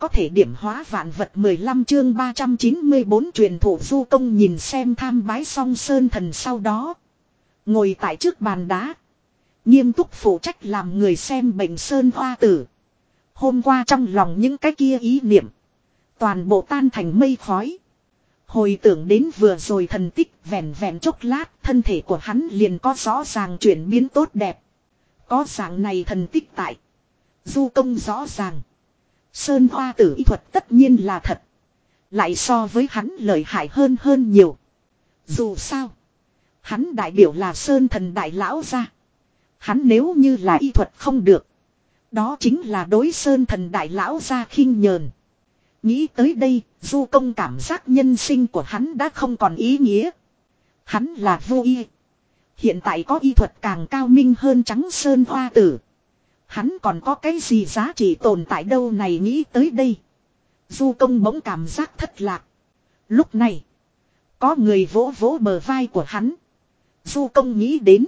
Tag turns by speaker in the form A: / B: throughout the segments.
A: có thể điểm hóa vạn vật 15 chương 394 truyền thủ du công nhìn xem tham bái song sơn thần sau đó. Ngồi tại trước bàn đá. Nghiêm túc phụ trách làm người xem bệnh sơn hoa tử. Hôm qua trong lòng những cái kia ý niệm. Toàn bộ tan thành mây khói. Hồi tưởng đến vừa rồi thần tích vẹn vẹn chốc lát, thân thể của hắn liền có rõ ràng chuyển biến tốt đẹp. Có dạng này thần tích tại. Du công rõ ràng. Sơn hoa tử y thuật tất nhiên là thật. Lại so với hắn lợi hại hơn hơn nhiều. Dù sao. Hắn đại biểu là Sơn thần đại lão ra. Hắn nếu như là y thuật không được. Đó chính là đối Sơn thần đại lão ra khinh nhờn. Nghĩ tới đây, du công cảm giác nhân sinh của hắn đã không còn ý nghĩa. Hắn là vô y. Hiện tại có y thuật càng cao minh hơn trắng sơn hoa tử. Hắn còn có cái gì giá trị tồn tại đâu này nghĩ tới đây. Du công bỗng cảm giác thất lạc. Lúc này, có người vỗ vỗ bờ vai của hắn. Du công nghĩ đến.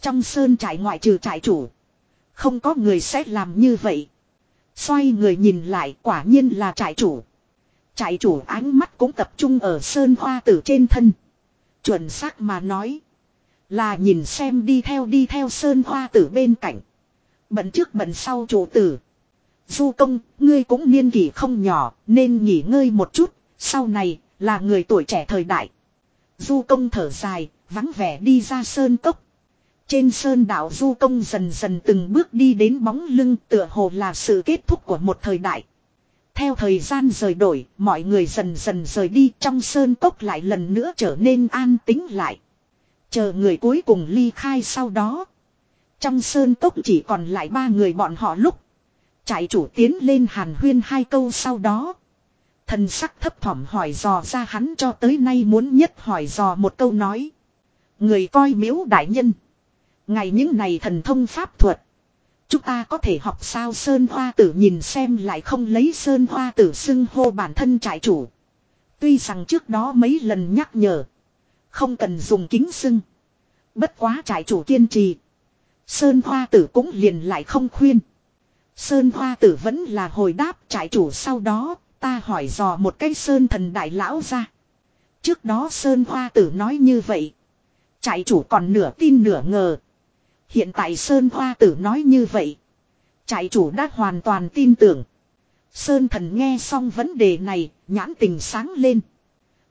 A: Trong sơn trại ngoại trừ trại chủ. Không có người sẽ làm như vậy. Xoay người nhìn lại quả nhiên là trại chủ. Trại chủ ánh mắt cũng tập trung ở sơn hoa tử trên thân. Chuẩn xác mà nói. Là nhìn xem đi theo đi theo sơn hoa tử bên cạnh. Bận trước bận sau chủ tử. Du công, ngươi cũng niên kỷ không nhỏ, nên nghỉ ngơi một chút, sau này, là người tuổi trẻ thời đại. Du công thở dài, vắng vẻ đi ra sơn cốc. Trên sơn đảo Du công dần dần từng bước đi đến bóng lưng tựa hồ là sự kết thúc của một thời đại. Theo thời gian rời đổi, mọi người dần dần rời đi trong sơn cốc lại lần nữa trở nên an tĩnh lại. Chờ người cuối cùng ly khai sau đó. Trong sơn cốc chỉ còn lại ba người bọn họ lúc. Trại chủ tiến lên hàn huyên hai câu sau đó. Thần sắc thấp thỏm hỏi dò ra hắn cho tới nay muốn nhất hỏi dò một câu nói. Người coi miếu đại nhân. Ngày những này thần thông pháp thuật. Chúng ta có thể học sao Sơn Hoa Tử nhìn xem lại không lấy Sơn Hoa Tử xưng hô bản thân trại chủ. Tuy rằng trước đó mấy lần nhắc nhở. Không cần dùng kính xưng. Bất quá trại chủ kiên trì. Sơn Hoa Tử cũng liền lại không khuyên. Sơn Hoa Tử vẫn là hồi đáp trại chủ sau đó, ta hỏi dò một cái Sơn thần đại lão ra. Trước đó Sơn Hoa Tử nói như vậy. Trại chủ còn nửa tin nửa ngờ. Hiện tại Sơn Hoa Tử nói như vậy. Trại chủ đã hoàn toàn tin tưởng. Sơn thần nghe xong vấn đề này, nhãn tình sáng lên.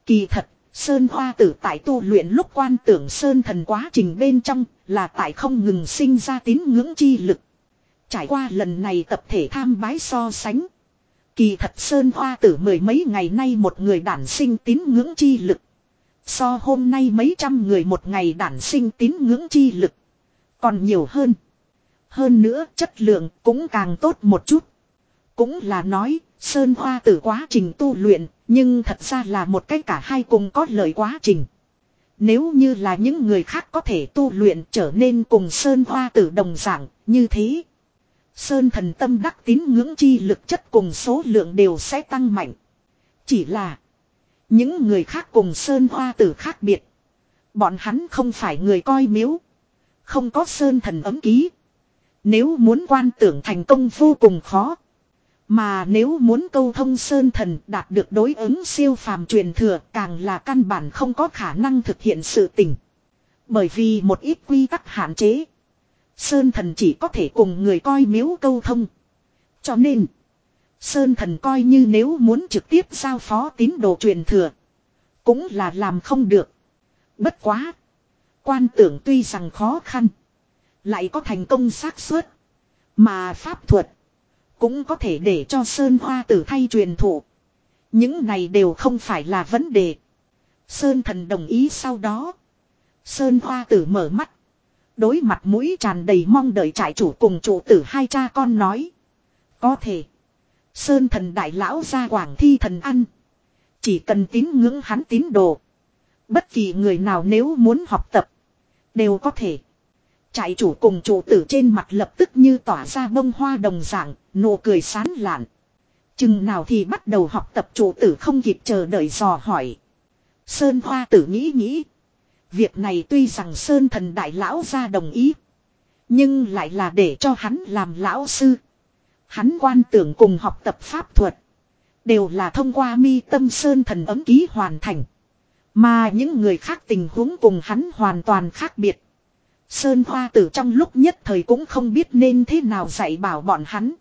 A: Kỳ thật, Sơn Hoa Tử tại tu luyện lúc quan tưởng Sơn thần quá trình bên trong, là tại không ngừng sinh ra tín ngưỡng chi lực. Trải qua lần này tập thể tham bái so sánh. Kỳ thật Sơn Hoa Tử mười mấy ngày nay một người đản sinh tín ngưỡng chi lực. So hôm nay mấy trăm người một ngày đản sinh tín ngưỡng chi lực. Còn nhiều hơn. Hơn nữa chất lượng cũng càng tốt một chút. Cũng là nói, Sơn Hoa Tử quá trình tu luyện, nhưng thật ra là một cái cả hai cùng có lợi quá trình. Nếu như là những người khác có thể tu luyện trở nên cùng Sơn Hoa Tử đồng dạng, như thế. Sơn thần tâm đắc tín ngưỡng chi lực chất cùng số lượng đều sẽ tăng mạnh. Chỉ là những người khác cùng Sơn Hoa Tử khác biệt. Bọn hắn không phải người coi miếu. Không có Sơn thần ấm ký. Nếu muốn quan tưởng thành công vô cùng khó. Mà nếu muốn câu thông Sơn thần đạt được đối ứng siêu phàm truyền thừa càng là căn bản không có khả năng thực hiện sự tình. Bởi vì một ít quy tắc hạn chế. Sơn thần chỉ có thể cùng người coi miếu câu thông. Cho nên, Sơn thần coi như nếu muốn trực tiếp giao phó tín đồ truyền thừa. Cũng là làm không được. Bất quá. Quan tưởng tuy rằng khó khăn. Lại có thành công xác suất. Mà pháp thuật. Cũng có thể để cho Sơn Hoa tử thay truyền thụ. Những này đều không phải là vấn đề. Sơn thần đồng ý sau đó. Sơn Hoa tử mở mắt. Đối mặt mũi tràn đầy mong đợi trại chủ cùng chủ tử hai cha con nói. Có thể. Sơn thần đại lão ra quảng thi thần ăn. Chỉ cần tín ngưỡng hắn tín đồ. Bất kỳ người nào nếu muốn học tập. Đều có thể. Trại chủ cùng chủ tử trên mặt lập tức như tỏa ra bông hoa đồng dạng, nụ cười sán lạn. Chừng nào thì bắt đầu học tập chủ tử không kịp chờ đợi dò hỏi. Sơn hoa tử nghĩ nghĩ. Việc này tuy rằng Sơn thần đại lão ra đồng ý. Nhưng lại là để cho hắn làm lão sư. Hắn quan tưởng cùng học tập pháp thuật. Đều là thông qua mi tâm sơn thần ấm ký hoàn thành. Mà những người khác tình huống cùng hắn hoàn toàn khác biệt. Sơn Hoa tử trong lúc nhất thời cũng không biết nên thế nào dạy bảo bọn hắn.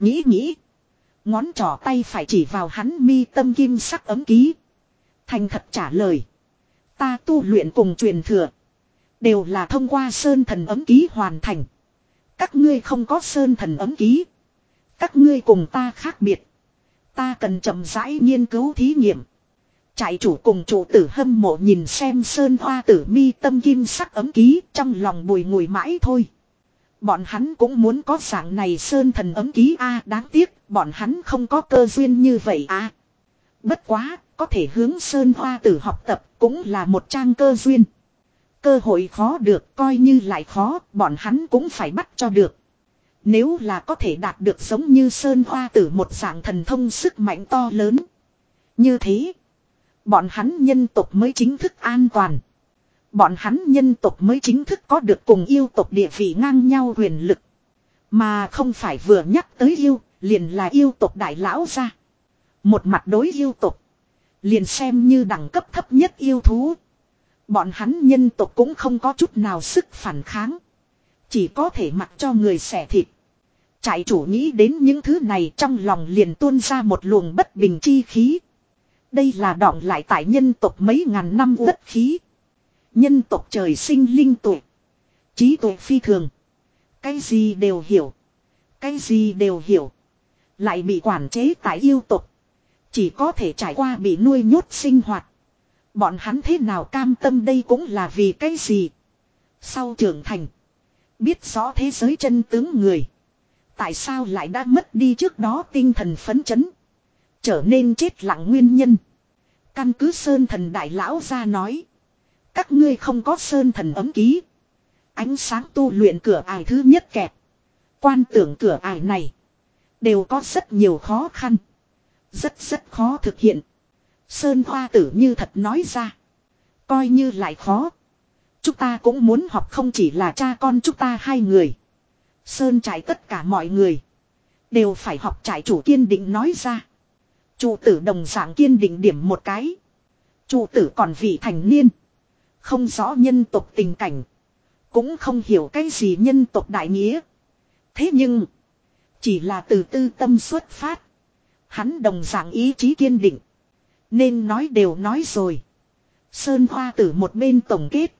A: Nghĩ nghĩ. Ngón trỏ tay phải chỉ vào hắn mi tâm kim sắc ấm ký. Thành thật trả lời. Ta tu luyện cùng truyền thừa. Đều là thông qua sơn thần ấm ký hoàn thành. Các ngươi không có sơn thần ấm ký. Các ngươi cùng ta khác biệt. Ta cần chậm rãi nghiên cứu thí nghiệm. Trại chủ cùng chủ tử hâm mộ nhìn xem sơn hoa tử mi tâm kim sắc ấm ký trong lòng bùi ngùi mãi thôi. Bọn hắn cũng muốn có dạng này sơn thần ấm ký a, đáng tiếc, bọn hắn không có cơ duyên như vậy a Bất quá, có thể hướng sơn hoa tử học tập cũng là một trang cơ duyên. Cơ hội khó được, coi như lại khó, bọn hắn cũng phải bắt cho được. Nếu là có thể đạt được giống như sơn hoa tử một dạng thần thông sức mạnh to lớn. Như thế. Bọn hắn nhân tộc mới chính thức an toàn. Bọn hắn nhân tộc mới chính thức có được cùng yêu tộc địa vị ngang nhau quyền lực. Mà không phải vừa nhắc tới yêu, liền là yêu tộc đại lão ra. Một mặt đối yêu tộc. Liền xem như đẳng cấp thấp nhất yêu thú. Bọn hắn nhân tộc cũng không có chút nào sức phản kháng. Chỉ có thể mặc cho người xẻ thịt. Trại chủ nghĩ đến những thứ này trong lòng liền tuôn ra một luồng bất bình chi khí. Đây là đọng lại tại nhân tộc mấy ngàn năm đất khí. Nhân tộc trời sinh linh tuệ. Trí tuệ phi thường. Cái gì đều hiểu. Cái gì đều hiểu. Lại bị quản chế tại yêu tộc. Chỉ có thể trải qua bị nuôi nhốt sinh hoạt. Bọn hắn thế nào cam tâm đây cũng là vì cái gì. Sau trưởng thành. Biết rõ thế giới chân tướng người. Tại sao lại đã mất đi trước đó tinh thần phấn chấn. Trở nên chết lặng nguyên nhân. Căn cứ Sơn Thần Đại Lão ra nói. Các ngươi không có Sơn Thần ấm ký. Ánh sáng tu luyện cửa ải thứ nhất kẹp. Quan tưởng cửa ải này. Đều có rất nhiều khó khăn. Rất rất khó thực hiện. Sơn Hoa tử như thật nói ra. Coi như lại khó. Chúng ta cũng muốn học không chỉ là cha con chúng ta hai người. Sơn trải tất cả mọi người. Đều phải học trải chủ kiên định nói ra. Chủ tử đồng dạng kiên định điểm một cái. Chủ tử còn vị thành niên. Không rõ nhân tộc tình cảnh. Cũng không hiểu cái gì nhân tộc đại nghĩa. Thế nhưng. Chỉ là từ tư tâm xuất phát. Hắn đồng dạng ý chí kiên định. Nên nói đều nói rồi. Sơn Hoa tử một bên tổng kết.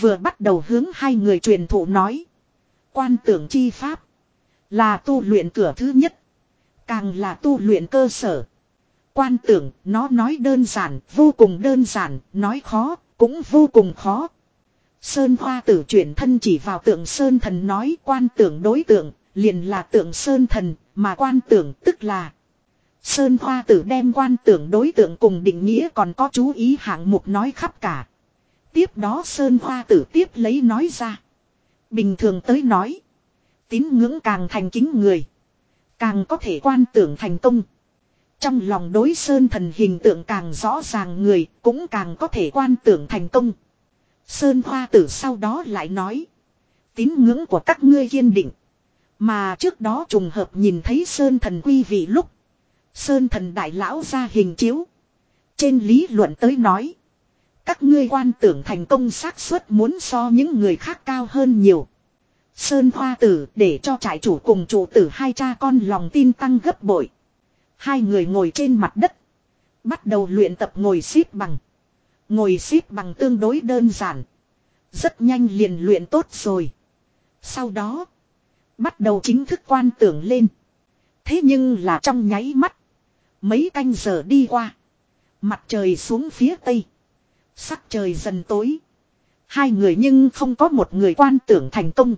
A: Vừa bắt đầu hướng hai người truyền thụ nói. Quan tưởng chi pháp. Là tu luyện cửa thứ nhất. Càng là tu luyện cơ sở. Quan tưởng, nó nói đơn giản, vô cùng đơn giản, nói khó, cũng vô cùng khó. Sơn Hoa tử chuyển thân chỉ vào tượng Sơn Thần nói quan tưởng đối tượng, liền là tượng Sơn Thần, mà quan tưởng tức là. Sơn Hoa tử đem quan tưởng đối tượng cùng định nghĩa còn có chú ý hạng mục nói khắp cả. Tiếp đó Sơn Hoa tử tiếp lấy nói ra. Bình thường tới nói. Tín ngưỡng càng thành kính người. Càng có thể quan tưởng thành công. Trong lòng đối Sơn thần hình tượng càng rõ ràng người, cũng càng có thể quan tưởng thành công. Sơn Hoa tử sau đó lại nói. Tín ngưỡng của các ngươi kiên định. Mà trước đó trùng hợp nhìn thấy Sơn thần quy vị lúc. Sơn thần đại lão ra hình chiếu. Trên lý luận tới nói. Các ngươi quan tưởng thành công xác suất muốn so những người khác cao hơn nhiều. Sơn hoa tử để cho trại chủ cùng chủ tử hai cha con lòng tin tăng gấp bội. Hai người ngồi trên mặt đất. Bắt đầu luyện tập ngồi xếp bằng. Ngồi xếp bằng tương đối đơn giản. Rất nhanh liền luyện tốt rồi. Sau đó. Bắt đầu chính thức quan tưởng lên. Thế nhưng là trong nháy mắt. Mấy canh giờ đi qua. Mặt trời xuống phía tây. Sắc trời dần tối. Hai người nhưng không có một người quan tưởng thành công.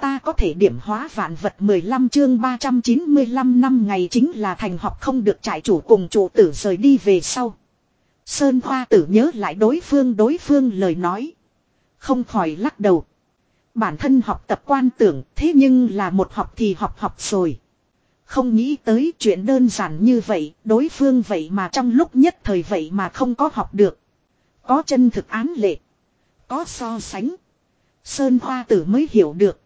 A: Ta có thể điểm hóa vạn vật 15 chương 395 năm ngày chính là thành học không được trải chủ cùng chủ tử rời đi về sau. Sơn Hoa tử nhớ lại đối phương đối phương lời nói. Không khỏi lắc đầu. Bản thân học tập quan tưởng thế nhưng là một học thì học học rồi. Không nghĩ tới chuyện đơn giản như vậy, đối phương vậy mà trong lúc nhất thời vậy mà không có học được. Có chân thực án lệ. Có so sánh. Sơn Hoa tử mới hiểu được.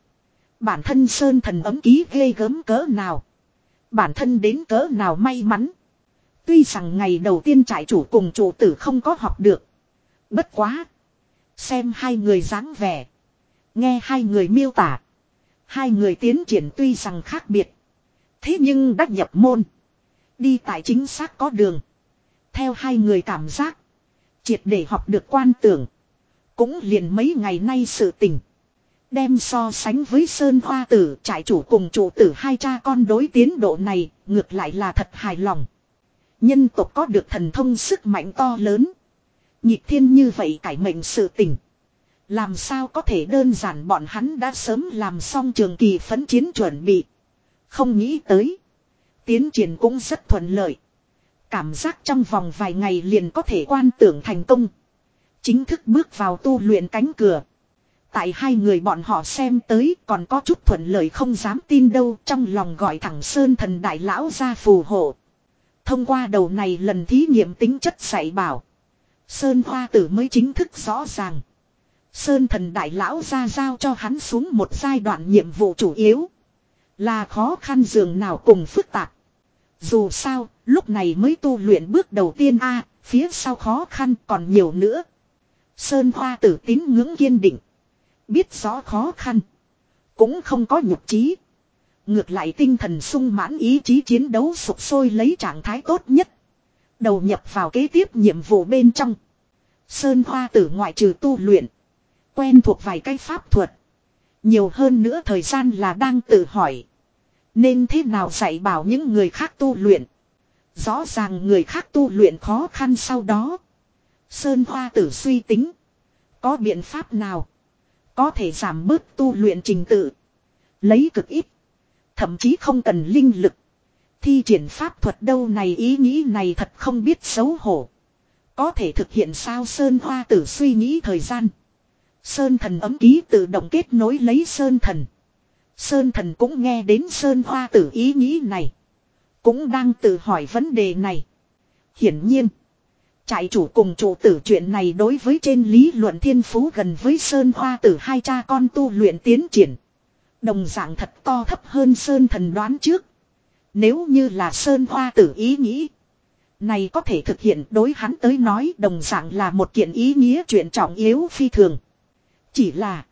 A: Bản thân Sơn thần ấm ký ghê gớm cỡ nào. Bản thân đến cỡ nào may mắn. Tuy rằng ngày đầu tiên trại chủ cùng chủ tử không có học được. Bất quá. Xem hai người dáng vẻ. Nghe hai người miêu tả. Hai người tiến triển tuy rằng khác biệt. Thế nhưng đã nhập môn. Đi tại chính xác có đường. Theo hai người cảm giác. Triệt để học được quan tưởng. Cũng liền mấy ngày nay sự tình. Đem so sánh với Sơn Hoa Tử, trại chủ cùng chủ tử hai cha con đối tiến độ này, ngược lại là thật hài lòng. Nhân tộc có được thần thông sức mạnh to lớn. Nhịp thiên như vậy cải mệnh sự tình. Làm sao có thể đơn giản bọn hắn đã sớm làm xong trường kỳ phấn chiến chuẩn bị. Không nghĩ tới. Tiến triển cũng rất thuận lợi. Cảm giác trong vòng vài ngày liền có thể quan tưởng thành công. Chính thức bước vào tu luyện cánh cửa. Tại hai người bọn họ xem tới còn có chút thuận lợi không dám tin đâu trong lòng gọi thẳng Sơn thần đại lão ra phù hộ. Thông qua đầu này lần thí nghiệm tính chất dạy bảo. Sơn hoa tử mới chính thức rõ ràng. Sơn thần đại lão ra giao cho hắn xuống một giai đoạn nhiệm vụ chủ yếu. Là khó khăn dường nào cùng phức tạp. Dù sao, lúc này mới tu luyện bước đầu tiên a phía sau khó khăn còn nhiều nữa. Sơn hoa tử tín ngưỡng kiên định. Biết rõ khó khăn. Cũng không có nhục trí. Ngược lại tinh thần sung mãn ý chí chiến đấu sụp sôi lấy trạng thái tốt nhất. Đầu nhập vào kế tiếp nhiệm vụ bên trong. Sơn hoa tử ngoại trừ tu luyện. Quen thuộc vài cái pháp thuật. Nhiều hơn nữa thời gian là đang tự hỏi. Nên thế nào dạy bảo những người khác tu luyện. Rõ ràng người khác tu luyện khó khăn sau đó. Sơn hoa tử suy tính. Có biện pháp nào. Có thể giảm bớt tu luyện trình tự. Lấy cực ít. Thậm chí không cần linh lực. Thi triển pháp thuật đâu này ý nghĩ này thật không biết xấu hổ. Có thể thực hiện sao Sơn Hoa tử suy nghĩ thời gian. Sơn thần ấm ký tự động kết nối lấy Sơn thần. Sơn thần cũng nghe đến Sơn Hoa tử ý nghĩ này. Cũng đang tự hỏi vấn đề này. Hiển nhiên. Trại chủ cùng chủ tử chuyện này đối với trên lý luận thiên phú gần với Sơn Hoa tử hai cha con tu luyện tiến triển. Đồng dạng thật to thấp hơn Sơn thần đoán trước. Nếu như là Sơn Hoa tử ý nghĩ. Này có thể thực hiện đối hắn tới nói đồng dạng là một kiện ý nghĩa chuyện trọng yếu phi thường. Chỉ là.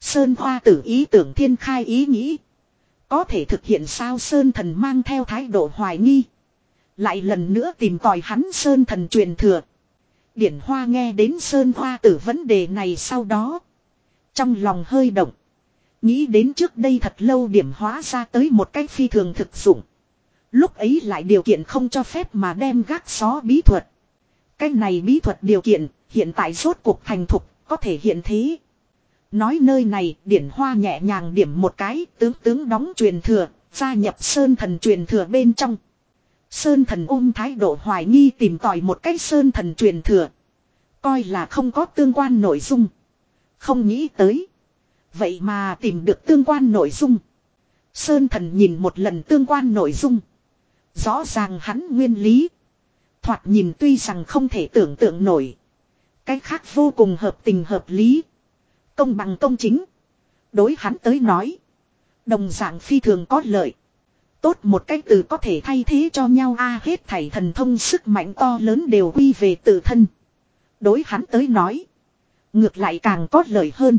A: Sơn Hoa tử ý tưởng thiên khai ý nghĩ. Có thể thực hiện sao Sơn thần mang theo thái độ hoài nghi. Lại lần nữa tìm tòi hắn Sơn thần truyền thừa. Điển Hoa nghe đến Sơn Hoa tử vấn đề này sau đó. Trong lòng hơi động. Nghĩ đến trước đây thật lâu điểm hóa ra tới một cách phi thường thực dụng. Lúc ấy lại điều kiện không cho phép mà đem gác xó bí thuật. Cái này bí thuật điều kiện, hiện tại rốt cuộc thành thục, có thể hiện thế. Nói nơi này, điển hoa nhẹ nhàng điểm một cái, tướng tướng đóng truyền thừa, gia nhập sơn thần truyền thừa bên trong. Sơn thần ôm thái độ hoài nghi tìm tòi một cách sơn thần truyền thừa. Coi là không có tương quan nội dung. Không nghĩ tới. Vậy mà tìm được tương quan nội dung. Sơn thần nhìn một lần tương quan nội dung. Rõ ràng hắn nguyên lý. Thoạt nhìn tuy rằng không thể tưởng tượng nổi. Cái khác vô cùng hợp tình hợp lý. Công bằng công chính. Đối hắn tới nói. Đồng dạng phi thường có lợi. Tốt một cách từ có thể thay thế cho nhau a à, hết thảy thần thông sức mạnh to lớn đều quy về tự thân. Đối hắn tới nói. Ngược lại càng có lợi hơn.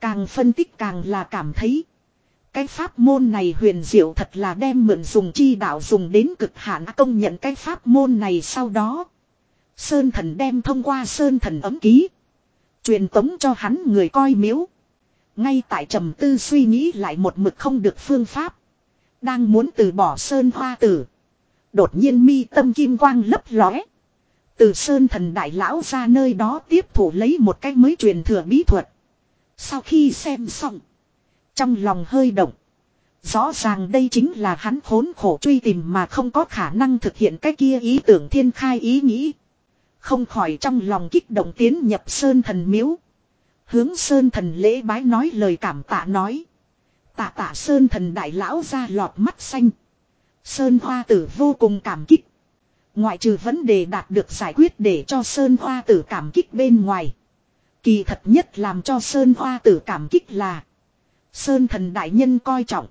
A: Càng phân tích càng là cảm thấy. Cái pháp môn này huyền diệu thật là đem mượn dùng chi đạo dùng đến cực hạn công nhận cái pháp môn này sau đó. Sơn thần đem thông qua sơn thần ấm ký. Truyền tống cho hắn người coi miếu. Ngay tại trầm tư suy nghĩ lại một mực không được phương pháp. Đang muốn từ bỏ sơn hoa tử. Đột nhiên mi tâm kim quang lấp lóe. Từ sơn thần đại lão ra nơi đó tiếp thủ lấy một cách mới truyền thừa bí thuật. Sau khi xem xong. Trong lòng hơi động. Rõ ràng đây chính là hắn khốn khổ truy tìm mà không có khả năng thực hiện cái kia ý tưởng thiên khai ý nghĩ. Không khỏi trong lòng kích động tiến nhập sơn thần miếu. Hướng sơn thần lễ bái nói lời cảm tạ nói. Tạ tạ sơn thần đại lão ra lọt mắt xanh. Sơn hoa tử vô cùng cảm kích. Ngoại trừ vấn đề đạt được giải quyết để cho Sơn Hoa tử cảm kích bên ngoài. Kỳ thật nhất làm cho Sơn Hoa tử cảm kích là. Sơn thần đại nhân coi trọng.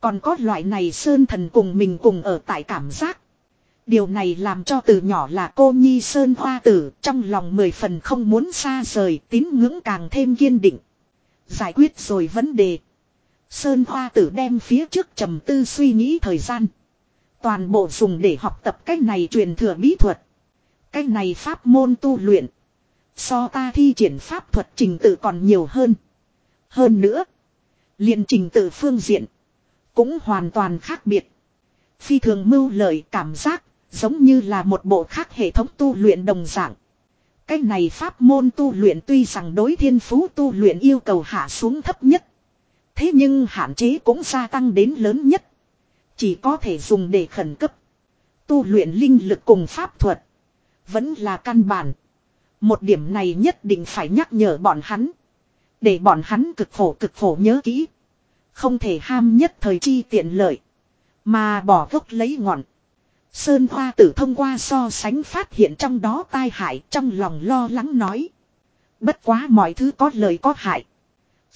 A: Còn có loại này sơn thần cùng mình cùng ở tại cảm giác. Điều này làm cho từ nhỏ là cô Nhi Sơn Hoa Tử, trong lòng mười phần không muốn xa rời, tín ngưỡng càng thêm kiên định. Giải quyết rồi vấn đề. Sơn Hoa Tử đem phía trước trầm tư suy nghĩ thời gian. Toàn bộ dùng để học tập cách này truyền thừa bí thuật. Cách này pháp môn tu luyện. So ta thi triển pháp thuật trình tự còn nhiều hơn. Hơn nữa. liền trình tự phương diện. Cũng hoàn toàn khác biệt. Phi thường mưu lợi cảm giác. Giống như là một bộ khác hệ thống tu luyện đồng dạng. Cách này pháp môn tu luyện tuy rằng đối thiên phú tu luyện yêu cầu hạ xuống thấp nhất. Thế nhưng hạn chế cũng gia tăng đến lớn nhất. Chỉ có thể dùng để khẩn cấp. Tu luyện linh lực cùng pháp thuật. Vẫn là căn bản. Một điểm này nhất định phải nhắc nhở bọn hắn. Để bọn hắn cực khổ cực khổ nhớ kỹ. Không thể ham nhất thời chi tiện lợi. Mà bỏ gốc lấy ngọn. Sơn Hoa tử thông qua so sánh phát hiện trong đó tai hại trong lòng lo lắng nói. Bất quá mọi thứ có lời có hại.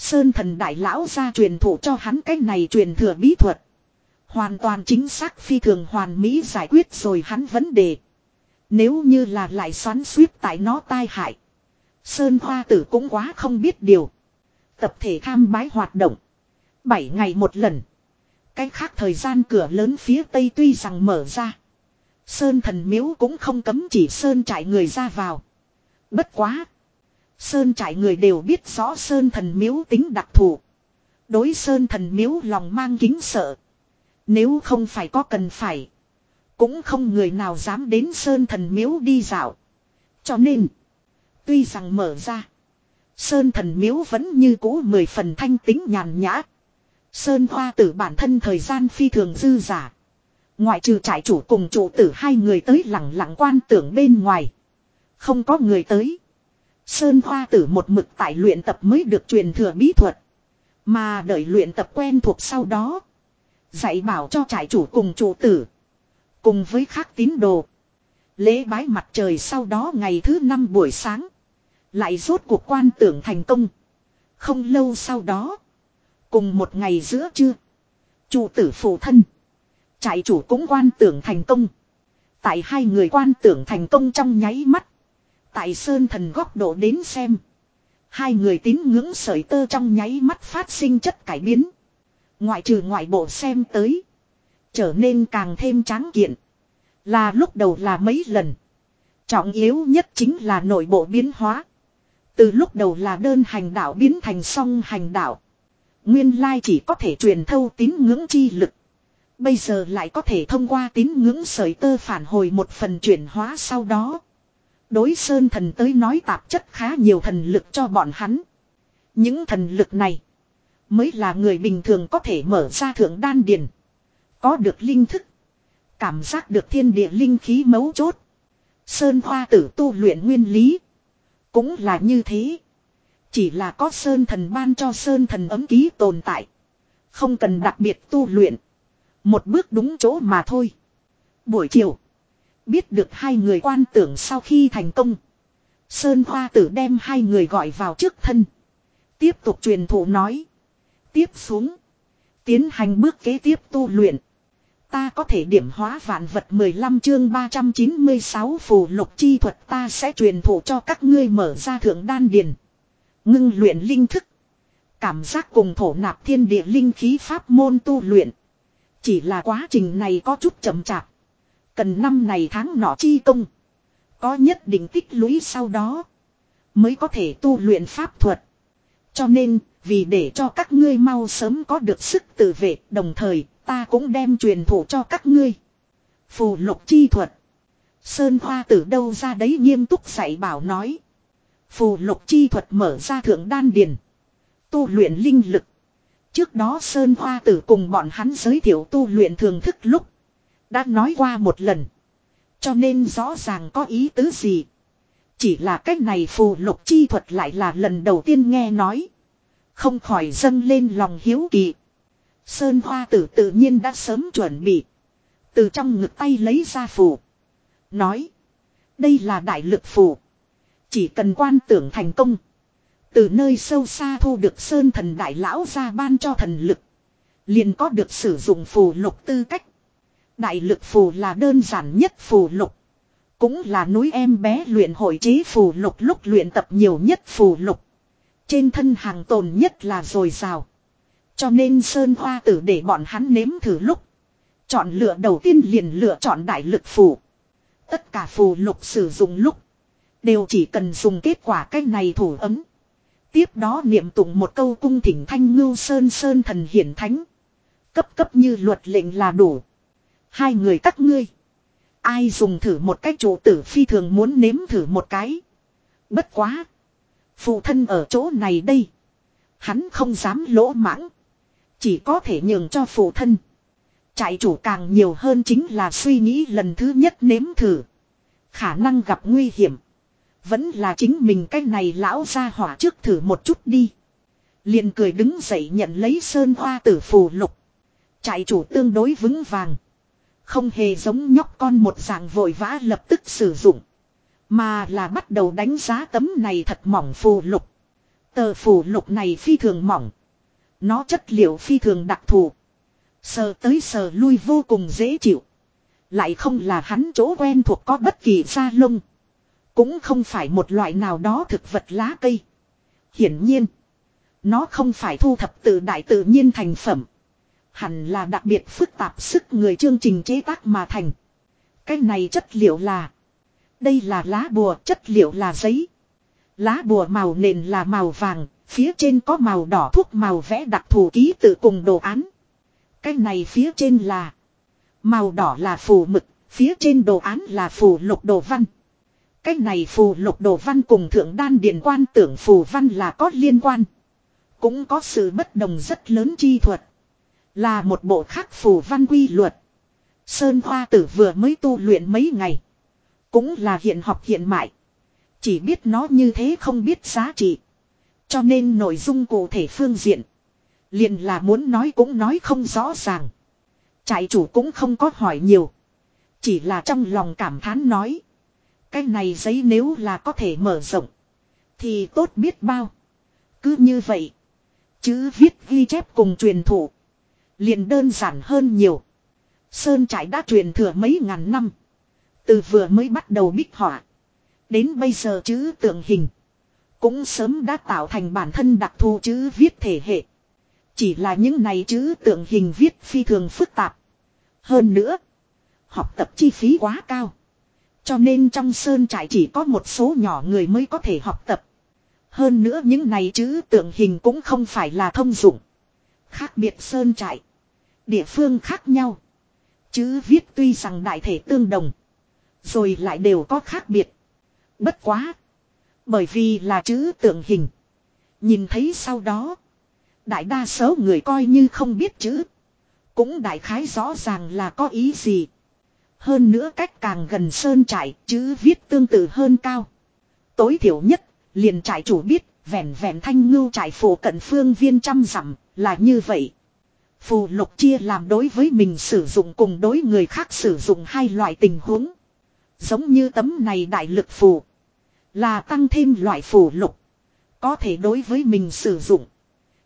A: Sơn thần đại lão ra truyền thụ cho hắn cái này truyền thừa bí thuật. Hoàn toàn chính xác phi thường hoàn mỹ giải quyết rồi hắn vấn đề. Nếu như là lại xoắn suýt tại nó tai hại. Sơn Hoa tử cũng quá không biết điều. Tập thể tham bái hoạt động. Bảy ngày một lần. Cái khác thời gian cửa lớn phía tây tuy rằng mở ra. Sơn thần miếu cũng không cấm chỉ Sơn trại người ra vào. Bất quá. Sơn trại người đều biết rõ Sơn thần miếu tính đặc thù. Đối Sơn thần miếu lòng mang kính sợ. Nếu không phải có cần phải. Cũng không người nào dám đến Sơn thần miếu đi dạo. Cho nên. Tuy rằng mở ra. Sơn thần miếu vẫn như cũ mười phần thanh tính nhàn nhã. Sơn hoa tử bản thân thời gian phi thường dư giả. Ngoại trừ trại chủ cùng chủ tử hai người tới lặng lặng quan tưởng bên ngoài. Không có người tới. Sơn hoa tử một mực tại luyện tập mới được truyền thừa bí thuật. Mà đợi luyện tập quen thuộc sau đó. Dạy bảo cho trại chủ cùng chủ tử. Cùng với khác tín đồ. Lễ bái mặt trời sau đó ngày thứ năm buổi sáng. Lại rốt cuộc quan tưởng thành công. Không lâu sau đó. Cùng một ngày giữa trưa. Chủ tử phụ thân. Trại chủ cũng quan tưởng thành công. Tại hai người quan tưởng thành công trong nháy mắt. Tại sơn thần góc độ đến xem. Hai người tín ngưỡng sợi tơ trong nháy mắt phát sinh chất cải biến. Ngoại trừ ngoại bộ xem tới. Trở nên càng thêm tráng kiện. Là lúc đầu là mấy lần. Trọng yếu nhất chính là nội bộ biến hóa. Từ lúc đầu là đơn hành đạo biến thành song hành đạo. Nguyên lai chỉ có thể truyền thâu tín ngưỡng chi lực. Bây giờ lại có thể thông qua tín ngưỡng sợi tơ phản hồi một phần chuyển hóa sau đó. Đối sơn thần tới nói tạp chất khá nhiều thần lực cho bọn hắn. Những thần lực này mới là người bình thường có thể mở ra thượng đan điền. Có được linh thức. Cảm giác được thiên địa linh khí mấu chốt. Sơn hoa tử tu luyện nguyên lý. Cũng là như thế. Chỉ là có sơn thần ban cho sơn thần ấm ký tồn tại. Không cần đặc biệt tu luyện. Một bước đúng chỗ mà thôi. Buổi chiều. Biết được hai người quan tưởng sau khi thành công. Sơn Hoa tử đem hai người gọi vào trước thân. Tiếp tục truyền thụ nói. Tiếp xuống. Tiến hành bước kế tiếp tu luyện. Ta có thể điểm hóa vạn vật 15 chương 396 phù lục chi thuật ta sẽ truyền thụ cho các ngươi mở ra thượng đan điền. Ngưng luyện linh thức. Cảm giác cùng thổ nạp thiên địa linh khí pháp môn tu luyện. Chỉ là quá trình này có chút chậm chạp. Cần năm này tháng nọ chi công. Có nhất định tích lũy sau đó. Mới có thể tu luyện pháp thuật. Cho nên, vì để cho các ngươi mau sớm có được sức tự vệ, đồng thời, ta cũng đem truyền thụ cho các ngươi. Phù lục chi thuật. Sơn Hoa từ đâu ra đấy nghiêm túc dạy bảo nói. Phù lục chi thuật mở ra thượng đan điền. Tu luyện linh lực. Trước đó Sơn Hoa tử cùng bọn hắn giới thiệu tu luyện thường thức lúc. Đã nói qua một lần. Cho nên rõ ràng có ý tứ gì. Chỉ là cách này phù lục chi thuật lại là lần đầu tiên nghe nói. Không khỏi dâng lên lòng hiếu kỳ. Sơn Hoa tử tự nhiên đã sớm chuẩn bị. Từ trong ngực tay lấy ra phù. Nói. Đây là đại lực phù. Chỉ cần quan tưởng thành công. Từ nơi sâu xa thu được sơn thần đại lão ra ban cho thần lực. Liền có được sử dụng phù lục tư cách. Đại lực phù là đơn giản nhất phù lục. Cũng là núi em bé luyện hội trí phù lục lúc luyện tập nhiều nhất phù lục. Trên thân hàng tồn nhất là dồi dào. Cho nên Sơn Hoa tử để bọn hắn nếm thử lúc. Chọn lựa đầu tiên liền lựa chọn đại lực phù. Tất cả phù lục sử dụng lúc. Đều chỉ cần dùng kết quả cách này thủ ấm. Tiếp đó niệm tụng một câu cung thỉnh thanh ngưu sơn sơn thần hiển thánh. Cấp cấp như luật lệnh là đủ. Hai người các ngươi. Ai dùng thử một cách chủ tử phi thường muốn nếm thử một cái. Bất quá. Phụ thân ở chỗ này đây. Hắn không dám lỗ mãng. Chỉ có thể nhường cho phụ thân. Trại chủ càng nhiều hơn chính là suy nghĩ lần thứ nhất nếm thử. Khả năng gặp nguy hiểm. Vẫn là chính mình cái này lão ra hỏa trước thử một chút đi. liền cười đứng dậy nhận lấy sơn hoa tử phù lục. Trại chủ tương đối vững vàng. Không hề giống nhóc con một dạng vội vã lập tức sử dụng. Mà là bắt đầu đánh giá tấm này thật mỏng phù lục. Tờ phù lục này phi thường mỏng. Nó chất liệu phi thường đặc thù. Sờ tới sờ lui vô cùng dễ chịu. Lại không là hắn chỗ quen thuộc có bất kỳ da lông. Cũng không phải một loại nào đó thực vật lá cây. Hiển nhiên. Nó không phải thu thập từ đại tự nhiên thành phẩm. Hẳn là đặc biệt phức tạp sức người chương trình chế tác mà thành. Cái này chất liệu là. Đây là lá bùa, chất liệu là giấy. Lá bùa màu nền là màu vàng. Phía trên có màu đỏ thuốc màu vẽ đặc thù ký tự cùng đồ án. Cái này phía trên là. Màu đỏ là phù mực. Phía trên đồ án là phù lục đồ văn. Cái này phù lục đồ văn cùng thượng đan điện quan tưởng phù văn là có liên quan. Cũng có sự bất đồng rất lớn chi thuật. Là một bộ khắc phù văn quy luật. Sơn Hoa Tử vừa mới tu luyện mấy ngày. Cũng là hiện học hiện mại. Chỉ biết nó như thế không biết giá trị. Cho nên nội dung cụ thể phương diện. Liền là muốn nói cũng nói không rõ ràng. Trại chủ cũng không có hỏi nhiều. Chỉ là trong lòng cảm thán nói. Cái này giấy nếu là có thể mở rộng. Thì tốt biết bao. Cứ như vậy. Chữ viết ghi chép cùng truyền thụ. Liền đơn giản hơn nhiều. Sơn trại đã truyền thừa mấy ngàn năm. Từ vừa mới bắt đầu bích họa. Đến bây giờ chữ tượng hình. Cũng sớm đã tạo thành bản thân đặc thù chữ viết thể hệ. Chỉ là những này chữ tượng hình viết phi thường phức tạp. Hơn nữa. Học tập chi phí quá cao. Cho nên trong sơn trại chỉ có một số nhỏ người mới có thể học tập. Hơn nữa những này chữ tượng hình cũng không phải là thông dụng. Khác biệt sơn trại. Địa phương khác nhau. Chữ viết tuy rằng đại thể tương đồng. Rồi lại đều có khác biệt. Bất quá. Bởi vì là chữ tượng hình. Nhìn thấy sau đó. Đại đa số người coi như không biết chữ. Cũng đại khái rõ ràng là có ý gì. Hơn nữa cách càng gần sơn trại, chữ viết tương tự hơn cao. Tối thiểu nhất, liền trại chủ biết, vẹn vẹn thanh ngưu trại phổ cận phương viên trăm dặm là như vậy. Phù lục chia làm đối với mình sử dụng cùng đối người khác sử dụng hai loại tình huống. Giống như tấm này đại lực phù. Là tăng thêm loại phù lục. Có thể đối với mình sử dụng.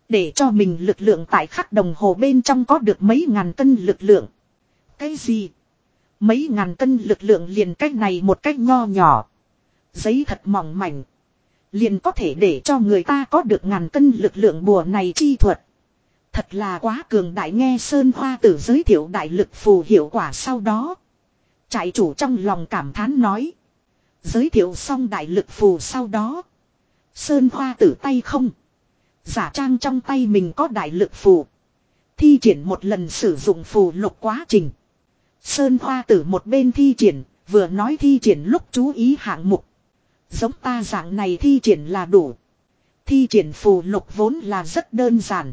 A: Để cho mình lực lượng tại khắc đồng hồ bên trong có được mấy ngàn cân lực lượng. Cái gì? Mấy ngàn cân lực lượng liền cách này một cách nho nhỏ. Giấy thật mỏng mảnh. Liền có thể để cho người ta có được ngàn cân lực lượng bùa này chi thuật. Thật là quá cường đại nghe Sơn Hoa tử giới thiệu đại lực phù hiệu quả sau đó. Trại chủ trong lòng cảm thán nói. Giới thiệu xong đại lực phù sau đó. Sơn Hoa tử tay không. Giả trang trong tay mình có đại lực phù. Thi triển một lần sử dụng phù lục quá trình. Sơn Hoa tử một bên thi triển, vừa nói thi triển lúc chú ý hạng mục. Giống ta dạng này thi triển là đủ. Thi triển phù lục vốn là rất đơn giản.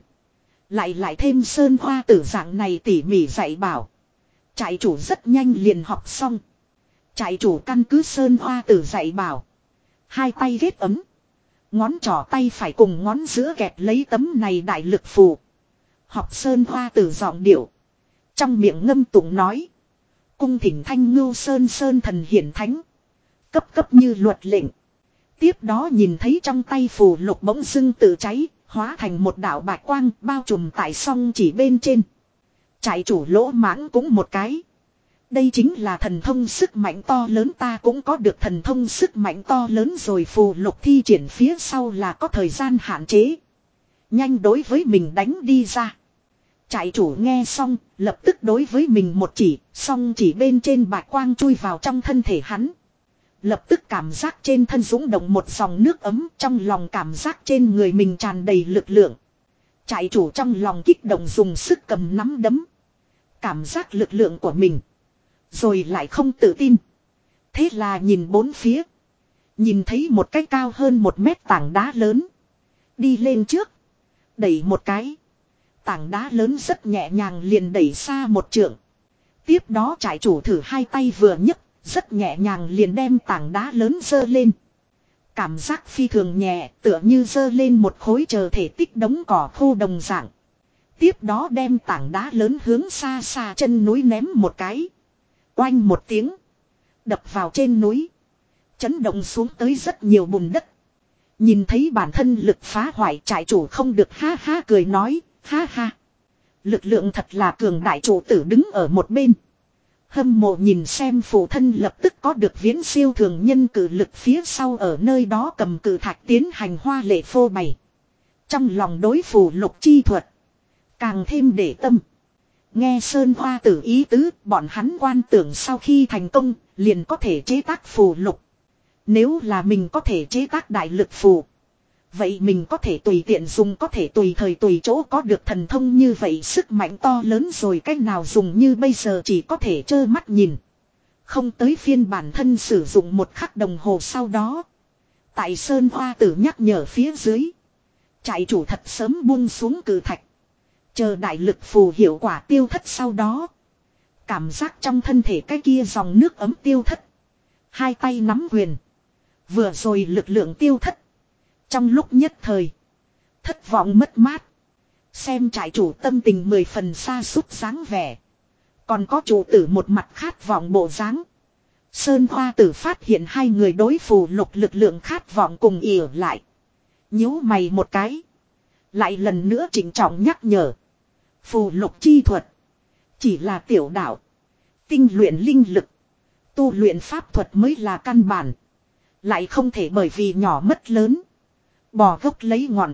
A: Lại lại thêm Sơn Hoa tử dạng này tỉ mỉ dạy bảo. Trại chủ rất nhanh liền học xong. Trại chủ căn cứ Sơn Hoa tử dạy bảo. Hai tay ghét ấm. Ngón trỏ tay phải cùng ngón giữa kẹp lấy tấm này đại lực phù. Học Sơn Hoa tử giọng điệu. Trong miệng ngâm tụng nói. Cung thỉnh thanh ngưu Sơn Sơn thần hiển thánh. Cấp cấp như luật lệnh. Tiếp đó nhìn thấy trong tay phù lục bỗng dưng tự cháy, hóa thành một đạo bạch quang bao trùm tại song chỉ bên trên. Trại chủ lỗ mãng cũng một cái. Đây chính là thần thông sức mạnh to lớn ta cũng có được thần thông sức mạnh to lớn rồi phù lục thi triển phía sau là có thời gian hạn chế. Nhanh đối với mình đánh đi ra. Trại chủ nghe xong, lập tức đối với mình một chỉ, xong chỉ bên trên bạch quang chui vào trong thân thể hắn. Lập tức cảm giác trên thân dũng động một dòng nước ấm trong lòng cảm giác trên người mình tràn đầy lực lượng. Trại chủ trong lòng kích động dùng sức cầm nắm đấm. Cảm giác lực lượng của mình. Rồi lại không tự tin. Thế là nhìn bốn phía. Nhìn thấy một cái cao hơn một mét tảng đá lớn. Đi lên trước. Đẩy một cái. Tảng đá lớn rất nhẹ nhàng liền đẩy xa một trượng. Tiếp đó trại chủ thử hai tay vừa nhấc, rất nhẹ nhàng liền đem tảng đá lớn dơ lên. Cảm giác phi thường nhẹ, tựa như dơ lên một khối chờ thể tích đống cỏ khô đồng dạng. Tiếp đó đem tảng đá lớn hướng xa xa chân núi ném một cái. Oanh một tiếng. Đập vào trên núi. Chấn động xuống tới rất nhiều bùn đất. Nhìn thấy bản thân lực phá hoại trại chủ không được ha ha cười nói, ha ha. Lực lượng thật là cường đại chủ tử đứng ở một bên. Hâm mộ nhìn xem phụ thân lập tức có được viễn siêu thường nhân cử lực phía sau ở nơi đó cầm cử thạch tiến hành hoa lệ phô bày. Trong lòng đối phù lục chi thuật. Càng thêm để tâm. Nghe Sơn Hoa tử ý tứ, bọn hắn quan tưởng sau khi thành công, liền có thể chế tác phù lục. Nếu là mình có thể chế tác đại lực phù. Vậy mình có thể tùy tiện dùng, có thể tùy thời tùy chỗ có được thần thông như vậy, sức mạnh to lớn rồi cách nào dùng như bây giờ chỉ có thể trơ mắt nhìn. Không tới phiên bản thân sử dụng một khắc đồng hồ sau đó. Tại Sơn Hoa tử nhắc nhở phía dưới. Trại chủ thật sớm buông xuống cử thạch. Chờ đại lực phù hiệu quả tiêu thất sau đó. Cảm giác trong thân thể cái kia dòng nước ấm tiêu thất. Hai tay nắm quyền. Vừa rồi lực lượng tiêu thất. Trong lúc nhất thời. Thất vọng mất mát. Xem trại chủ tâm tình mười phần xa xúc dáng vẻ. Còn có chủ tử một mặt khát vọng bộ dáng. Sơn Hoa tử phát hiện hai người đối phù lục lực lượng khát vọng cùng ỉa lại. nhíu mày một cái. Lại lần nữa chỉnh trọng nhắc nhở. Phù lục chi thuật. Chỉ là tiểu đạo. Tinh luyện linh lực. Tu luyện pháp thuật mới là căn bản. Lại không thể bởi vì nhỏ mất lớn. Bò gốc lấy ngọn.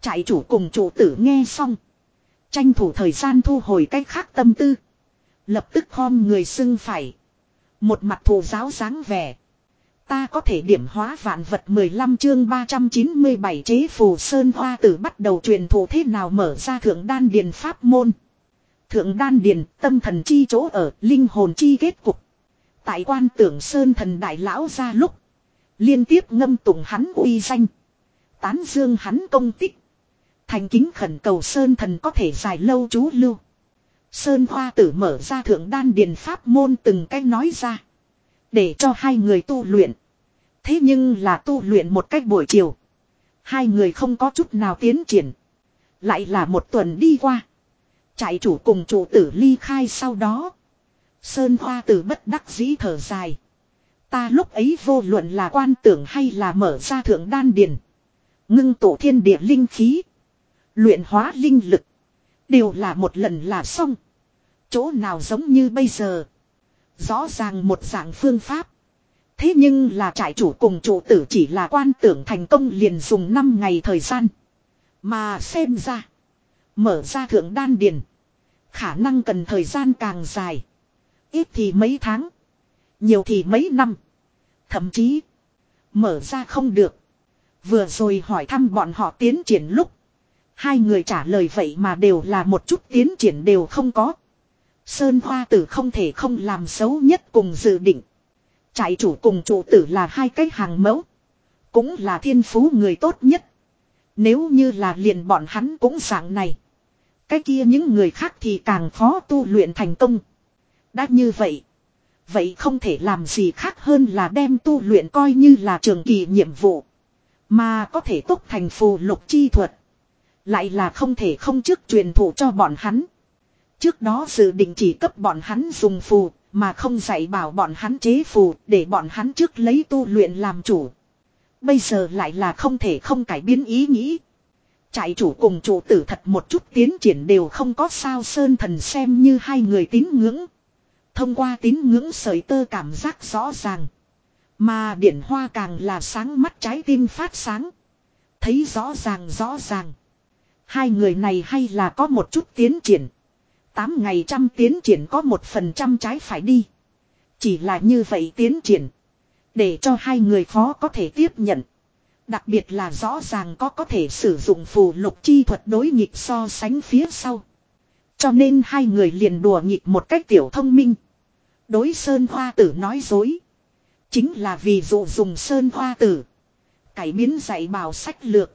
A: Trại chủ cùng chủ tử nghe xong. Tranh thủ thời gian thu hồi cách khác tâm tư. Lập tức khom người xưng phải. Một mặt thù giáo dáng vẻ. Ta có thể điểm hóa vạn vật 15 chương 397 chế phù sơn hoa tử bắt đầu truyền thụ thế nào mở ra thượng đan điền pháp môn. Thượng đan điền, tâm thần chi chỗ ở, linh hồn chi kết cục. Tại quan tưởng sơn thần đại lão ra lúc. Liên tiếp ngâm tụng hắn uy danh. Tán dương hắn công tích. Thành kính khẩn cầu sơn thần có thể dài lâu chú lưu. Sơn hoa tử mở ra thượng đan điền pháp môn từng cách nói ra. Để cho hai người tu luyện. Thế nhưng là tu luyện một cách buổi chiều. Hai người không có chút nào tiến triển. Lại là một tuần đi qua. Trại chủ cùng chủ tử ly khai sau đó. Sơn hoa tử bất đắc dĩ thở dài. Ta lúc ấy vô luận là quan tưởng hay là mở ra thượng đan điền. Ngưng tổ thiên địa linh khí. Luyện hóa linh lực. Đều là một lần là xong. Chỗ nào giống như bây giờ. Rõ ràng một dạng phương pháp. Thế nhưng là trại chủ cùng chủ tử chỉ là quan tưởng thành công liền dùng 5 ngày thời gian. Mà xem ra. Mở ra thượng đan điền. Khả năng cần thời gian càng dài. Ít thì mấy tháng. Nhiều thì mấy năm. Thậm chí. Mở ra không được. Vừa rồi hỏi thăm bọn họ tiến triển lúc. Hai người trả lời vậy mà đều là một chút tiến triển đều không có. Sơn Hoa Tử không thể không làm xấu nhất cùng dự định. Trại chủ cùng chủ tử là hai cái hàng mẫu. Cũng là thiên phú người tốt nhất. Nếu như là liền bọn hắn cũng dạng này. Cái kia những người khác thì càng khó tu luyện thành công. Đã như vậy. Vậy không thể làm gì khác hơn là đem tu luyện coi như là trường kỳ nhiệm vụ. Mà có thể túc thành phù lục chi thuật. Lại là không thể không trước truyền thụ cho bọn hắn. Trước đó dự định chỉ cấp bọn hắn dùng phù, mà không dạy bảo bọn hắn chế phù, để bọn hắn trước lấy tu luyện làm chủ. Bây giờ lại là không thể không cải biến ý nghĩ. Trại chủ cùng chủ tử thật một chút tiến triển đều không có sao sơn thần xem như hai người tín ngưỡng. Thông qua tín ngưỡng sợi tơ cảm giác rõ ràng. Mà điển hoa càng là sáng mắt trái tim phát sáng. Thấy rõ ràng rõ ràng. Hai người này hay là có một chút tiến triển. Tám ngày trăm tiến triển có một phần trăm trái phải đi. Chỉ là như vậy tiến triển. Để cho hai người khó có thể tiếp nhận. Đặc biệt là rõ ràng có có thể sử dụng phù lục chi thuật đối nghịch so sánh phía sau. Cho nên hai người liền đùa nghịch một cách tiểu thông minh. Đối Sơn Hoa Tử nói dối. Chính là vì dụ dùng Sơn Hoa Tử. Cải biến dạy bào sách lược.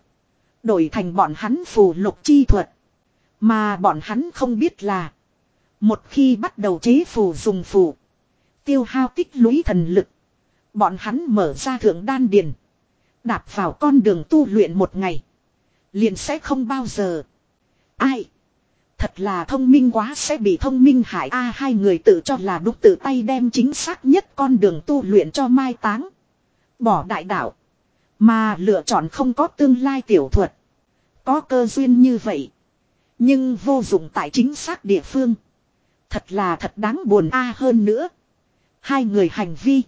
A: Đổi thành bọn hắn phù lục chi thuật. Mà bọn hắn không biết là. Một khi bắt đầu chế phù dùng phù. Tiêu hao tích lũy thần lực. Bọn hắn mở ra thượng đan điền. Đạp vào con đường tu luyện một ngày. Liền sẽ không bao giờ. Ai? Thật là thông minh quá, sẽ bị thông minh hại a, hai người tự cho là đúc tự tay đem chính xác nhất con đường tu luyện cho mai táng. Bỏ đại đạo. Mà lựa chọn không có tương lai tiểu thuật. Có cơ duyên như vậy. Nhưng vô dụng tại chính xác địa phương. Thật là thật đáng buồn a hơn nữa. Hai người hành vi.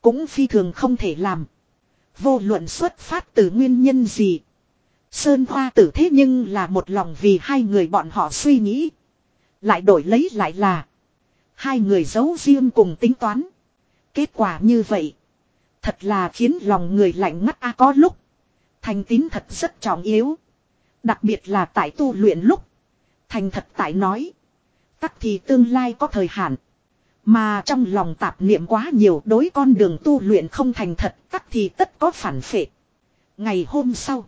A: Cũng phi thường không thể làm. Vô luận xuất phát từ nguyên nhân gì. Sơn Hoa tử thế nhưng là một lòng vì hai người bọn họ suy nghĩ. Lại đổi lấy lại là. Hai người giấu riêng cùng tính toán. Kết quả như vậy. Thật là khiến lòng người lạnh ngắt a có lúc. Thành tín thật rất trọng yếu. Đặc biệt là tại tu luyện lúc. Thành thật tại nói. Tắc thì tương lai có thời hạn. Mà trong lòng tạp niệm quá nhiều đối con đường tu luyện không thành thật, tắc thì tất có phản phệ. Ngày hôm sau.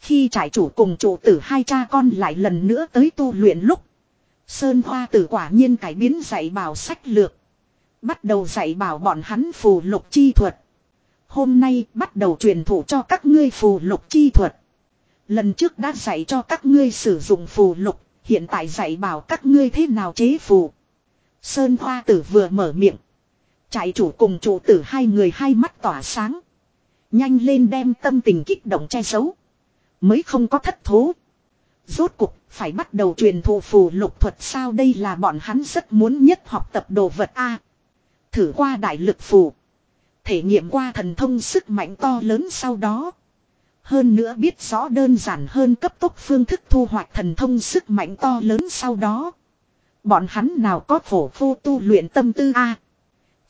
A: Khi trại chủ cùng chủ tử hai cha con lại lần nữa tới tu luyện lúc. Sơn Hoa tử quả nhiên cải biến dạy bảo sách lược. Bắt đầu dạy bảo bọn hắn phù lục chi thuật. Hôm nay bắt đầu truyền thụ cho các ngươi phù lục chi thuật. Lần trước đã dạy cho các ngươi sử dụng phù lục, hiện tại dạy bảo các ngươi thế nào chế phù. Sơn Hoa tử vừa mở miệng. Trại chủ cùng chủ tử hai người hai mắt tỏa sáng. Nhanh lên đem tâm tình kích động che giấu. Mới không có thất thố. Rốt cục phải bắt đầu truyền thụ phù lục thuật sao đây là bọn hắn rất muốn nhất học tập đồ vật A. thử qua đại lực phù. Thể nghiệm qua thần thông sức mạnh to lớn sau đó. Hơn nữa biết rõ đơn giản hơn cấp tốc phương thức thu hoạch thần thông sức mạnh to lớn sau đó. Bọn hắn nào có phổ phu tu luyện tâm tư A.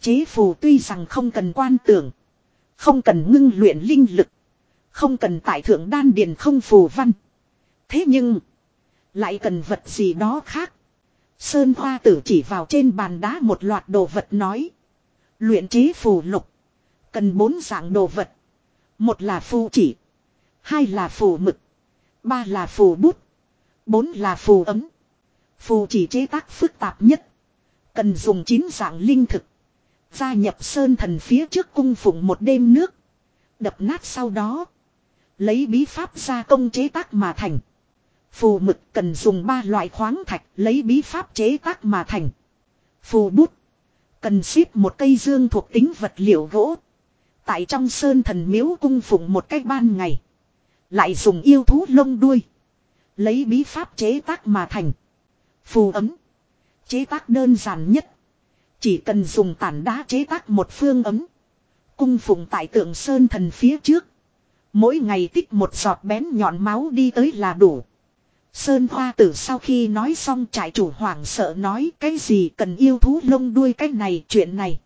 A: Chế phù tuy rằng không cần quan tưởng. Không cần ngưng luyện linh lực. Không cần tại thượng đan điền không phù văn. Thế nhưng. Lại cần vật gì đó khác. Sơn Hoa tử chỉ vào trên bàn đá một loạt đồ vật nói. Luyện chế phù lục. Cần bốn dạng đồ vật. Một là phù chỉ. Hai là phù mực. Ba là phù bút. Bốn là phù ấm. Phù chỉ chế tác phức tạp nhất. Cần dùng chín dạng linh thực. Gia nhập sơn thần phía trước cung phụng một đêm nước. Đập nát sau đó. Lấy bí pháp gia công chế tác mà thành. Phù mực cần dùng ba loại khoáng thạch lấy bí pháp chế tác mà thành. Phù bút. Cần ship một cây dương thuộc tính vật liệu gỗ. Tại trong sơn thần miếu cung phụng một cách ban ngày. Lại dùng yêu thú lông đuôi. Lấy bí pháp chế tác mà thành. Phù ấm. Chế tác đơn giản nhất. Chỉ cần dùng tản đá chế tác một phương ấm. Cung phụng tại tượng sơn thần phía trước. Mỗi ngày tích một giọt bén nhọn máu đi tới là đủ. Sơn Hoa Tử sau khi nói xong trại chủ hoảng sợ nói, cái gì cần yêu thú lông đuôi cái này chuyện này.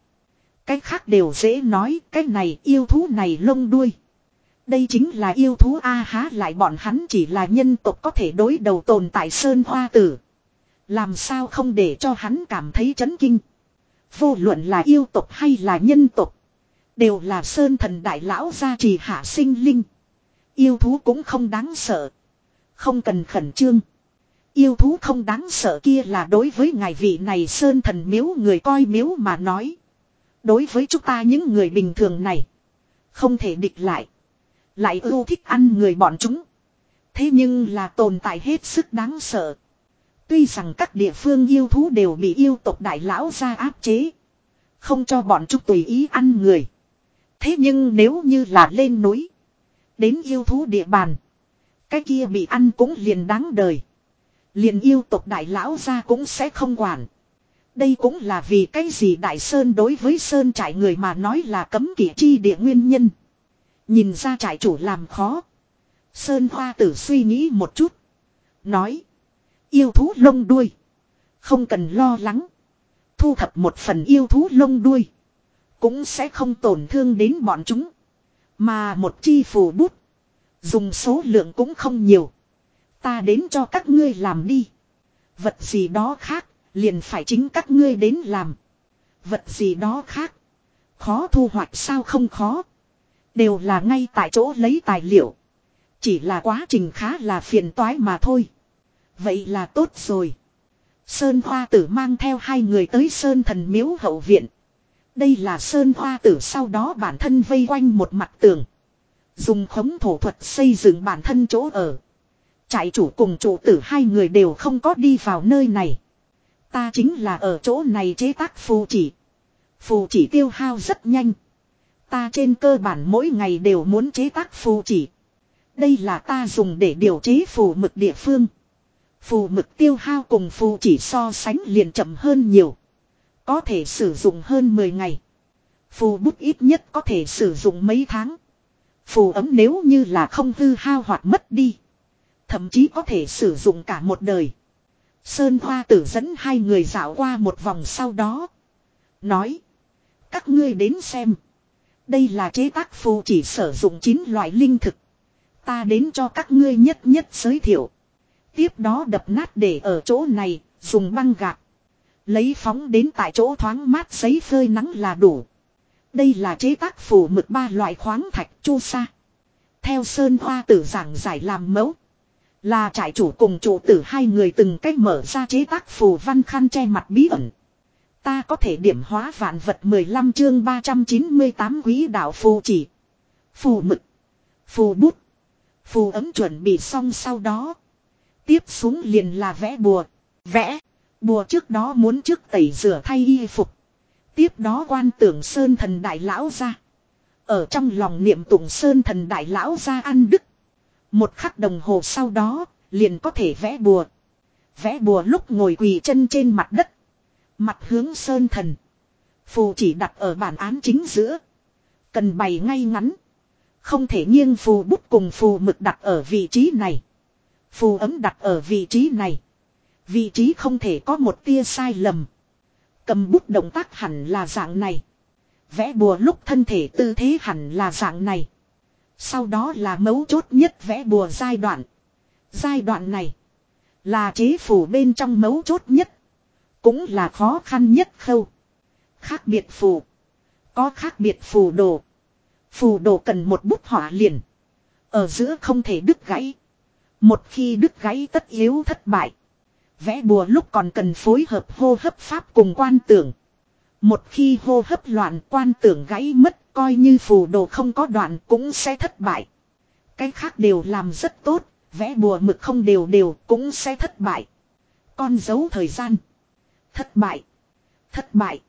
A: Cái khác đều dễ nói, cái này yêu thú này lông đuôi. Đây chính là yêu thú A há lại bọn hắn chỉ là nhân tộc có thể đối đầu tồn tại Sơn Hoa Tử. Làm sao không để cho hắn cảm thấy chấn kinh. Vô luận là yêu tộc hay là nhân tộc. Đều là Sơn thần đại lão gia trì hạ sinh linh. Yêu thú cũng không đáng sợ. Không cần khẩn trương. Yêu thú không đáng sợ kia là đối với ngài vị này Sơn thần miếu người coi miếu mà nói. Đối với chúng ta những người bình thường này. Không thể địch lại. Lại ưu thích ăn người bọn chúng. Thế nhưng là tồn tại hết sức đáng sợ. Tuy rằng các địa phương yêu thú đều bị yêu tộc đại lão ra áp chế. Không cho bọn chúng tùy ý ăn người. Thế nhưng nếu như là lên núi. Đến yêu thú địa bàn. Cái kia bị ăn cũng liền đáng đời. Liền yêu tộc đại lão ra cũng sẽ không quản. Đây cũng là vì cái gì Đại Sơn đối với Sơn trại người mà nói là cấm kỵ chi địa nguyên nhân. Nhìn ra trại chủ làm khó. Sơn Hoa tử suy nghĩ một chút. Nói. Yêu thú lông đuôi. Không cần lo lắng. Thu thập một phần yêu thú lông đuôi. Cũng sẽ không tổn thương đến bọn chúng. Mà một chi phù bút. Dùng số lượng cũng không nhiều. Ta đến cho các ngươi làm đi. Vật gì đó khác, liền phải chính các ngươi đến làm. Vật gì đó khác. Khó thu hoạch sao không khó. Đều là ngay tại chỗ lấy tài liệu. Chỉ là quá trình khá là phiền toái mà thôi. Vậy là tốt rồi. Sơn Hoa Tử mang theo hai người tới Sơn Thần Miếu hậu viện. Đây là Sơn Hoa Tử sau đó bản thân vây quanh một mặt tường. Dùng khống thổ thuật xây dựng bản thân chỗ ở. Trại chủ cùng chủ tử hai người đều không có đi vào nơi này. Ta chính là ở chỗ này chế tác phù chỉ. Phù chỉ tiêu hao rất nhanh. Ta trên cơ bản mỗi ngày đều muốn chế tác phù chỉ. Đây là ta dùng để điều chế phù mực địa phương. Phù mực tiêu hao cùng phù chỉ so sánh liền chậm hơn nhiều. Có thể sử dụng hơn 10 ngày. Phù bút ít nhất có thể sử dụng mấy tháng. Phù ấm nếu như là không hư hao hoặc mất đi. Thậm chí có thể sử dụng cả một đời. Sơn Hoa tử dẫn hai người dạo qua một vòng sau đó. Nói. Các ngươi đến xem. Đây là chế tác phù chỉ sử dụng 9 loại linh thực. Ta đến cho các ngươi nhất nhất giới thiệu. Tiếp đó đập nát để ở chỗ này, dùng băng gạc. Lấy phóng đến tại chỗ thoáng mát giấy phơi nắng là đủ. Đây là chế tác phủ mực ba loại khoáng thạch chu sa. Theo Sơn Hoa tử giảng giải làm mẫu. Là trại chủ cùng chủ tử hai người từng cách mở ra chế tác phù văn khăn che mặt bí ẩn. Ta có thể điểm hóa vạn vật 15 chương 398 quý đạo phù chỉ. Phù mực. Phù bút. Phù ấm chuẩn bị xong sau đó. Tiếp xuống liền là vẽ bùa. Vẽ. Bùa trước đó muốn trước tẩy rửa thay y phục. Tiếp đó quan tưởng sơn thần đại lão ra. Ở trong lòng niệm tụng sơn thần đại lão ra ăn đức. Một khắc đồng hồ sau đó, liền có thể vẽ bùa. Vẽ bùa lúc ngồi quỳ chân trên mặt đất. Mặt hướng sơn thần. Phù chỉ đặt ở bản án chính giữa. Cần bày ngay ngắn. Không thể nghiêng phù bút cùng phù mực đặt ở vị trí này. Phù ấm đặt ở vị trí này. Vị trí không thể có một tia sai lầm. Cầm bút động tác hẳn là dạng này. Vẽ bùa lúc thân thể tư thế hẳn là dạng này. Sau đó là mấu chốt nhất vẽ bùa giai đoạn. Giai đoạn này là chế phủ bên trong mấu chốt nhất. Cũng là khó khăn nhất khâu. Khác biệt phù. Có khác biệt phù đồ. Phù đồ cần một bút hỏa liền. Ở giữa không thể đứt gãy. Một khi đứt gãy tất yếu thất bại. Vẽ bùa lúc còn cần phối hợp hô hấp pháp cùng quan tưởng. Một khi hô hấp loạn quan tưởng gãy mất coi như phù đồ không có đoạn cũng sẽ thất bại. Cái khác đều làm rất tốt, vẽ bùa mực không đều đều cũng sẽ thất bại. Con dấu thời gian. Thất bại. Thất bại.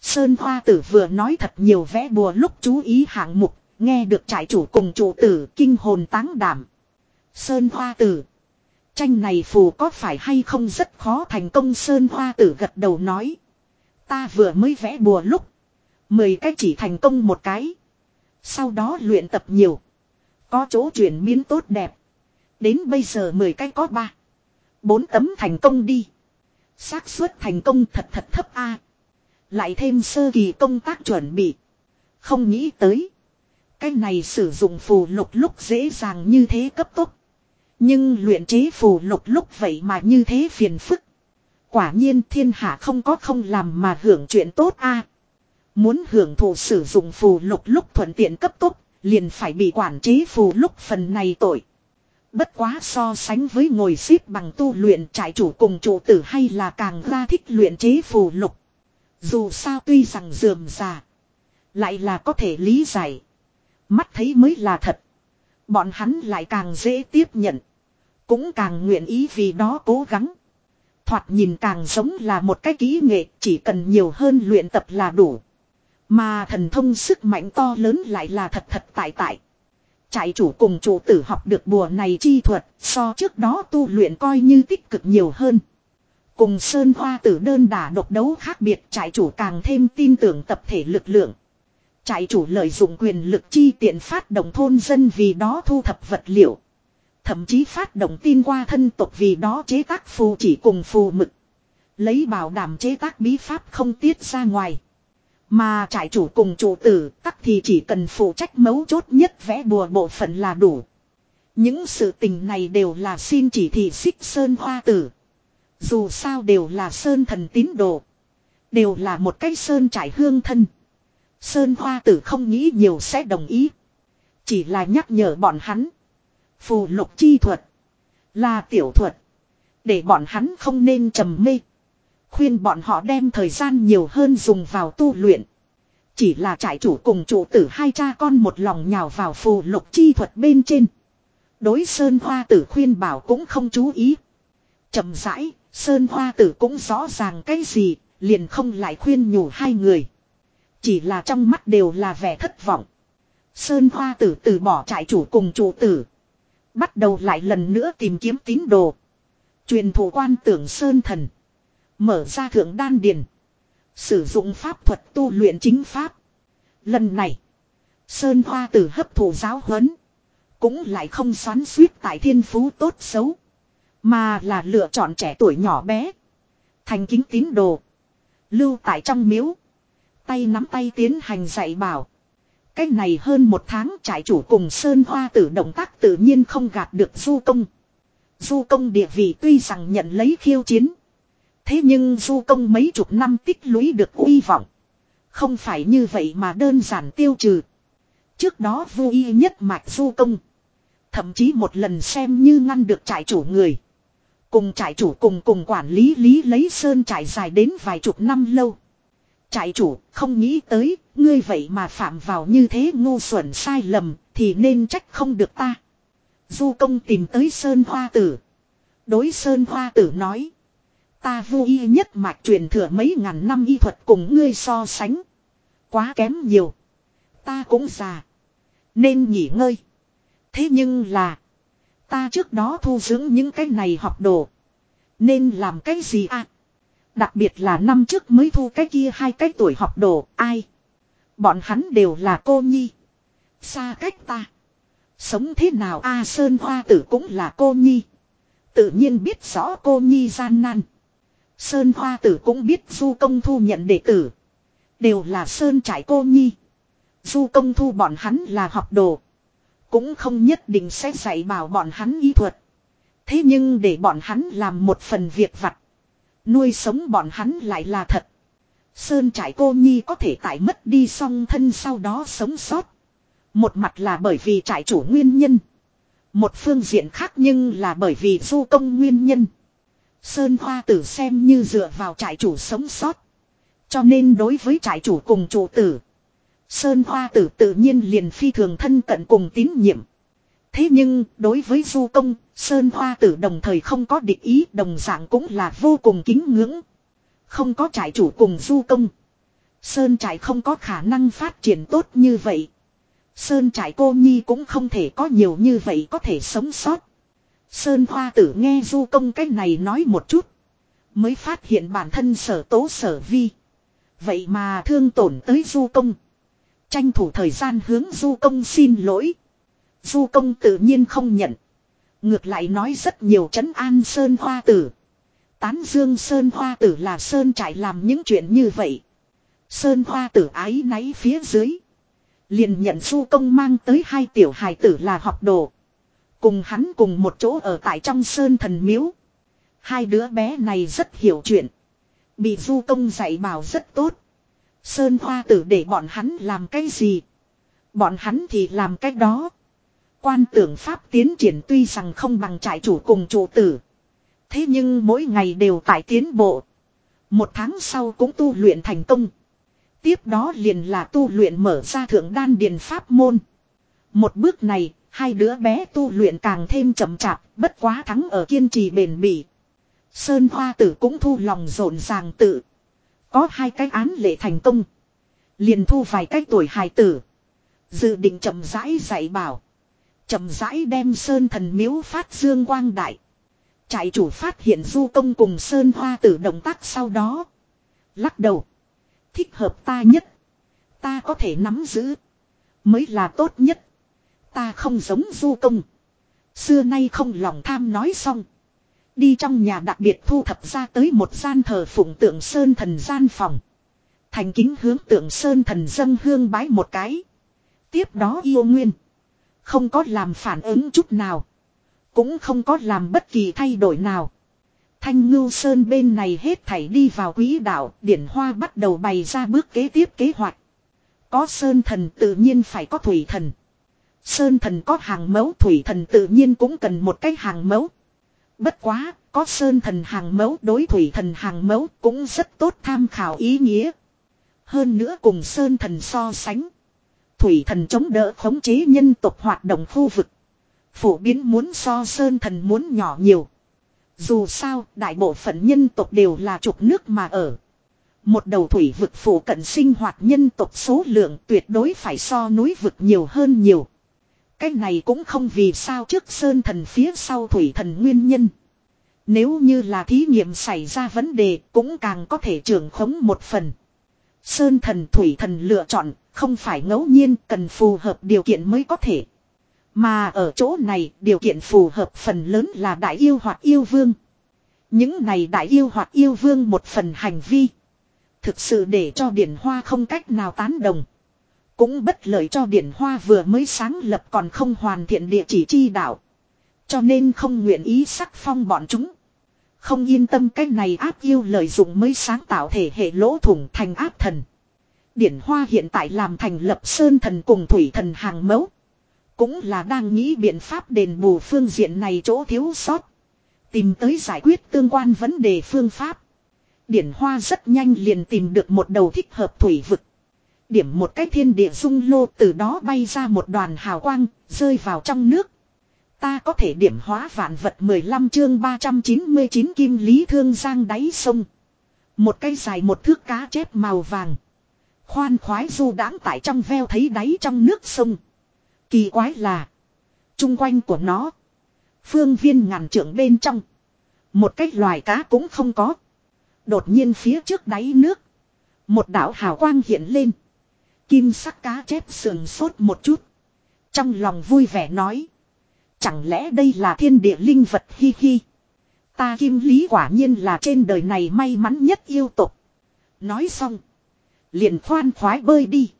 A: Sơn Hoa Tử vừa nói thật nhiều vẽ bùa lúc chú ý hạng mục, nghe được trại chủ cùng chủ tử kinh hồn táng đảm. Sơn Hoa Tử. Tranh này phù có phải hay không rất khó thành công Sơn Hoa Tử gật đầu nói. Ta vừa mới vẽ bùa lúc. Mười cái chỉ thành công một cái. Sau đó luyện tập nhiều. Có chỗ chuyển biến tốt đẹp. Đến bây giờ mười cái có ba. Bốn tấm thành công đi. xác suất thành công thật thật thấp a. Lại thêm sơ kỳ công tác chuẩn bị. Không nghĩ tới. Cái này sử dụng phù lục lúc dễ dàng như thế cấp tốc. Nhưng luyện chế phù lục lúc vậy mà như thế phiền phức. Quả nhiên thiên hạ không có không làm mà hưởng chuyện tốt a. Muốn hưởng thụ sử dụng phù lục lúc thuận tiện cấp tốc, liền phải bị quản chế phù lục phần này tội. Bất quá so sánh với ngồi xếp bằng tu luyện trại chủ cùng chủ tử hay là càng ra thích luyện chế phù lục. Dù sao tuy rằng dườm già, lại là có thể lý giải. Mắt thấy mới là thật. Bọn hắn lại càng dễ tiếp nhận. Cũng càng nguyện ý vì đó cố gắng. Thoạt nhìn càng giống là một cái kỹ nghệ, chỉ cần nhiều hơn luyện tập là đủ. Mà thần thông sức mạnh to lớn lại là thật thật tại tại. Trại chủ cùng chủ tử học được bùa này chi thuật, so trước đó tu luyện coi như tích cực nhiều hơn. Cùng Sơn Hoa tử đơn đả độc đấu khác biệt, trại chủ càng thêm tin tưởng tập thể lực lượng. Trại chủ lợi dụng quyền lực chi tiện phát động thôn dân vì đó thu thập vật liệu. Thậm chí phát động tin qua thân tộc vì đó chế tác phù chỉ cùng phù mực. Lấy bảo đảm chế tác bí pháp không tiết ra ngoài. Mà trại chủ cùng chủ tử tắc thì chỉ cần phụ trách mấu chốt nhất vẽ bùa bộ phận là đủ. Những sự tình này đều là xin chỉ thị xích sơn hoa tử. Dù sao đều là sơn thần tín đồ. Đều là một cái sơn trải hương thân. Sơn hoa tử không nghĩ nhiều sẽ đồng ý. Chỉ là nhắc nhở bọn hắn. Phù lục chi thuật. Là tiểu thuật. Để bọn hắn không nên trầm mê. Khuyên bọn họ đem thời gian nhiều hơn dùng vào tu luyện. Chỉ là trại chủ cùng chủ tử hai cha con một lòng nhào vào phù lục chi thuật bên trên. Đối Sơn Hoa tử khuyên bảo cũng không chú ý. chậm rãi, Sơn Hoa tử cũng rõ ràng cái gì, liền không lại khuyên nhủ hai người. Chỉ là trong mắt đều là vẻ thất vọng. Sơn Hoa tử từ bỏ trại chủ cùng chủ tử. Bắt đầu lại lần nữa tìm kiếm tín đồ. Truyền thủ quan tưởng Sơn thần. Mở ra thượng đan điền. Sử dụng pháp thuật tu luyện chính pháp. Lần này. Sơn Hoa tử hấp thụ giáo huấn. Cũng lại không xoắn suýt tại thiên phú tốt xấu. Mà là lựa chọn trẻ tuổi nhỏ bé. Thành kính tín đồ. Lưu tại trong miếu. Tay nắm tay tiến hành dạy bảo. Cách này hơn một tháng trải chủ cùng Sơn Hoa tử động tác tự nhiên không gạt được Du Công. Du Công địa vị tuy rằng nhận lấy khiêu chiến. Thế nhưng Du Công mấy chục năm tích lũy được uy vọng. Không phải như vậy mà đơn giản tiêu trừ. Trước đó vui nhất mạch Du Công. Thậm chí một lần xem như ngăn được trại chủ người. Cùng trại chủ cùng cùng quản lý lý lấy sơn trại dài đến vài chục năm lâu. Trại chủ không nghĩ tới, ngươi vậy mà phạm vào như thế ngu xuẩn sai lầm, thì nên trách không được ta. Du công tìm tới Sơn Hoa Tử. Đối Sơn Hoa Tử nói. Ta vô y nhất mạch truyền thừa mấy ngàn năm y thuật cùng ngươi so sánh. Quá kém nhiều. Ta cũng già. Nên nghỉ ngơi. Thế nhưng là. Ta trước đó thu dưỡng những cái này học đồ. Nên làm cái gì à? Đặc biệt là năm trước mới thu cái kia hai cái tuổi học đồ, ai? Bọn hắn đều là cô nhi. Xa cách ta. Sống thế nào A Sơn Hoa tử cũng là cô nhi. Tự nhiên biết rõ cô nhi gian nan. Sơn Hoa tử cũng biết Du Công Thu nhận đệ tử. Đều là Sơn trải cô nhi. Du Công Thu bọn hắn là học đồ. Cũng không nhất định sẽ dạy bảo bọn hắn y thuật. Thế nhưng để bọn hắn làm một phần việc vặt. Nuôi sống bọn hắn lại là thật. Sơn trải cô nhi có thể tại mất đi song thân sau đó sống sót. Một mặt là bởi vì trải chủ nguyên nhân. Một phương diện khác nhưng là bởi vì du công nguyên nhân. Sơn hoa tử xem như dựa vào trại chủ sống sót. Cho nên đối với trại chủ cùng chủ tử. Sơn hoa tử tự nhiên liền phi thường thân cận cùng tín nhiệm. Thế nhưng, đối với du công, Sơn Hoa tử đồng thời không có địch ý, đồng dạng cũng là vô cùng kính ngưỡng. Không có trại chủ cùng du công. Sơn trại không có khả năng phát triển tốt như vậy. Sơn trại cô nhi cũng không thể có nhiều như vậy có thể sống sót. Sơn Hoa tử nghe du công cái này nói một chút. Mới phát hiện bản thân sở tố sở vi. Vậy mà thương tổn tới du công. Tranh thủ thời gian hướng du công xin lỗi. Du công tự nhiên không nhận. Ngược lại nói rất nhiều trấn an Sơn Hoa Tử. Tán dương Sơn Hoa Tử là Sơn trải làm những chuyện như vậy. Sơn Hoa Tử ái náy phía dưới. Liền nhận du công mang tới hai tiểu hài tử là học đồ. Cùng hắn cùng một chỗ ở tại trong Sơn Thần Miếu. Hai đứa bé này rất hiểu chuyện. Bị du công dạy bảo rất tốt. Sơn Hoa Tử để bọn hắn làm cái gì. Bọn hắn thì làm cái đó. Quan tưởng pháp tiến triển tuy rằng không bằng trại chủ cùng chủ tử. Thế nhưng mỗi ngày đều tại tiến bộ. Một tháng sau cũng tu luyện thành công. Tiếp đó liền là tu luyện mở ra thượng đan điền pháp môn. Một bước này, hai đứa bé tu luyện càng thêm chậm chạp, bất quá thắng ở kiên trì bền bỉ. Sơn Hoa tử cũng thu lòng rộn ràng tự. Có hai cái án lệ thành công. Liền thu vài cái tuổi hài tử. Dự định chậm rãi dạy bảo chậm rãi đem sơn thần miếu phát dương quang đại. Trại chủ phát hiện du công cùng sơn hoa tử động tác sau đó. Lắc đầu. Thích hợp ta nhất. Ta có thể nắm giữ. Mới là tốt nhất. Ta không giống du công. Xưa nay không lòng tham nói xong. Đi trong nhà đặc biệt thu thập ra tới một gian thờ phụng tượng sơn thần gian phòng. Thành kính hướng tượng sơn thần dâng hương bái một cái. Tiếp đó yêu nguyên. Không có làm phản ứng chút nào. Cũng không có làm bất kỳ thay đổi nào. Thanh ngưu sơn bên này hết thảy đi vào quỹ đạo, điển hoa bắt đầu bày ra bước kế tiếp kế hoạch. Có sơn thần tự nhiên phải có thủy thần. Sơn thần có hàng mẫu thủy thần tự nhiên cũng cần một cái hàng mẫu. Bất quá, có sơn thần hàng mẫu đối thủy thần hàng mẫu cũng rất tốt tham khảo ý nghĩa. Hơn nữa cùng sơn thần so sánh. Thủy thần chống đỡ khống chế nhân tộc hoạt động khu vực. Phổ biến muốn so sơn thần muốn nhỏ nhiều. Dù sao, đại bộ phận nhân tộc đều là trục nước mà ở. Một đầu thủy vực phủ cận sinh hoạt nhân tộc số lượng tuyệt đối phải so núi vực nhiều hơn nhiều. Cái này cũng không vì sao trước sơn thần phía sau thủy thần nguyên nhân. Nếu như là thí nghiệm xảy ra vấn đề cũng càng có thể trưởng khống một phần. Sơn thần thủy thần lựa chọn, không phải ngẫu nhiên cần phù hợp điều kiện mới có thể. Mà ở chỗ này, điều kiện phù hợp phần lớn là đại yêu hoặc yêu vương. Những này đại yêu hoặc yêu vương một phần hành vi. Thực sự để cho điển hoa không cách nào tán đồng. Cũng bất lợi cho điển hoa vừa mới sáng lập còn không hoàn thiện địa chỉ chi đạo. Cho nên không nguyện ý sắc phong bọn chúng. Không yên tâm cái này áp yêu lợi dụng mới sáng tạo thể hệ lỗ thủng thành áp thần. Điển hoa hiện tại làm thành lập sơn thần cùng thủy thần hàng mẫu. Cũng là đang nghĩ biện pháp đền bù phương diện này chỗ thiếu sót. Tìm tới giải quyết tương quan vấn đề phương pháp. Điển hoa rất nhanh liền tìm được một đầu thích hợp thủy vực. Điểm một cái thiên địa dung lô từ đó bay ra một đoàn hào quang, rơi vào trong nước. Ta có thể điểm hóa vạn vật 15 chương 399 kim lý thương giang đáy sông. Một cây dài một thước cá chép màu vàng. Khoan khoái du đãng tại trong veo thấy đáy trong nước sông. Kỳ quái là. Trung quanh của nó. Phương viên ngàn trượng bên trong. Một cái loài cá cũng không có. Đột nhiên phía trước đáy nước. Một đảo hào quang hiện lên. Kim sắc cá chép sườn sốt một chút. Trong lòng vui vẻ nói. Chẳng lẽ đây là thiên địa linh vật hi hi. Ta kim lý quả nhiên là trên đời này may mắn nhất yêu tục. Nói xong. Liền khoan khoái bơi đi.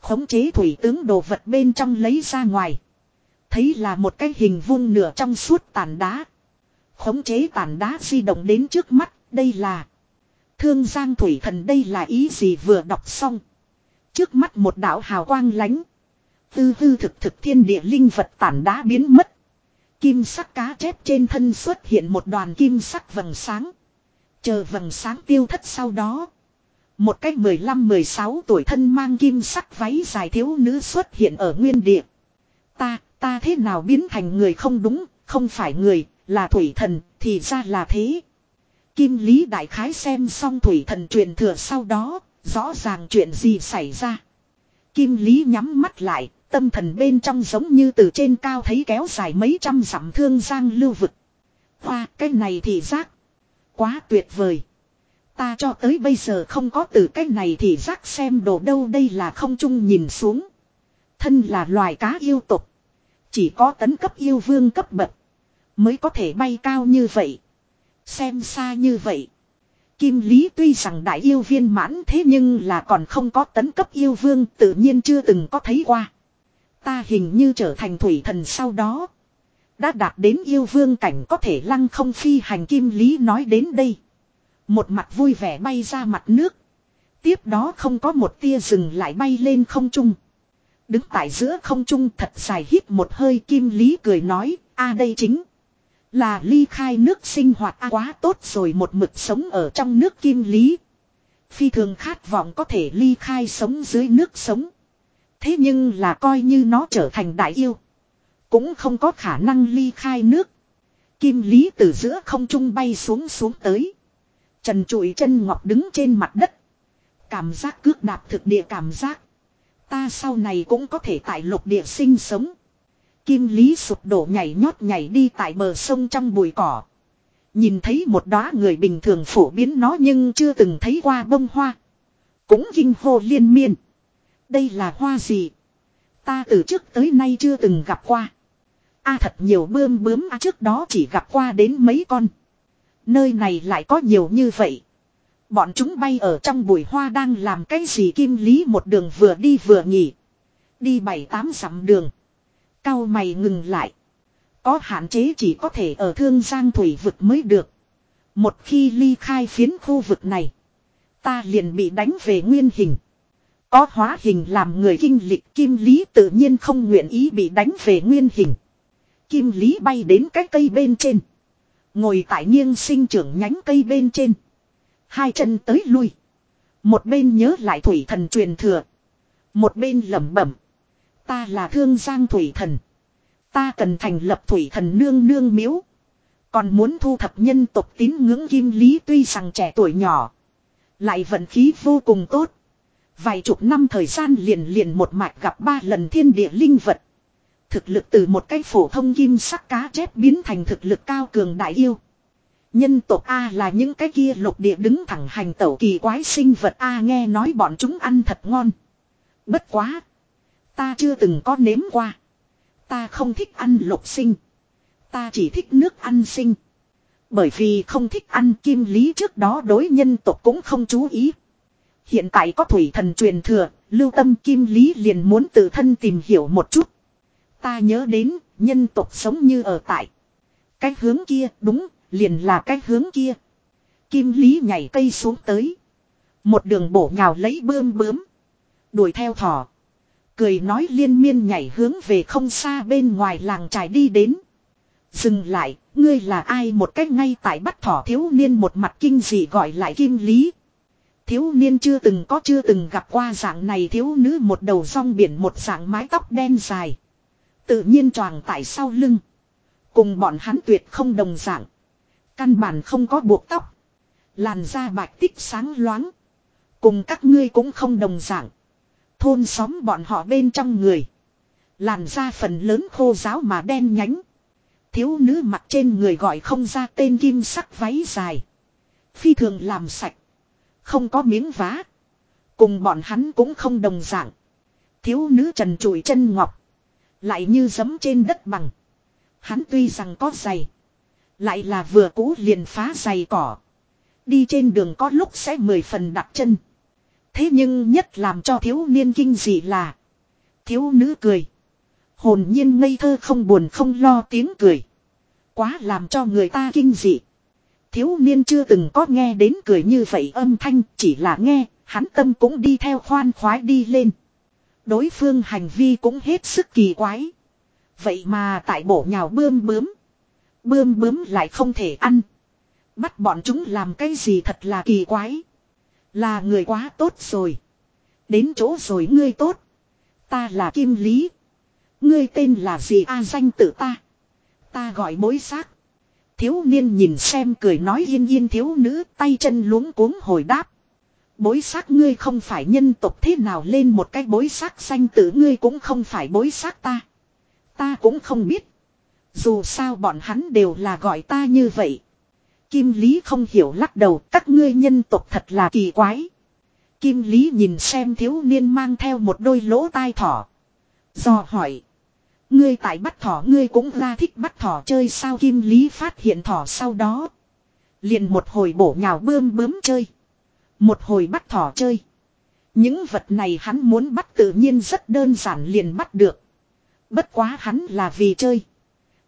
A: Khống chế thủy tướng đồ vật bên trong lấy ra ngoài. Thấy là một cái hình vuông nửa trong suốt tàn đá. Khống chế tàn đá di động đến trước mắt. Đây là. Thương giang thủy thần đây là ý gì vừa đọc xong. Trước mắt một đạo hào quang lánh. Tư hư thực thực thiên địa linh vật tản đá biến mất. Kim sắc cá chép trên thân xuất hiện một đoàn kim sắc vầng sáng. Chờ vầng sáng tiêu thất sau đó. Một cách 15-16 tuổi thân mang kim sắc váy dài thiếu nữ xuất hiện ở nguyên địa. Ta, ta thế nào biến thành người không đúng, không phải người, là thủy thần, thì ra là thế. Kim Lý Đại Khái xem xong thủy thần truyền thừa sau đó, rõ ràng chuyện gì xảy ra. Kim Lý nhắm mắt lại, tâm thần bên trong giống như từ trên cao thấy kéo dài mấy trăm dặm thương giang lưu vực. Hoa, cái này thì giác. Quá tuyệt vời. Ta cho tới bây giờ không có từ cái này thì giác xem đồ đâu đây là không chung nhìn xuống. Thân là loài cá yêu tục. Chỉ có tấn cấp yêu vương cấp bậc. Mới có thể bay cao như vậy. Xem xa như vậy. Kim Lý tuy rằng đại yêu viên mãn thế nhưng là còn không có tấn cấp yêu vương tự nhiên chưa từng có thấy qua. Ta hình như trở thành thủy thần sau đó. Đã đạt đến yêu vương cảnh có thể lăng không phi hành Kim Lý nói đến đây. Một mặt vui vẻ bay ra mặt nước. Tiếp đó không có một tia rừng lại bay lên không trung. Đứng tại giữa không trung thật dài hít một hơi Kim Lý cười nói, a đây chính là ly khai nước sinh hoạt a quá tốt rồi một mực sống ở trong nước kim lý. Phi thường khát vọng có thể ly khai sống dưới nước sống. Thế nhưng là coi như nó trở thành đại yêu. Cũng không có khả năng ly khai nước. Kim lý từ giữa không trung bay xuống xuống tới. Trần trụi chân ngọc đứng trên mặt đất. cảm giác cước đạp thực địa cảm giác. Ta sau này cũng có thể tại lục địa sinh sống. Kim Lý sụp đổ nhảy nhót nhảy đi tại bờ sông trong bụi cỏ. Nhìn thấy một đóa người bình thường phổ biến nó nhưng chưa từng thấy qua bông hoa. Cũng kinh hô liên miên. Đây là hoa gì? Ta từ trước tới nay chưa từng gặp qua. A thật nhiều bươm bướm, a trước đó chỉ gặp qua đến mấy con. Nơi này lại có nhiều như vậy. Bọn chúng bay ở trong bụi hoa đang làm cái gì kim lý một đường vừa đi vừa nghỉ. Đi bảy tám dặm đường. Cao mày ngừng lại. Có hạn chế chỉ có thể ở thương giang thủy vực mới được. Một khi ly khai phiến khu vực này. Ta liền bị đánh về nguyên hình. Có hóa hình làm người kinh lịch, kim lý tự nhiên không nguyện ý bị đánh về nguyên hình. Kim lý bay đến cái cây bên trên. Ngồi tại nghiêng sinh trưởng nhánh cây bên trên. Hai chân tới lui. Một bên nhớ lại thủy thần truyền thừa. Một bên lẩm bẩm. Ta là thương giang thủy thần. Ta cần thành lập thủy thần nương nương miếu. Còn muốn thu thập nhân tộc tín ngưỡng kim lý tuy rằng trẻ tuổi nhỏ. Lại vận khí vô cùng tốt. Vài chục năm thời gian liền liền một mạch gặp ba lần thiên địa linh vật. Thực lực từ một cái phổ thông kim sắc cá chép biến thành thực lực cao cường đại yêu. Nhân tộc A là những cái kia lục địa đứng thẳng hành tẩu kỳ quái sinh vật A nghe nói bọn chúng ăn thật ngon. Bất quá. Ta chưa từng có nếm qua. Ta không thích ăn lục sinh. Ta chỉ thích nước ăn sinh. Bởi vì không thích ăn kim lý trước đó đối nhân tộc cũng không chú ý. Hiện tại có thủy thần truyền thừa, lưu tâm kim lý liền muốn tự thân tìm hiểu một chút. Ta nhớ đến, nhân tộc sống như ở tại. Cái hướng kia, đúng, liền là cái hướng kia. Kim lý nhảy cây xuống tới. Một đường bổ nhào lấy bươm bướm. Đuổi theo thỏ. Cười nói liên miên nhảy hướng về không xa bên ngoài làng trải đi đến. Dừng lại, ngươi là ai một cách ngay tại bắt thỏ thiếu niên một mặt kinh dị gọi lại kim lý. Thiếu niên chưa từng có chưa từng gặp qua dạng này thiếu nữ một đầu rong biển một dạng mái tóc đen dài. Tự nhiên tròn tại sau lưng. Cùng bọn hắn tuyệt không đồng dạng. Căn bản không có buộc tóc. Làn da bạch tích sáng loáng. Cùng các ngươi cũng không đồng dạng. Thôn xóm bọn họ bên trong người. Làn da phần lớn khô giáo mà đen nhánh. Thiếu nữ mặc trên người gọi không ra tên kim sắc váy dài. Phi thường làm sạch. Không có miếng vá. Cùng bọn hắn cũng không đồng dạng. Thiếu nữ trần trụi chân ngọc. Lại như giấm trên đất bằng. Hắn tuy rằng có giày. Lại là vừa cũ liền phá giày cỏ. Đi trên đường có lúc sẽ mười phần đặt chân. Thế nhưng nhất làm cho thiếu niên kinh dị là. Thiếu nữ cười. Hồn nhiên ngây thơ không buồn không lo tiếng cười. Quá làm cho người ta kinh dị. Thiếu niên chưa từng có nghe đến cười như vậy âm thanh chỉ là nghe, hắn tâm cũng đi theo khoan khoái đi lên. Đối phương hành vi cũng hết sức kỳ quái. Vậy mà tại bổ nhào bươm bướm. Bươm bướm lại không thể ăn. Bắt bọn chúng làm cái gì thật là kỳ quái. Là người quá tốt rồi. Đến chỗ rồi ngươi tốt. Ta là Kim Lý. Ngươi tên là gì a danh tự ta. Ta gọi bối xác. Thiếu niên nhìn xem cười nói yên yên thiếu nữ tay chân luống cuống hồi đáp. Bối xác ngươi không phải nhân tộc thế nào lên một cái bối xác xanh tử ngươi cũng không phải bối xác ta. Ta cũng không biết. Dù sao bọn hắn đều là gọi ta như vậy. Kim Lý không hiểu lắc đầu, các ngươi nhân tộc thật là kỳ quái. Kim Lý nhìn xem thiếu niên mang theo một đôi lỗ tai thỏ. Do hỏi. Ngươi tại bắt thỏ ngươi cũng ra thích bắt thỏ chơi sao Kim Lý phát hiện thỏ sau đó. Liền một hồi bổ nhào bươm bướm chơi. Một hồi bắt thỏ chơi. Những vật này hắn muốn bắt tự nhiên rất đơn giản liền bắt được. Bất quá hắn là vì chơi.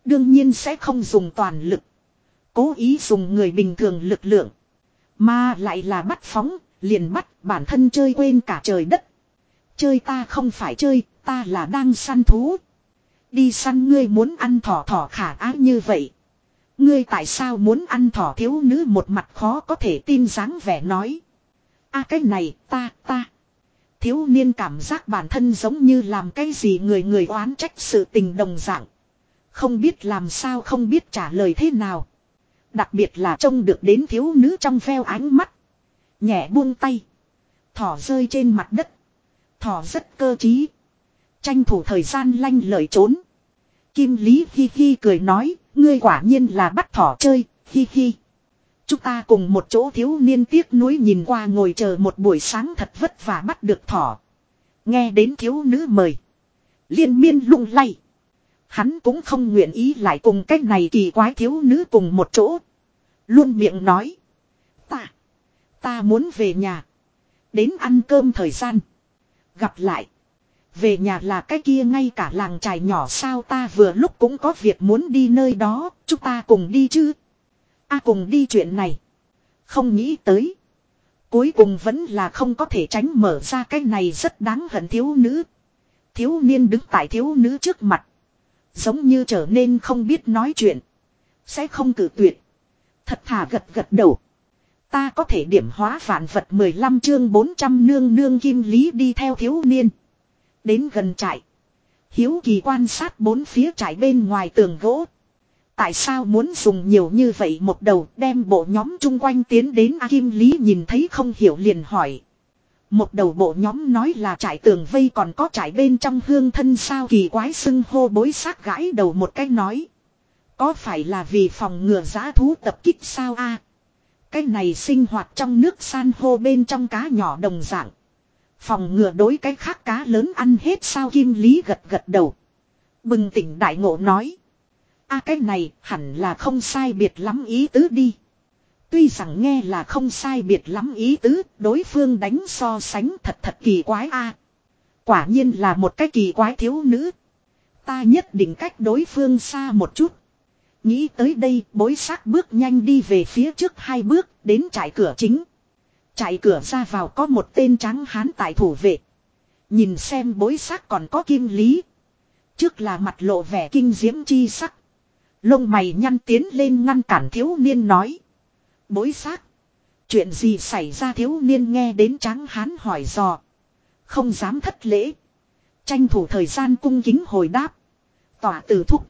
A: Đương nhiên sẽ không dùng toàn lực. Cố ý dùng người bình thường lực lượng. Mà lại là bắt phóng, liền bắt bản thân chơi quên cả trời đất. Chơi ta không phải chơi, ta là đang săn thú. Đi săn ngươi muốn ăn thỏ thỏ khả ái như vậy. Ngươi tại sao muốn ăn thỏ thiếu nữ một mặt khó có thể tin dáng vẻ nói. a cái này, ta ta. Thiếu niên cảm giác bản thân giống như làm cái gì người người oán trách sự tình đồng dạng. Không biết làm sao không biết trả lời thế nào. Đặc biệt là trông được đến thiếu nữ trong veo ánh mắt. Nhẹ buông tay. Thỏ rơi trên mặt đất. Thỏ rất cơ trí. Tranh thủ thời gian lanh lợi trốn. Kim Lý hi hi cười nói, ngươi quả nhiên là bắt thỏ chơi, hi hi. Chúng ta cùng một chỗ thiếu niên tiếc nuối nhìn qua ngồi chờ một buổi sáng thật vất vả bắt được thỏ. Nghe đến thiếu nữ mời. Liên miên lung lay. Hắn cũng không nguyện ý lại cùng cách này kỳ quái thiếu nữ cùng một chỗ. Luôn miệng nói. Ta. Ta muốn về nhà. Đến ăn cơm thời gian. Gặp lại. Về nhà là cái kia ngay cả làng trài nhỏ sao ta vừa lúc cũng có việc muốn đi nơi đó. Chúng ta cùng đi chứ. a cùng đi chuyện này. Không nghĩ tới. Cuối cùng vẫn là không có thể tránh mở ra cái này rất đáng hận thiếu nữ. Thiếu niên đứng tại thiếu nữ trước mặt. Giống như trở nên không biết nói chuyện. Sẽ không cử tuyệt. Thật thà gật gật đầu. Ta có thể điểm hóa vạn vật 15 chương 400 nương nương kim lý đi theo thiếu niên. Đến gần trại. Hiếu kỳ quan sát bốn phía trại bên ngoài tường gỗ. Tại sao muốn dùng nhiều như vậy một đầu đem bộ nhóm chung quanh tiến đến A Kim Lý nhìn thấy không hiểu liền hỏi. Một đầu bộ nhóm nói là trải tường vây còn có trải bên trong hương thân sao kỳ quái xưng hô bối xác gãi đầu một cái nói. Có phải là vì phòng ngừa giá thú tập kích sao a? Cái này sinh hoạt trong nước san hô bên trong cá nhỏ đồng dạng. Phòng ngừa đối cái khác cá lớn ăn hết sao kim lý gật gật đầu. Bừng tỉnh đại ngộ nói. a cái này hẳn là không sai biệt lắm ý tứ đi. Tuy rằng nghe là không sai biệt lắm ý tứ, đối phương đánh so sánh thật thật kỳ quái a. Quả nhiên là một cái kỳ quái thiếu nữ. Ta nhất định cách đối phương xa một chút. Nghĩ tới đây bối xác bước nhanh đi về phía trước hai bước đến trại cửa chính chạy cửa ra vào có một tên trắng hán tại thủ vệ. Nhìn xem bối xác còn có kim lý. Trước là mặt lộ vẻ kinh diễm chi sắc. Lông mày nhăn tiến lên ngăn cản thiếu niên nói. Bối xác. Chuyện gì xảy ra thiếu niên nghe đến trắng hán hỏi dò. Không dám thất lễ. Tranh thủ thời gian cung kính hồi đáp. Tỏa tử thúc.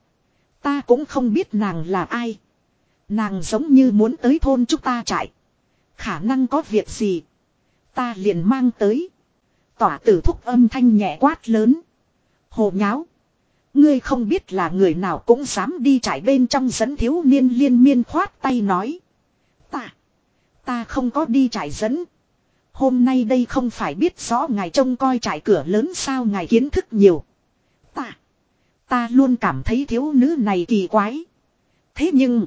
A: Ta cũng không biết nàng là ai. Nàng giống như muốn tới thôn chúng ta chạy. Khả năng có việc gì. Ta liền mang tới. Tỏa tử thúc âm thanh nhẹ quát lớn. Hồ nháo. Ngươi không biết là người nào cũng dám đi trải bên trong dẫn thiếu niên liên miên khoát tay nói. Ta. Ta không có đi trải dẫn. Hôm nay đây không phải biết rõ ngài trông coi trải cửa lớn sao ngài kiến thức nhiều. Ta. Ta luôn cảm thấy thiếu nữ này kỳ quái. Thế nhưng.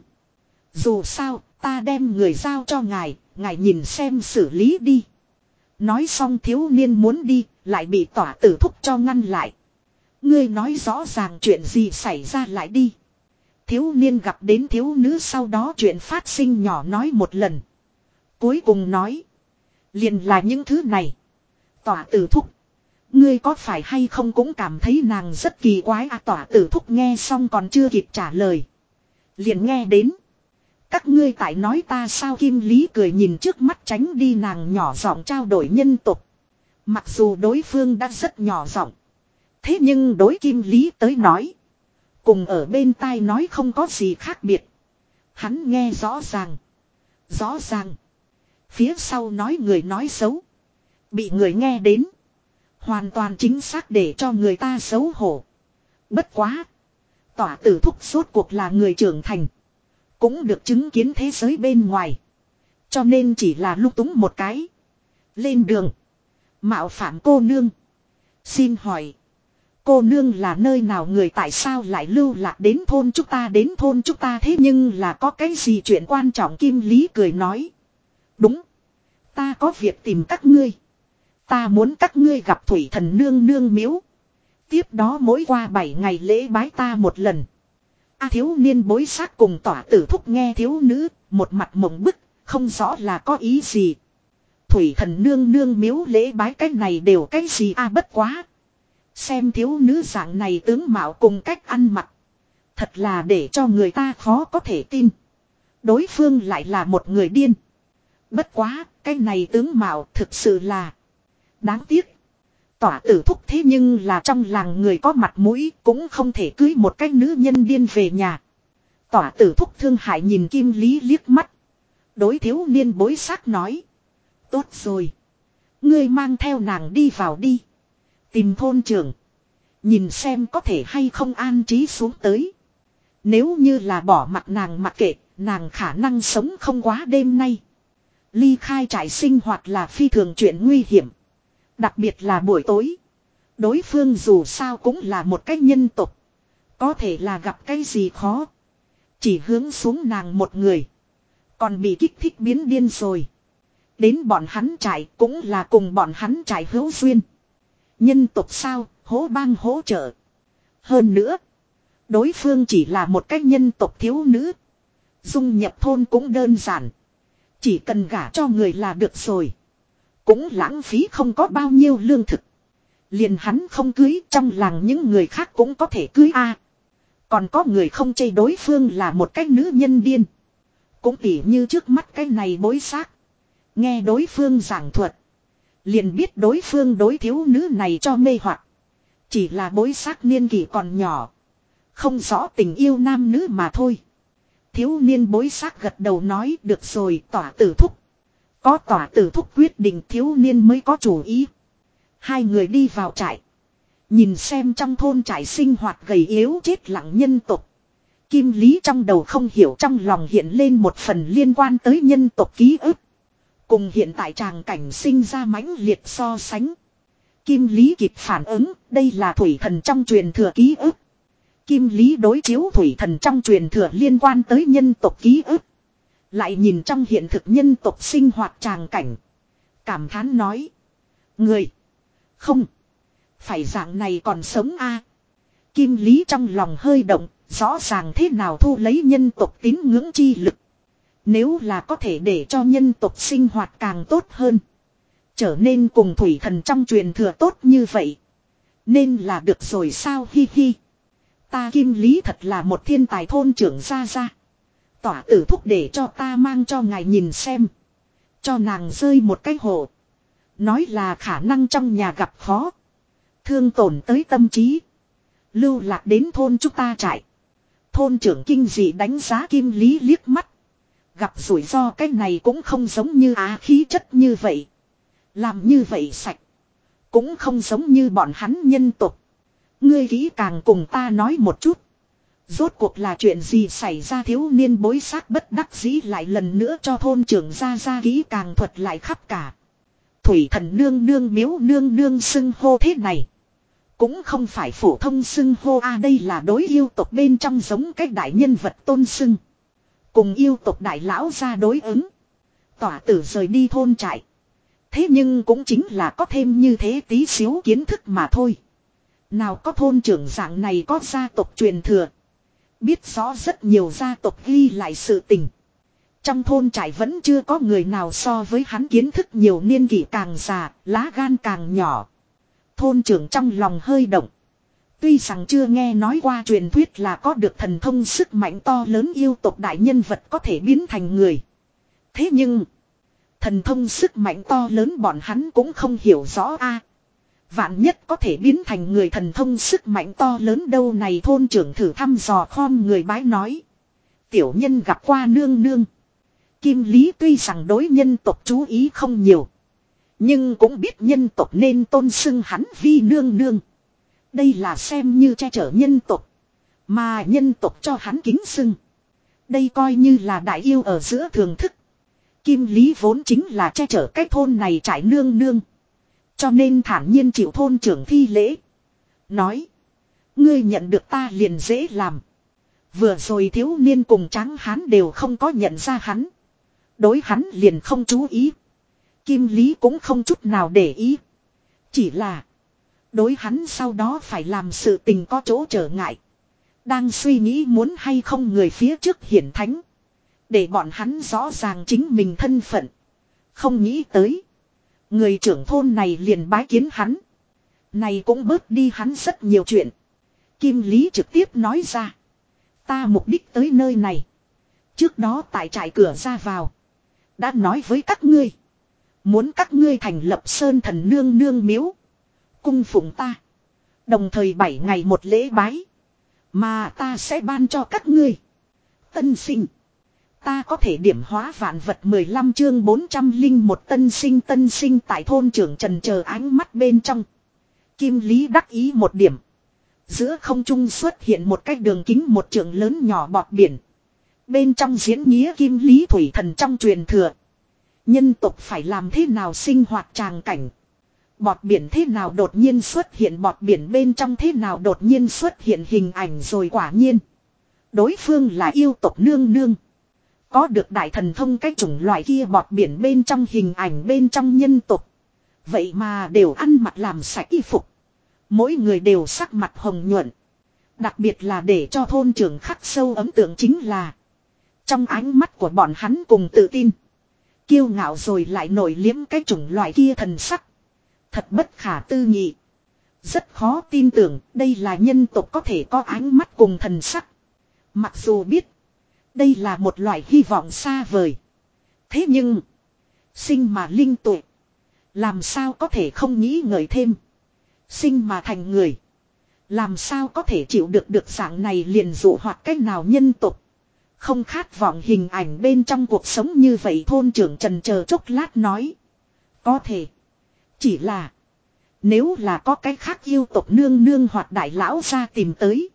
A: Dù sao, ta đem người giao cho ngài. Ngài nhìn xem xử lý đi. Nói xong thiếu niên muốn đi. Lại bị tỏa tử thúc cho ngăn lại. Ngươi nói rõ ràng chuyện gì xảy ra lại đi thiếu niên gặp đến thiếu nữ sau đó chuyện phát sinh nhỏ nói một lần. Cuối cùng nói. Liền là những thứ này. Tỏa tử thúc. Ngươi có phải hay không cũng cảm thấy nàng rất kỳ quái à tỏa tử thúc nghe xong còn chưa kịp trả lời. Liền nghe đến. Các ngươi tại nói ta sao kim lý cười nhìn trước mắt tránh đi nàng nhỏ giọng trao đổi nhân tục. Mặc dù đối phương đã rất nhỏ giọng. Thế nhưng đối kim lý tới nói. Cùng ở bên tai nói không có gì khác biệt. Hắn nghe rõ ràng. Rõ ràng. Phía sau nói người nói xấu. Bị người nghe đến. Hoàn toàn chính xác để cho người ta xấu hổ. Bất quá. Tỏa tử thúc suốt cuộc là người trưởng thành. Cũng được chứng kiến thế giới bên ngoài. Cho nên chỉ là lúc túng một cái. Lên đường. Mạo phạm cô nương. Xin hỏi. Cô nương là nơi nào người tại sao lại lưu lạc đến thôn chúng ta đến thôn chúng ta thế nhưng là có cái gì chuyện quan trọng Kim Lý cười nói. Đúng. Ta có việc tìm các ngươi. Ta muốn các ngươi gặp thủy thần nương nương miếu. Tiếp đó mỗi qua 7 ngày lễ bái ta một lần. A thiếu niên bối xác cùng tỏa tử thúc nghe thiếu nữ, một mặt mộng bức, không rõ là có ý gì. Thủy thần nương nương miếu lễ bái cái này đều cái gì a bất quá. Xem thiếu nữ dạng này tướng mạo cùng cách ăn mặc. Thật là để cho người ta khó có thể tin. Đối phương lại là một người điên. Bất quá, cái này tướng mạo thực sự là đáng tiếc. Tỏa tử thúc thế nhưng là trong làng người có mặt mũi cũng không thể cưới một cái nữ nhân điên về nhà. Tỏa tử thúc thương hại nhìn Kim Lý liếc mắt. Đối thiếu niên bối xác nói. Tốt rồi. Ngươi mang theo nàng đi vào đi. Tìm thôn trưởng. Nhìn xem có thể hay không an trí xuống tới. Nếu như là bỏ mặt nàng mặc kệ, nàng khả năng sống không quá đêm nay. Ly khai trại sinh hoạt là phi thường chuyện nguy hiểm. Đặc biệt là buổi tối. Đối phương dù sao cũng là một cái nhân tục. Có thể là gặp cái gì khó. Chỉ hướng xuống nàng một người. Còn bị kích thích biến điên rồi. Đến bọn hắn trải cũng là cùng bọn hắn trải hữu duyên. Nhân tục sao, hố bang hỗ trợ. Hơn nữa. Đối phương chỉ là một cách nhân tộc thiếu nữ. Dung nhập thôn cũng đơn giản. Chỉ cần gả cho người là được rồi. Cũng lãng phí không có bao nhiêu lương thực. Liền hắn không cưới, trong làng những người khác cũng có thể cưới a. Còn có người không chê đối phương là một cái nữ nhân điên. Cũng tỉ như trước mắt cái này bối xác. Nghe đối phương giảng thuật. Liền biết đối phương đối thiếu nữ này cho mê hoặc Chỉ là bối xác niên kỷ còn nhỏ. Không rõ tình yêu nam nữ mà thôi. Thiếu niên bối xác gật đầu nói, được rồi, tỏa tử thúc. Có tỏa tử thúc quyết định thiếu niên mới có chủ ý. Hai người đi vào trại. Nhìn xem trong thôn trại sinh hoạt gầy yếu chết lặng nhân tục. Kim Lý trong đầu không hiểu trong lòng hiện lên một phần liên quan tới nhân tộc ký ức. Cùng hiện tại tràng cảnh sinh ra mãnh liệt so sánh. Kim Lý kịp phản ứng, đây là thủy thần trong truyền thừa ký ức. Kim Lý đối chiếu thủy thần trong truyền thừa liên quan tới nhân tộc ký ức. Lại nhìn trong hiện thực nhân tộc sinh hoạt tràng cảnh. Cảm thán nói. Người. Không. Phải dạng này còn sống a Kim Lý trong lòng hơi động, rõ ràng thế nào thu lấy nhân tộc tín ngưỡng chi lực. Nếu là có thể để cho nhân tộc sinh hoạt càng tốt hơn. Trở nên cùng thủy thần trong truyền thừa tốt như vậy. Nên là được rồi sao hi hi. Ta kim lý thật là một thiên tài thôn trưởng ra ra. Tỏa tử thúc để cho ta mang cho ngài nhìn xem. Cho nàng rơi một cái hồ. Nói là khả năng trong nhà gặp khó. Thương tổn tới tâm trí. Lưu lạc đến thôn chúng ta trại. Thôn trưởng kinh dị đánh giá kim lý liếc mắt. Gặp rủi ro cái này cũng không giống như á khí chất như vậy. Làm như vậy sạch. Cũng không giống như bọn hắn nhân tục. Ngươi kỹ càng cùng ta nói một chút. Rốt cuộc là chuyện gì xảy ra thiếu niên bối xác bất đắc dĩ lại lần nữa cho thôn trưởng ra ra kỹ càng thuật lại khắp cả. Thủy thần nương nương miếu nương nương xưng hô thế này. Cũng không phải phổ thông xưng hô a, đây là đối yêu tộc bên trong giống cách đại nhân vật tôn xưng. Cùng yêu tộc đại lão ra đối ứng. Tỏa tử rời đi thôn trại. Thế nhưng cũng chính là có thêm như thế tí xíu kiến thức mà thôi. Nào có thôn trưởng dạng này có gia tộc truyền thừa. Biết rõ rất nhiều gia tộc ghi lại sự tình. Trong thôn trại vẫn chưa có người nào so với hắn kiến thức nhiều niên kỷ càng già, lá gan càng nhỏ. Thôn trưởng trong lòng hơi động. Tuy rằng chưa nghe nói qua truyền thuyết là có được thần thông sức mạnh to lớn yêu tộc đại nhân vật có thể biến thành người. Thế nhưng, thần thông sức mạnh to lớn bọn hắn cũng không hiểu rõ a. Vạn nhất có thể biến thành người thần thông sức mạnh to lớn đâu này thôn trưởng thử thăm dò khom người bái nói. Tiểu nhân gặp qua nương nương. Kim Lý tuy rằng đối nhân tộc chú ý không nhiều. Nhưng cũng biết nhân tộc nên tôn xưng hắn vi nương nương. Đây là xem như che chở nhân tộc. Mà nhân tộc cho hắn kính xưng. Đây coi như là đại yêu ở giữa thường thức. Kim Lý vốn chính là che chở cái thôn này trải nương nương. Cho nên thản nhiên chịu thôn trưởng thi lễ. Nói. Ngươi nhận được ta liền dễ làm. Vừa rồi thiếu niên cùng tráng hắn đều không có nhận ra hắn. Đối hắn liền không chú ý. Kim Lý cũng không chút nào để ý. Chỉ là. Đối hắn sau đó phải làm sự tình có chỗ trở ngại. Đang suy nghĩ muốn hay không người phía trước hiển thánh. Để bọn hắn rõ ràng chính mình thân phận. Không nghĩ tới. Người trưởng thôn này liền bái kiến hắn. Này cũng bớt đi hắn rất nhiều chuyện. Kim Lý trực tiếp nói ra. Ta mục đích tới nơi này. Trước đó tại trại cửa ra vào. Đã nói với các ngươi. Muốn các ngươi thành lập sơn thần nương nương miếu. Cung phụng ta. Đồng thời bảy ngày một lễ bái. Mà ta sẽ ban cho các ngươi. Tân sinh. Ta có thể điểm hóa vạn vật 15 chương 400 linh một tân sinh tân sinh tại thôn trưởng trần chờ ánh mắt bên trong. Kim Lý đắc ý một điểm. Giữa không trung xuất hiện một cái đường kính một trường lớn nhỏ bọt biển. Bên trong diễn nghĩa Kim Lý Thủy Thần trong truyền thừa. Nhân tộc phải làm thế nào sinh hoạt tràng cảnh. Bọt biển thế nào đột nhiên xuất hiện bọt biển bên trong thế nào đột nhiên xuất hiện hình ảnh rồi quả nhiên. Đối phương là yêu tộc nương nương. Có được đại thần thông cái chủng loại kia bọt biển bên trong hình ảnh bên trong nhân tục. Vậy mà đều ăn mặc làm sạch y phục. Mỗi người đều sắc mặt hồng nhuận. Đặc biệt là để cho thôn trưởng khắc sâu ấn tượng chính là. Trong ánh mắt của bọn hắn cùng tự tin. Kiêu ngạo rồi lại nổi liếm cái chủng loại kia thần sắc. Thật bất khả tư nghị. Rất khó tin tưởng đây là nhân tộc có thể có ánh mắt cùng thần sắc. Mặc dù biết đây là một loại hy vọng xa vời. Thế nhưng, sinh mà linh tuệ, làm sao có thể không nghĩ ngợi thêm. Sinh mà thành người, làm sao có thể chịu được được dạng này liền dụ hoặc cách nào nhân tục. Không khát vọng hình ảnh bên trong cuộc sống như vậy thôn trưởng trần chờ chốc lát nói. Có thể. Chỉ là. Nếu là có cái khác yêu tộc nương nương hoặc đại lão ra tìm tới.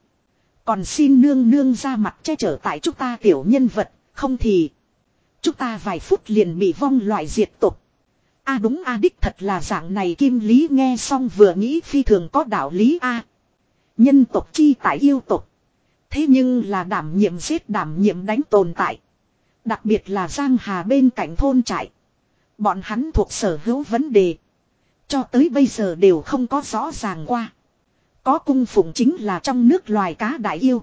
A: Còn xin nương nương ra mặt che chở tại chúng ta tiểu nhân vật, không thì. Chúng ta vài phút liền bị vong loại diệt tục. a đúng a đích thật là dạng này kim lý nghe xong vừa nghĩ phi thường có đạo lý a Nhân tộc chi tại yêu tộc. Thế nhưng là đảm nhiệm giết đảm nhiệm đánh tồn tại. Đặc biệt là Giang Hà bên cạnh thôn trại. Bọn hắn thuộc sở hữu vấn đề. Cho tới bây giờ đều không có rõ ràng qua. Có cung phụng chính là trong nước loài cá đại yêu.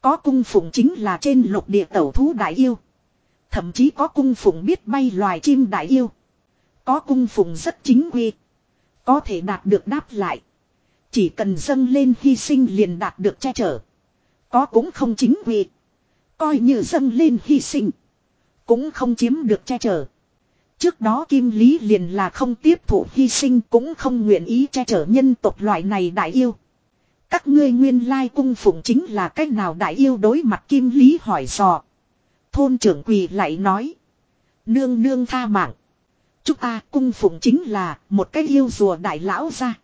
A: Có cung phụng chính là trên lục địa tẩu thú đại yêu. Thậm chí có cung phụng biết bay loài chim đại yêu. Có cung phụng rất chính quy. Có thể đạt được đáp lại. Chỉ cần dâng lên hy sinh liền đạt được che chở. Có cũng không chính quy. Coi như dâng lên hy sinh. Cũng không chiếm được che chở. Trước đó Kim Lý liền là không tiếp thụ hy sinh cũng không nguyện ý che chở nhân tộc loại này đại yêu. Các ngươi nguyên lai cung phụng chính là cách nào đại yêu đối mặt Kim Lý hỏi dò. Thôn trưởng quỳ lại nói. Nương nương tha mạng. Chúng ta cung phụng chính là một cái yêu rùa đại lão ra.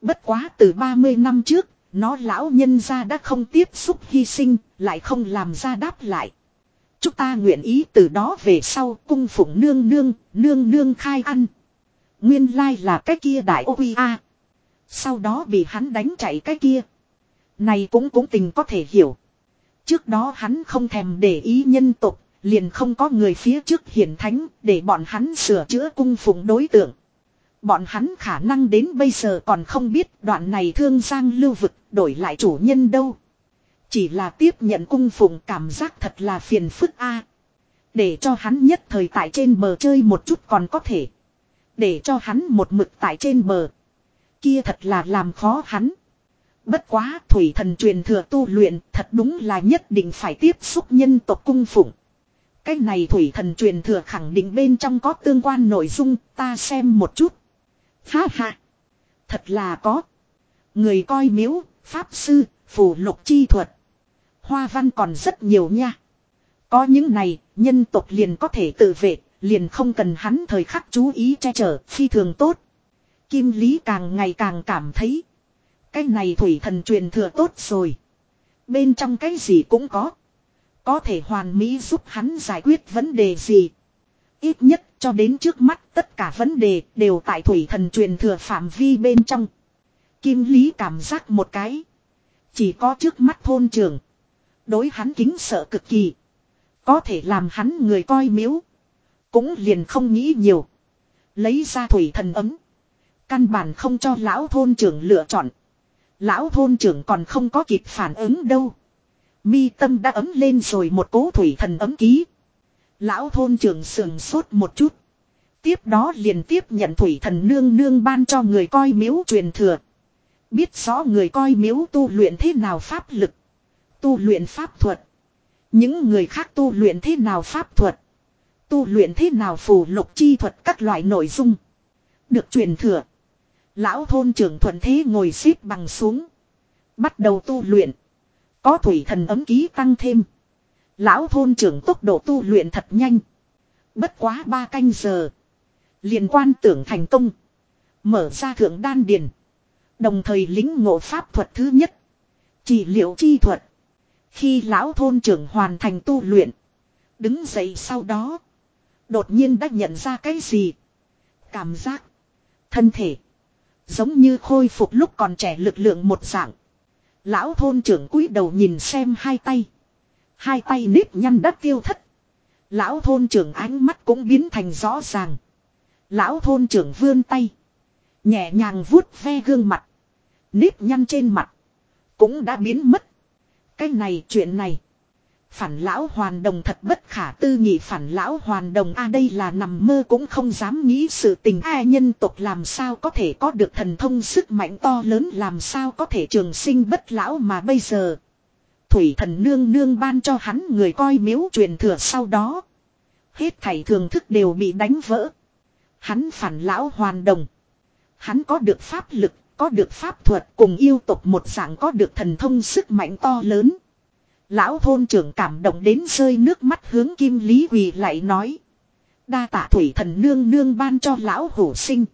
A: Bất quá từ 30 năm trước, nó lão nhân ra đã không tiếp xúc hy sinh, lại không làm ra đáp lại. Chúng ta nguyện ý từ đó về sau cung phụng nương nương, nương nương khai ăn. Nguyên lai là cái kia đại ô a sau đó bị hắn đánh chạy cái kia. Này cũng cũng tình có thể hiểu. Trước đó hắn không thèm để ý nhân tục, liền không có người phía trước hiển thánh để bọn hắn sửa chữa cung phụng đối tượng. Bọn hắn khả năng đến bây giờ còn không biết đoạn này thương giang lưu vực đổi lại chủ nhân đâu. Chỉ là tiếp nhận cung phụng cảm giác thật là phiền phức a. Để cho hắn nhất thời tại trên bờ chơi một chút còn có thể. Để cho hắn một mực tại trên bờ. Kia thật là làm khó hắn. Bất quá thủy thần truyền thừa tu luyện thật đúng là nhất định phải tiếp xúc nhân tộc cung phụng. Cái này thủy thần truyền thừa khẳng định bên trong có tương quan nội dung ta xem một chút. Ha ha. Thật là có. Người coi miếu, pháp sư, phù lục chi thuật. Hoa văn còn rất nhiều nha. Có những này, nhân tộc liền có thể tự vệ, liền không cần hắn thời khắc chú ý che chở, phi thường tốt. Kim Lý càng ngày càng cảm thấy. Cái này thủy thần truyền thừa tốt rồi. Bên trong cái gì cũng có. Có thể hoàn mỹ giúp hắn giải quyết vấn đề gì. Ít nhất cho đến trước mắt tất cả vấn đề đều tại thủy thần truyền thừa phạm vi bên trong. Kim Lý cảm giác một cái. Chỉ có trước mắt thôn trường. Đối hắn kính sợ cực kỳ. Có thể làm hắn người coi miếu. Cũng liền không nghĩ nhiều. Lấy ra thủy thần ấm. Căn bản không cho lão thôn trưởng lựa chọn. Lão thôn trưởng còn không có kịp phản ứng đâu. Mi tâm đã ấm lên rồi một cố thủy thần ấm ký. Lão thôn trưởng sườn sốt một chút. Tiếp đó liền tiếp nhận thủy thần nương nương ban cho người coi miếu truyền thừa. Biết rõ người coi miếu tu luyện thế nào pháp lực. Tu luyện pháp thuật. Những người khác tu luyện thế nào pháp thuật. Tu luyện thế nào phù lục chi thuật các loại nội dung. Được truyền thừa. Lão thôn trưởng thuận thế ngồi xếp bằng xuống. Bắt đầu tu luyện. Có thủy thần ấm ký tăng thêm. Lão thôn trưởng tốc độ tu luyện thật nhanh. Bất quá ba canh giờ. liền quan tưởng thành công. Mở ra thượng đan điền. Đồng thời lính ngộ pháp thuật thứ nhất. Chỉ liệu chi thuật. Khi lão thôn trưởng hoàn thành tu luyện. Đứng dậy sau đó. Đột nhiên đã nhận ra cái gì. Cảm giác. Thân thể. Giống như khôi phục lúc còn trẻ lực lượng một dạng. Lão thôn trưởng cúi đầu nhìn xem hai tay. Hai tay nếp nhăn đất tiêu thất. Lão thôn trưởng ánh mắt cũng biến thành rõ ràng. Lão thôn trưởng vươn tay. Nhẹ nhàng vuốt ve gương mặt. Nếp nhăn trên mặt. Cũng đã biến mất. Cái này, chuyện này. Phản lão hoàn đồng thật bất khả tư nghị phản lão hoàn đồng a đây là nằm mơ cũng không dám nghĩ sự tình a nhân tộc làm sao có thể có được thần thông sức mạnh to lớn làm sao có thể trường sinh bất lão mà bây giờ. Thủy thần nương nương ban cho hắn người coi miếu truyền thừa sau đó. Hết thảy thường thức đều bị đánh vỡ. Hắn phản lão hoàn đồng. Hắn có được pháp lực, có được pháp thuật cùng yêu tộc một dạng có được thần thông sức mạnh to lớn. Lão thôn trưởng cảm động đến rơi nước mắt hướng kim lý quỳ lại nói. Đa tạ thủy thần nương nương ban cho lão hổ sinh.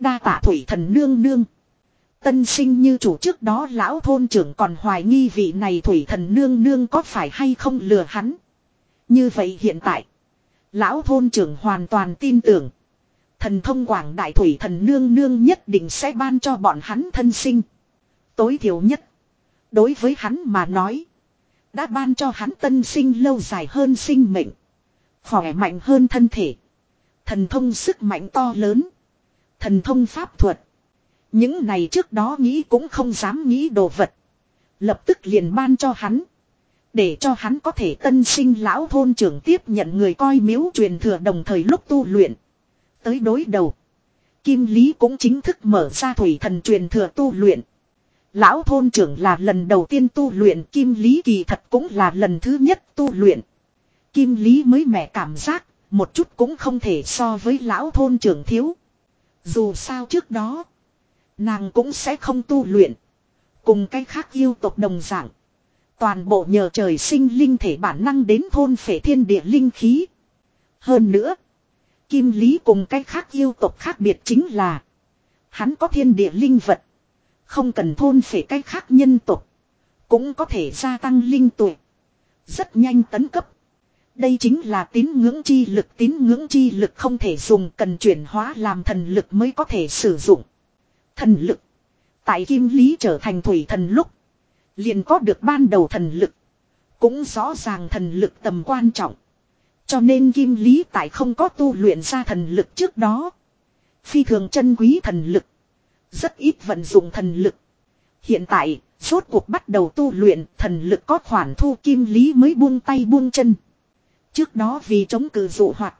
A: Đa tạ thủy thần nương nương. Tân sinh như chủ trước đó lão thôn trưởng còn hoài nghi vị này thủy thần nương nương có phải hay không lừa hắn. Như vậy hiện tại. Lão thôn trưởng hoàn toàn tin tưởng. Thần thông quảng đại thủy thần nương nương nhất định sẽ ban cho bọn hắn thân sinh. Tối thiểu nhất. Đối với hắn mà nói. Đã ban cho hắn tân sinh lâu dài hơn sinh mệnh. Khỏe mạnh hơn thân thể. Thần thông sức mạnh to lớn. Thần thông pháp thuật. Những này trước đó nghĩ cũng không dám nghĩ đồ vật. Lập tức liền ban cho hắn. Để cho hắn có thể tân sinh lão thôn trưởng tiếp nhận người coi miếu truyền thừa đồng thời lúc tu luyện. Tới đối đầu. Kim Lý cũng chính thức mở ra thủy thần truyền thừa tu luyện. Lão thôn trưởng là lần đầu tiên tu luyện Kim Lý kỳ thật cũng là lần thứ nhất tu luyện. Kim Lý mới mẻ cảm giác, một chút cũng không thể so với lão thôn trưởng thiếu. Dù sao trước đó, nàng cũng sẽ không tu luyện. Cùng cái khác yêu tộc đồng dạng. Toàn bộ nhờ trời sinh linh thể bản năng đến thôn phệ thiên địa linh khí. Hơn nữa, Kim Lý cùng cái khác yêu tộc khác biệt chính là hắn có thiên địa linh vật. Không cần thôn phệ cái khác nhân tộc. Cũng có thể gia tăng linh tuệ, Rất nhanh tấn cấp. Đây chính là tín ngưỡng chi lực, tín ngưỡng chi lực không thể dùng, cần chuyển hóa làm thần lực mới có thể sử dụng. Thần lực. Tại Kim Lý trở thành thủy thần lúc. Liền có được ban đầu thần lực. Cũng rõ ràng thần lực tầm quan trọng. Cho nên Kim Lý tại không có tu luyện ra thần lực trước đó. Phi thường chân quý thần lực. Rất ít vận dụng thần lực. Hiện tại, suốt cuộc bắt đầu tu luyện thần lực có khoản thu Kim Lý mới buông tay buông chân. Trước đó vì chống cự dụ hoạt.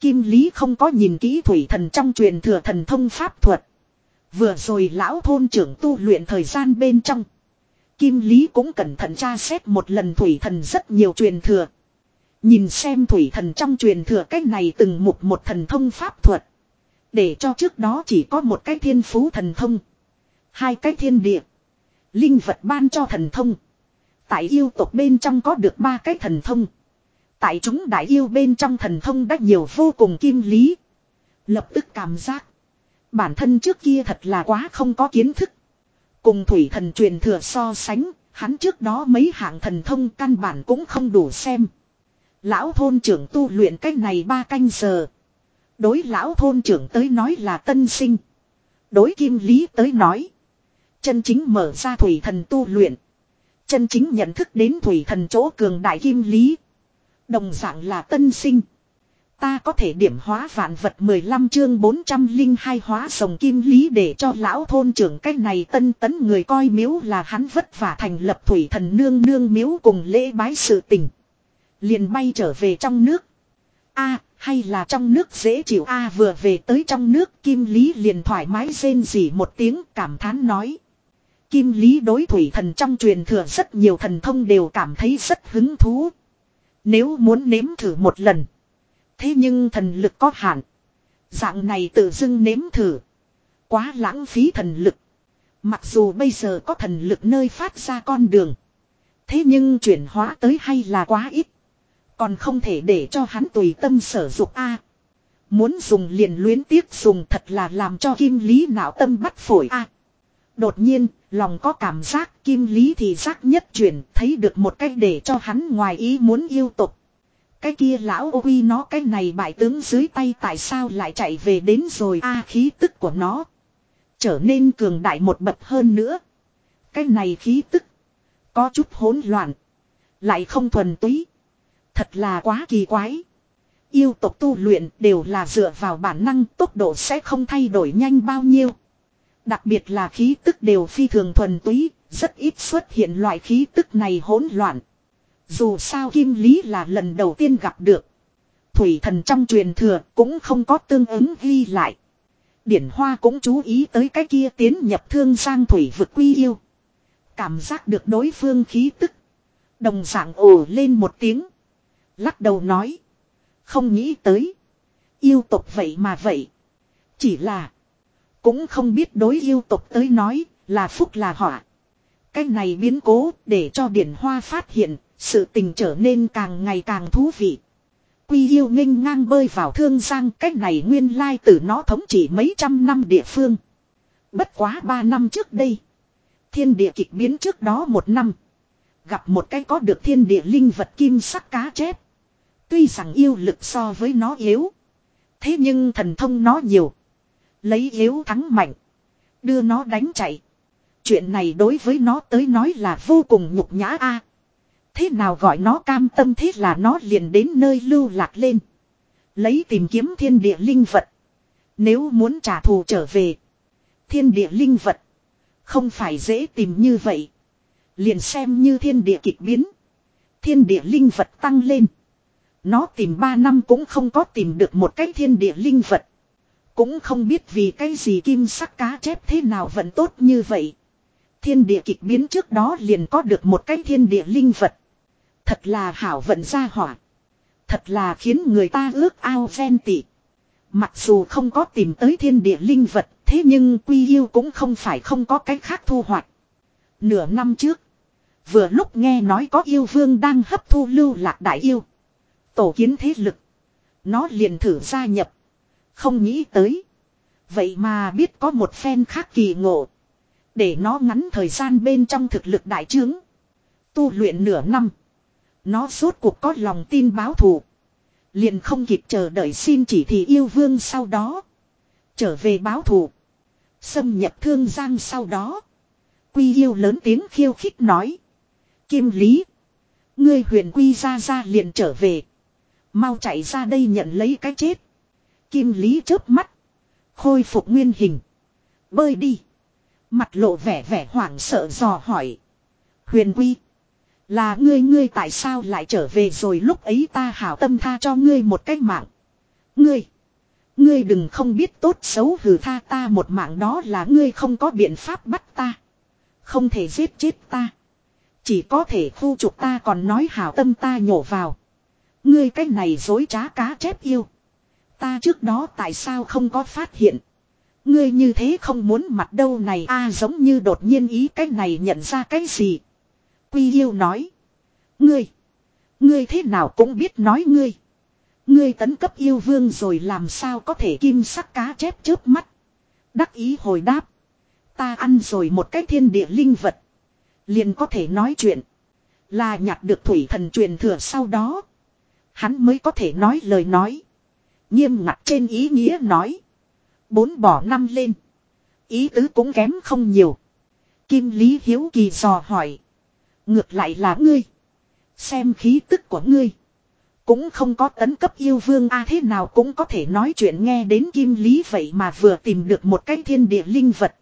A: Kim Lý không có nhìn kỹ thủy thần trong truyền thừa thần thông pháp thuật. Vừa rồi lão thôn trưởng tu luyện thời gian bên trong. Kim Lý cũng cẩn thận tra xét một lần thủy thần rất nhiều truyền thừa. Nhìn xem thủy thần trong truyền thừa cách này từng mục một thần thông pháp thuật. Để cho trước đó chỉ có một cái thiên phú thần thông. Hai cái thiên địa. Linh vật ban cho thần thông. Tại yêu tộc bên trong có được ba cái thần thông. Tại chúng đại yêu bên trong thần thông đã nhiều vô cùng kim lý. Lập tức cảm giác. Bản thân trước kia thật là quá không có kiến thức. Cùng thủy thần truyền thừa so sánh, hắn trước đó mấy hạng thần thông căn bản cũng không đủ xem. Lão thôn trưởng tu luyện cách này ba canh giờ. Đối lão thôn trưởng tới nói là tân sinh. Đối kim lý tới nói. Chân chính mở ra thủy thần tu luyện. Chân chính nhận thức đến thủy thần chỗ cường đại kim lý. Đồng dạng là tân sinh. Ta có thể điểm hóa vạn vật 15 chương 402 hóa sồng kim lý để cho lão thôn trưởng cách này tân tấn người coi miếu là hắn vất vả thành lập thủy thần nương nương miếu cùng lễ bái sự tình. Liền bay trở về trong nước. a hay là trong nước dễ chịu a, vừa về tới trong nước, kim lý liền thoải mái rên rỉ một tiếng, cảm thán nói. Kim lý đối thủy thần trong truyền thừa rất nhiều thần thông đều cảm thấy rất hứng thú. Nếu muốn nếm thử một lần. Thế nhưng thần lực có hạn. Dạng này tự dưng nếm thử. Quá lãng phí thần lực. Mặc dù bây giờ có thần lực nơi phát ra con đường. Thế nhưng chuyển hóa tới hay là quá ít. Còn không thể để cho hắn tùy tâm sở dục a. muốn dùng liền luyến tiếc dùng thật là làm cho kim lý não tâm bắt phổi a. đột nhiên, lòng có cảm giác kim lý thì giác nhất chuyển thấy được một cách để cho hắn ngoài ý muốn yêu tục. Cái kia lão ô quy nó cái này bại tướng dưới tay tại sao lại chạy về đến rồi a khí tức của nó. Trở nên cường đại một bậc hơn nữa. Cái này khí tức. Có chút hỗn loạn. Lại không thuần túy. Thật là quá kỳ quái. Yêu tộc tu luyện đều là dựa vào bản năng tốc độ sẽ không thay đổi nhanh bao nhiêu. Đặc biệt là khí tức đều phi thường thuần túy, rất ít xuất hiện loại khí tức này hỗn loạn. Dù sao Kim Lý là lần đầu tiên gặp được. Thủy thần trong truyền thừa cũng không có tương ứng ghi lại. Điển Hoa cũng chú ý tới cái kia tiến nhập thương sang thủy vực quy yêu. Cảm giác được đối phương khí tức. Đồng dạng ồ lên một tiếng. Lắc đầu nói. Không nghĩ tới. Yêu tục vậy mà vậy. Chỉ là. Cũng không biết đối yêu tục tới nói là phúc là họa. Cái này biến cố để cho điển hoa phát hiện sự tình trở nên càng ngày càng thú vị. Quy yêu nghênh ngang bơi vào thương giang cách này nguyên lai từ nó thống trị mấy trăm năm địa phương. Bất quá ba năm trước đây. Thiên địa kịch biến trước đó một năm. Gặp một cái có được thiên địa linh vật kim sắc cá chép. Tuy rằng yêu lực so với nó yếu. Thế nhưng thần thông nó nhiều. Lấy yếu thắng mạnh. Đưa nó đánh chạy. Chuyện này đối với nó tới nói là vô cùng nhục nhã a. Thế nào gọi nó cam tâm thế là nó liền đến nơi lưu lạc lên. Lấy tìm kiếm thiên địa linh vật. Nếu muốn trả thù trở về. Thiên địa linh vật. Không phải dễ tìm như vậy. Liền xem như thiên địa kịch biến. Thiên địa linh vật tăng lên. Nó tìm 3 năm cũng không có tìm được một cái thiên địa linh vật. Cũng không biết vì cái gì kim sắc cá chép thế nào vẫn tốt như vậy. Thiên địa kịch biến trước đó liền có được một cái thiên địa linh vật. Thật là hảo vận ra hỏa. Thật là khiến người ta ước ao ven tị. Mặc dù không có tìm tới thiên địa linh vật, thế nhưng quy yêu cũng không phải không có cách khác thu hoạch. Nửa năm trước, vừa lúc nghe nói có yêu vương đang hấp thu lưu lạc đại yêu. Tổ kiến thế lực. Nó liền thử gia nhập. Không nghĩ tới. Vậy mà biết có một phen khác kỳ ngộ. Để nó ngắn thời gian bên trong thực lực đại trướng. Tu luyện nửa năm. Nó suốt cuộc có lòng tin báo thù. Liền không kịp chờ đợi xin chỉ thị yêu vương sau đó. Trở về báo thù. Xâm nhập thương giang sau đó. Quy yêu lớn tiếng khiêu khích nói. Kim lý. Ngươi huyền quy ra ra liền trở về. Mau chạy ra đây nhận lấy cái chết. Kim lý chớp mắt. Khôi phục nguyên hình. Bơi đi. Mặt lộ vẻ vẻ hoảng sợ dò hỏi. Huyền quy. Là ngươi ngươi tại sao lại trở về rồi lúc ấy ta hảo tâm tha cho ngươi một cách mạng. Ngươi. Ngươi đừng không biết tốt xấu hừ tha ta một mạng đó là ngươi không có biện pháp bắt ta. Không thể giết chết ta. Chỉ có thể khu trục ta còn nói hảo tâm ta nhổ vào. Ngươi cái này dối trá cá chép yêu. Ta trước đó tại sao không có phát hiện. Ngươi như thế không muốn mặt đâu này a, giống như đột nhiên ý cái này nhận ra cái gì. Quy yêu nói. Ngươi. Ngươi thế nào cũng biết nói ngươi. Ngươi tấn cấp yêu vương rồi làm sao có thể kim sắc cá chép chớp mắt. Đắc ý hồi đáp. Ta ăn rồi một cái thiên địa linh vật. Liền có thể nói chuyện. Là nhặt được thủy thần truyền thừa sau đó. Hắn mới có thể nói lời nói. Nghiêm ngặt trên ý nghĩa nói. Bốn bỏ năm lên. Ý tứ cũng kém không nhiều. Kim Lý Hiếu Kỳ dò hỏi. Ngược lại là ngươi. Xem khí tức của ngươi. Cũng không có tấn cấp yêu vương a thế nào cũng có thể nói chuyện nghe đến kim lý vậy mà vừa tìm được một cái thiên địa linh vật.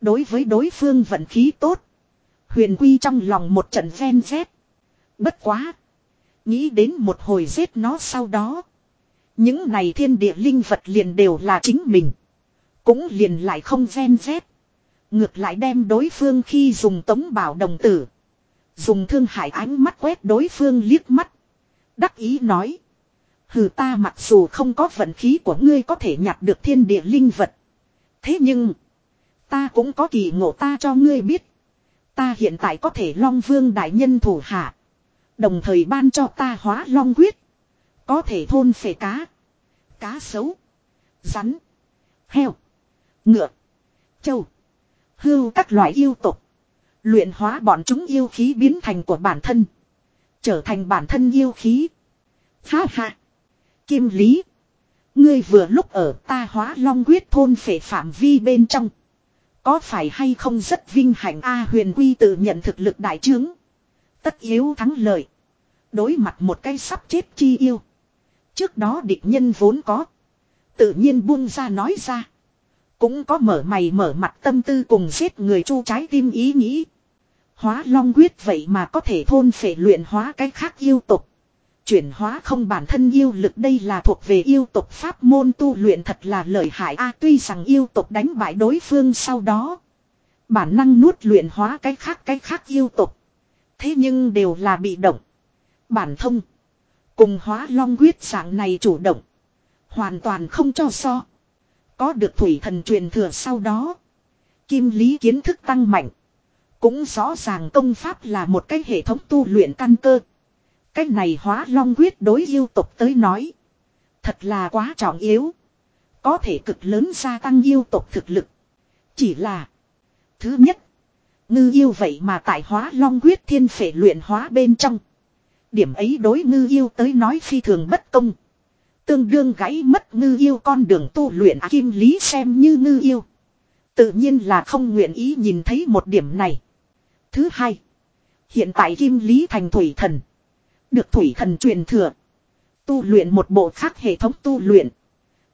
A: Đối với đối phương vận khí tốt. Huyền quy trong lòng một trận ven rét. Bất quá. Nghĩ đến một hồi giết nó sau đó. Những này thiên địa linh vật liền đều là chính mình. Cũng liền lại không ven rét. Ngược lại đem đối phương khi dùng tống bảo đồng tử. Dùng thương hải ánh mắt quét đối phương liếc mắt. Đắc ý nói. Hừ ta mặc dù không có vận khí của ngươi có thể nhặt được thiên địa linh vật. Thế nhưng. Ta cũng có kỳ ngộ ta cho ngươi biết. Ta hiện tại có thể long vương đại nhân thủ hạ. Đồng thời ban cho ta hóa long quyết. Có thể thôn phệ cá. Cá sấu. Rắn. Heo. Ngựa. Châu. Hưu các loại yêu tục. Luyện hóa bọn chúng yêu khí biến thành của bản thân. Trở thành bản thân yêu khí. Ha ha. Kim Lý. Ngươi vừa lúc ở ta hóa long quyết thôn phệ phạm vi bên trong. Có phải hay không rất vinh hạnh A huyền quy tự nhận thực lực đại trướng. Tất yếu thắng lợi. Đối mặt một cây sắp chết chi yêu. Trước đó địch nhân vốn có. Tự nhiên buông ra nói ra. Cũng có mở mày mở mặt tâm tư cùng giết người chu trái tim ý nghĩ. Hóa long quyết vậy mà có thể thôn phệ luyện hóa cái khác yêu tục. Chuyển hóa không bản thân yêu lực đây là thuộc về yêu tục pháp môn tu luyện thật là lợi hại a, tuy rằng yêu tục đánh bại đối phương sau đó. Bản năng nuốt luyện hóa cái khác cái khác yêu tục. Thế nhưng đều là bị động. Bản thông. Cùng hóa long quyết dạng này chủ động. Hoàn toàn không cho so. Có được thủy thần truyền thừa sau đó. Kim lý kiến thức tăng mạnh. Cũng rõ ràng công pháp là một cái hệ thống tu luyện căn cơ. Cái này hóa long quyết đối yêu tục tới nói. Thật là quá trọng yếu. Có thể cực lớn gia tăng yêu tục thực lực. Chỉ là. Thứ nhất. Ngư yêu vậy mà tại hóa long quyết thiên phệ luyện hóa bên trong. Điểm ấy đối ngư yêu tới nói phi thường bất công. Tương đương gãy mất ngư yêu con đường tu luyện à, kim lý xem như ngư yêu. Tự nhiên là không nguyện ý nhìn thấy một điểm này. Thứ hai. Hiện tại kim lý thành thủy thần. Được thủy thần truyền thừa. Tu luyện một bộ khác hệ thống tu luyện.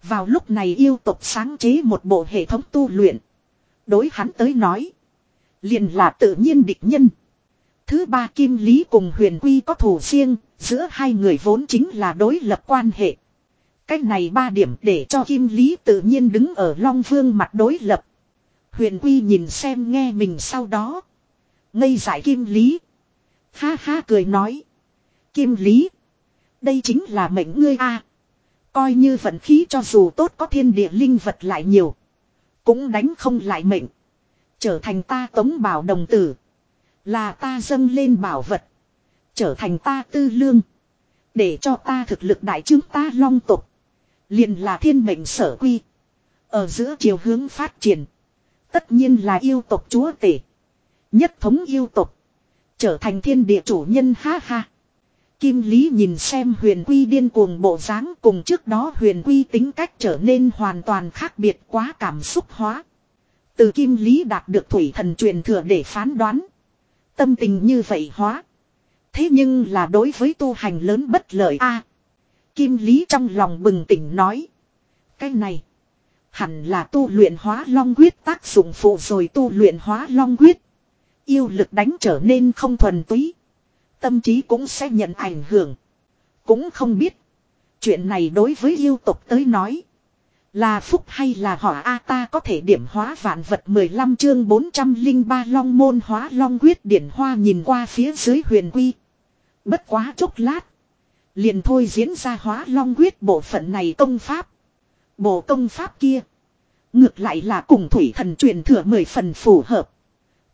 A: Vào lúc này yêu tục sáng chế một bộ hệ thống tu luyện. Đối hắn tới nói. Liền là tự nhiên địch nhân. Thứ ba Kim Lý cùng huyền quy có thủ riêng, giữa hai người vốn chính là đối lập quan hệ. Cách này ba điểm để cho Kim Lý tự nhiên đứng ở Long Vương mặt đối lập. Huyền quy nhìn xem nghe mình sau đó. Ngây giải Kim Lý. Ha ha cười nói. Kim Lý. Đây chính là mệnh ngươi a. Coi như vận khí cho dù tốt có thiên địa linh vật lại nhiều. Cũng đánh không lại mệnh. Trở thành ta tống bảo đồng tử. Là ta dâng lên bảo vật. Trở thành ta tư lương. Để cho ta thực lực đại chứng ta long tục. liền là thiên mệnh sở quy. Ở giữa chiều hướng phát triển. Tất nhiên là yêu tộc chúa tể. Nhất thống yêu tộc. Trở thành thiên địa chủ nhân ha ha. Kim Lý nhìn xem huyền quy điên cuồng bộ dáng cùng trước đó huyền quy tính cách trở nên hoàn toàn khác biệt quá cảm xúc hóa. Từ Kim Lý đạt được thủy thần truyền thừa để phán đoán. Tâm tình như vậy hóa. Thế nhưng là đối với tu hành lớn bất lợi a. Kim Lý trong lòng bừng tỉnh nói. Cái này. Hẳn là tu luyện hóa long quyết tác dụng phụ rồi tu luyện hóa long quyết. Yêu lực đánh trở nên không thuần túy. Tâm trí cũng sẽ nhận ảnh hưởng. Cũng không biết. Chuyện này đối với yêu tục tới nói. Là phúc hay là họ A ta có thể điểm hóa vạn vật 15 chương 403 long môn hóa long quyết điển hoa nhìn qua phía dưới huyền quy. Bất quá chốc lát. Liền thôi diễn ra hóa long quyết bộ phận này công pháp. Bộ công pháp kia. Ngược lại là cùng thủy thần truyền thừa mười phần phù hợp.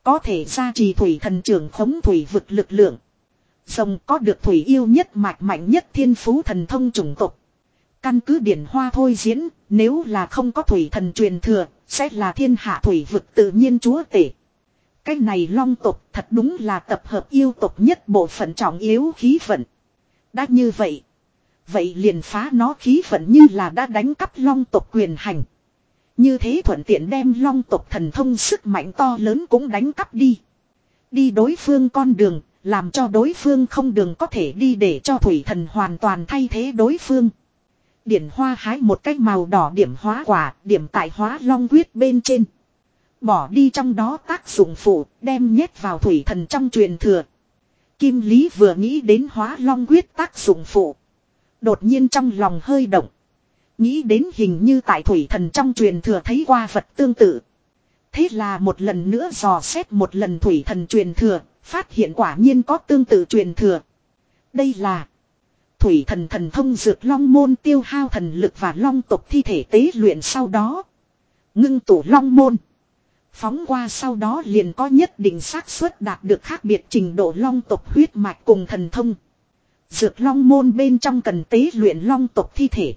A: Có thể gia trì thủy thần trưởng khống thủy vực lực lượng. Rồng có được thủy yêu nhất mạch mạnh nhất thiên phú thần thông chủng tộc. Căn cứ điển hoa thôi diễn, nếu là không có thủy thần truyền thừa, sẽ là thiên hạ thủy vực tự nhiên chúa tể. Cái này long tộc thật đúng là tập hợp yêu tộc nhất bộ phận trọng yếu khí vận. Đã như vậy. Vậy liền phá nó khí vận như là đã đánh cắp long tộc quyền hành. Như thế thuận tiện đem long tộc thần thông sức mạnh to lớn cũng đánh cắp đi. Đi đối phương con đường, làm cho đối phương không đường có thể đi để cho thủy thần hoàn toàn thay thế đối phương. Điển hoa hái một cái màu đỏ điểm hóa quả, điểm tại hóa long quyết bên trên. Bỏ đi trong đó tác dụng phụ, đem nhét vào thủy thần trong truyền thừa. Kim Lý vừa nghĩ đến hóa long quyết tác dụng phụ. Đột nhiên trong lòng hơi động. Nghĩ đến hình như tại thủy thần trong truyền thừa thấy qua vật tương tự. Thế là một lần nữa dò xét một lần thủy thần truyền thừa, phát hiện quả nhiên có tương tự truyền thừa. Đây là thủy thần thần thông dược long môn tiêu hao thần lực và long tộc thi thể tế luyện sau đó. Ngưng tụ long môn. Phóng qua sau đó liền có nhất định xác suất đạt được khác biệt trình độ long tộc huyết mạch cùng thần thông. Dược long môn bên trong cần tế luyện long tộc thi thể.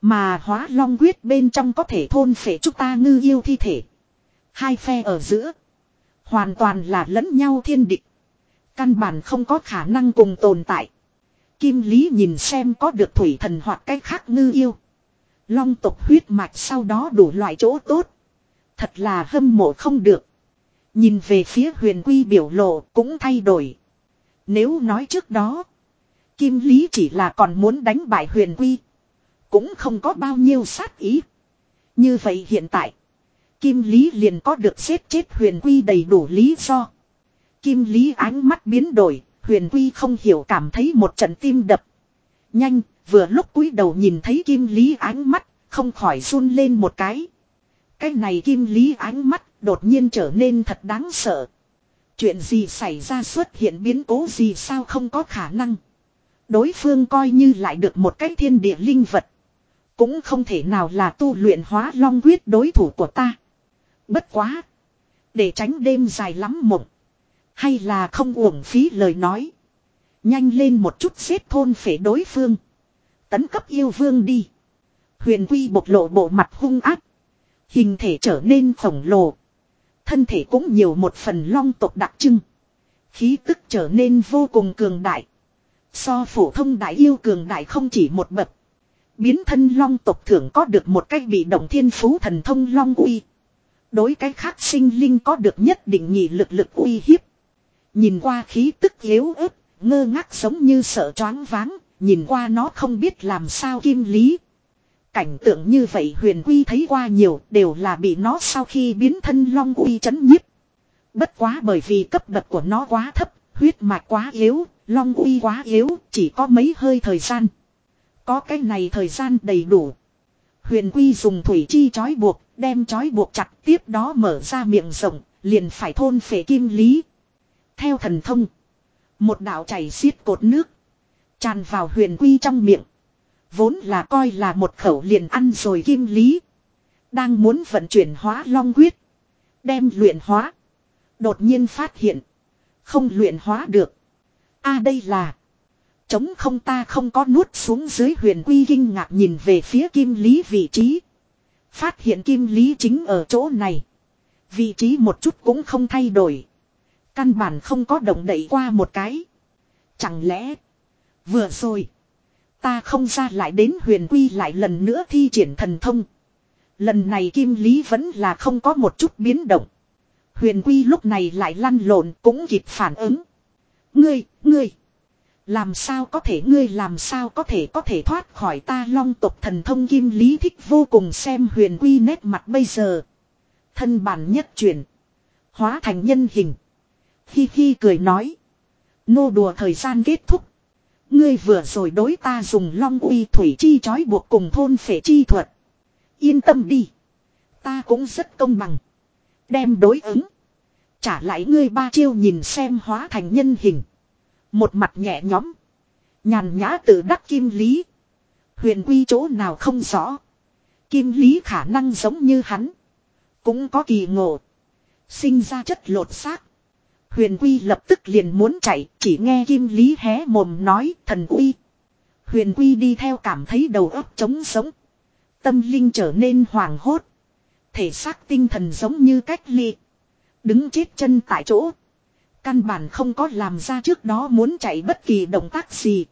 A: Mà hóa long quyết bên trong có thể thôn phệ chúng ta ngư yêu thi thể. Hai phe ở giữa. Hoàn toàn là lẫn nhau thiên địch. Căn bản không có khả năng cùng tồn tại. Kim Lý nhìn xem có được thủy thần hoặc cách khác ngư yêu. Long tộc huyết mạch sau đó đủ loại chỗ tốt. Thật là hâm mộ không được. Nhìn về phía huyền quy biểu lộ cũng thay đổi. Nếu nói trước đó. Kim Lý chỉ là còn muốn đánh bại huyền quy. Cũng không có bao nhiêu sát ý. Như vậy hiện tại. Kim Lý liền có được xếp chết huyền quy đầy đủ lý do. Kim Lý ánh mắt biến đổi. Huyền quy không hiểu cảm thấy một trận tim đập. Nhanh, vừa lúc cúi đầu nhìn thấy Kim Lý ánh mắt, không khỏi run lên một cái. Cái này Kim Lý ánh mắt đột nhiên trở nên thật đáng sợ. Chuyện gì xảy ra xuất hiện biến cố gì sao không có khả năng. Đối phương coi như lại được một cái thiên địa linh vật. Cũng không thể nào là tu luyện hóa long quyết đối thủ của ta. Bất quá. Để tránh đêm dài lắm mộng. Hay là không uổng phí lời nói. Nhanh lên một chút xếp thôn phể đối phương. Tấn cấp yêu vương đi. Huyền quy bộc lộ bộ mặt hung ác. Hình thể trở nên khổng lồ. Thân thể cũng nhiều một phần long tộc đặc trưng. Khí tức trở nên vô cùng cường đại. So phổ thông đại yêu cường đại không chỉ một bậc. Biến thân long tộc thưởng có được một cách bị động thiên phú thần thông long uy. Đối cái khác sinh linh có được nhất định nhị lực lực uy hiếp. Nhìn qua khí tức yếu ớt, ngơ ngác giống như sợ choáng váng, nhìn qua nó không biết làm sao kim lý. Cảnh tượng như vậy huyền quy thấy qua nhiều đều là bị nó sau khi biến thân long uy chấn nhiếp. Bất quá bởi vì cấp bậc của nó quá thấp, huyết mạch quá yếu, long uy quá yếu, chỉ có mấy hơi thời gian. Có cái này thời gian đầy đủ. Huyền quy dùng thủy chi chói buộc, đem chói buộc chặt tiếp đó mở ra miệng rộng, liền phải thôn phệ kim lý. Theo thần thông, một đạo chảy xiết cột nước, tràn vào huyền quy trong miệng. Vốn là coi là một khẩu liền ăn rồi kim lý. Đang muốn vận chuyển hóa long quyết. Đem luyện hóa. Đột nhiên phát hiện. Không luyện hóa được. a à, đây là. Chống không ta không có nuốt xuống dưới huyền quy kinh ngạc nhìn về phía kim lý vị trí. Phát hiện kim lý chính ở chỗ này. Vị trí một chút cũng không thay đổi. Căn bản không có động đậy qua một cái. Chẳng lẽ. Vừa rồi. Ta không ra lại đến huyền quy lại lần nữa thi triển thần thông. Lần này kim lý vẫn là không có một chút biến động. Huyền quy lúc này lại lăn lộn cũng kịp phản ứng. Ngươi, ngươi. Làm sao có thể ngươi làm sao có thể có thể thoát khỏi ta long tộc thần thông kim lý thích vô cùng xem huyền quy nét mặt bây giờ. Thân bản nhất chuyển. Hóa thành nhân hình. Hi hi cười nói. Nô đùa thời gian kết thúc. Ngươi vừa rồi đối ta dùng long uy thủy chi chói buộc cùng thôn phệ chi thuật. Yên tâm đi. Ta cũng rất công bằng. Đem đối ứng. Trả lại ngươi ba chiêu nhìn xem hóa thành nhân hình. Một mặt nhẹ nhõm. Nhàn nhã tự đắc kim lý. Huyền quy chỗ nào không rõ. Kim lý khả năng giống như hắn. Cũng có kỳ ngộ. Sinh ra chất lột xác. Huyền Quy lập tức liền muốn chạy, chỉ nghe Kim Lý hé mồm nói thần uy. Huyền Quy đi theo cảm thấy đầu óc trống sống. Tâm linh trở nên hoàng hốt. Thể xác tinh thần giống như cách ly. Đứng chết chân tại chỗ. Căn bản không có làm ra trước đó muốn chạy bất kỳ động tác gì.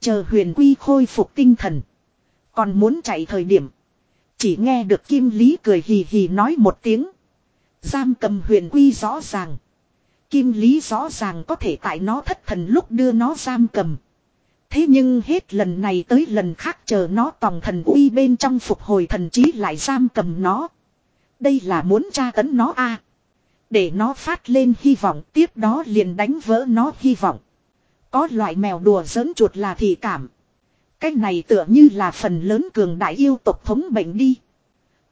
A: Chờ huyền quy khôi phục tinh thần. Còn muốn chạy thời điểm. Chỉ nghe được Kim Lý cười hì hì nói một tiếng. Giam cầm huyền quy rõ ràng. Kim Lý rõ ràng có thể tại nó thất thần lúc đưa nó giam cầm. Thế nhưng hết lần này tới lần khác chờ nó tòng thần uy bên trong phục hồi thần trí lại giam cầm nó. Đây là muốn tra tấn nó a Để nó phát lên hy vọng, tiếp đó liền đánh vỡ nó hy vọng. Có loại mèo đùa giỡn chuột là thị cảm. Cái này tựa như là phần lớn cường đại yêu tộc thống bệnh đi.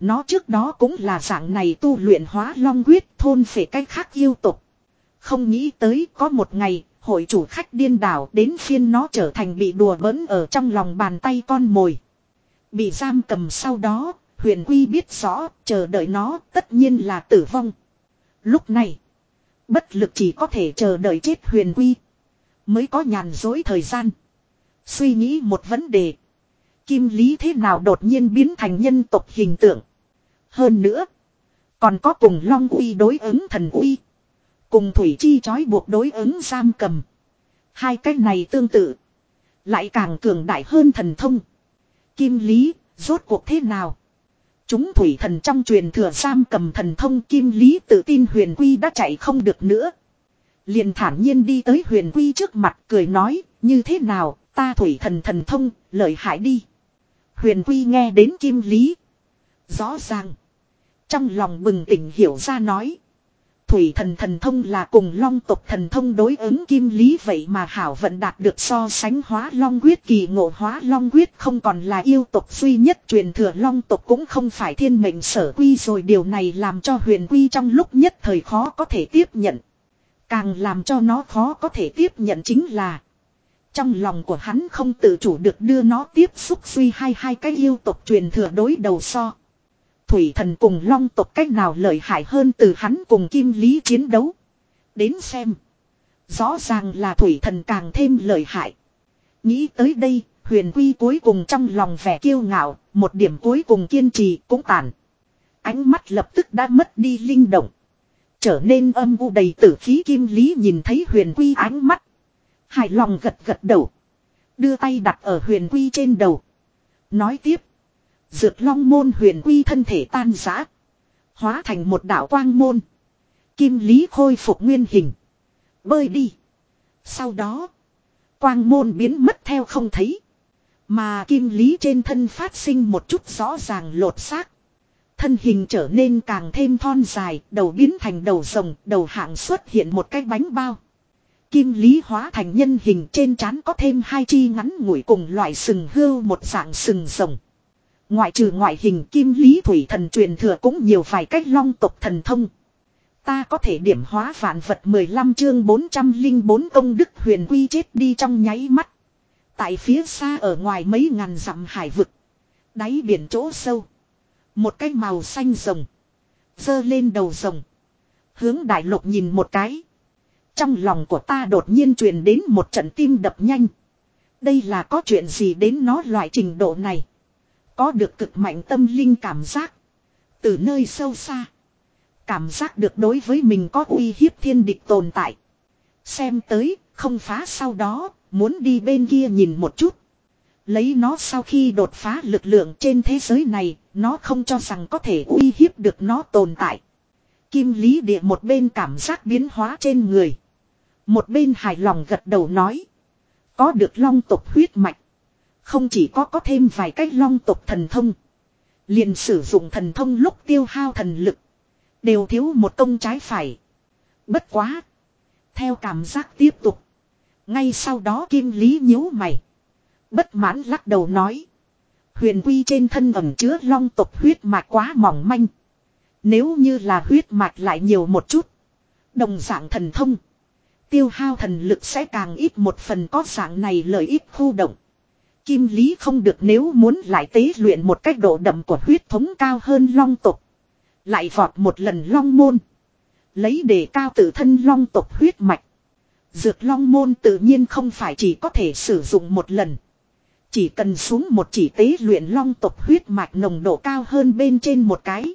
A: Nó trước đó cũng là dạng này tu luyện hóa long quyết thôn phệ cách khác yêu tộc. Không nghĩ tới có một ngày, hội chủ khách điên đảo đến phiên nó trở thành bị đùa bỡn ở trong lòng bàn tay con mồi. Bị giam cầm sau đó, Huyền Quy biết rõ, chờ đợi nó tất nhiên là tử vong. Lúc này, bất lực chỉ có thể chờ đợi chết Huyền Quy. Mới có nhàn dối thời gian. Suy nghĩ một vấn đề. Kim Lý thế nào đột nhiên biến thành nhân tộc hình tượng. Hơn nữa, còn có cùng Long Uy đối ứng thần Uy. Cùng Thủy Chi trói buộc đối ứng giam cầm. Hai cái này tương tự. Lại càng cường đại hơn thần thông. Kim Lý, rốt cuộc thế nào? Chúng thủy thần trong truyền thừa giam cầm thần thông Kim Lý tự tin huyền quy đã chạy không được nữa. Liền thản nhiên đi tới huyền quy trước mặt cười nói, như thế nào, ta thủy thần thần thông, lợi hại đi. Huyền quy nghe đến Kim Lý. Rõ ràng. Trong lòng bừng tỉnh hiểu ra nói. Thủy thần thần thông là cùng long tộc thần thông đối ứng kim lý vậy mà hảo vận đạt được so sánh hóa long quyết kỳ ngộ hóa long quyết không còn là yêu tộc duy nhất truyền thừa long tộc cũng không phải thiên mệnh sở quy rồi điều này làm cho huyền quy trong lúc nhất thời khó có thể tiếp nhận. Càng làm cho nó khó có thể tiếp nhận chính là, trong lòng của hắn không tự chủ được đưa nó tiếp xúc suy hai hai cái yêu tộc truyền thừa đối đầu so. Thủy thần cùng long tộc cách nào lợi hại hơn từ hắn cùng kim lý chiến đấu. Đến xem. Rõ ràng là thủy thần càng thêm lợi hại. Nghĩ tới đây, huyền quy cuối cùng trong lòng vẻ kiêu ngạo, một điểm cuối cùng kiên trì cũng tàn. Ánh mắt lập tức đã mất đi linh động. Trở nên âm u đầy tử khí kim lý nhìn thấy huyền quy ánh mắt. Hài lòng gật gật đầu. Đưa tay đặt ở huyền quy trên đầu. Nói tiếp. Dược long môn huyền quy thân thể tan rã. Hóa thành một đạo quang môn. Kim lý khôi phục nguyên hình. Bơi đi. Sau đó. Quang môn biến mất theo không thấy. Mà kim lý trên thân phát sinh một chút rõ ràng lột xác. Thân hình trở nên càng thêm thon dài, đầu biến thành đầu rồng, đầu hạng xuất hiện một cái bánh bao. Kim lý hóa thành nhân hình trên trán có thêm hai chi ngắn ngủi cùng loại sừng hưu một dạng sừng rồng. Ngoại trừ ngoại hình kim lý thủy thần truyền thừa cũng nhiều vài cách long tộc thần thông. Ta có thể điểm hóa vạn vật 15 chương 404 công đức huyền quy chết đi trong nháy mắt. Tại phía xa ở ngoài mấy ngàn dặm hải vực. Đáy biển chỗ sâu. Một cái màu xanh rồng. Dơ lên đầu rồng. Hướng đại lục nhìn một cái. Trong lòng của ta đột nhiên truyền đến một trận tim đập nhanh. Đây là có chuyện gì đến nó loại trình độ này. Có được cực mạnh tâm linh cảm giác. Từ nơi sâu xa. Cảm giác được đối với mình có uy hiếp thiên địch tồn tại. Xem tới, không phá sau đó, muốn đi bên kia nhìn một chút. Lấy nó sau khi đột phá lực lượng trên thế giới này, nó không cho rằng có thể uy hiếp được nó tồn tại. Kim Lý Địa một bên cảm giác biến hóa trên người. Một bên hài lòng gật đầu nói. Có được long tục huyết mạch. Không chỉ có có thêm vài cách long tục thần thông. Liền sử dụng thần thông lúc tiêu hao thần lực. Đều thiếu một công trái phải. Bất quá. Theo cảm giác tiếp tục. Ngay sau đó kim lý nhíu mày. Bất mãn lắc đầu nói. Huyền quy trên thân ẩm chứa long tục huyết mạch quá mỏng manh. Nếu như là huyết mạch lại nhiều một chút. Đồng dạng thần thông. Tiêu hao thần lực sẽ càng ít một phần có dạng này lợi ích khu động. Kim Lý không được nếu muốn lại tế luyện một cách độ đậm của huyết thống cao hơn long tục. Lại vọt một lần long môn. Lấy đề cao tự thân long tục huyết mạch. Dược long môn tự nhiên không phải chỉ có thể sử dụng một lần. Chỉ cần xuống một chỉ tế luyện long tục huyết mạch nồng độ cao hơn bên trên một cái.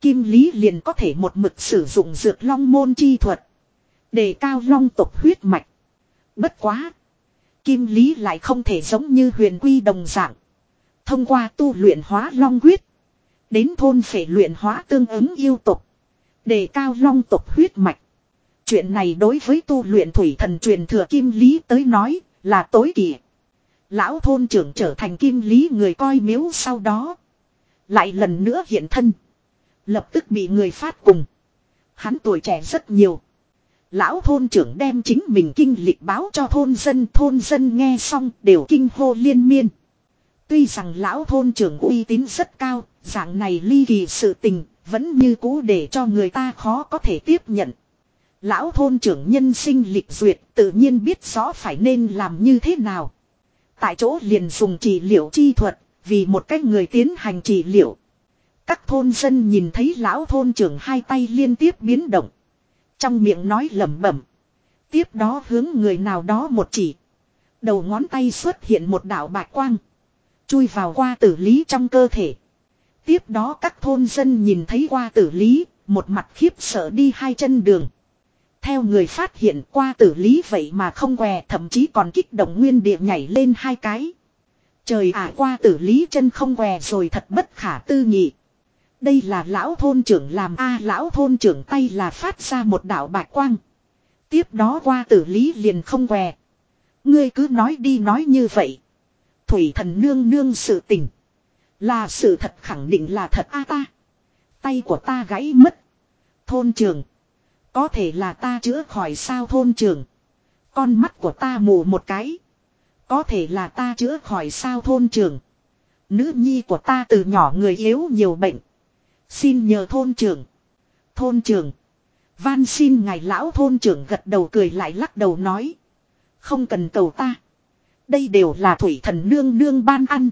A: Kim Lý liền có thể một mực sử dụng dược long môn chi thuật. đề cao long tục huyết mạch. Bất quá. Kim Lý lại không thể giống như huyền quy đồng dạng. Thông qua tu luyện hóa long quyết. Đến thôn phải luyện hóa tương ứng yêu tục. Đề cao long tục huyết mạch. Chuyện này đối với tu luyện thủy thần truyền thừa Kim Lý tới nói là tối kỵ. Lão thôn trưởng trở thành Kim Lý người coi miếu sau đó. Lại lần nữa hiện thân. Lập tức bị người phát cùng. Hắn tuổi trẻ rất nhiều. Lão thôn trưởng đem chính mình kinh lịch báo cho thôn dân. Thôn dân nghe xong đều kinh hô liên miên. Tuy rằng lão thôn trưởng uy tín rất cao, dạng này ly kỳ sự tình, vẫn như cũ để cho người ta khó có thể tiếp nhận. Lão thôn trưởng nhân sinh lịch duyệt tự nhiên biết rõ phải nên làm như thế nào. Tại chỗ liền dùng trị liệu chi thuật, vì một cách người tiến hành trị liệu. Các thôn dân nhìn thấy lão thôn trưởng hai tay liên tiếp biến động. Trong miệng nói lẩm bẩm. Tiếp đó hướng người nào đó một chỉ. Đầu ngón tay xuất hiện một đạo bạch quang. Chui vào qua tử lý trong cơ thể. Tiếp đó các thôn dân nhìn thấy qua tử lý, một mặt khiếp sợ đi hai chân đường. Theo người phát hiện qua tử lý vậy mà không què thậm chí còn kích động nguyên địa nhảy lên hai cái. Trời ạ qua tử lý chân không què rồi thật bất khả tư nghị. Đây là lão thôn trưởng làm a, lão thôn trưởng tay là phát ra một đạo bạch quang. Tiếp đó qua tử lý liền không què. Ngươi cứ nói đi nói như vậy. Thủy thần nương nương sự tình. Là sự thật khẳng định là thật a ta. Tay của ta gãy mất. Thôn trưởng. Có thể là ta chữa khỏi sao thôn trưởng. Con mắt của ta mù một cái. Có thể là ta chữa khỏi sao thôn trưởng. Nữ nhi của ta từ nhỏ người yếu nhiều bệnh. Xin nhờ thôn trưởng. Thôn trưởng. Van xin ngài lão thôn trưởng gật đầu cười lại lắc đầu nói. Không cần cầu ta. Đây đều là thủy thần nương nương ban ăn.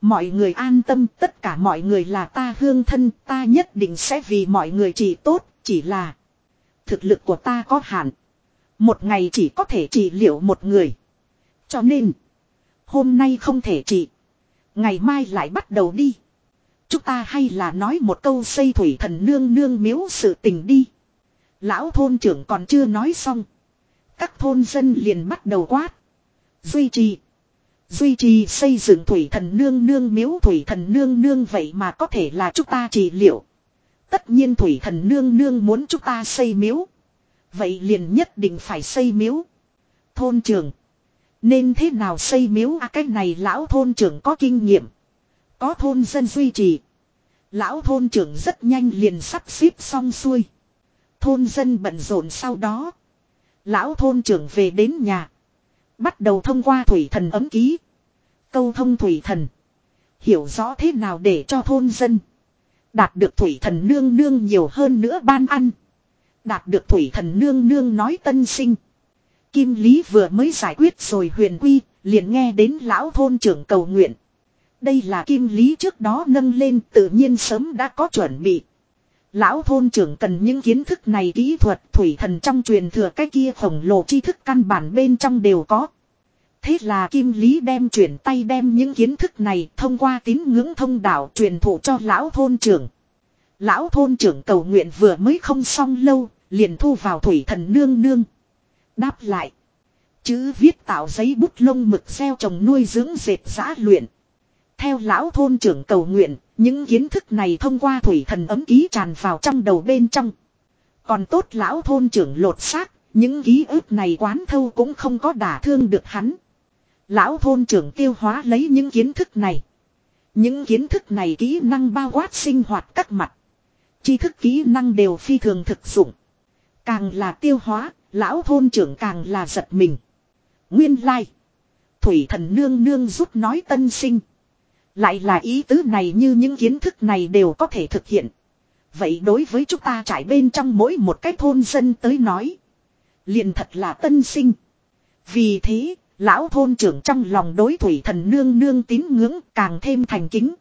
A: Mọi người an tâm, tất cả mọi người là ta hương thân, ta nhất định sẽ vì mọi người chỉ tốt, chỉ là thực lực của ta có hạn. Một ngày chỉ có thể trị liệu một người. Cho nên, hôm nay không thể trị. Ngày mai lại bắt đầu đi. Chúng ta hay là nói một câu xây thủy thần nương nương miếu sự tình đi. Lão thôn trưởng còn chưa nói xong. Các thôn dân liền bắt đầu quát. Duy trì. Duy trì xây dựng thủy thần nương nương miếu thủy thần nương nương vậy mà có thể là chúng ta trị liệu. Tất nhiên thủy thần nương nương muốn chúng ta xây miếu. Vậy liền nhất định phải xây miếu. Thôn trưởng. Nên thế nào xây miếu à cái này lão thôn trưởng có kinh nghiệm. Có thôn dân duy trì. Lão thôn trưởng rất nhanh liền sắp xếp xong xuôi. Thôn dân bận rộn sau đó. Lão thôn trưởng về đến nhà. Bắt đầu thông qua thủy thần ấm ký. Câu thông thủy thần. Hiểu rõ thế nào để cho thôn dân. Đạt được thủy thần nương nương nhiều hơn nữa ban ăn. Đạt được thủy thần nương nương nói tân sinh. Kim Lý vừa mới giải quyết rồi huyền quy, liền nghe đến lão thôn trưởng cầu nguyện. Đây là Kim Lý trước đó nâng lên tự nhiên sớm đã có chuẩn bị. Lão thôn trưởng cần những kiến thức này kỹ thuật thủy thần trong truyền thừa cái kia khổng lồ tri thức căn bản bên trong đều có. Thế là Kim Lý đem chuyển tay đem những kiến thức này thông qua tín ngưỡng thông đạo truyền thụ cho lão thôn trưởng. Lão thôn trưởng cầu nguyện vừa mới không xong lâu, liền thu vào thủy thần nương nương. Đáp lại. Chữ viết tạo giấy bút lông mực gieo trồng nuôi dưỡng dệt giã luyện. Theo lão thôn trưởng cầu nguyện, những kiến thức này thông qua thủy thần ấm ký tràn vào trong đầu bên trong. Còn tốt lão thôn trưởng lột xác, những ký ức này quán thâu cũng không có đả thương được hắn. Lão thôn trưởng tiêu hóa lấy những kiến thức này. Những kiến thức này kỹ năng bao quát sinh hoạt các mặt. tri thức kỹ năng đều phi thường thực dụng. Càng là tiêu hóa, lão thôn trưởng càng là giật mình. Nguyên lai. Thủy thần nương nương rút nói tân sinh. Lại là ý tứ này như những kiến thức này đều có thể thực hiện. Vậy đối với chúng ta trải bên trong mỗi một cái thôn dân tới nói. liền thật là tân sinh. Vì thế, lão thôn trưởng trong lòng đối thủy thần nương nương tín ngưỡng càng thêm thành kính.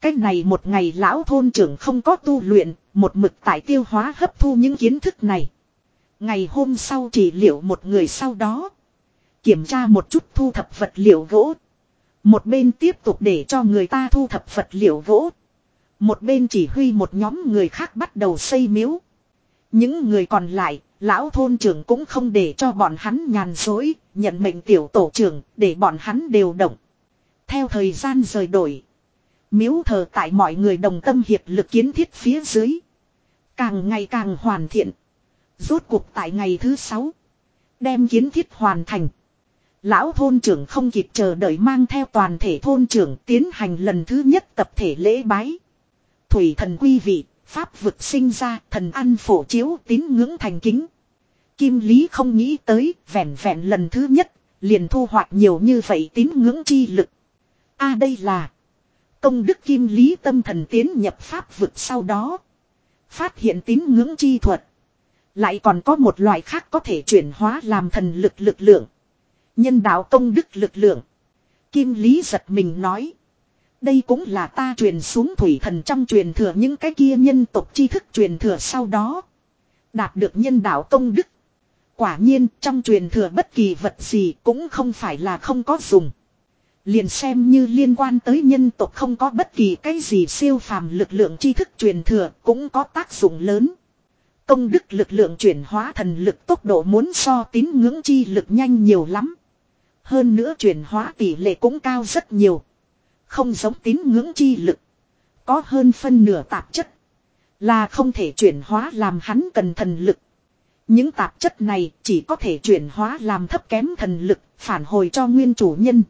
A: Cách này một ngày lão thôn trưởng không có tu luyện, một mực tại tiêu hóa hấp thu những kiến thức này. Ngày hôm sau chỉ liệu một người sau đó. Kiểm tra một chút thu thập vật liệu gỗ. Một bên tiếp tục để cho người ta thu thập vật liệu gỗ. Một bên chỉ huy một nhóm người khác bắt đầu xây miếu. Những người còn lại, lão thôn trưởng cũng không để cho bọn hắn nhàn dối, nhận mệnh tiểu tổ trưởng, để bọn hắn đều động. Theo thời gian rời đổi, miếu thờ tại mọi người đồng tâm hiệp lực kiến thiết phía dưới. Càng ngày càng hoàn thiện. Rốt cuộc tại ngày thứ sáu, đem kiến thiết hoàn thành. Lão thôn trưởng không kịp chờ đợi mang theo toàn thể thôn trưởng tiến hành lần thứ nhất tập thể lễ bái. Thủy thần quy vị, pháp vực sinh ra, thần ăn phổ chiếu tín ngưỡng thành kính. Kim Lý không nghĩ tới, vẹn vẹn lần thứ nhất, liền thu hoạch nhiều như vậy tín ngưỡng chi lực. a đây là công đức Kim Lý tâm thần tiến nhập pháp vực sau đó. Phát hiện tín ngưỡng chi thuật. Lại còn có một loại khác có thể chuyển hóa làm thần lực lực lượng. Nhân đạo công đức lực lượng. Kim Lý giật mình nói. Đây cũng là ta truyền xuống thủy thần trong truyền thừa những cái kia nhân tộc tri thức truyền thừa sau đó. Đạt được nhân đạo công đức. Quả nhiên, trong truyền thừa bất kỳ vật gì cũng không phải là không có dùng. Liền xem như liên quan tới nhân tộc không có bất kỳ cái gì siêu phàm lực lượng tri thức truyền thừa cũng có tác dụng lớn. Công đức lực lượng chuyển hóa thần lực tốc độ muốn so tín ngưỡng chi lực nhanh nhiều lắm. Hơn nữa chuyển hóa tỷ lệ cũng cao rất nhiều. Không giống tín ngưỡng chi lực. Có hơn phân nửa tạp chất. Là không thể chuyển hóa làm hắn cần thần lực. Những tạp chất này chỉ có thể chuyển hóa làm thấp kém thần lực, phản hồi cho nguyên chủ nhân.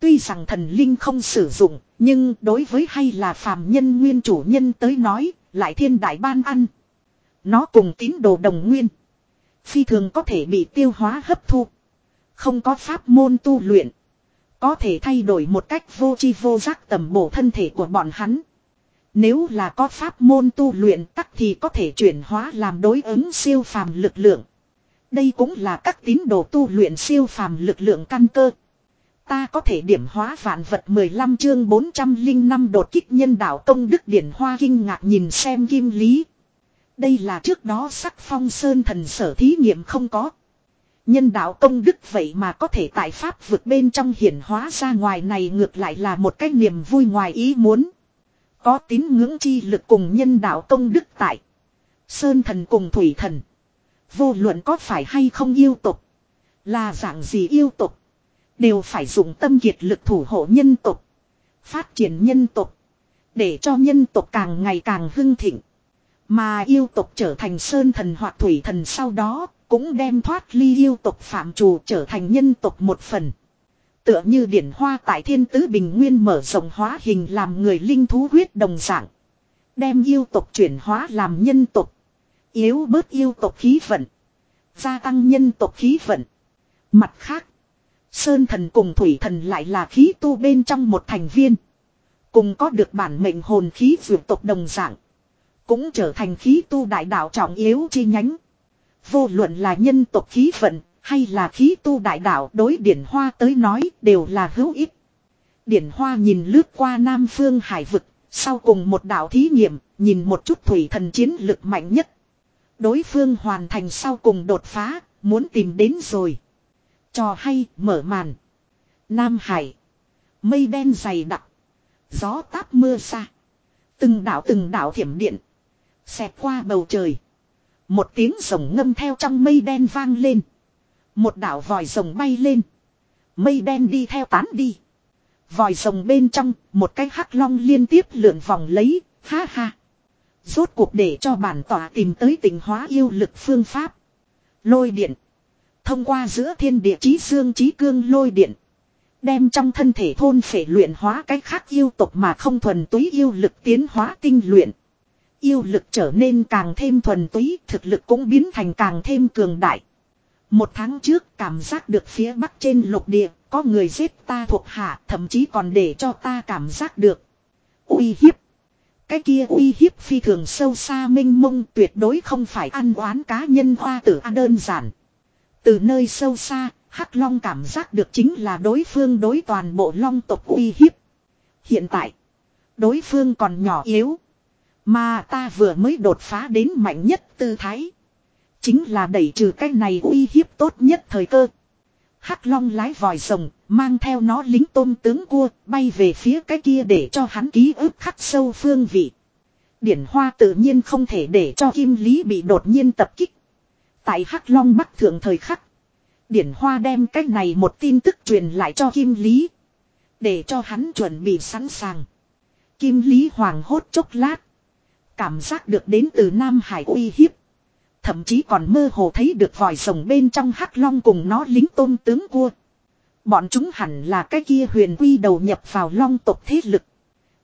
A: Tuy rằng thần linh không sử dụng, nhưng đối với hay là phàm nhân nguyên chủ nhân tới nói, lại thiên đại ban ăn. Nó cùng tín đồ đồng nguyên. Phi thường có thể bị tiêu hóa hấp thu. Không có pháp môn tu luyện. Có thể thay đổi một cách vô chi vô giác tầm bổ thân thể của bọn hắn. Nếu là có pháp môn tu luyện, tắc thì có thể chuyển hóa làm đối ứng siêu phàm lực lượng. Đây cũng là các tín đồ tu luyện siêu phàm lực lượng căn cơ. Ta có thể điểm hóa vạn vật 15 chương 405 đột kích nhân đạo công đức điển hoa kinh ngạc nhìn xem kim lý. Đây là trước đó sắc phong sơn thần sở thí nghiệm không có. Nhân đạo công đức vậy mà có thể tại pháp vực bên trong hiển hóa ra ngoài này ngược lại là một cái niềm vui ngoài ý muốn. Có tín ngưỡng chi lực cùng nhân đạo công đức tại. Sơn thần cùng thủy thần. Vô luận có phải hay không yêu tục. Là dạng gì yêu tục. Đều phải dùng tâm kiệt lực thủ hộ nhân tục. Phát triển nhân tục. Để cho nhân tục càng ngày càng hưng thịnh. Mà yêu tục trở thành sơn thần hoặc thủy thần sau đó cũng đem thoát ly yêu tục phạm trù trở thành nhân tục một phần. Tựa như điển hoa tại thiên tứ bình nguyên mở rộng hóa hình làm người linh thú huyết đồng dạng. Đem yêu tục chuyển hóa làm nhân tục. Yếu bớt yêu tục khí vận. Gia tăng nhân tục khí vận. Mặt khác. Sơn thần cùng thủy thần lại là khí tu bên trong một thành viên. Cùng có được bản mệnh hồn khí vượt tộc đồng dạng. Cũng trở thành khí tu đại đạo trọng yếu chi nhánh. Vô luận là nhân tộc khí vận hay là khí tu đại đạo đối điển hoa tới nói đều là hữu ích. Điển hoa nhìn lướt qua Nam Phương Hải vực, sau cùng một đạo thí nghiệm, nhìn một chút thủy thần chiến lực mạnh nhất. Đối phương hoàn thành sau cùng đột phá, muốn tìm đến rồi. Trò hay, mở màn. Nam Hải. Mây đen dày đặc. Gió táp mưa xa. Từng đảo từng đảo thiểm điện. Xẹt qua bầu trời. Một tiếng rồng ngâm theo trong mây đen vang lên. Một đảo vòi rồng bay lên. Mây đen đi theo tán đi. Vòi rồng bên trong, một cái hắc long liên tiếp lượn vòng lấy, ha ha. Rốt cuộc để cho bản tỏa tìm tới tình hóa yêu lực phương pháp. Lôi điện. Thông qua giữa thiên địa chí dương chí cương lôi điện. Đem trong thân thể thôn phệ luyện hóa cái khác yêu tục mà không thuần túy yêu lực tiến hóa tinh luyện. Yêu lực trở nên càng thêm thuần túy, thực lực cũng biến thành càng thêm cường đại. Một tháng trước cảm giác được phía bắc trên lục địa, có người giết ta thuộc hạ, thậm chí còn để cho ta cảm giác được. uy hiếp. Cái kia uy hiếp phi thường sâu xa minh mông tuyệt đối không phải ăn oán cá nhân hoa tử đơn giản. Từ nơi sâu xa, Hắc Long cảm giác được chính là đối phương đối toàn bộ long tộc uy hiếp. Hiện tại, đối phương còn nhỏ yếu. Mà ta vừa mới đột phá đến mạnh nhất tư thái. Chính là đẩy trừ cái này uy hiếp tốt nhất thời cơ. Hắc long lái vòi rồng, mang theo nó lính tôm tướng cua, bay về phía cái kia để cho hắn ký ức khắc sâu phương vị. Điển hoa tự nhiên không thể để cho kim lý bị đột nhiên tập kích. Tại Hắc long bắc thượng thời khắc. Điển hoa đem cái này một tin tức truyền lại cho kim lý. Để cho hắn chuẩn bị sẵn sàng. Kim lý hoàng hốt chốc lát. Cảm giác được đến từ Nam Hải uy hiếp. Thậm chí còn mơ hồ thấy được vòi rồng bên trong hắc long cùng nó lính tôn tướng cua. Bọn chúng hẳn là cái kia huyền quy đầu nhập vào long tộc thế lực.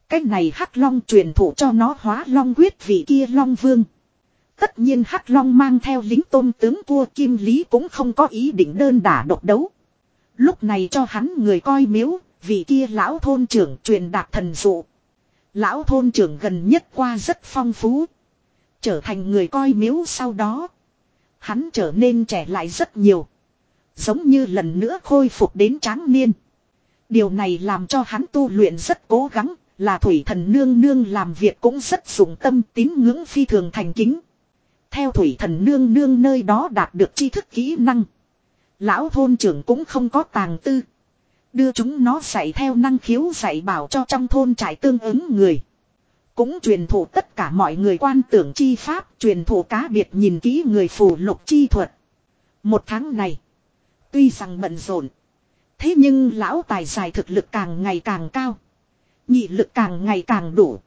A: Cái này hắc long truyền thụ cho nó hóa long quyết vị kia long vương. Tất nhiên hắc long mang theo lính tôn tướng cua kim lý cũng không có ý định đơn đả độc đấu. Lúc này cho hắn người coi miếu, vị kia lão thôn trưởng truyền đạt thần dụ. Lão thôn trưởng gần nhất qua rất phong phú. Trở thành người coi miếu sau đó. Hắn trở nên trẻ lại rất nhiều. Giống như lần nữa khôi phục đến tráng niên. Điều này làm cho hắn tu luyện rất cố gắng, là thủy thần nương nương làm việc cũng rất dụng tâm tín ngưỡng phi thường thành kính. Theo thủy thần nương nương nơi đó đạt được tri thức kỹ năng. Lão thôn trưởng cũng không có tàng tư. Đưa chúng nó dạy theo năng khiếu dạy bảo cho trong thôn trải tương ứng người. Cũng truyền thụ tất cả mọi người quan tưởng chi pháp, truyền thụ cá biệt nhìn kỹ người phù lục chi thuật. Một tháng này, tuy rằng bận rộn, thế nhưng lão tài dài thực lực càng ngày càng cao. Nhị lực càng ngày càng đủ.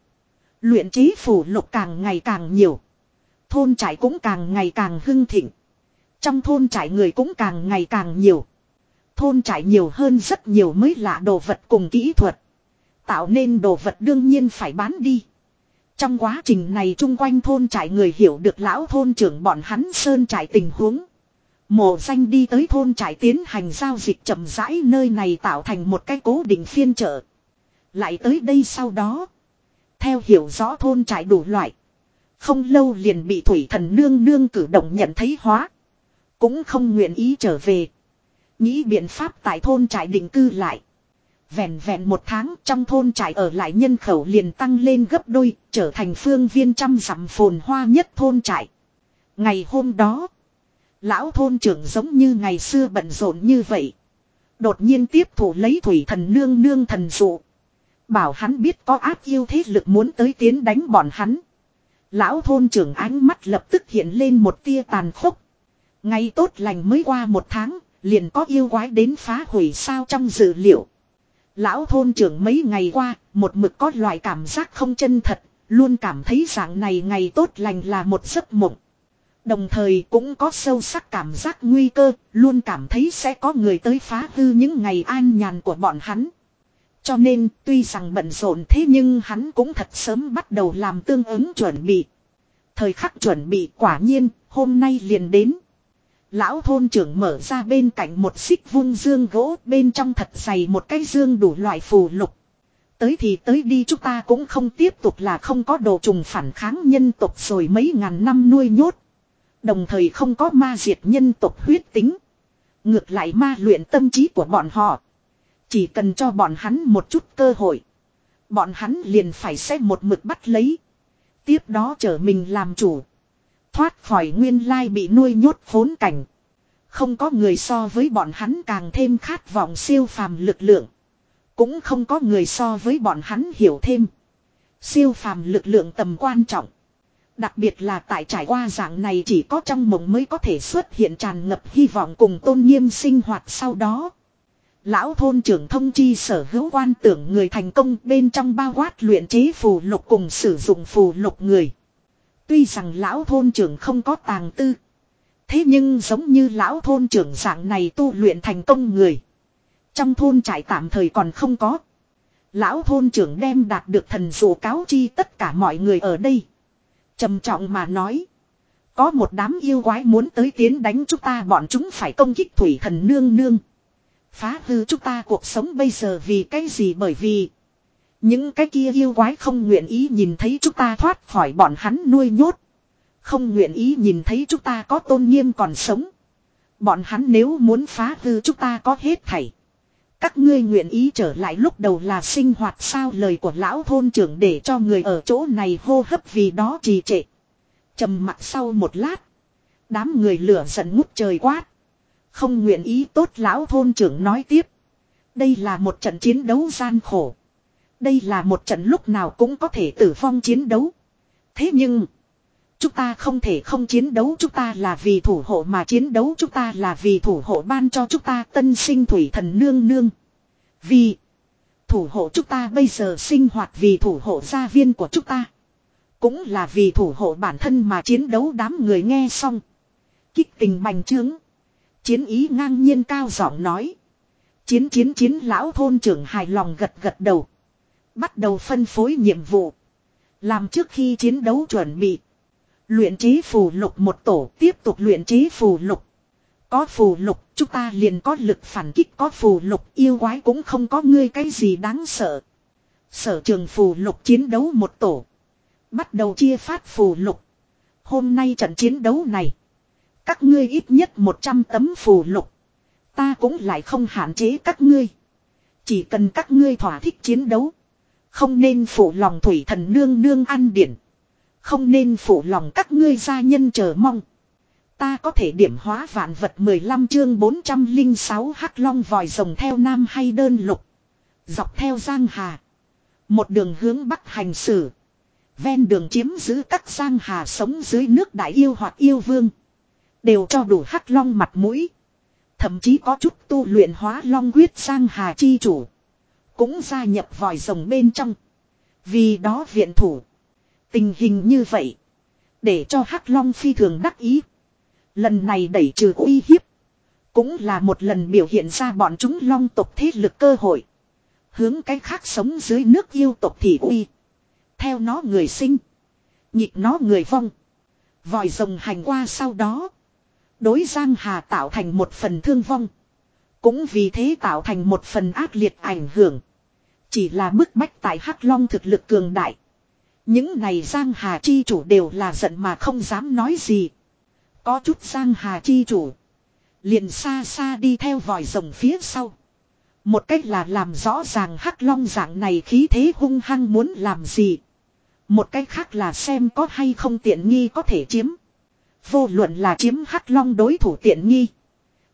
A: Luyện trí phù lục càng ngày càng nhiều. Thôn trải cũng càng ngày càng hưng thịnh. Trong thôn trải người cũng càng ngày càng nhiều. Thôn trải nhiều hơn rất nhiều mới lạ đồ vật cùng kỹ thuật. Tạo nên đồ vật đương nhiên phải bán đi. Trong quá trình này chung quanh thôn trải người hiểu được lão thôn trưởng bọn hắn sơn trải tình huống. Mộ danh đi tới thôn trải tiến hành giao dịch chậm rãi nơi này tạo thành một cái cố định phiên chợ. Lại tới đây sau đó. Theo hiểu rõ thôn trải đủ loại. Không lâu liền bị thủy thần nương nương cử động nhận thấy hóa. Cũng không nguyện ý trở về. Nghĩ biện pháp tại thôn trại định cư lại. Vẹn vẹn một tháng trong thôn trại ở lại nhân khẩu liền tăng lên gấp đôi, trở thành phương viên trăm dặm phồn hoa nhất thôn trại. Ngày hôm đó, lão thôn trưởng giống như ngày xưa bận rộn như vậy. Đột nhiên tiếp thủ lấy thủy thần nương nương thần dụ. Bảo hắn biết có ác yêu thế lực muốn tới tiến đánh bọn hắn. Lão thôn trưởng ánh mắt lập tức hiện lên một tia tàn khốc. Ngày tốt lành mới qua một tháng, liền có yêu quái đến phá hủy sao trong dự liệu. Lão thôn trưởng mấy ngày qua, một mực có loại cảm giác không chân thật, luôn cảm thấy dạng này ngày tốt lành là một giấc mộng. Đồng thời cũng có sâu sắc cảm giác nguy cơ, luôn cảm thấy sẽ có người tới phá hư những ngày an nhàn của bọn hắn. Cho nên tuy rằng bận rộn thế nhưng hắn cũng thật sớm bắt đầu làm tương ứng chuẩn bị. Thời khắc chuẩn bị quả nhiên, hôm nay liền đến. Lão thôn trưởng mở ra bên cạnh một xích vung dương gỗ, bên trong thật dày một cái dương đủ loại phù lục. Tới thì tới đi chúng ta cũng không tiếp tục là không có đồ trùng phản kháng nhân tộc rồi mấy ngàn năm nuôi nhốt. Đồng thời không có ma diệt nhân tộc huyết tính. Ngược lại ma luyện tâm trí của bọn họ. Chỉ cần cho bọn hắn một chút cơ hội. Bọn hắn liền phải xem một mực bắt lấy. Tiếp đó trở mình làm chủ. Thoát khỏi nguyên lai bị nuôi nhốt khốn cảnh. Không có người so với bọn hắn càng thêm khát vọng siêu phàm lực lượng. Cũng không có người so với bọn hắn hiểu thêm. Siêu phàm lực lượng tầm quan trọng. Đặc biệt là tại trải qua dạng này chỉ có trong mộng mới có thể xuất hiện tràn ngập hy vọng cùng tôn nghiêm sinh hoạt sau đó. Lão thôn trưởng thông chi sở hữu quan tưởng người thành công bên trong bao quát luyện chế phù lục cùng sử dụng phù lục người. Tuy rằng lão thôn trưởng không có tàng tư. Thế nhưng giống như lão thôn trưởng dạng này tu luyện thành công người. Trong thôn trải tạm thời còn không có. Lão thôn trưởng đem đạt được thần dụ cáo chi tất cả mọi người ở đây. trầm trọng mà nói. Có một đám yêu quái muốn tới tiến đánh chúng ta, bọn chúng phải công kích thủy thần nương nương. Phá hư chúng ta cuộc sống bây giờ vì cái gì bởi vì. Những cái kia yêu quái không nguyện ý nhìn thấy chúng ta thoát khỏi bọn hắn nuôi nhốt. Không nguyện ý nhìn thấy chúng ta có tôn nghiêm còn sống. Bọn hắn nếu muốn phá hư chúng ta có hết thảy. Các ngươi nguyện ý trở lại lúc đầu là sinh hoạt sao lời của lão thôn trưởng để cho người ở chỗ này hô hấp vì đó trì trệ. trầm mặt sau một lát. Đám người lửa giận ngút trời quát. Không nguyện ý tốt lão thôn trưởng nói tiếp. Đây là một trận chiến đấu gian khổ. Đây là một trận lúc nào cũng có thể tử vong chiến đấu. Thế nhưng, chúng ta không thể không chiến đấu chúng ta là vì thủ hộ mà chiến đấu chúng ta là vì thủ hộ ban cho chúng ta tân sinh thủy thần nương nương. Vì thủ hộ chúng ta bây giờ sinh hoạt vì thủ hộ gia viên của chúng ta. Cũng là vì thủ hộ bản thân mà chiến đấu đám người nghe xong. Kích tình bành trướng. Chiến ý ngang nhiên cao giọng nói. Chiến chiến chiến lão thôn trưởng hài lòng gật gật đầu. Bắt đầu phân phối nhiệm vụ. Làm trước khi chiến đấu chuẩn bị. Luyện chế phù lục một tổ, tiếp tục luyện chế phù lục. Có phù lục, chúng ta liền có lực phản kích, có phù lục, yêu quái cũng không có, ngươi cái gì đáng sợ. Sở trường phù lục chiến đấu một tổ. Bắt đầu chia phát phù lục. Hôm nay trận chiến đấu này. Các ngươi ít nhất 100 tấm phù lục. Ta cũng lại không hạn chế các ngươi. Chỉ cần các ngươi thỏa thích chiến đấu. Không nên phụ lòng thủy thần nương nương ăn điển. Không nên phụ lòng các ngươi gia nhân chờ mong. Ta có thể điểm hóa vạn vật 15 chương 406 hắc long vòi rồng theo nam hay đơn lục. Dọc theo Giang Hà. Một đường hướng bắc hành xử. Ven đường chiếm giữ các Giang Hà sống dưới nước đại yêu hoặc yêu vương. Đều cho đủ hắc long mặt mũi. Thậm chí có chút tu luyện hóa long quyết Giang Hà chi chủ. Cũng gia nhập vòi rồng bên trong. Vì đó viện thủ. Tình hình như vậy. Để cho hắc long phi thường đắc ý. Lần này đẩy trừ uy hiếp. Cũng là một lần biểu hiện ra bọn chúng long tộc thế lực cơ hội. Hướng cái khác sống dưới nước yêu tộc thị uy. Theo nó người sinh. Nhịp nó người vong. Vòi rồng hành qua sau đó. Đối Giang Hà tạo thành một phần thương vong. Cũng vì thế tạo thành một phần ác liệt ảnh hưởng. Chỉ là bức bách tại Hắc Long thực lực cường đại. Những này Giang Hà chi chủ đều là giận mà không dám nói gì. Có chút Giang Hà chi chủ. Liền xa xa đi theo vòi rồng phía sau. Một cách là làm rõ ràng hắc long dạng này khí thế hung hăng muốn làm gì. Một cách khác là xem có hay không tiện nghi có thể chiếm. Vô luận là chiếm hắc long đối thủ tiện nghi.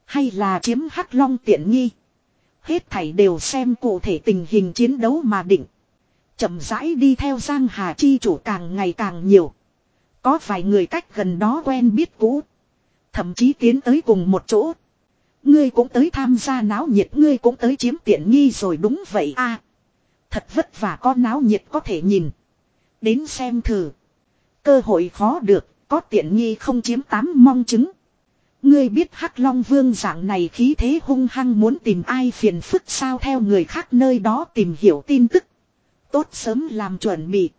A: Hay là chiếm hắc long tiện nghi. Hết thảy đều xem cụ thể tình hình chiến đấu mà định. chậm rãi đi theo Giang Hà chi chủ càng ngày càng nhiều. Có vài người cách gần đó quen biết cũ. Thậm chí tiến tới cùng một chỗ. Ngươi cũng tới tham gia náo nhiệt ngươi cũng tới chiếm tiện nghi rồi đúng vậy a Thật vất vả có náo nhiệt có thể nhìn. Đến xem thử. Cơ hội khó được, có tiện nghi không chiếm tám mong chứng. Ngươi biết Hắc Long Vương dạng này khí thế hung hăng muốn tìm ai phiền phức sao theo người khác nơi đó tìm hiểu tin tức. Tốt sớm làm chuẩn bị.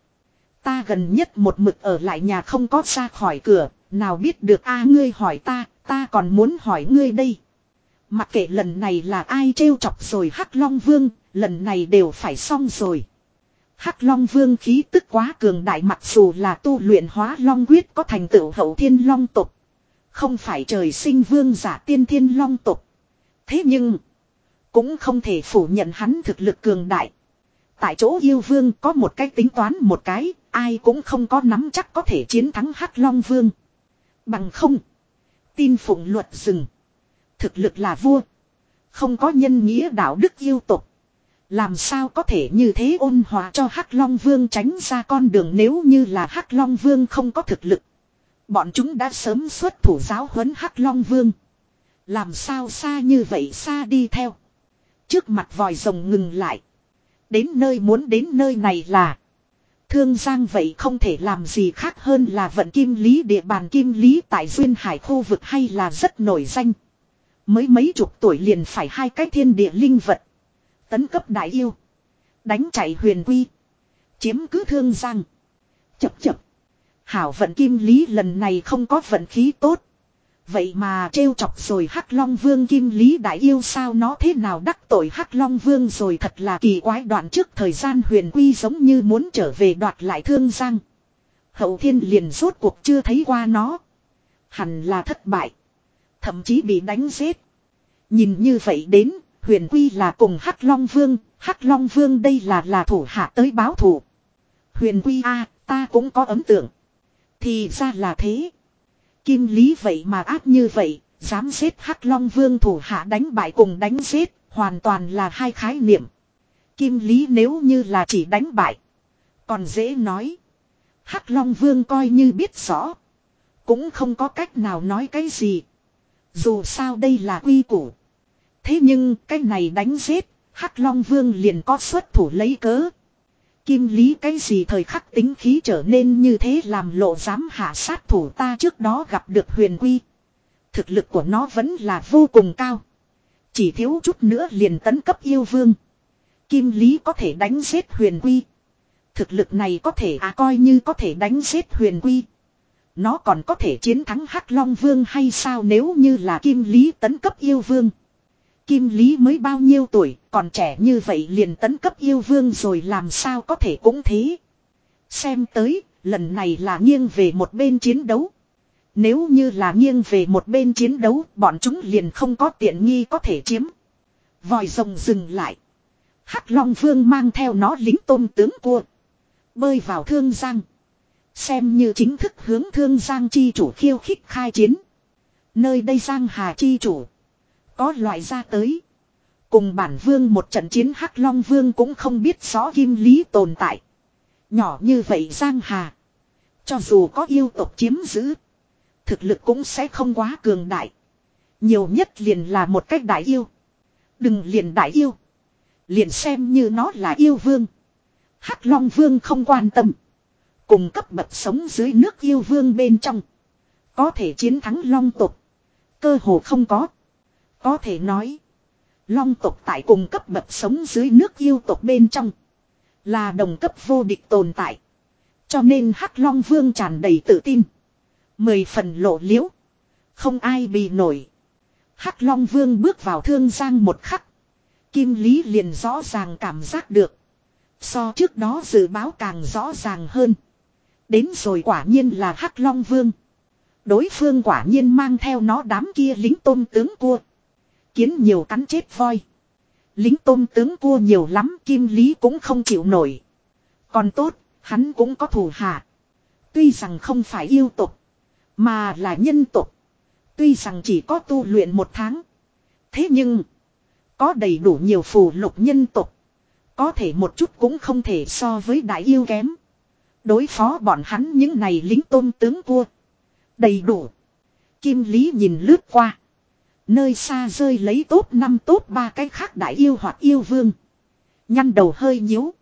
A: Ta gần nhất một mực ở lại nhà không có ra khỏi cửa, nào biết được a à, ngươi hỏi ta, ta còn muốn hỏi ngươi đây. Mặc kệ lần này là ai trêu chọc rồi Hắc Long Vương, lần này đều phải xong rồi. Hắc Long Vương khí tức quá cường đại mặc dù là tu luyện hóa Long quyết có thành tựu hậu thiên Long tục. Không phải trời sinh vương giả tiên thiên Long tục. Thế nhưng, cũng không thể phủ nhận hắn thực lực cường đại. Tại chỗ yêu vương có một cái tính toán một cái, ai cũng không có nắm chắc có thể chiến thắng Hắc Long Vương. Bằng không, tin phụng luật rừng. Thực lực là vua. Không có nhân nghĩa đạo đức yêu tục. Làm sao có thể như thế ôn hòa cho Hắc Long Vương tránh ra con đường nếu như là Hắc Long Vương không có thực lực. Bọn chúng đã sớm xuất thủ giáo huấn Hắc Long Vương. Làm sao xa như vậy xa đi theo. Trước mặt vòi rồng ngừng lại. Đến nơi muốn đến nơi này là. Thương Giang vậy không thể làm gì khác hơn là vận kim lý địa bàn kim lý tại duyên hải khu vực hay là rất nổi danh. Mới mấy chục tuổi liền phải hai cái thiên địa linh vật. Tấn cấp đại yêu. Đánh chạy huyền quy. Chiếm cứ thương giang. Chập chập. Hảo vận kim lý lần này không có vận khí tốt. Vậy mà trêu chọc rồi Hắc Long Vương Kim Lý Đại Yêu sao nó thế nào đắc tội Hắc Long Vương rồi thật là kỳ quái đoạn trước thời gian huyền quy giống như muốn trở về đoạt lại thương giang. Hậu thiên liền rốt cuộc chưa thấy qua nó. Hẳn là thất bại. Thậm chí bị đánh giết. Nhìn như vậy đến, huyền quy là cùng Hắc Long Vương, Hắc Long Vương đây là là thủ hạ tới báo thủ. Huyền quy a ta cũng có ấn tượng. Thì ra là thế. Kim Lý vậy mà ác như vậy, dám giết Hắc Long Vương thủ hạ đánh bại cùng đánh giết, hoàn toàn là hai khái niệm. Kim Lý nếu như là chỉ đánh bại, còn dễ nói. Hắc Long Vương coi như biết rõ, cũng không có cách nào nói cái gì. Dù sao đây là quy củ. Thế nhưng cái này đánh giết, Hắc Long Vương liền có xuất thủ lấy cớ. Kim lý cái gì thời khắc tính khí trở nên như thế làm lộ dám hạ sát thủ ta trước đó gặp được huyền quy. Thực lực của nó vẫn là vô cùng cao. Chỉ thiếu chút nữa liền tấn cấp yêu vương. Kim lý có thể đánh giết huyền quy. Thực lực này có thể à coi như có thể đánh giết huyền quy. Nó còn có thể chiến thắng Hắc Long Vương hay sao nếu như là Kim Lý tấn cấp yêu vương. Kim Lý mới bao nhiêu tuổi, còn trẻ như vậy liền tấn cấp yêu vương rồi làm sao có thể cũng thế. Xem tới, lần này là nghiêng về một bên chiến đấu. Nếu như là nghiêng về một bên chiến đấu, bọn chúng liền không có tiện nghi có thể chiếm. Vòi rồng dừng lại. Hắc Long Vương mang theo nó lính tôm tướng cua. Bơi vào Thương Giang. Xem như chính thức hướng Thương Giang chi chủ khiêu khích khai chiến. Nơi đây Giang Hà chi chủ. Có loại ra tới. Cùng bản vương một trận chiến Hắc Long Vương cũng không biết rõ kim lý tồn tại. Nhỏ như vậy Giang Hà. Cho dù có yêu tộc chiếm giữ. Thực lực cũng sẽ không quá cường đại. Nhiều nhất liền là một cách đại yêu. Đừng liền đại yêu. Liền xem như nó là yêu vương. Hắc Long Vương không quan tâm. Cùng cấp bậc sống dưới nước yêu vương bên trong. Có thể chiến thắng Long tộc. Cơ hồ không có. Có thể nói. Long tộc tại cùng cấp bậc sống dưới nước yêu tộc bên trong. Là đồng cấp vô địch tồn tại. Cho nên Hắc Long Vương tràn đầy tự tin. Mười phần lộ liễu. Không ai bị nổi. Hắc Long Vương bước vào thương giang một khắc. Kim Lý liền rõ ràng cảm giác được. So trước đó dự báo càng rõ ràng hơn. Đến rồi quả nhiên là Hắc Long Vương. Đối phương quả nhiên mang theo nó đám kia lính tôm tướng cua. Kiến nhiều cắn chết voi. Lính tôm tướng cua nhiều lắm Kim Lý cũng không chịu nổi. Còn tốt, hắn cũng có thủ hạ. Tuy rằng không phải yêu tục, mà là nhân tục. Tuy rằng chỉ có tu luyện một tháng. Thế nhưng, có đầy đủ nhiều phù lục nhân tục. Có thể một chút cũng không thể so với đại yêu kém. Đối phó bọn hắn những này lính tôm tướng cua. Đầy đủ. Kim Lý nhìn lướt qua. Nơi xa rơi lấy tốt năm tốt ba cái khác đại yêu hoặc yêu vương. Nhăn đầu hơi nhíu.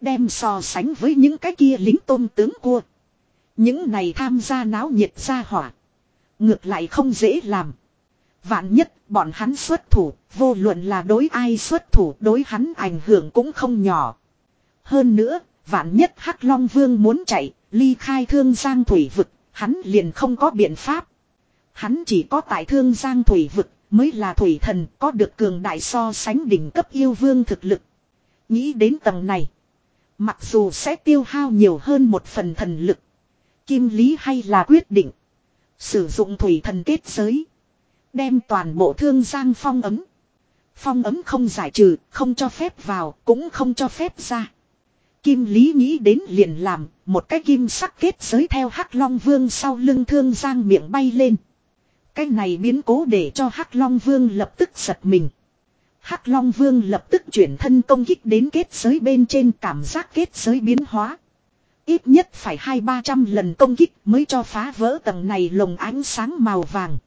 A: Đem so sánh với những cái kia lính tôm tướng cua. Những này tham gia náo nhiệt ra hỏa. Ngược lại không dễ làm. Vạn nhất bọn hắn xuất thủ, vô luận là đối ai xuất thủ đối hắn ảnh hưởng cũng không nhỏ. Hơn nữa, vạn nhất Hắc Long Vương muốn chạy, ly khai thương giang thủy vực, hắn liền không có biện pháp. Hắn chỉ có tại thương giang thủy vực, mới là thủy thần có được cường đại so sánh đỉnh cấp yêu vương thực lực. Nghĩ đến tầng này, mặc dù sẽ tiêu hao nhiều hơn một phần thần lực. Kim Lý hay là quyết định. Sử dụng thủy thần kết giới. Đem toàn bộ thương giang phong ấm. Phong ấm không giải trừ, không cho phép vào, cũng không cho phép ra. Kim Lý nghĩ đến liền làm, một cái kim sắc kết giới theo Hắc Long Vương sau lưng thương giang miệng bay lên. Cái này biến cố để cho Hắc Long Vương lập tức giật mình. Hắc Long Vương lập tức chuyển thân công kích đến kết giới bên trên, cảm giác kết giới biến hóa. Ít nhất phải hai ba trăm lần công kích mới cho phá vỡ tầng này lồng ánh sáng màu vàng.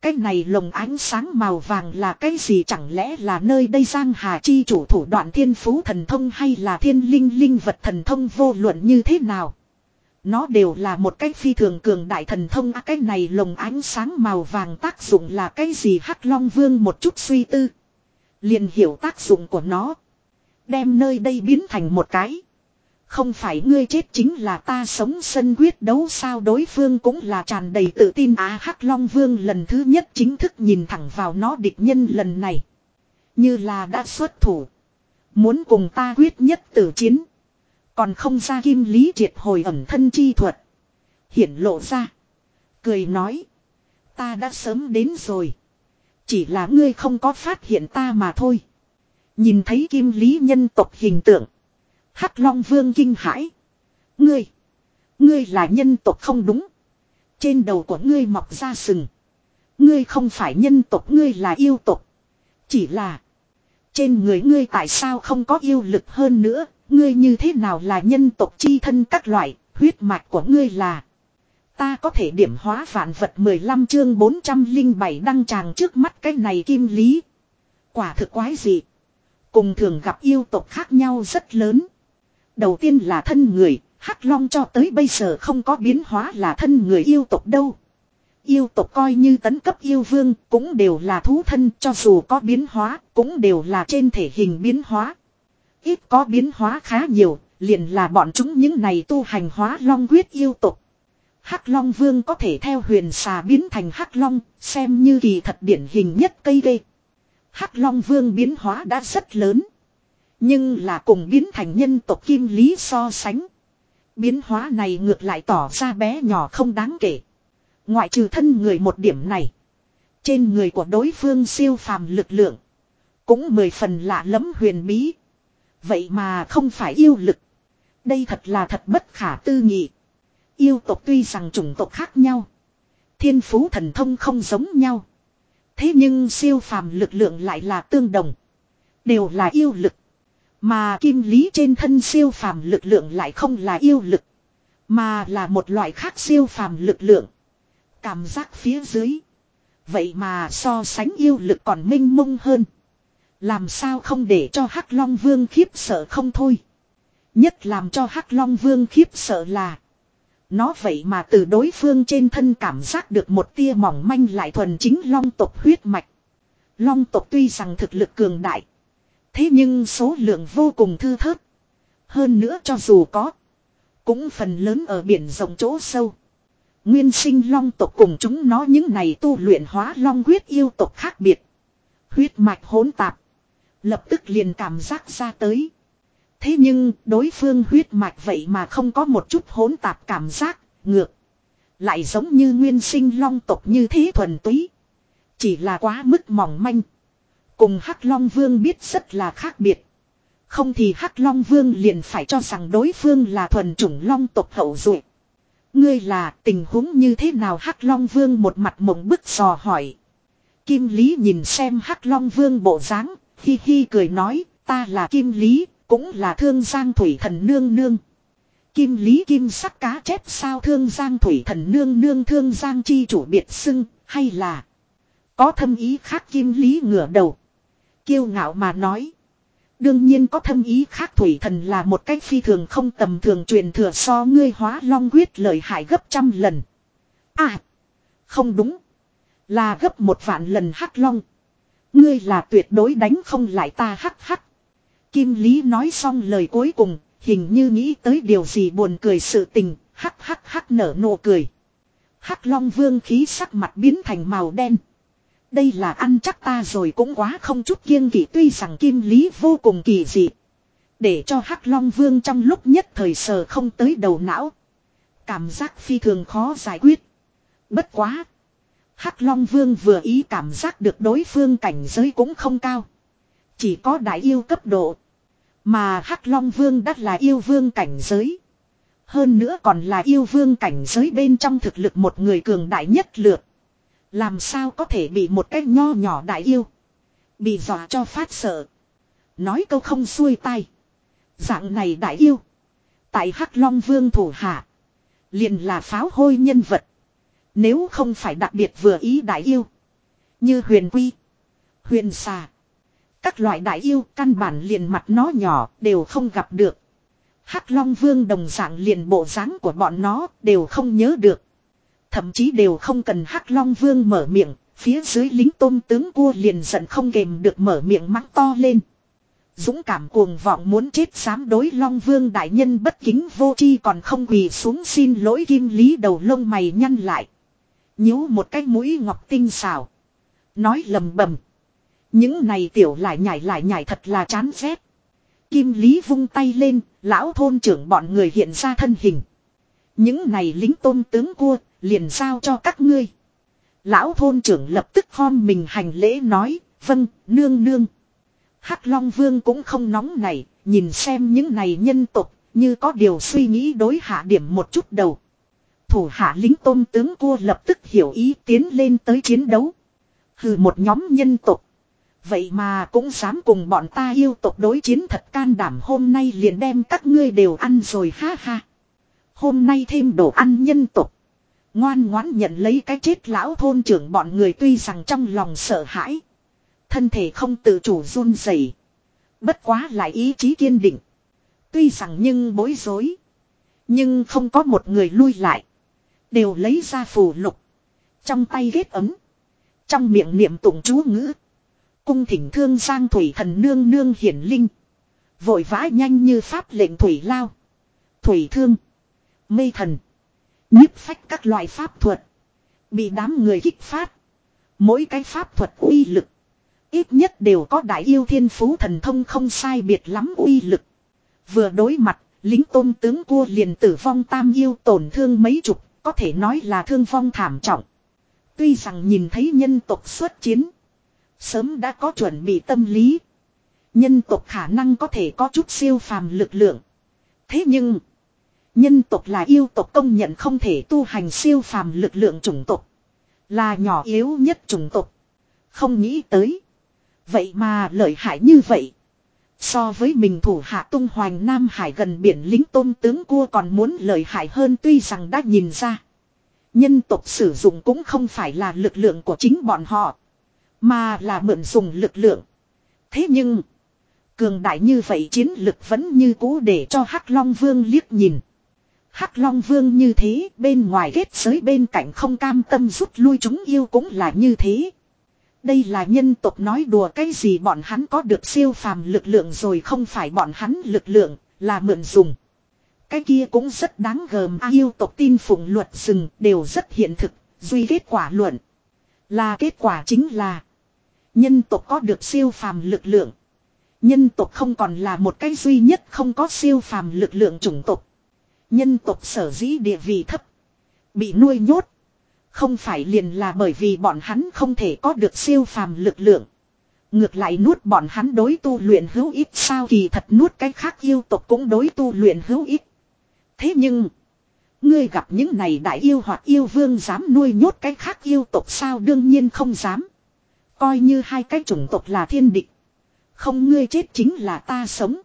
A: Cái này lồng ánh sáng màu vàng là cái gì chẳng lẽ là nơi đây Giang Hà Chi chủ thủ đoạn thiên phú thần thông hay là thiên linh linh vật thần thông vô luận như thế nào. Nó đều là một cái phi thường cường đại thần thông à, cái này lồng ánh sáng màu vàng tác dụng là cái gì hắc long vương một chút suy tư. liền hiểu tác dụng của nó. Đem nơi đây biến thành một cái. Không phải ngươi chết chính là ta sống sân quyết đấu sao đối phương cũng là tràn đầy tự tin á Hắc Long Vương lần thứ nhất chính thức nhìn thẳng vào nó địch nhân lần này. Như là đã xuất thủ. Muốn cùng ta quyết nhất tử chiến. Còn không ra kim lý triệt hồi ẩm thân chi thuật. Hiển lộ ra. Cười nói. Ta đã sớm đến rồi. Chỉ là ngươi không có phát hiện ta mà thôi. Nhìn thấy kim lý nhân tộc hình tượng. Hắc Long Vương kinh hãi. Ngươi. Ngươi là nhân tộc không đúng. Trên đầu của ngươi mọc ra sừng. Ngươi không phải nhân tộc, ngươi là yêu tộc. Chỉ là. Trên người ngươi tại sao không có yêu lực hơn nữa. Ngươi như thế nào là nhân tộc chi thân các loại. Huyết mạch của ngươi là. Ta có thể điểm hóa vạn vật 15 chương 407 đăng tràng trước mắt cái này kim lý. Quả thực quái gì. Cùng thường gặp yêu tộc khác nhau rất lớn. Đầu tiên là thân người, Hắc Long cho tới bây giờ không có biến hóa là thân người yêu tộc đâu. Yêu tộc coi như tấn cấp yêu vương cũng đều là thú thân cho dù có biến hóa cũng đều là trên thể hình biến hóa. Ít có biến hóa khá nhiều, liền là bọn chúng những này tu hành hóa long quyết yêu tộc. Hắc Long Vương có thể theo huyền xà biến thành Hắc Long, xem như kỳ thật điển hình nhất cây gây. Hắc Long Vương biến hóa đã rất lớn. Nhưng là cùng biến thành nhân tộc kim lý so sánh. Biến hóa này ngược lại tỏ ra bé nhỏ không đáng kể. Ngoại trừ thân người một điểm này. Trên người của đối phương siêu phàm lực lượng. Cũng mười phần lạ lẫm huyền bí. Vậy mà không phải yêu lực. Đây thật là thật bất khả tư nghị. Yêu tộc tuy rằng chủng tộc khác nhau. Thiên phú thần thông không giống nhau. Thế nhưng siêu phàm lực lượng lại là tương đồng. Đều là yêu lực. Mà kim lý trên thân siêu phàm lực lượng lại không là yêu lực. Mà là một loại khác siêu phàm lực lượng. Cảm giác phía dưới. Vậy mà so sánh yêu lực còn minh mông hơn. Làm sao không để cho Hắc Long Vương khiếp sợ không thôi. Nhất làm cho Hắc Long Vương khiếp sợ là. Nó vậy mà từ đối phương trên thân cảm giác được một tia mỏng manh lại thuần chính long tộc huyết mạch. Long tộc tuy rằng thực lực cường đại. Thế nhưng số lượng vô cùng thư thớt. Hơn nữa cho dù có. Cũng phần lớn ở biển rộng chỗ sâu. Nguyên sinh long tộc cùng chúng nó những này tu luyện hóa long huyết yêu tộc khác biệt. Huyết mạch hỗn tạp. Lập tức liền cảm giác ra tới. Thế nhưng đối phương huyết mạch vậy mà không có một chút hỗn tạp cảm giác, ngược. Lại giống như nguyên sinh long tộc như thế thuần túy. Chỉ là quá mức mỏng manh. Cùng Hắc Long Vương biết rất là khác biệt. Không thì Hắc Long Vương liền phải cho rằng đối phương là thuần chủng long tộc hậu duệ. Ngươi là tình huống như thế nào Hắc Long Vương một mặt mộng bức sò hỏi. Kim Lý nhìn xem Hắc Long Vương bộ dáng, hi hi cười nói, ta là Kim Lý, cũng là thương giang thủy thần nương nương. Kim Lý Kim sắc cá chép sao thương giang thủy thần nương nương thương giang chi chủ biệt xưng, hay là có thâm ý khác Kim Lý ngửa đầu. Kiêu ngạo mà nói. Đương nhiên có thâm ý khác thủy thần là một cách phi thường không tầm thường truyền thừa so ngươi hóa long huyết lời hại gấp trăm lần. À. Không đúng. Là gấp một vạn lần hắc long. Ngươi là tuyệt đối đánh không lại ta hắc hắc. Kim Lý nói xong lời cuối cùng, hình như nghĩ tới điều gì buồn cười sự tình, hắc hắc hắc nở nụ cười. Hắc Long Vương khí sắc mặt biến thành màu đen. Đây là ăn chắc ta rồi cũng quá không chút kiêng kỵ tuy rằng Kim Lý vô cùng kỳ dị. Để cho Hắc Long Vương trong lúc nhất thời sờ không tới đầu não. Cảm giác phi thường khó giải quyết. Bất quá. Hắc Long Vương vừa ý cảm giác được đối phương cảnh giới cũng không cao. Chỉ có đại yêu cấp độ. Mà Hắc Long Vương đắt là yêu vương cảnh giới. Hơn nữa còn là yêu vương cảnh giới bên trong thực lực một người cường đại nhất lượt. Làm sao có thể bị một cái nho nhỏ đại yêu. Bị dọa cho phát sợ. Nói câu không xuôi tay. Dạng này đại yêu. Tại Hắc Long Vương thủ hạ. Liền là pháo hôi nhân vật. Nếu không phải đặc biệt vừa ý đại yêu. Như huyền quy. Huyền xà. Các loại đại yêu căn bản liền mặt nó nhỏ đều không gặp được. Hắc Long Vương đồng dạng liền bộ dáng của bọn nó đều không nhớ được. Thậm chí đều không cần Hắc Long Vương mở miệng, phía dưới lính tôm tướng cua liền giận không kềm được mở miệng mắng to lên. Dũng cảm cuồng vọng muốn chết dám đối Long Vương đại nhân bất kính vô chi còn không quỳ xuống xin lỗi kim lý đầu lông mày nhăn lại nhíu một cái mũi ngọc tinh xảo. Nói lầm bầm. Những này tiểu lại nhảy lại nhảy thật là chán ghét. Kim Lý vung tay lên, lão thôn trưởng bọn người hiện ra thân hình. Những này lính tôn tướng cua, liền giao cho các ngươi. Lão thôn trưởng lập tức khom mình hành lễ nói, vâng, nương nương. Hắc Long Vương cũng không nóng này, nhìn xem những này nhân tục, như có điều suy nghĩ đối hạ điểm một chút đầu. Thủ hạ lính tôn tướng cua lập tức hiểu ý tiến lên tới chiến đấu. Hừ một nhóm nhân tộc Vậy mà cũng dám cùng bọn ta yêu tộc đối chiến thật can đảm hôm nay liền đem các ngươi đều ăn rồi ha ha. Hôm nay thêm đồ ăn nhân tộc. Ngoan ngoãn nhận lấy cái chết lão thôn trưởng bọn người tuy rằng trong lòng sợ hãi. Thân thể không tự chủ run rẩy, Bất quá lại ý chí kiên định. Tuy rằng nhưng bối rối. Nhưng không có một người lui lại. Đều lấy ra phù lục. Trong tay ghét ấm. Trong miệng niệm tụng chú ngữ. Cung thỉnh thương sang thủy thần nương nương hiển linh. Vội vã nhanh như pháp lệnh thủy lao. Thủy thương. Mây thần. nhiếp phách các loại pháp thuật. Bị đám người kích phát. Mỗi cái pháp thuật uy lực. Ít nhất đều có đại yêu thiên phú thần thông không sai biệt lắm uy lực. Vừa đối mặt, lính tôn tướng cua liền tử vong tam yêu tổn thương mấy chục, có thể nói là thương vong thảm trọng. Tuy rằng nhìn thấy nhân tộc xuất chiến. Sớm đã có chuẩn bị tâm lý. Nhân tộc khả năng có thể có chút siêu phàm lực lượng. Thế nhưng, nhân tộc là yêu tộc công nhận không thể tu hành siêu phàm lực lượng chủng tộc. Là nhỏ yếu nhất chủng tộc. Không nghĩ tới. Vậy mà lợi hại như vậy. So với mình thủ hạ tung hoành Nam Hải gần biển lính tôn tướng cua còn muốn lợi hại hơn tuy rằng đã nhìn ra. Nhân tộc sử dụng cũng không phải là lực lượng của chính bọn họ. Mà là mượn dùng lực lượng. Thế nhưng. Cường đại như vậy chiến lực vẫn như cũ để cho Hắc Long Vương liếc nhìn. Hắc Long Vương như thế, bên ngoài kết giới bên cạnh không cam tâm rút lui chúng yêu cũng là như thế. Đây là nhân tộc nói đùa cái gì bọn hắn có được siêu phàm lực lượng rồi không phải bọn hắn lực lượng, là mượn dùng. Cái kia cũng rất đáng gờm à, yêu tộc tin phụng luật rừng đều rất hiện thực, duy kết quả luận. Là kết quả chính là nhân tộc có được siêu phàm lực lượng. Nhân tộc không còn là một cái duy nhất không có siêu phàm lực lượng chủng tộc. Nhân tộc sở dĩ địa vị thấp. Bị nuôi nhốt. Không phải liền là bởi vì bọn hắn không thể có được siêu phàm lực lượng. Ngược lại nuốt bọn hắn đối tu luyện hữu ích sao kỳ thật nuốt cái khác yêu tộc cũng đối tu luyện hữu ích. Thế nhưng. Ngươi gặp những này đại yêu hoặc yêu vương dám nuôi nhốt cái khác yêu tộc sao đương nhiên không dám. Coi như hai cái chủng tộc là thiên địch. Không ngươi chết chính là ta sống.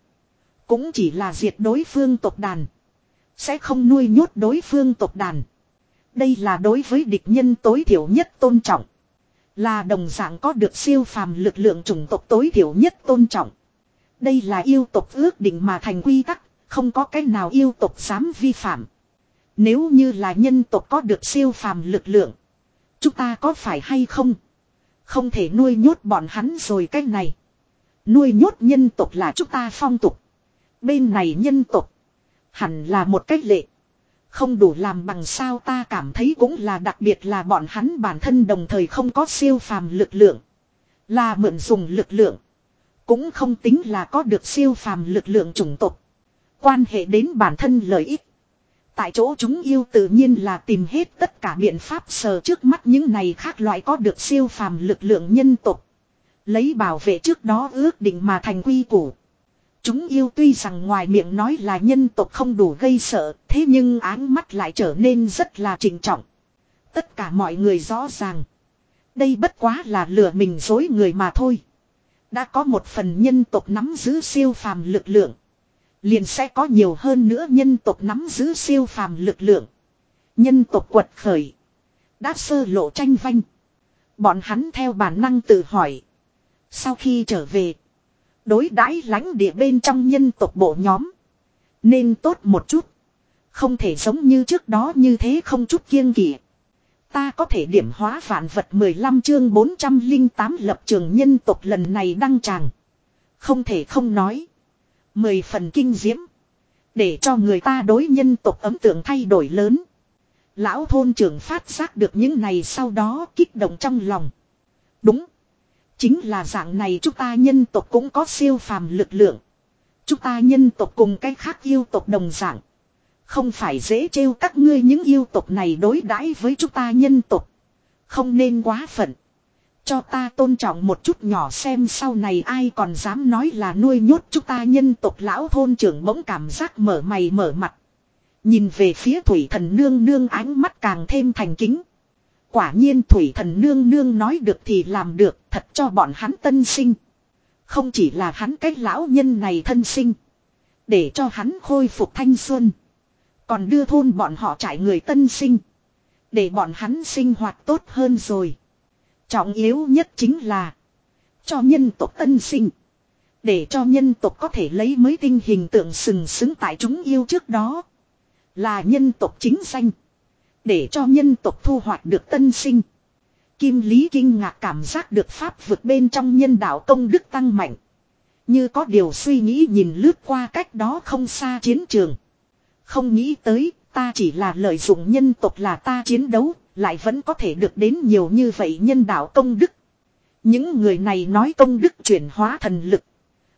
A: Cũng chỉ là diệt đối phương tộc đàn. Sẽ không nuôi nhốt đối phương tộc đàn. Đây là đối với địch nhân tối thiểu nhất tôn trọng. Là đồng dạng có được siêu phàm lực lượng chủng tộc tối thiểu nhất tôn trọng. Đây là yêu tộc ước định mà thành quy tắc, không có cách nào yêu tộc dám vi phạm. Nếu như là nhân tộc có được siêu phàm lực lượng, chúng ta có phải hay không? Không thể nuôi nhốt bọn hắn rồi cách này. Nuôi nhốt nhân tộc là chúng ta phong tục. Bên này nhân tộc. Hẳn là một cách lệ. Không đủ làm bằng sao ta cảm thấy cũng là đặc biệt là bọn hắn bản thân đồng thời không có siêu phàm lực lượng. Là mượn dùng lực lượng. Cũng không tính là có được siêu phàm lực lượng chủng tộc. Quan hệ đến bản thân lợi ích. Tại chỗ chúng yêu tự nhiên là tìm hết tất cả biện pháp sờ trước mắt những này khác loại có được siêu phàm lực lượng nhân tộc. Lấy bảo vệ trước đó ước định mà thành quy củ. Chúng yêu tuy rằng ngoài miệng nói là nhân tộc không đủ gây sợ, thế nhưng áng mắt lại trở nên rất là trình trọng. Tất cả mọi người rõ ràng. Đây bất quá là lừa mình dối người mà thôi. Đã có một phần nhân tộc nắm giữ siêu phàm lực lượng. Liền sẽ có nhiều hơn nữa nhân tộc nắm giữ siêu phàm lực lượng. Nhân tộc quật khởi. Đã sơ lộ tranh vanh. Bọn hắn theo bản năng tự hỏi. Sau khi trở về. Đối đãi lãnh địa bên trong nhân tộc bộ nhóm. Nên tốt một chút. Không thể giống như trước đó như thế không chút kiêng kỵ. Ta có thể điểm hóa vạn vật 15 chương 408 lập trường nhân tộc lần này đăng tràng. Không thể không nói. Mười phần kinh diễm. Để cho người ta đối nhân tộc ấm tượng thay đổi lớn. Lão thôn trưởng phát giác được những này sau đó kích động trong lòng. Đúng. Chính là dạng này chúng ta nhân tộc cũng có siêu phàm lực lượng. Chúng ta nhân tộc cùng cái khác yêu tộc đồng dạng. Không phải dễ trêu các ngươi những yêu tộc này đối đãi với chúng ta nhân tộc. Không nên quá phận. Cho ta tôn trọng một chút nhỏ xem sau này ai còn dám nói là nuôi nhốt chúng ta nhân tộc lão thôn trưởng bỗng cảm giác mở mày mở mặt. Nhìn về phía thủy thần nương nương ánh mắt càng thêm thành kính. Quả nhiên thủy thần nương nương nói được thì làm được, thật cho bọn hắn tân sinh. Không chỉ là hắn cách lão nhân này thân sinh. Để cho hắn khôi phục thanh xuân. Còn đưa thôn bọn họ trải người tân sinh. Để bọn hắn sinh hoạt tốt hơn rồi. Trọng yếu nhất chính là. Cho nhân tộc tân sinh. Để cho nhân tộc có thể lấy mới tinh hình tượng sừng sững tại chúng yêu trước đó. Là nhân tộc chính danh. Để cho nhân tộc thu hoạch được tân sinh. Kim Lý kinh ngạc cảm giác được pháp vượt bên trong nhân đạo công đức tăng mạnh. Như có điều suy nghĩ nhìn lướt qua cách đó không xa chiến trường. Không nghĩ tới, ta chỉ là lợi dụng nhân tộc là ta chiến đấu, lại vẫn có thể được đến nhiều như vậy nhân đạo công đức. Những người này nói công đức chuyển hóa thần lực.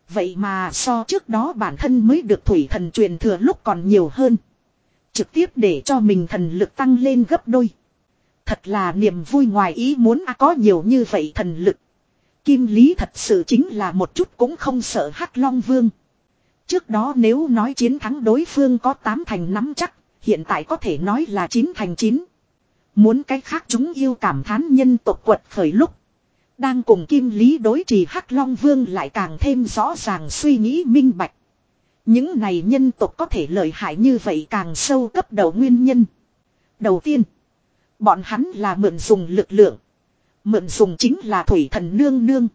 A: Vậy mà so trước đó bản thân mới được thủy thần truyền thừa lúc còn nhiều hơn. Trực tiếp để cho mình thần lực tăng lên gấp đôi. Thật là niềm vui ngoài ý muốn à có nhiều như vậy thần lực. Kim Lý thật sự chính là một chút cũng không sợ Hắc Long Vương. Trước đó nếu nói chiến thắng đối phương có 8 thành nắm chắc, hiện tại có thể nói là 9 thành 9. Muốn cách khác chúng yêu cảm thán nhân tộc quật khởi lúc. Đang cùng Kim Lý đối trì Hắc Long Vương lại càng thêm rõ ràng suy nghĩ minh bạch. Những này nhân tộc có thể lợi hại như vậy càng sâu cấp đầu nguyên nhân. Đầu tiên, bọn hắn là mượn dùng lực lượng. Mượn dùng chính là thủy thần nương nương.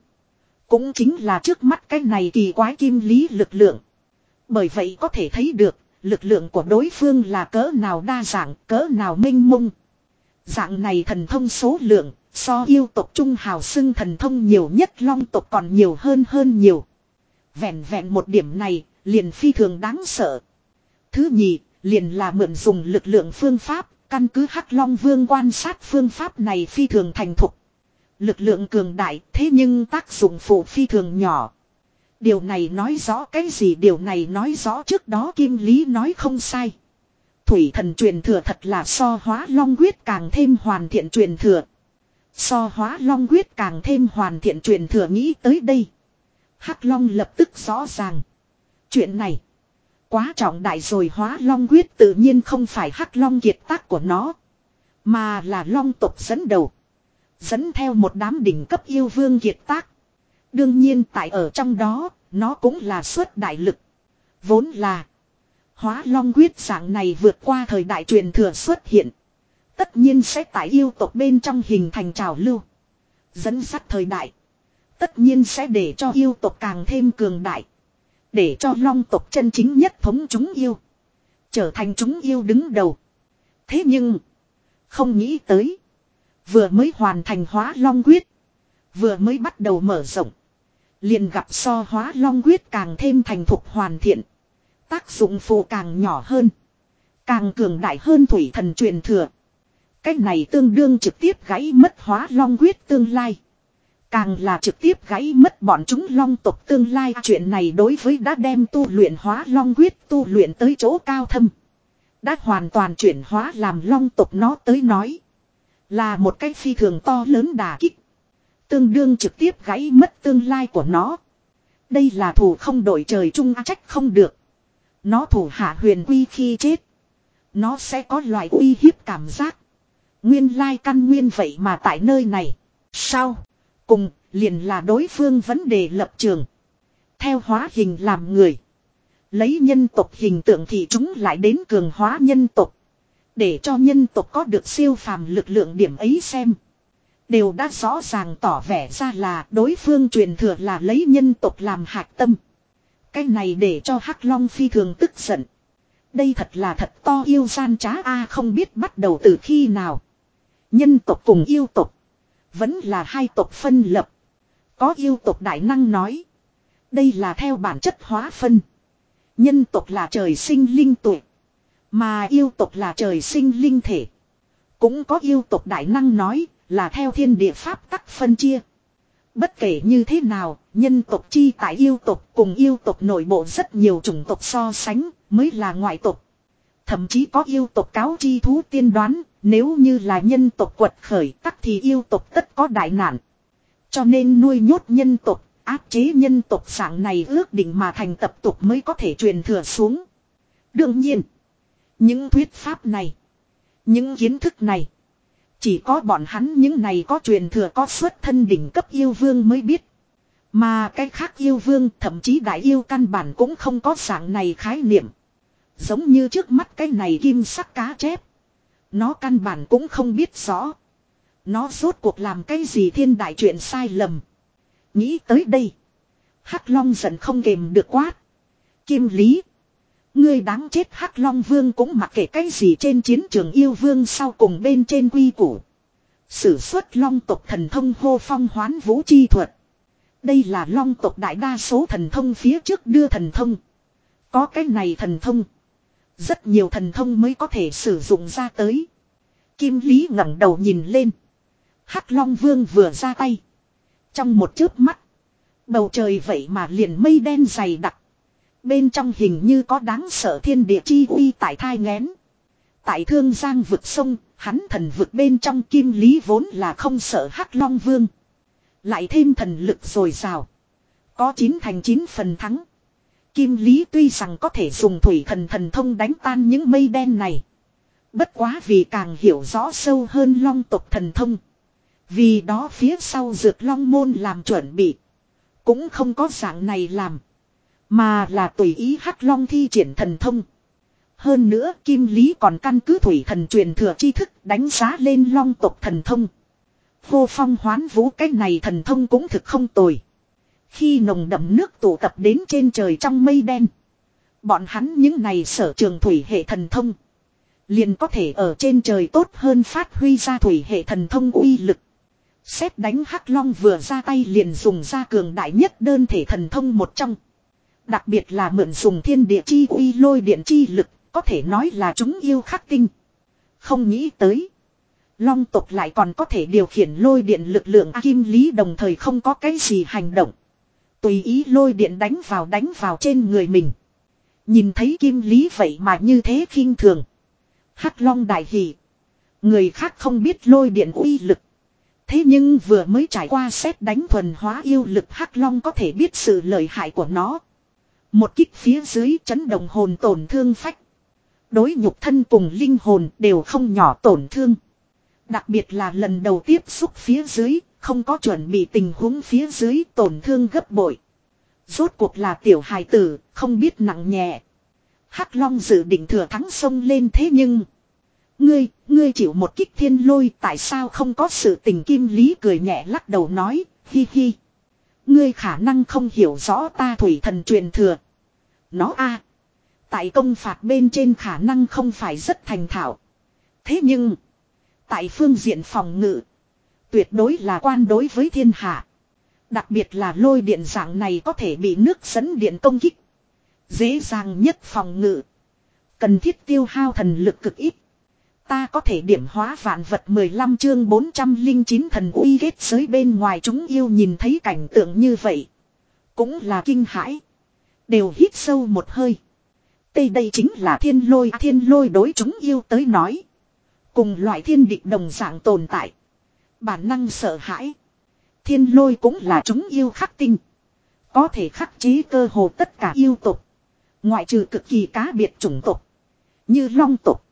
A: Cũng chính là trước mắt cái này kỳ quái kim lý lực lượng. Bởi vậy có thể thấy được, lực lượng của đối phương là cỡ nào đa dạng, cỡ nào minh mông. Dạng này thần thông số lượng, so yêu tộc trung hào xưng thần thông nhiều nhất long tộc còn nhiều hơn hơn nhiều. Vẹn vẹn một điểm này, liền phi thường đáng sợ. Thứ nhì, liền là mượn dùng lực lượng phương pháp, căn cứ Hắc Long Vương quan sát phương pháp này phi thường thành thục. Lực lượng cường đại thế nhưng tác dụng phụ phi thường nhỏ. Điều này nói rõ cái gì điều này nói rõ trước đó Kim Lý nói không sai. Thủy thần truyền thừa thật là so hóa long quyết càng thêm hoàn thiện truyền thừa. So hóa long quyết càng thêm hoàn thiện truyền thừa nghĩ tới đây. Hắc long lập tức rõ ràng. Chuyện này. Quá trọng đại rồi hóa long quyết tự nhiên không phải hắc long kiệt tác của nó. Mà là long tộc dẫn đầu. Dẫn theo một đám đỉnh cấp yêu vương kiệt tác. Đương nhiên tại ở trong đó, nó cũng là suất đại lực. Vốn là. Hóa long quyết dạng này vượt qua thời đại truyền thừa xuất hiện. Tất nhiên sẽ tại yêu tộc bên trong hình thành trào lưu. Dẫn dắt thời đại. Tất nhiên sẽ để cho yêu tộc càng thêm cường đại. Để cho long tộc chân chính nhất thống chúng yêu. Trở thành chúng yêu đứng đầu. Thế nhưng. Không nghĩ tới. Vừa mới hoàn thành hóa long quyết. Vừa mới bắt đầu mở rộng. Liền gặp so hóa long quyết càng thêm thành thục hoàn thiện. Tác dụng phụ càng nhỏ hơn. Càng cường đại hơn thủy thần truyền thừa. Cách này tương đương trực tiếp gãy mất hóa long quyết tương lai. Càng là trực tiếp gãy mất bọn chúng long tộc tương lai chuyện này đối với đã đem tu luyện hóa long quyết tu luyện tới chỗ cao thâm. Đã hoàn toàn chuyển hóa làm long tộc nó tới nói. Là một cái phi thường to lớn đà kích. Tương đương trực tiếp gãy mất tương lai của nó. Đây là thủ không đổi trời chung trách không được. Nó thủ hạ huyền quy khi chết. Nó sẽ có loại uy hiếp cảm giác. Nguyên lai căn nguyên vậy mà tại nơi này. Sao? Cùng, liền là đối phương vấn đề lập trường. Theo hóa hình làm người. Lấy nhân tộc hình tượng thì chúng lại đến cường hóa nhân tộc. Để cho nhân tộc có được siêu phàm lực lượng điểm ấy xem. Đều đã rõ ràng tỏ vẻ ra là đối phương truyền thừa là lấy nhân tộc làm hạt tâm. Cái này để cho Hắc Long phi thường tức giận. Đây thật là thật to yêu gian trá a không biết bắt đầu từ khi nào. Nhân tộc cùng yêu tộc. Vẫn là hai tộc phân lập. Có yêu tộc đại năng nói. Đây là theo bản chất hóa phân. Nhân tộc là trời sinh linh tuệ, Mà yêu tộc là trời sinh linh thể. Cũng có yêu tộc đại năng nói là theo thiên địa pháp tắc phân chia. Bất kể như thế nào, nhân tộc chi tại yêu tộc cùng yêu tộc nội bộ rất nhiều chủng tộc so sánh mới là ngoại tộc. Thậm chí có yêu tộc cáo chi thú tiên đoán, nếu như là nhân tộc quật khởi tắc thì yêu tộc tất có đại nạn. Cho nên nuôi nhốt nhân tộc, áp chế nhân tộc dạng này ước định mà thành tập tục mới có thể truyền thừa xuống. Đương nhiên, những thuyết pháp này, những kiến thức này, chỉ có bọn hắn những này có truyền thừa có xuất thân đỉnh cấp yêu vương mới biết. Mà cái khác yêu vương thậm chí đại yêu căn bản cũng không có dạng này khái niệm. Giống như trước mắt cái này kim sắc cá chép. Nó căn bản cũng không biết rõ. Nó rốt cuộc làm cái gì thiên đại chuyện sai lầm. Nghĩ tới đây. Hắc Long giận không kềm được quát. Kim Lý. Ngươi đáng chết Hắc Long Vương cũng mặc kệ cái gì trên chiến trường yêu vương sau cùng bên trên quy củ. Sử xuất long tộc thần thông hô phong hoán vũ chi thuật. Đây là long tộc đại đa số thần thông phía trước đưa thần thông. Có cái này thần thông. Rất nhiều thần thông mới có thể sử dụng ra tới. Kim Lý ngẩng đầu nhìn lên. Hắc Long Vương vừa ra tay. Trong một chớp mắt. Bầu trời vậy mà liền mây đen dày đặc. Bên trong hình như có đáng sợ thiên địa chi uy tại thai ngén. Tại thương giang vực sông, hắn thần vực bên trong kim lý vốn là không sợ hắc long vương. Lại thêm thần lực rồi rào. Có chín thành chín phần thắng. Kim Lý tuy rằng có thể dùng thủy thần thần thông đánh tan những mây đen này. Bất quá vì càng hiểu rõ sâu hơn long tộc thần thông. Vì đó phía sau dược long môn làm chuẩn bị. Cũng không có dạng này làm. Mà là tùy ý hắc long thi triển thần thông. Hơn nữa Kim Lý còn căn cứ thủy thần truyền thừa tri thức đánh giá lên long tộc thần thông. Vô phong hoán vũ cái này thần thông cũng thực không tồi. Khi nồng đậm nước tụ tập đến trên trời trong mây đen. Bọn hắn những này sở trường thủy hệ thần thông. Liền có thể ở trên trời tốt hơn phát huy ra thủy hệ thần thông uy lực. Xét đánh Hắc Long vừa ra tay liền dùng ra cường đại nhất đơn thể thần thông một trong. Đặc biệt là mượn dùng thiên địa chi uy lôi điện chi lực, có thể nói là chúng yêu khắc tinh. Không nghĩ tới. Long tộc lại còn có thể điều khiển lôi điện lực lượng kim lý đồng thời không có cái gì hành động. Tùy ý lôi điện đánh vào đánh vào trên người mình. Nhìn thấy kim lý vậy mà như thế khinh thường. Hắc long đại hỷ. Người khác không biết lôi điện uy lực. Thế nhưng vừa mới trải qua xét đánh thuần hóa yêu lực Hắc long có thể biết sự lợi hại của nó. Một kích phía dưới chấn động hồn tổn thương phách. Đối nhục thân cùng linh hồn đều không nhỏ tổn thương. Đặc biệt là lần đầu tiếp xúc phía dưới, không có chuẩn bị tình huống phía dưới tổn thương gấp bội. Rốt cuộc là tiểu hài tử, không biết nặng nhẹ. Hắc Long dự định thừa thắng sông lên thế nhưng... Ngươi, ngươi chịu một kích thiên lôi tại sao không có sự tình kim lý cười nhẹ lắc đầu nói, hi hi. Ngươi khả năng không hiểu rõ ta thủy thần truyền thừa. Nó a Tại công phạt bên trên khả năng không phải rất thành thạo. Thế nhưng... Tại phương diện phòng ngự. Tuyệt đối là quan đối với thiên hạ. Đặc biệt là lôi điện dạng này có thể bị nước dẫn điện công kích. Dễ dàng nhất phòng ngự. Cần thiết tiêu hao thần lực cực ít. Ta có thể điểm hóa vạn vật 15 chương 409 thần uy ghét giới bên ngoài chúng yêu nhìn thấy cảnh tượng như vậy. Cũng là kinh hãi. Đều hít sâu một hơi. Tây đây chính là thiên lôi thiên lôi đối chúng yêu tới nói. Cùng loại thiên địch đồng dạng tồn tại. Bản năng sợ hãi. Thiên lôi cũng là chúng yêu khắc tinh. Có thể khắc chế cơ hồ tất cả yêu tục. Ngoại trừ cực kỳ cá biệt chủng tộc. Như long tộc.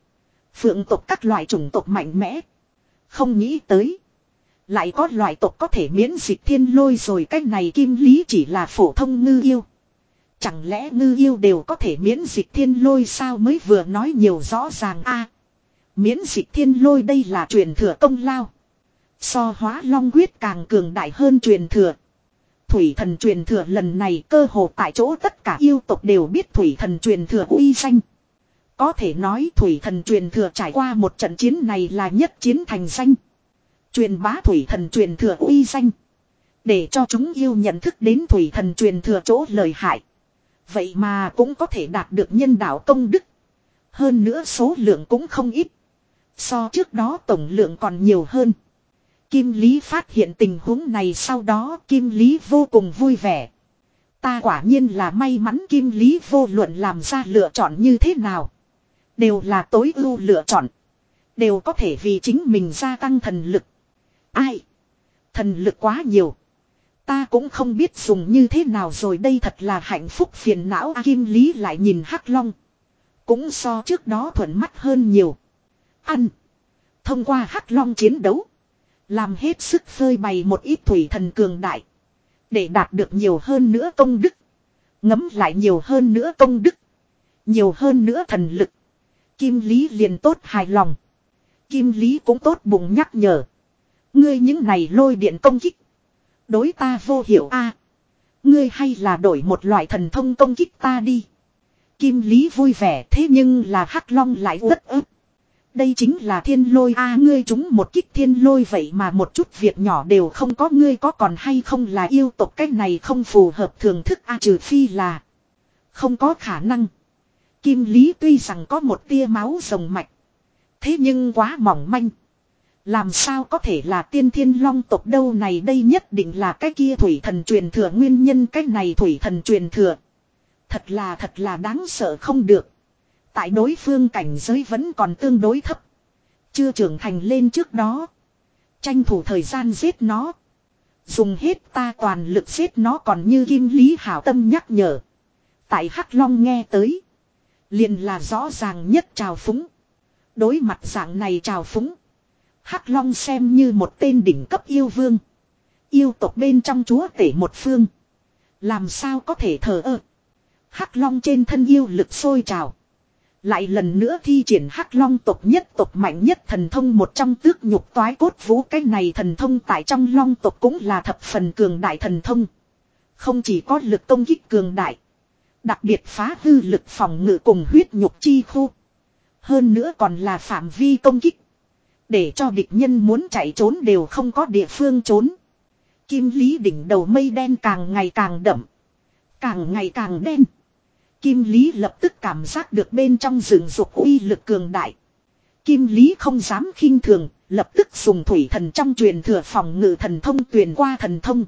A: Phượng tộc các loại chủng tộc mạnh mẽ. Không nghĩ tới. Lại có loại tộc có thể miễn dịch thiên lôi rồi cách này kim lý chỉ là phổ thông ngư yêu. Chẳng lẽ ngư yêu đều có thể miễn dịch thiên lôi sao mới vừa nói nhiều rõ ràng a Miễn dịch thiên lôi đây là truyền thừa công lao. So hóa long quyết càng cường đại hơn truyền thừa. Thủy thần truyền thừa lần này cơ hồ tại chỗ tất cả yêu tộc đều biết thủy thần truyền thừa uy danh. Có thể nói thủy thần truyền thừa trải qua một trận chiến này là nhất chiến thành danh. Truyền bá thủy thần truyền thừa uy danh. Để cho chúng yêu nhận thức đến thủy thần truyền thừa chỗ lời hại. Vậy mà cũng có thể đạt được nhân đạo công đức. Hơn nữa số lượng cũng không ít. So trước đó tổng lượng còn nhiều hơn. Kim Lý phát hiện tình huống này sau đó Kim Lý vô cùng vui vẻ. Ta quả nhiên là may mắn Kim Lý vô luận làm ra lựa chọn như thế nào. Đều là tối ưu lựa chọn. Đều có thể vì chính mình gia tăng thần lực. Ai? Thần lực quá nhiều. Ta cũng không biết dùng như thế nào rồi đây thật là hạnh phúc phiền não Kim Lý lại nhìn Hắc Long. Cũng so trước đó thuận mắt hơn nhiều. Ăn. Thông qua Hắc Long chiến đấu. Làm hết sức phơi bày một ít thủy thần cường đại. Để đạt được nhiều hơn nữa công đức. Ngấm lại nhiều hơn nữa công đức. Nhiều hơn nữa thần lực. Kim Lý liền tốt hài lòng. Kim Lý cũng tốt bụng nhắc nhở. Ngươi những này lôi điện công kích. Đối ta vô hiểu a Ngươi hay là đổi một loại thần thông công kích ta đi. Kim Lý vui vẻ thế nhưng là Hắc Long lại rất ức. Đây chính là thiên lôi a, ngươi chúng một kích thiên lôi vậy mà một chút việc nhỏ đều không có ngươi có còn hay không là yêu tộc cách này không phù hợp thường thức a, trừ phi là không có khả năng. Kim Lý tuy rằng có một tia máu rồng mạch. Thế nhưng quá mỏng manh. Làm sao có thể là tiên thiên long tộc đâu này, đây nhất định là cái kia thủy thần truyền thừa nguyên nhân cái này thủy thần truyền thừa. Thật là thật là đáng sợ không được. Tại đối phương cảnh giới vẫn còn tương đối thấp. Chưa trưởng thành lên trước đó. Tranh thủ thời gian giết nó. Dùng hết ta toàn lực giết nó còn như kim lý hảo tâm nhắc nhở. Tại Hắc Long nghe tới. liền là rõ ràng nhất trào phúng. Đối mặt dạng này trào phúng. Hắc Long xem như một tên đỉnh cấp yêu vương. Yêu tộc bên trong chúa tể một phương. Làm sao có thể thờ ơ. Hắc Long trên thân yêu lực sôi trào. Lại lần nữa thi triển hắc long tộc nhất tộc mạnh nhất thần thông một trong tước nhục toái cốt vũ cái này thần thông tại trong long tộc cũng là thập phần cường đại thần thông. Không chỉ có lực công kích cường đại. Đặc biệt phá hư lực phòng ngự cùng huyết nhục chi khu. Hơn nữa còn là phạm vi công kích. Để cho địch nhân muốn chạy trốn đều không có địa phương trốn. Kim lý đỉnh đầu mây đen càng ngày càng đậm. Càng ngày càng đen. Kim Lý lập tức cảm giác được bên trong rừng rục uy lực cường đại. Kim Lý không dám khinh thường, lập tức dùng thủy thần trong truyền thừa phòng ngự thần thông truyền qua thần thông.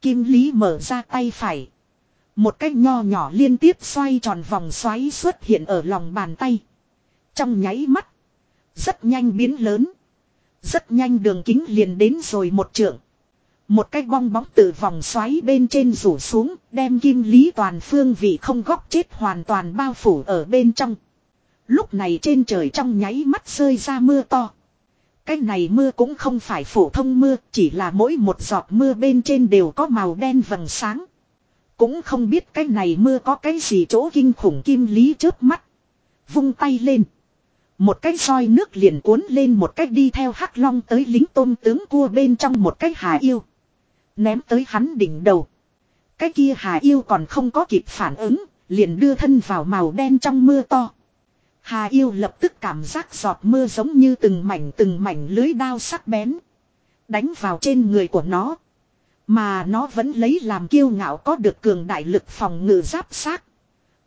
A: Kim Lý mở ra tay phải. Một cái nho nhỏ liên tiếp xoay tròn vòng xoáy xuất hiện ở lòng bàn tay. Trong nháy mắt. Rất nhanh biến lớn. Rất nhanh đường kính liền đến rồi một trượng. Một cái bong bóng từ vòng xoáy bên trên rủ xuống, đem kim lý toàn phương vị không góc chết hoàn toàn bao phủ ở bên trong. Lúc này trên trời trong nháy mắt rơi ra mưa to. Cái này mưa cũng không phải phổ thông mưa, chỉ là mỗi một giọt mưa bên trên đều có màu đen vầng sáng. Cũng không biết cái này mưa có cái gì chỗ kinh khủng kim lý chớp mắt. Vung tay lên. Một cái soi nước liền cuốn lên một cách đi theo hắc long tới lính tôm tướng cua bên trong một cái hà yêu. Ném tới hắn đỉnh đầu. Cái kia hà yêu còn không có kịp phản ứng, liền đưa thân vào màu đen trong mưa to. Hà yêu lập tức cảm giác giọt mưa giống như từng mảnh từng mảnh lưới đao sắc bén. Đánh vào trên người của nó. Mà nó vẫn lấy làm kiêu ngạo có được cường đại lực phòng ngự giáp sát.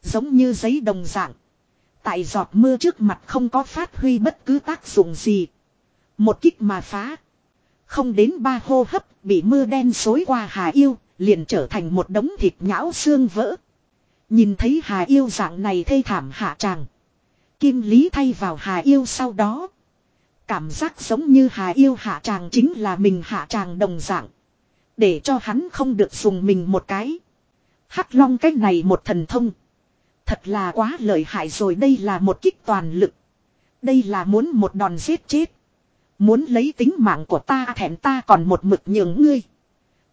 A: Giống như giấy đồng dạng. Tại giọt mưa trước mặt không có phát huy bất cứ tác dụng gì. Một kích mà phá. Không đến ba hô hấp bị mưa đen xối qua Hà Yêu, liền trở thành một đống thịt nhão xương vỡ. Nhìn thấy Hà Yêu dạng này thê thảm hạ tràng. Kim Lý thay vào Hà Yêu sau đó. Cảm giác giống như Hà Yêu hạ tràng chính là mình hạ tràng đồng dạng. Để cho hắn không được dùng mình một cái. Hắc long cách này một thần thông. Thật là quá lợi hại rồi đây là một kích toàn lực. Đây là muốn một đòn giết chết. Muốn lấy tính mạng của ta thèm ta còn một mực nhường ngươi.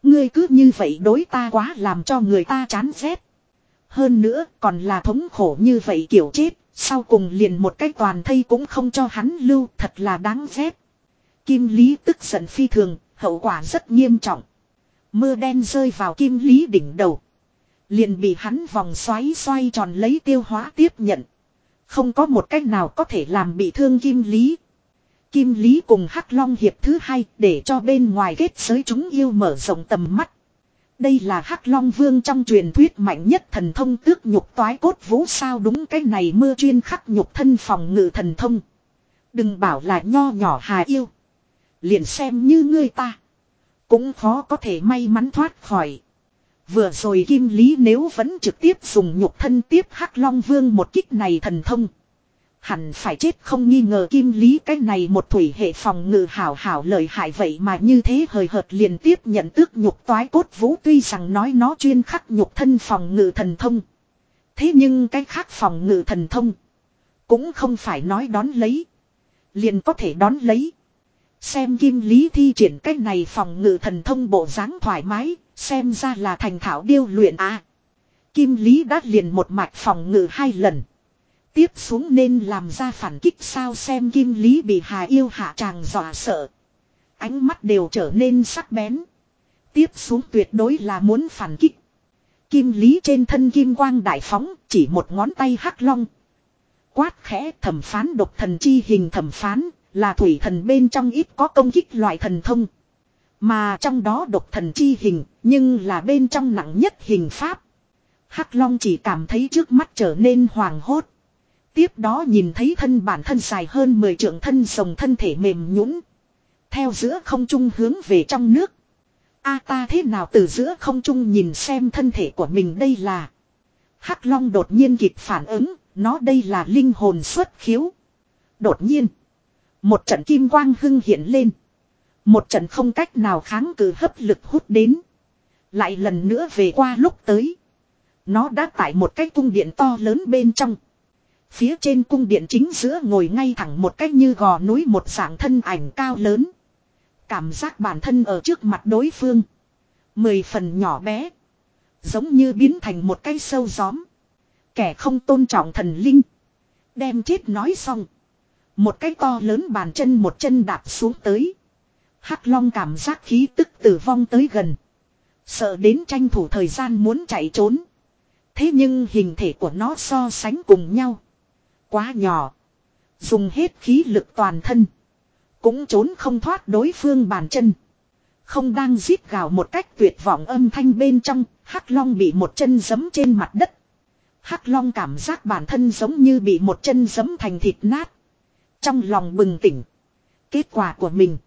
A: Ngươi cứ như vậy đối ta quá làm cho người ta chán ghét. Hơn nữa còn là thống khổ như vậy kiểu chết. Sau cùng liền một cái toàn thây cũng không cho hắn lưu thật là đáng ghét. Kim Lý tức giận phi thường, hậu quả rất nghiêm trọng. Mưa đen rơi vào Kim Lý đỉnh đầu. Liền bị hắn vòng xoáy xoay tròn lấy tiêu hóa tiếp nhận. Không có một cách nào có thể làm bị thương Kim Lý. Kim Lý cùng Hắc Long hiệp thứ hai để cho bên ngoài kết giới chúng yêu mở rộng tầm mắt. Đây là Hắc Long Vương trong truyền thuyết mạnh nhất thần thông tước nhục toái cốt vũ sao đúng cái này mưa chuyên khắc nhục thân phòng ngự thần thông. Đừng bảo là nho nhỏ hà yêu. Liền xem như ngươi ta. Cũng khó có thể may mắn thoát khỏi. Vừa rồi Kim Lý nếu vẫn trực tiếp dùng nhục thân tiếp Hắc Long Vương một kích này thần thông. Hẳn phải chết không nghi ngờ kim lý cái này một thủy hệ phòng ngự hảo hảo lợi hại vậy mà như thế hời hợt liền tiếp nhận tước nhục toái cốt vũ tuy rằng nói nó chuyên khắc nhục thân phòng ngự thần thông. Thế nhưng cái khác phòng ngự thần thông. Cũng không phải nói đón lấy. Liền có thể đón lấy. Xem kim lý thi triển cái này phòng ngự thần thông bộ dáng thoải mái. Xem ra là thành thảo điêu luyện à. Kim lý đã liền một mạch phòng ngự hai lần. Tiếp xuống nên làm ra phản kích sao xem kim lý bị hà yêu hạ tràng dọa sợ. Ánh mắt đều trở nên sắc bén. Tiếp xuống tuyệt đối là muốn phản kích. Kim lý trên thân kim quang đại phóng, chỉ một ngón tay hắc long. Quát khẽ thẩm phán độc thần chi hình thẩm phán, là thủy thần bên trong ít có công kích loại thần thông. Mà trong đó độc thần chi hình, nhưng là bên trong nặng nhất hình pháp. Hắc Long chỉ cảm thấy trước mắt trở nên hoàng hốt. Tiếp đó nhìn thấy thân bản thân dài hơn 10 trượng thân rồng thân thể mềm nhũn Theo giữa không trung hướng về trong nước. A ta thế nào từ giữa không trung nhìn xem thân thể của mình đây là. Hắc Long đột nhiên kịp phản ứng, nó đây là linh hồn xuất khiếu. Đột nhiên, một trận kim quang hưng hiện lên. Một trận không cách nào kháng cự hấp lực hút đến. Lại lần nữa về qua lúc tới. Nó đã tại một cái cung điện to lớn bên trong. Phía trên cung điện chính giữa ngồi ngay thẳng một cách như gò núi một dạng thân ảnh cao lớn. Cảm giác bản thân ở trước mặt đối phương. Mười phần nhỏ bé. Giống như biến thành một cái sâu gióm. Kẻ không tôn trọng thần linh. Đem chết nói xong. Một cái to lớn bàn chân một chân đạp xuống tới. Hắc long cảm giác khí tức tử vong tới gần. Sợ đến tranh thủ thời gian muốn chạy trốn. Thế nhưng hình thể của nó so sánh cùng nhau. Quá nhỏ. Dùng hết khí lực toàn thân. Cũng trốn không thoát đối phương bàn chân. Không đang giết gào một cách tuyệt vọng âm thanh bên trong, Hắc Long bị một chân giấm trên mặt đất. Hắc Long cảm giác bản thân giống như bị một chân giấm thành thịt nát. Trong lòng bừng tỉnh. Kết quả của mình.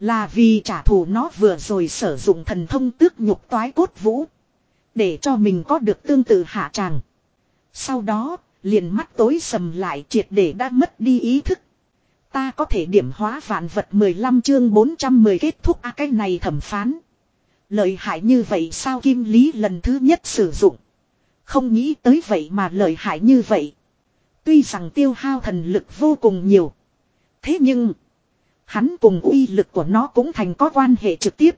A: Là vì trả thù nó vừa rồi sử dụng thần thông tước nhục toái cốt vũ. Để cho mình có được tương tự hạ tràng. Sau đó, liền mắt tối sầm lại triệt để đã mất đi ý thức. Ta có thể điểm hóa vạn vật 15 chương 410 kết thúc a à, cái này thẩm phán. Lợi hại như vậy sao kim lý lần thứ nhất sử dụng. Không nghĩ tới vậy mà lợi hại như vậy. Tuy rằng tiêu hao thần lực vô cùng nhiều. Thế nhưng. Hắn cùng uy lực của nó cũng thành có quan hệ trực tiếp.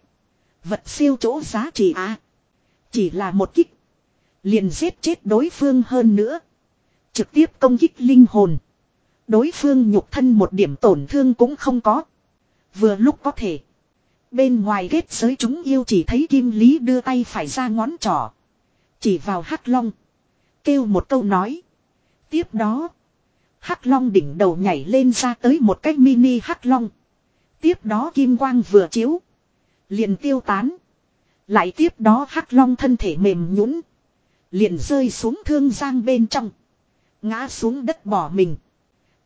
A: Vật siêu chỗ giá trị a Chỉ là một kích. Liền giết chết đối phương hơn nữa. Trực tiếp công kích linh hồn. Đối phương nhục thân một điểm tổn thương cũng không có. Vừa lúc có thể. Bên ngoài kết giới chúng yêu chỉ thấy Kim Lý đưa tay phải ra ngón trỏ. Chỉ vào Hắc Long. Kêu một câu nói. Tiếp đó. Hắc Long đỉnh đầu nhảy lên ra tới một cái mini Hắc Long. Tiếp đó Kim Quang vừa chiếu. Liền tiêu tán. Lại tiếp đó Hắc Long thân thể mềm nhũn Liền rơi xuống thương giang bên trong. Ngã xuống đất bỏ mình.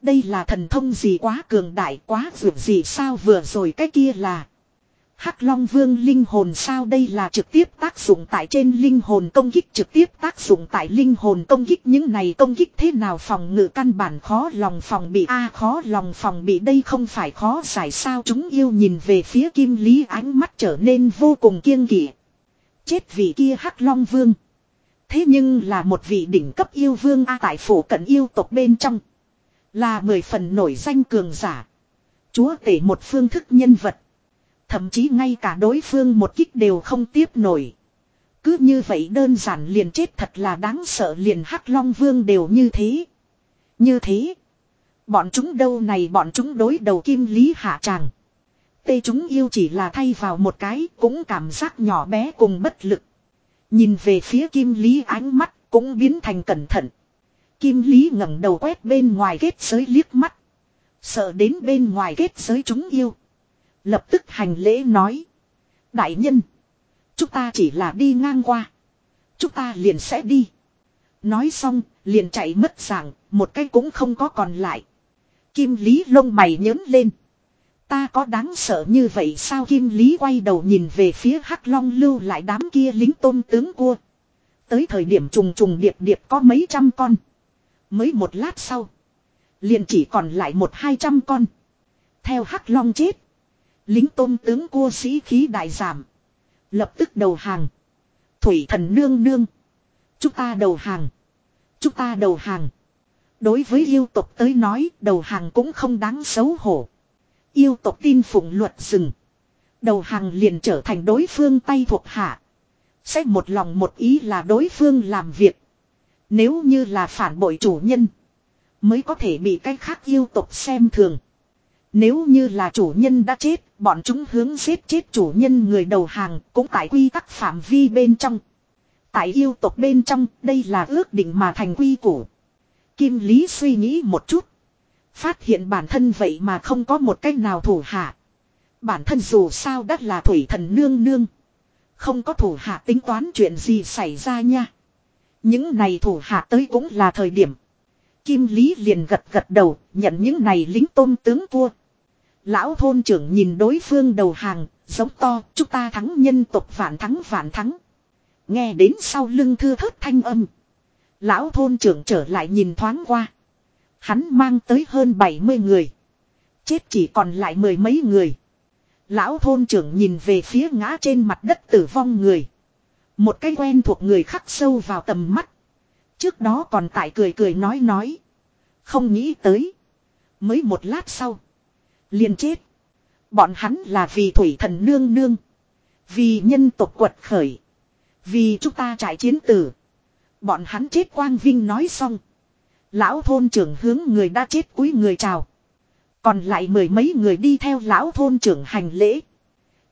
A: Đây là thần thông gì quá cường đại quá vượt gì sao vừa rồi cái kia là. Hắc Long Vương linh hồn sao đây là trực tiếp tác dụng tại trên linh hồn công kích, trực tiếp tác dụng tại linh hồn công kích những này công kích thế nào phòng ngự căn bản khó lòng phòng bị, a à, khó lòng phòng bị đây không phải khó giải sao chúng yêu nhìn về phía Kim Lý ánh mắt trở nên vô cùng kiêng kỵ. Chết vì kia Hắc Long Vương. Thế nhưng là một vị đỉnh cấp yêu vương a tại phủ cận yêu tộc bên trong. Là mười phần nổi danh cường giả. Chúa tể một phương thức nhân vật. Thậm chí ngay cả đối phương một kích đều không tiếp nổi. Cứ như vậy đơn giản liền chết thật là đáng sợ liền hắc long vương đều như thế. Như thế. Bọn chúng đâu này bọn chúng đối đầu kim lý hạ tràng. Tê chúng yêu chỉ là thay vào một cái cũng cảm giác nhỏ bé cùng bất lực. Nhìn về phía kim lý ánh mắt cũng biến thành cẩn thận. Kim lý ngẩng đầu quét bên ngoài kết giới liếc mắt. Sợ đến bên ngoài kết giới chúng yêu. Lập tức hành lễ nói. Đại nhân. Chúng ta chỉ là đi ngang qua. Chúng ta liền sẽ đi. Nói xong, liền chạy mất dạng, một cái cũng không có còn lại. Kim Lý lông mày nhớn lên. Ta có đáng sợ như vậy sao Kim Lý quay đầu nhìn về phía Hắc Long lưu lại đám kia lính tôm tướng cua. Tới thời điểm trùng trùng điệp điệp có mấy trăm con. Mới một lát sau. Liền chỉ còn lại một hai trăm con. Theo Hắc Long chết. Lính tôm tướng cua sĩ khí đại giảm. Lập tức đầu hàng. Thủy thần nương nương. Chúng ta đầu hàng. Chúng ta đầu hàng. Đối với yêu tộc tới nói, đầu hàng cũng không đáng xấu hổ. Yêu tộc tin phụng luật rừng. Đầu hàng liền trở thành đối phương tay thuộc hạ. Sẽ một lòng một ý là đối phương làm việc. Nếu như là phản bội chủ nhân. Mới có thể bị cái khác yêu tộc xem thường. Nếu như là chủ nhân đã chết, bọn chúng hướng giết chết chủ nhân người đầu hàng cũng tại quy tắc phạm vi bên trong. Tại yêu tộc bên trong, đây là ước định mà thành quy củ. Kim Lý suy nghĩ một chút. Phát hiện bản thân vậy mà không có một cách nào thủ hạ. Bản thân dù sao đắt là thủy thần nương nương. Không có thủ hạ tính toán chuyện gì xảy ra nha. Những này thủ hạ tới cũng là thời điểm. Kim Lý liền gật gật đầu, nhận những này lính tôm tướng vua. Lão thôn trưởng nhìn đối phương đầu hàng, giống to, chúng ta thắng nhân tộc vạn thắng vạn thắng. Nghe đến sau lưng thư thớt thanh âm. Lão thôn trưởng trở lại nhìn thoáng qua. Hắn mang tới hơn 70 người. Chết chỉ còn lại mười mấy người. Lão thôn trưởng nhìn về phía ngã trên mặt đất tử vong người. Một cái quen thuộc người khắc sâu vào tầm mắt. Trước đó còn tại cười cười nói nói. Không nghĩ tới. Mới một lát sau. liền chết. Bọn hắn là vì thủy thần nương nương. Vì nhân tộc quật khởi. Vì chúng ta trải chiến tử. Bọn hắn chết quang vinh nói xong. Lão thôn trưởng hướng người đã chết cúi người chào. Còn lại mười mấy người đi theo lão thôn trưởng hành lễ.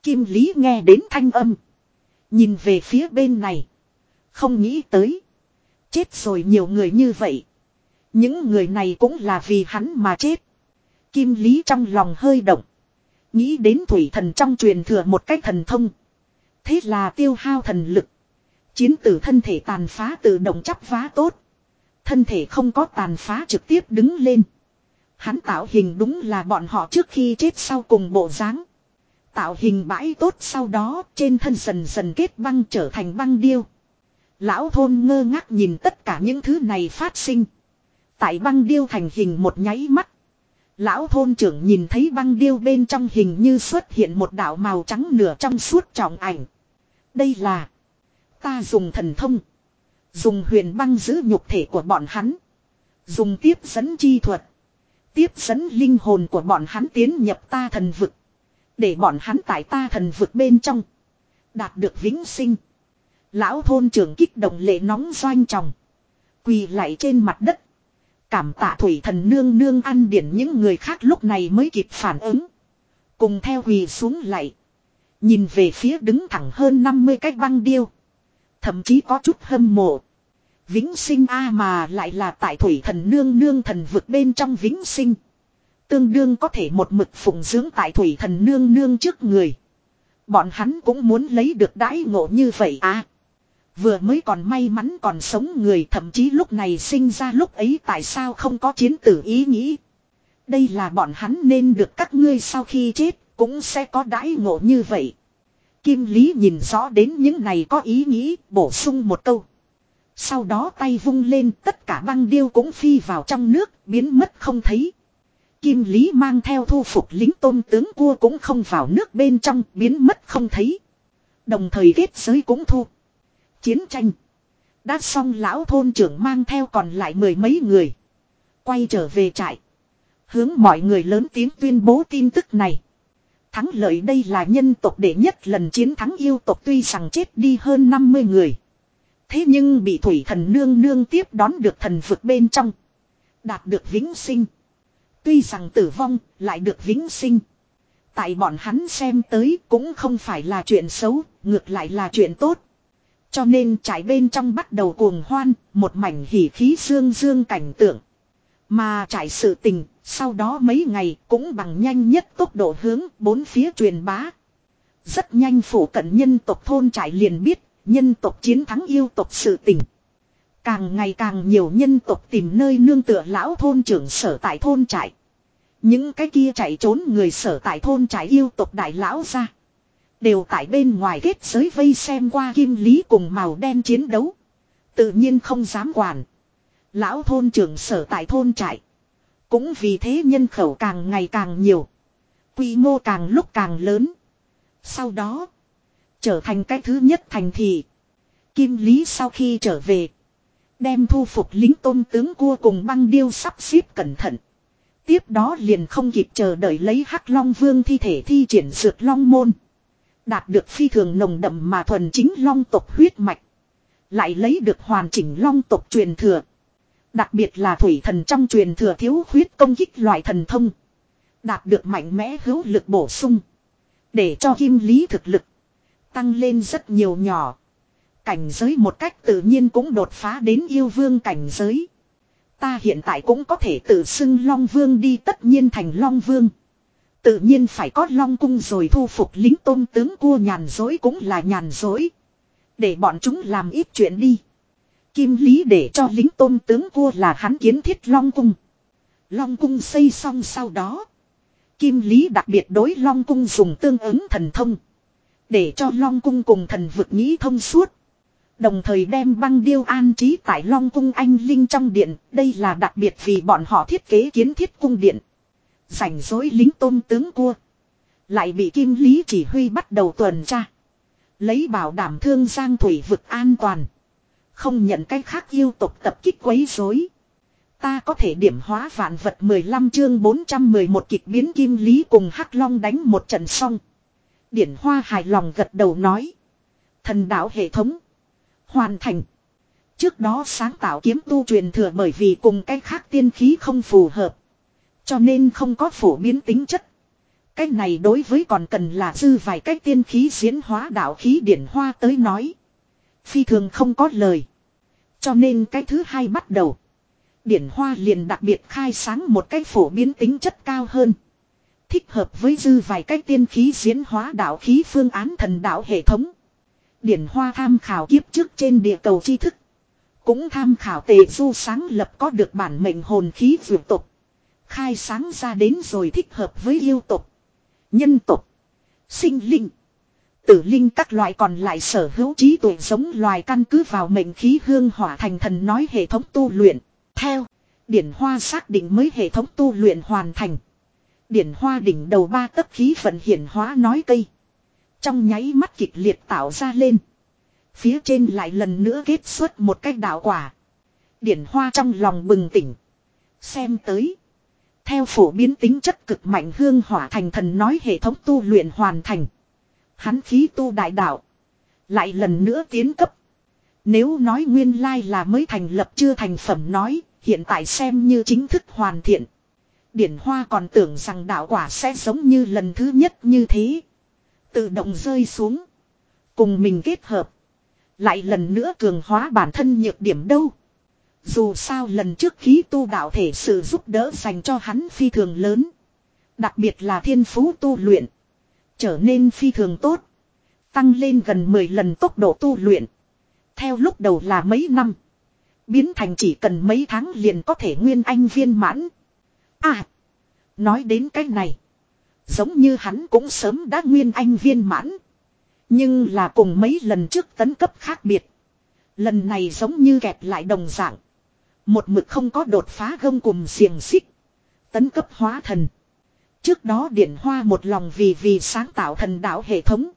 A: Kim Lý nghe đến thanh âm. Nhìn về phía bên này. Không nghĩ tới. Chết rồi nhiều người như vậy. Những người này cũng là vì hắn mà chết. Kim Lý trong lòng hơi động. Nghĩ đến thủy thần trong truyền thừa một cách thần thông. Thế là tiêu hao thần lực. Chiến tử thân thể tàn phá tự động chắp vá tốt. Thân thể không có tàn phá trực tiếp đứng lên. Hắn tạo hình đúng là bọn họ trước khi chết sau cùng bộ dáng. Tạo hình bãi tốt sau đó, trên thân dần dần kết băng trở thành băng điêu. Lão thôn ngơ ngác nhìn tất cả những thứ này phát sinh. Tại băng điêu thành hình một nháy mắt. Lão thôn trưởng nhìn thấy băng điêu bên trong hình như xuất hiện một đạo màu trắng nửa trong suốt trọng ảnh. Đây là ta dùng thần thông. Dùng huyền băng giữ nhục thể của bọn hắn. Dùng tiếp dẫn chi thuật. Tiếp dẫn linh hồn của bọn hắn tiến nhập ta thần vực. Để bọn hắn tại ta thần vực bên trong. Đạt được vĩnh sinh. Lão thôn trưởng kích động lệ nóng doanh tròng. Quỳ lại trên mặt đất. Cảm tạ thủy thần nương nương ăn điển những người khác lúc này mới kịp phản ứng. Cùng theo quỳ xuống lại. Nhìn về phía đứng thẳng hơn 50 cái băng điêu. Thậm chí có chút hâm mộ. Vĩnh sinh a mà lại là tại thủy thần nương nương thần vực bên trong vĩnh sinh. Tương đương có thể một mực phụng dưỡng tại thủy thần nương nương trước người. Bọn hắn cũng muốn lấy được đãi ngộ như vậy à. Vừa mới còn may mắn còn sống người, thậm chí lúc này sinh ra lúc ấy tại sao không có chiến tử ý nghĩ. Đây là bọn hắn nên được các ngươi sau khi chết cũng sẽ có đãi ngộ như vậy. Kim Lý nhìn rõ đến những này có ý nghĩ, bổ sung một câu. Sau đó tay vung lên, tất cả băng điêu cũng phi vào trong nước, biến mất không thấy. Kim Lý mang theo thu phục lính tôm tướng cua cũng không vào nước bên trong, biến mất không thấy. Đồng thời kết giới cũng thu. Chiến tranh. Đã xong lão thôn trưởng mang theo còn lại mười mấy người. Quay trở về trại. Hướng mọi người lớn tiếng tuyên bố tin tức này. Thắng lợi đây là nhân tộc đệ nhất lần chiến thắng yêu tộc tuy rằng chết đi hơn 50 người. Thế nhưng bị thủy thần nương nương tiếp đón được thần vực bên trong. Đạt được vĩnh sinh. Tuy rằng tử vong lại được vĩnh sinh. Tại bọn hắn xem tới cũng không phải là chuyện xấu, ngược lại là chuyện tốt. Cho nên trải bên trong bắt đầu cuồng hoan, một mảnh hỉ khí dương dương cảnh tượng. Mà trải sự tình, sau đó mấy ngày cũng bằng nhanh nhất tốc độ hướng bốn phía truyền bá. Rất nhanh phủ cận nhân tộc thôn trải liền biết, nhân tộc chiến thắng yêu tộc sự tình. Càng ngày càng nhiều nhân tộc tìm nơi nương tựa lão thôn trưởng sở tại thôn trại. Những cái kia chạy trốn người sở tại thôn trại yêu tộc đại lão ra. Đều tại bên ngoài kết giới vây xem qua kim lý cùng màu đen chiến đấu. Tự nhiên không dám quản. Lão thôn trưởng sở tại thôn trại. Cũng vì thế nhân khẩu càng ngày càng nhiều. Quy mô càng lúc càng lớn. Sau đó. Trở thành cái thứ nhất thành thị. Kim Lý sau khi trở về. Đem thu phục lính tôn tướng cua cùng băng điêu sắp xếp cẩn thận. Tiếp đó liền không kịp chờ đợi lấy hắc long vương thi thể thi triển dược long môn. Đạt được phi thường nồng đậm mà thuần chính long tộc huyết mạch. Lại lấy được hoàn chỉnh long tộc truyền thừa. Đặc biệt là thủy thần trong truyền thừa thiếu huyết công kích loại thần thông. Đạt được mạnh mẽ hữu lực bổ sung. Để cho kim lý thực lực. Tăng lên rất nhiều nhỏ. Cảnh giới một cách tự nhiên cũng đột phá đến yêu vương cảnh giới. Ta hiện tại cũng có thể tự xưng Long Vương đi, tất nhiên thành Long Vương. Tự nhiên phải có Long Cung rồi thu phục lính tôn tướng cua nhàn dối cũng là nhàn dối. Để bọn chúng làm ít chuyện đi. Kim Lý để cho lính tôn tướng cua là hắn kiến thiết Long Cung. Long Cung xây xong sau đó. Kim Lý đặc biệt đối Long Cung dùng tương ứng thần thông. Để cho Long Cung cùng thần vực nghĩ thông suốt. Đồng thời đem băng điêu an trí tại Long Cung Anh Linh trong điện. Đây là đặc biệt vì bọn họ thiết kế kiến thiết cung điện. Rảnh rối lính tôn tướng cua. Lại bị Kim Lý chỉ huy bắt đầu tuần tra. Lấy bảo đảm thương giang thủy vực an toàn. Không nhận cái khác yêu tục tập kích quấy rối. Ta có thể điểm hóa vạn vật 15 chương 411 kịch biến Kim Lý cùng Hắc Long đánh một trận xong. Điển Hoa hài lòng gật đầu nói. Thần đạo hệ thống. Hoàn thành. Trước đó sáng tạo kiếm tu truyền thừa bởi vì cùng cái khác tiên khí không phù hợp. Cho nên không có phổ biến tính chất. Cái này đối với còn cần là dư vài cái tiên khí diễn hóa đạo khí điển hoa tới nói. Phi thường không có lời. Cho nên cái thứ hai bắt đầu. Điển hoa liền đặc biệt khai sáng một cái phổ biến tính chất cao hơn. Thích hợp với dư vài cái tiên khí diễn hóa đạo khí phương án thần đạo hệ thống. Điển hoa tham khảo kiếp trước trên địa cầu tri thức. Cũng tham khảo tề du sáng lập có được bản mệnh hồn khí vượt tục. Khai sáng ra đến rồi thích hợp với yêu tục. Nhân tục. Sinh linh. Tử linh các loại còn lại sở hữu trí tuệ giống loài căn cứ vào mệnh khí hương hỏa thành thần nói hệ thống tu luyện. Theo. Điển hoa xác định mới hệ thống tu luyện hoàn thành. Điển hoa đỉnh đầu ba tấc khí vận hiển hóa nói cây. Trong nháy mắt kịch liệt tạo ra lên. Phía trên lại lần nữa kết xuất một cách đạo quả. Điển hoa trong lòng bừng tỉnh. Xem tới. Theo phổ biến tính chất cực mạnh hương hỏa thành thần nói hệ thống tu luyện hoàn thành. Hắn khí tu đại đạo. Lại lần nữa tiến cấp. Nếu nói nguyên lai là mới thành lập chưa thành phẩm nói, hiện tại xem như chính thức hoàn thiện. Điển Hoa còn tưởng rằng đạo quả sẽ giống như lần thứ nhất như thế. Tự động rơi xuống. Cùng mình kết hợp. Lại lần nữa cường hóa bản thân nhược điểm đâu. Dù sao lần trước khí tu đạo thể sự giúp đỡ dành cho hắn phi thường lớn. Đặc biệt là thiên phú tu luyện. Trở nên phi thường tốt. Tăng lên gần 10 lần tốc độ tu luyện. Theo lúc đầu là mấy năm. Biến thành chỉ cần mấy tháng liền có thể nguyên anh viên mãn. À. Nói đến cái này. Giống như hắn cũng sớm đã nguyên anh viên mãn. Nhưng là cùng mấy lần trước tấn cấp khác biệt. Lần này giống như kẹp lại đồng dạng. Một mực không có đột phá gông cùng xiềng xích. Tấn cấp hóa thần. Trước đó điển hoa một lòng vì vì sáng tạo thần đạo hệ thống.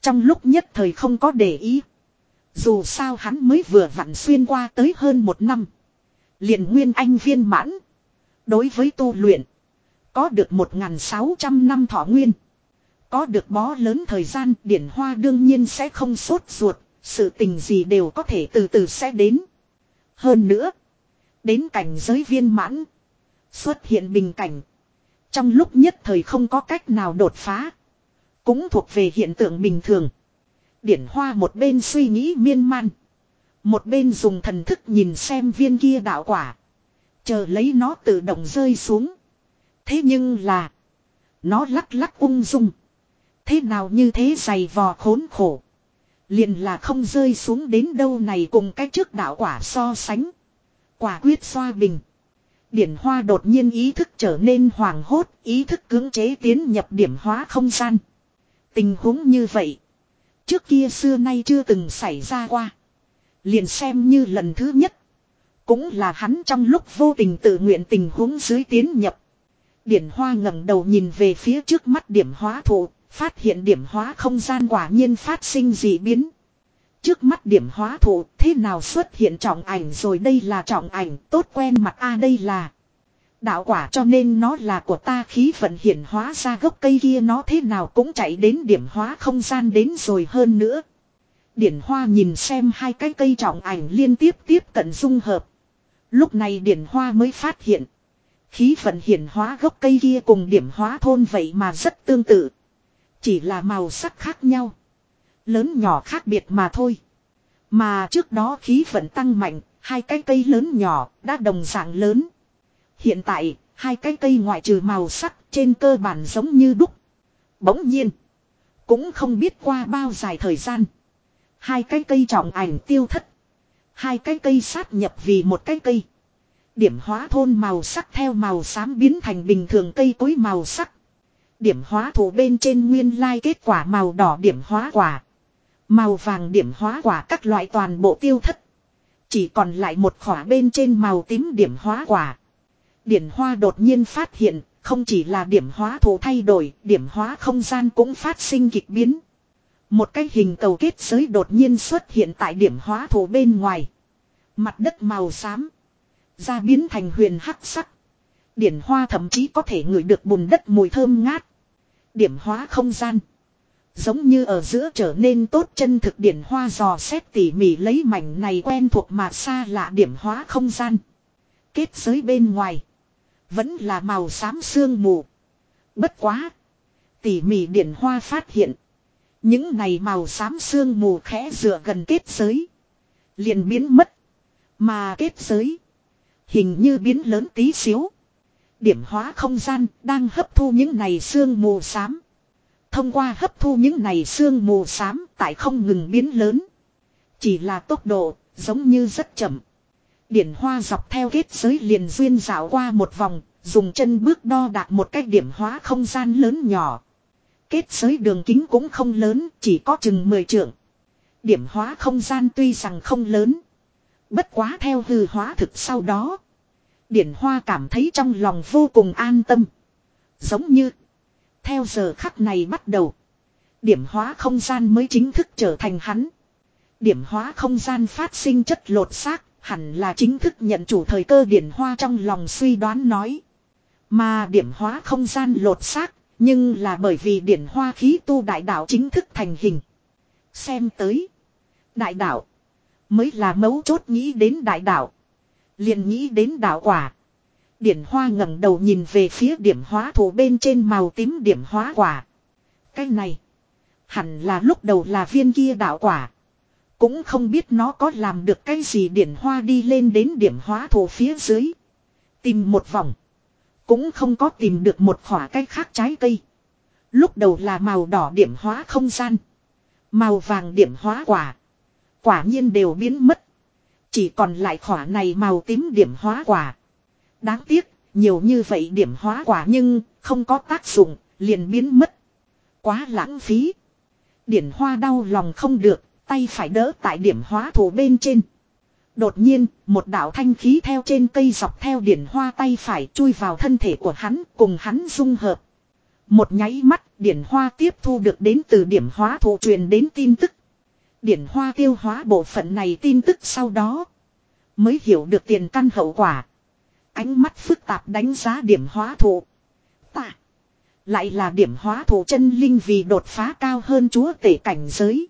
A: Trong lúc nhất thời không có để ý. Dù sao hắn mới vừa vặn xuyên qua tới hơn một năm. liền nguyên anh viên mãn. Đối với tu luyện. Có được 1.600 năm thọ nguyên. Có được bó lớn thời gian điển hoa đương nhiên sẽ không sốt ruột. Sự tình gì đều có thể từ từ sẽ đến. Hơn nữa. Đến cảnh giới viên mãn. Xuất hiện bình cảnh. Trong lúc nhất thời không có cách nào đột phá. Cũng thuộc về hiện tượng bình thường. Điển hoa một bên suy nghĩ miên man. Một bên dùng thần thức nhìn xem viên kia đạo quả. Chờ lấy nó tự động rơi xuống. Thế nhưng là. Nó lắc lắc ung dung. Thế nào như thế dày vò khốn khổ. Liền là không rơi xuống đến đâu này cùng cái trước đạo quả so sánh. Quả quyết xoa bình. Điển hoa đột nhiên ý thức trở nên hoàng hốt, ý thức cưỡng chế tiến nhập điểm hóa không gian. Tình huống như vậy. Trước kia xưa nay chưa từng xảy ra qua. Liền xem như lần thứ nhất. Cũng là hắn trong lúc vô tình tự nguyện tình huống dưới tiến nhập. Điển hoa ngẩng đầu nhìn về phía trước mắt điểm hóa thụ, phát hiện điểm hóa không gian quả nhiên phát sinh dị biến. Trước mắt điểm hóa thụ thế nào xuất hiện trọng ảnh rồi đây là trọng ảnh, tốt quen mặt a đây là. Đạo quả cho nên nó là của ta khí vận hiển hóa ra gốc cây kia nó thế nào cũng chạy đến điểm hóa không gian đến rồi hơn nữa. Điển hoa nhìn xem hai cái cây trọng ảnh liên tiếp tiếp cận dung hợp. Lúc này điển hoa mới phát hiện. Khí vận hiển hóa gốc cây kia cùng điểm hóa thôn vậy mà rất tương tự. Chỉ là màu sắc khác nhau. Lớn nhỏ khác biệt mà thôi. Mà trước đó khí vận tăng mạnh, hai cái cây lớn nhỏ đã đồng dạng lớn. Hiện tại, hai cái cây ngoại trừ màu sắc trên cơ bản giống như đúc. Bỗng nhiên, cũng không biết qua bao dài thời gian. Hai cái cây trọng ảnh tiêu thất. Hai cái cây sát nhập vì một cái cây. Điểm hóa thôn màu sắc theo màu xám biến thành bình thường cây cối màu sắc. Điểm hóa thủ bên trên nguyên lai kết quả màu đỏ điểm hóa quả. Màu vàng điểm hóa quả các loại toàn bộ tiêu thất. Chỉ còn lại một khỏa bên trên màu tím điểm hóa quả. Điển hoa đột nhiên phát hiện, Không chỉ là điểm hóa thủ thay đổi, điểm hóa không gian cũng phát sinh kịch biến. Một cái hình cầu kết giới đột nhiên xuất hiện tại điểm hóa thủ bên ngoài. Mặt đất màu xám. Ra biến thành huyền hắc sắc. Điển hoa thậm chí có thể ngửi được bùn đất mùi thơm ngát. Điểm hóa không gian. Giống như ở giữa trở nên tốt chân thực điển hoa dò xét tỉ mỉ lấy mảnh này quen thuộc mà xa lạ điểm hóa không gian. Kết giới bên ngoài. Vẫn là màu xám sương mù. Bất quá. Tỉ mỉ điển hoa phát hiện. Những này màu xám sương mù khẽ dựa gần kết giới. Liền biến mất. Mà kết giới. Hình như biến lớn tí xíu. Điểm hóa không gian đang hấp thu những này sương mù xám. Thông qua hấp thu những này xương mù xám tại không ngừng biến lớn. Chỉ là tốc độ giống như rất chậm. Điển hoa dọc theo kết giới liền duyên dạo qua một vòng, dùng chân bước đo đạt một cách điểm hóa không gian lớn nhỏ. Kết giới đường kính cũng không lớn, chỉ có chừng 10 trượng. Điểm hóa không gian tuy rằng không lớn. Bất quá theo hư hóa thực sau đó. Điển hoa cảm thấy trong lòng vô cùng an tâm. Giống như. Theo giờ khắc này bắt đầu. Điểm hóa không gian mới chính thức trở thành hắn. Điểm hóa không gian phát sinh chất lột xác. Hẳn là chính thức nhận chủ thời cơ điển hoa trong lòng suy đoán nói. Mà điểm hóa không gian lột xác. Nhưng là bởi vì điển hoa khí tu đại đạo chính thức thành hình. Xem tới. Đại đạo. Mới là mấu chốt nghĩ đến đại đạo. liền nghĩ đến đạo quả. Điển hoa ngẩng đầu nhìn về phía điểm hóa thủ bên trên màu tím điểm hóa quả. Cái này. Hẳn là lúc đầu là viên kia đạo quả. Cũng không biết nó có làm được cái gì điển hoa đi lên đến điểm hóa thủ phía dưới. Tìm một vòng. Cũng không có tìm được một khỏa cái khác trái cây. Lúc đầu là màu đỏ điểm hóa không gian. Màu vàng điểm hóa quả. Quả nhiên đều biến mất. Chỉ còn lại khỏa này màu tím điểm hóa quả. Đáng tiếc, nhiều như vậy điểm hóa quả nhưng không có tác dụng, liền biến mất. Quá lãng phí. Điển hoa đau lòng không được, tay phải đỡ tại điểm hóa thủ bên trên. Đột nhiên, một đạo thanh khí theo trên cây dọc theo điển hoa tay phải chui vào thân thể của hắn, cùng hắn dung hợp. Một nháy mắt, điển hoa tiếp thu được đến từ điểm hóa thủ truyền đến tin tức. Điển hoa tiêu hóa bộ phận này tin tức sau đó. Mới hiểu được tiền căn hậu quả. Ánh mắt phức tạp đánh giá điểm hóa thủ. Ta. Lại là điểm hóa thủ chân linh vì đột phá cao hơn chúa tể cảnh giới.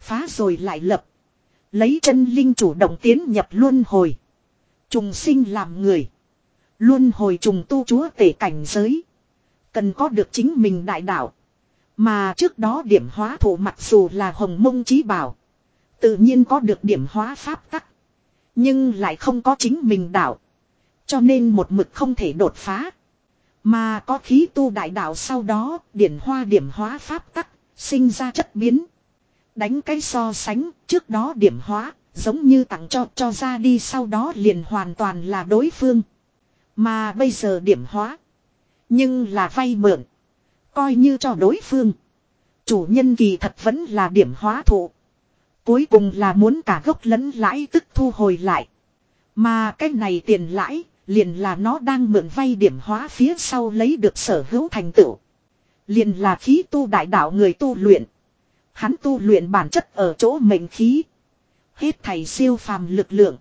A: Phá rồi lại lập. Lấy chân linh chủ động tiến nhập luân hồi. Trùng sinh làm người. Luân hồi trùng tu chúa tể cảnh giới. Cần có được chính mình đại đạo. Mà trước đó điểm hóa thủ mặc dù là hồng mông trí bảo. Tự nhiên có được điểm hóa pháp tắc. Nhưng lại không có chính mình đạo. Cho nên một mực không thể đột phá. Mà có khí tu đại đạo sau đó, điển hoa điểm hóa pháp tắc, sinh ra chất biến. Đánh cái so sánh, trước đó điểm hóa, giống như tặng cho cho ra đi sau đó liền hoàn toàn là đối phương. Mà bây giờ điểm hóa, nhưng là vay mượn. Coi như cho đối phương. Chủ nhân kỳ thật vẫn là điểm hóa thụ. Cuối cùng là muốn cả gốc lẫn lãi tức thu hồi lại. Mà cái này tiền lãi, liền là nó đang mượn vay điểm hóa phía sau lấy được sở hữu thành tựu. Liền là khí tu đại đạo người tu luyện. Hắn tu luyện bản chất ở chỗ mệnh khí. Hết thầy siêu phàm lực lượng.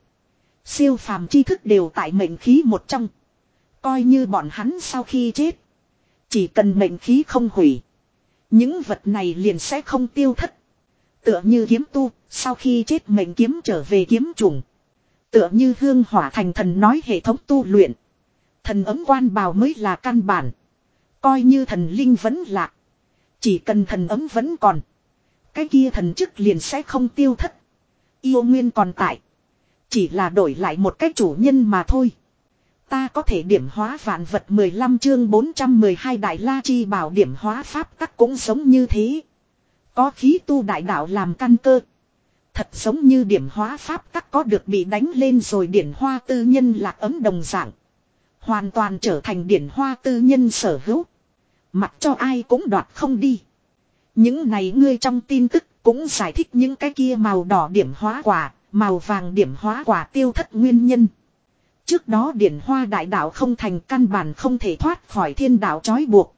A: Siêu phàm tri thức đều tại mệnh khí một trong. Coi như bọn hắn sau khi chết. Chỉ cần mệnh khí không hủy. Những vật này liền sẽ không tiêu thất. Tựa như kiếm tu, sau khi chết mệnh kiếm trở về kiếm trùng. Tựa như hương hỏa thành thần nói hệ thống tu luyện. Thần ấm quan bào mới là căn bản. Coi như thần linh vẫn lạc. Chỉ cần thần ấm vẫn còn. Cái kia thần chức liền sẽ không tiêu thất. Yêu nguyên còn tại. Chỉ là đổi lại một cách chủ nhân mà thôi. Ta có thể điểm hóa vạn vật 15 chương 412 đại la chi bảo điểm hóa pháp tắc cũng sống như thế. Có khí tu đại đạo làm căn cơ. Thật giống như điểm hóa pháp tắc có được bị đánh lên rồi điển hoa tư nhân lạc ấm đồng dạng. Hoàn toàn trở thành điển hoa tư nhân sở hữu. Mặc cho ai cũng đoạt không đi. Những này ngươi trong tin tức cũng giải thích những cái kia màu đỏ điểm hóa quả, màu vàng điểm hóa quả tiêu thất nguyên nhân. Trước đó điển hoa đại đạo không thành căn bản không thể thoát khỏi thiên đạo trói buộc.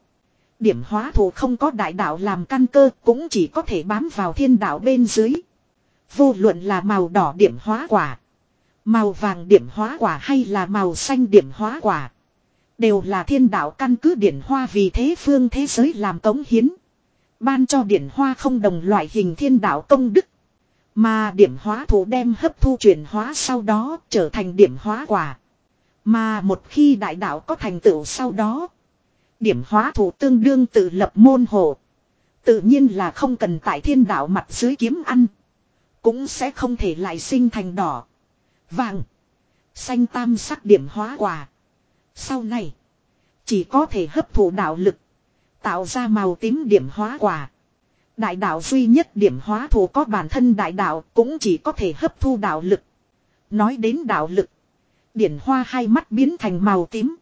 A: Điểm hóa thủ không có đại đạo làm căn cơ cũng chỉ có thể bám vào thiên đạo bên dưới. Vô luận là màu đỏ điểm hóa quả. Màu vàng điểm hóa quả hay là màu xanh điểm hóa quả. Đều là thiên đạo căn cứ điển hoa vì thế phương thế giới làm tống hiến. Ban cho điển hoa không đồng loại hình thiên đạo công đức. Mà điểm hóa thủ đem hấp thu chuyển hóa sau đó trở thành điểm hóa quả. Mà một khi đại đạo có thành tựu sau đó. Điểm hóa thủ tương đương tự lập môn hộ. Tự nhiên là không cần tại thiên đạo mặt dưới kiếm ăn. Cũng sẽ không thể lại sinh thành đỏ. Vàng. Xanh tam sắc điểm hóa quả. Sau này. Chỉ có thể hấp thụ đạo lực. Tạo ra màu tím điểm hóa quả. Đại đạo duy nhất điểm hóa thủ có bản thân đại đạo cũng chỉ có thể hấp thu đạo lực. Nói đến đạo lực. Điển hoa hai mắt biến thành màu tím.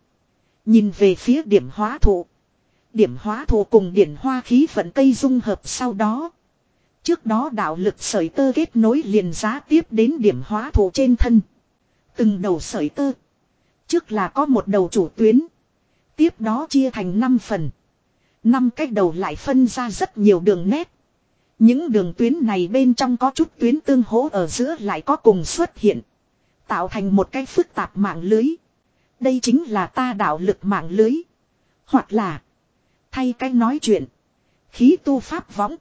A: Nhìn về phía điểm hóa thụ. Điểm hóa thụ cùng điển hoa khí vận cây dung hợp sau đó. Trước đó đạo lực sợi tơ kết nối liền giá tiếp đến điểm hóa thụ trên thân. Từng đầu sợi tơ. Trước là có một đầu chủ tuyến. Tiếp đó chia thành 5 phần. Năm cái đầu lại phân ra rất nhiều đường nét. Những đường tuyến này bên trong có chút tuyến tương hỗ ở giữa lại có cùng xuất hiện. Tạo thành một cái phức tạp mạng lưới. Đây chính là ta đạo lực mạng lưới. Hoặc là, thay cách nói chuyện. Khí tu pháp võng.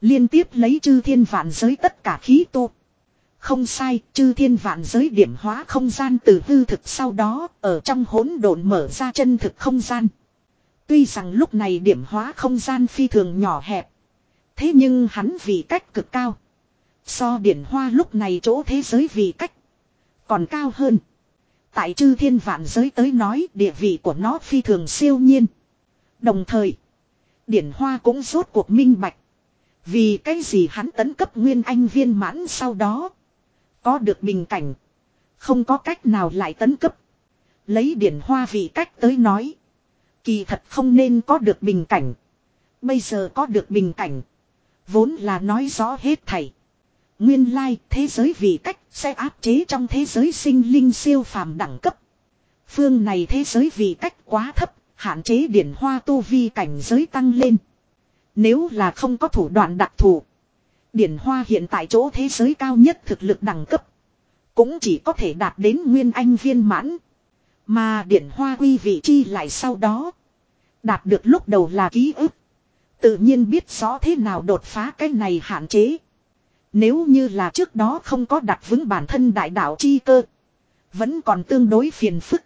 A: Liên tiếp lấy chư thiên vạn giới tất cả khí tu. Không sai, chư thiên vạn giới điểm hóa không gian từ hư thực sau đó, ở trong hỗn độn mở ra chân thực không gian. Tuy rằng lúc này điểm hóa không gian phi thường nhỏ hẹp. Thế nhưng hắn vì cách cực cao. So điển hoa lúc này chỗ thế giới vì cách. Còn cao hơn. Tại chư thiên vạn giới tới nói địa vị của nó phi thường siêu nhiên. Đồng thời. Điển hoa cũng rốt cuộc minh bạch. Vì cái gì hắn tấn cấp nguyên anh viên mãn sau đó. Có được bình cảnh. Không có cách nào lại tấn cấp. Lấy điển hoa vị cách tới nói. Kỳ thật không nên có được bình cảnh. Bây giờ có được bình cảnh. Vốn là nói rõ hết thầy Nguyên lai thế giới vị cách sẽ áp chế trong thế giới sinh linh siêu phàm đẳng cấp. Phương này thế giới vị cách quá thấp, hạn chế điển hoa tu vi cảnh giới tăng lên. Nếu là không có thủ đoạn đặc thù. Điển hoa hiện tại chỗ thế giới cao nhất thực lực đẳng cấp. Cũng chỉ có thể đạt đến nguyên anh viên mãn. Mà điển hoa quy vị chi lại sau đó. Đạt được lúc đầu là ký ức. Tự nhiên biết rõ thế nào đột phá cái này hạn chế. Nếu như là trước đó không có đặt vững bản thân đại đạo chi cơ. Vẫn còn tương đối phiền phức.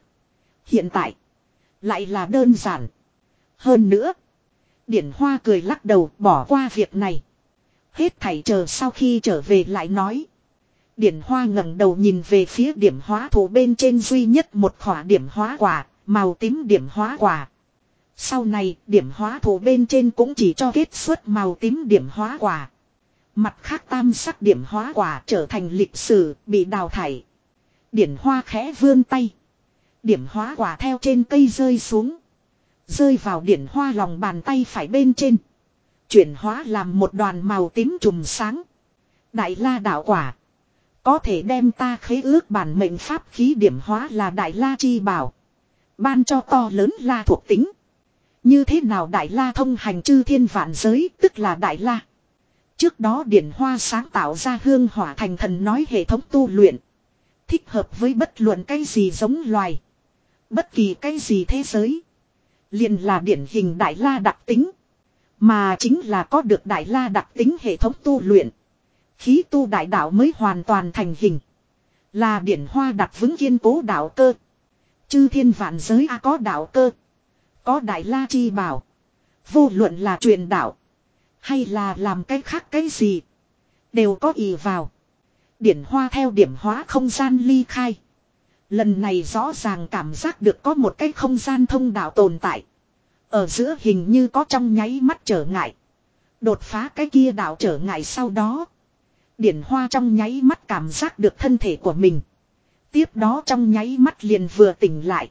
A: Hiện tại. Lại là đơn giản. Hơn nữa. Điển Hoa cười lắc đầu bỏ qua việc này. Hết thảy chờ sau khi trở về lại nói. Điển Hoa ngẩng đầu nhìn về phía điểm hóa thủ bên trên duy nhất một khỏa điểm hóa quả, màu tím điểm hóa quả. Sau này, điểm hóa thủ bên trên cũng chỉ cho kết xuất màu tím điểm hóa quả. Mặt khác tam sắc điểm hóa quả trở thành lịch sử, bị đào thải. Điển hoa khẽ vươn tay. Điểm hóa quả theo trên cây rơi xuống. Rơi vào điển hoa lòng bàn tay phải bên trên. Chuyển hóa làm một đoàn màu tím trùm sáng. Đại la đạo quả. Có thể đem ta khế ước bản mệnh pháp khí điểm hóa là đại la chi bảo. Ban cho to lớn la thuộc tính. Như thế nào Đại La thông hành chư thiên vạn giới, tức là Đại La. Trước đó Điển Hoa sáng tạo ra hương hỏa thành thần nói hệ thống tu luyện. Thích hợp với bất luận cái gì giống loài. Bất kỳ cái gì thế giới liền là điển hình Đại La đặc tính. Mà chính là có được Đại La đặc tính hệ thống tu luyện. Khí tu đại đạo mới hoàn toàn thành hình. Là điển hoa đặt vững kiên cố đạo cơ. Chư thiên vạn giới a có đạo cơ. Có đại la chi bảo. Vô luận là truyền đạo. Hay là làm cái khác cái gì. Đều có ý vào. Điển hoa theo điểm hóa không gian ly khai. Lần này rõ ràng cảm giác được có một cái không gian thông đạo tồn tại. Ở giữa hình như có trong nháy mắt trở ngại. Đột phá cái kia đạo trở ngại sau đó. Điển hoa trong nháy mắt cảm giác được thân thể của mình. Tiếp đó trong nháy mắt liền vừa tỉnh lại.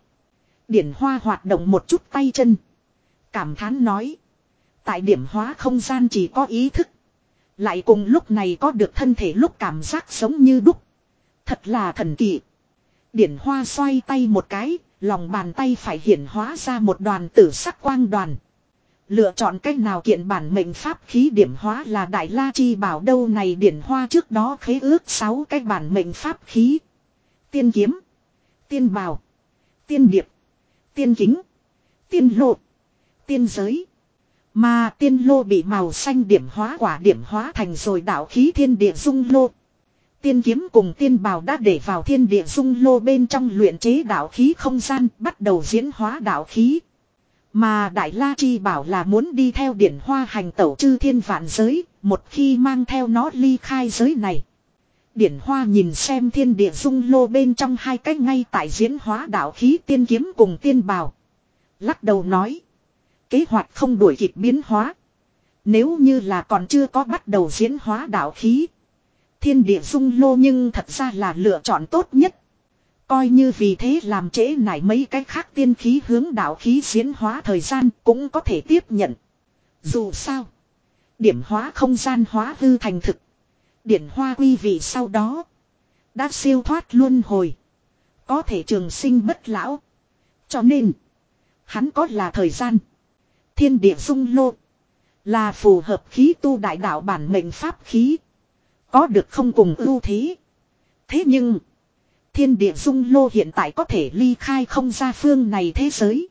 A: Điển hoa hoạt động một chút tay chân. Cảm thán nói. Tại điểm hóa không gian chỉ có ý thức. Lại cùng lúc này có được thân thể lúc cảm giác sống như đúc. Thật là thần kỳ. Điển hoa xoay tay một cái, lòng bàn tay phải hiển hóa ra một đoàn tử sắc quang đoàn. Lựa chọn cách nào kiện bản mệnh pháp khí điểm hóa là đại la chi bảo đâu này điển hoa trước đó khế ước 6 cách bản mệnh pháp khí. Tiên kiếm, tiên bào, tiên điệp, tiên kính, tiên lộ, tiên giới. Mà tiên lô bị màu xanh điểm hóa quả điểm hóa thành rồi đạo khí thiên địa dung lô. Tiên kiếm cùng tiên bào đã để vào thiên địa dung lô bên trong luyện chế đạo khí không gian bắt đầu diễn hóa đạo khí. Mà Đại La Chi bảo là muốn đi theo điển hoa hành tẩu chư thiên vạn giới, một khi mang theo nó ly khai giới này. Điển hoa nhìn xem thiên địa dung lô bên trong hai cách ngay tại diễn hóa đạo khí tiên kiếm cùng tiên bào. Lắc đầu nói. Kế hoạch không đuổi kịp biến hóa. Nếu như là còn chưa có bắt đầu diễn hóa đạo khí. Thiên địa dung lô nhưng thật ra là lựa chọn tốt nhất. Coi như vì thế làm trễ nải mấy cái khác tiên khí hướng đạo khí diễn hóa thời gian cũng có thể tiếp nhận. Dù sao. Điểm hóa không gian hóa hư thành thực. Điển hoa quy vị sau đó. Đã siêu thoát luôn hồi. Có thể trường sinh bất lão. Cho nên. Hắn có là thời gian. Thiên địa dung lô. Là phù hợp khí tu đại đạo bản mệnh pháp khí. Có được không cùng ưu thế. Thế nhưng. Thiên địa dung lô hiện tại có thể ly khai không ra phương này thế giới.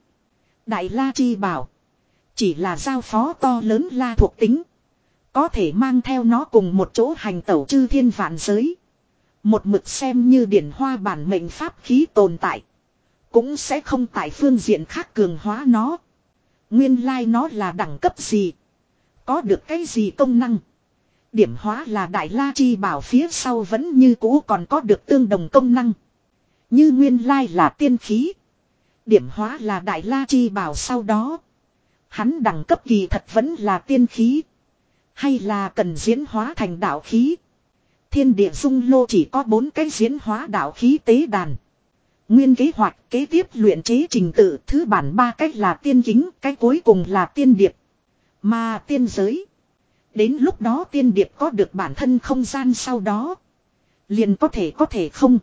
A: Đại La Chi bảo. Chỉ là giao phó to lớn la thuộc tính. Có thể mang theo nó cùng một chỗ hành tẩu chư thiên vạn giới. Một mực xem như điển hoa bản mệnh pháp khí tồn tại. Cũng sẽ không tại phương diện khác cường hóa nó. Nguyên lai like nó là đẳng cấp gì. Có được cái gì công năng. Điểm hóa là đại la chi bảo phía sau vẫn như cũ còn có được tương đồng công năng. Như nguyên lai là tiên khí. Điểm hóa là đại la chi bảo sau đó. Hắn đẳng cấp kỳ thật vẫn là tiên khí. Hay là cần diễn hóa thành đạo khí. Thiên địa dung lô chỉ có bốn cái diễn hóa đạo khí tế đàn. Nguyên kế hoạch kế tiếp luyện chế trình tự thứ bản ba cách là tiên kính, cách cuối cùng là tiên điệp. Mà tiên giới. Đến lúc đó tiên điệp có được bản thân không gian sau đó. Liền có thể có thể không.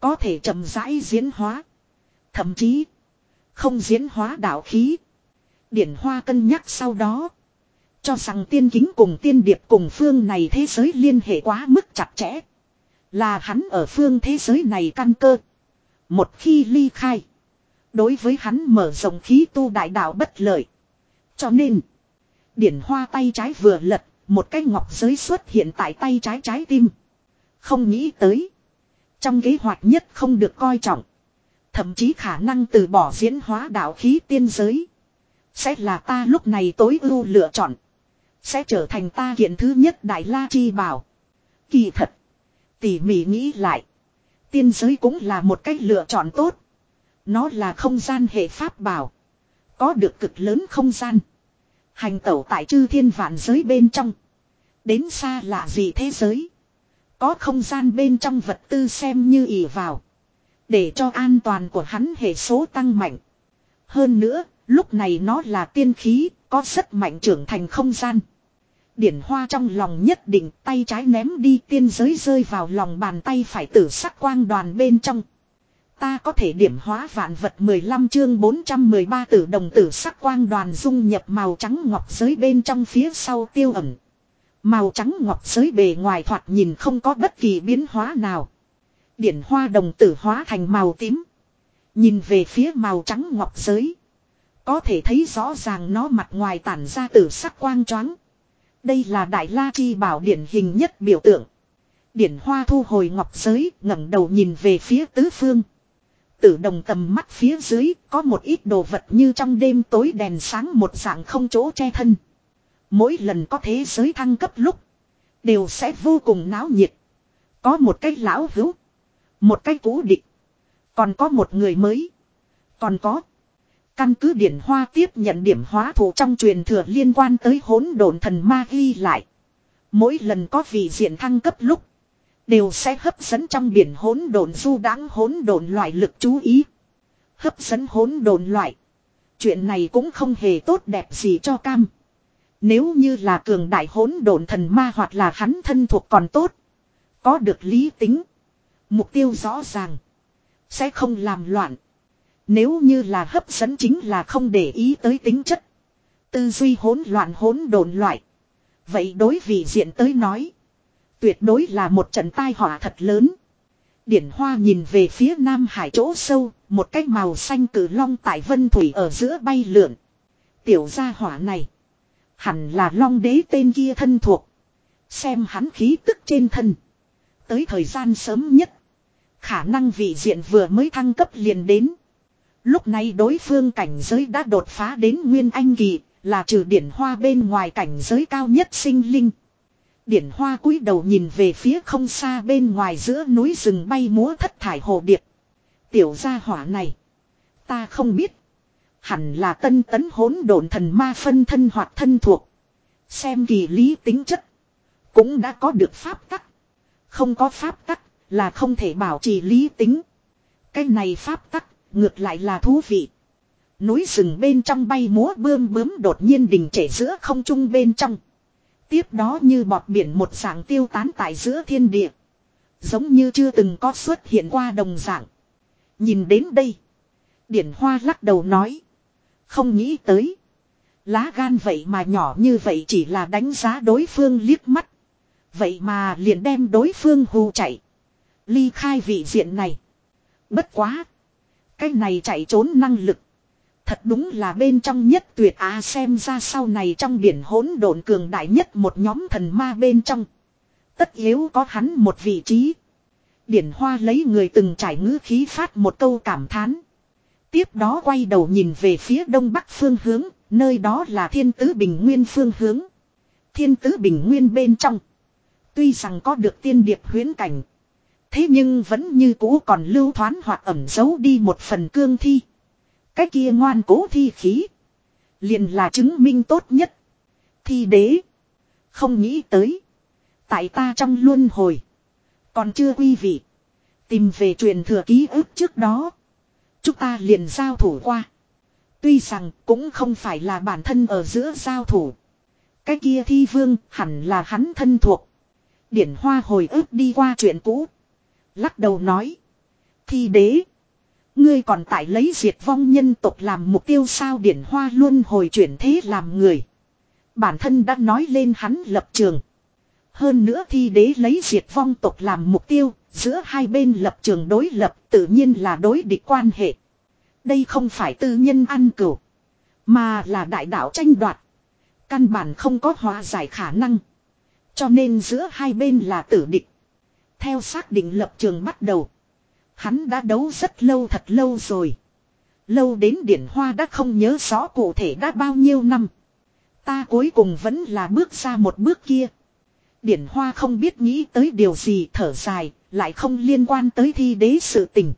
A: Có thể chậm rãi diễn hóa. Thậm chí. Không diễn hóa đạo khí. Điển hoa cân nhắc sau đó. Cho rằng tiên kính cùng tiên điệp cùng phương này thế giới liên hệ quá mức chặt chẽ. Là hắn ở phương thế giới này căn cơ. Một khi ly khai. Đối với hắn mở rộng khí tu đại đạo bất lợi. Cho nên. Điển hoa tay trái vừa lật. Một cái ngọc giới xuất hiện tại tay trái trái tim. Không nghĩ tới. Trong kế hoạch nhất không được coi trọng. Thậm chí khả năng từ bỏ diễn hóa đạo khí tiên giới. Sẽ là ta lúc này tối ưu lựa chọn. Sẽ trở thành ta hiện thứ nhất Đại La Chi Bảo. Kỳ thật. Tỉ mỉ nghĩ lại. Tiên giới cũng là một cách lựa chọn tốt. Nó là không gian hệ pháp bảo. Có được cực lớn không gian. Hành tẩu tại chư thiên vạn giới bên trong. Đến xa lạ gì thế giới. Có không gian bên trong vật tư xem như ỉ vào. Để cho an toàn của hắn hệ số tăng mạnh. Hơn nữa, lúc này nó là tiên khí, có rất mạnh trưởng thành không gian. Điển hoa trong lòng nhất định tay trái ném đi tiên giới rơi vào lòng bàn tay phải tử sắc quang đoàn bên trong. Ta có thể điểm hóa vạn vật 15 chương 413 tử đồng tử sắc quang đoàn dung nhập màu trắng ngọc giới bên trong phía sau tiêu ẩn. Màu trắng ngọc giới bề ngoài thoạt nhìn không có bất kỳ biến hóa nào. Điển hoa đồng tử hóa thành màu tím. Nhìn về phía màu trắng ngọc giới. Có thể thấy rõ ràng nó mặt ngoài tản ra tử sắc quang choáng. Đây là đại la chi bảo điển hình nhất biểu tượng. Điển hoa thu hồi ngọc giới, ngẩng đầu nhìn về phía tứ phương. Tử đồng tầm mắt phía dưới có một ít đồ vật như trong đêm tối đèn sáng một dạng không chỗ che thân. Mỗi lần có thế giới thăng cấp lúc đều sẽ vô cùng náo nhiệt. Có một cái lão hữu, một cái cũ địch, còn có một người mới, còn có Căn cứ điển hoa tiếp nhận điểm hóa thủ trong truyền thừa liên quan tới hỗn độn thần ma ghi lại. Mỗi lần có vị diện thăng cấp lúc. Đều sẽ hấp dẫn trong biển hỗn độn du đáng hỗn độn loại lực chú ý. Hấp dẫn hỗn độn loại. Chuyện này cũng không hề tốt đẹp gì cho cam. Nếu như là cường đại hỗn độn thần ma hoặc là hắn thân thuộc còn tốt. Có được lý tính. Mục tiêu rõ ràng. Sẽ không làm loạn. Nếu như là hấp dẫn chính là không để ý tới tính chất. Tư duy hỗn loạn hỗn đồn loại. Vậy đối vị diện tới nói. Tuyệt đối là một trận tai họa thật lớn. Điển hoa nhìn về phía Nam Hải chỗ sâu, một cái màu xanh cử long tại vân thủy ở giữa bay lượn. Tiểu gia hỏa này. Hẳn là long đế tên kia thân thuộc. Xem hắn khí tức trên thân. Tới thời gian sớm nhất. Khả năng vị diện vừa mới thăng cấp liền đến. Lúc này đối phương cảnh giới đã đột phá đến Nguyên Anh Kỳ, là trừ điển hoa bên ngoài cảnh giới cao nhất sinh linh. Điển hoa cúi đầu nhìn về phía không xa bên ngoài giữa núi rừng bay múa thất thải hồ điệp. Tiểu gia hỏa này. Ta không biết. Hẳn là tân tấn hỗn độn thần ma phân thân hoặc thân thuộc. Xem kỳ lý tính chất. Cũng đã có được pháp tắc. Không có pháp tắc là không thể bảo trì lý tính. Cái này pháp tắc ngược lại là thú vị. Núi rừng bên trong bay múa bươm bướm đột nhiên đình trệ giữa không trung bên trong. Tiếp đó như bọt biển một dạng tiêu tán tại giữa thiên địa. Giống như chưa từng có xuất hiện qua đồng dạng. Nhìn đến đây. Điển Hoa lắc đầu nói. Không nghĩ tới. Lá gan vậy mà nhỏ như vậy chỉ là đánh giá đối phương liếc mắt. Vậy mà liền đem đối phương hù chạy. Ly khai vị diện này. Bất quá. Cái này chạy trốn năng lực. Thật đúng là bên trong nhất tuyệt á xem ra sau này trong biển hỗn độn cường đại nhất một nhóm thần ma bên trong. Tất yếu có hắn một vị trí. Điển hoa lấy người từng trải ngữ khí phát một câu cảm thán. Tiếp đó quay đầu nhìn về phía đông bắc phương hướng, nơi đó là thiên tứ bình nguyên phương hướng. Thiên tứ bình nguyên bên trong. Tuy rằng có được tiên điệp huyến cảnh. Thế nhưng vẫn như cũ còn lưu thoán hoặc ẩm giấu đi một phần cương thi. Cái kia ngoan cố thi khí. Liền là chứng minh tốt nhất. Thi đế. Không nghĩ tới. Tại ta trong luân hồi. Còn chưa quy vị. Tìm về truyền thừa ký ức trước đó. Chúng ta liền giao thủ qua. Tuy rằng cũng không phải là bản thân ở giữa giao thủ. Cái kia thi vương hẳn là hắn thân thuộc. Điển hoa hồi ức đi qua chuyện cũ. Lắc đầu nói. Thi đế. Ngươi còn tại lấy diệt vong nhân tộc làm mục tiêu sao điển hoa luôn hồi chuyển thế làm người. Bản thân đã nói lên hắn lập trường. Hơn nữa thi đế lấy diệt vong tộc làm mục tiêu, giữa hai bên lập trường đối lập tự nhiên là đối địch quan hệ. Đây không phải tư nhân ăn cửu, mà là đại đạo tranh đoạt. Căn bản không có hòa giải khả năng. Cho nên giữa hai bên là tử địch. Theo xác định lập trường bắt đầu. Hắn đã đấu rất lâu thật lâu rồi. Lâu đến điển hoa đã không nhớ rõ cụ thể đã bao nhiêu năm. Ta cuối cùng vẫn là bước ra một bước kia. Điển hoa không biết nghĩ tới điều gì thở dài, lại không liên quan tới thi đế sự tình.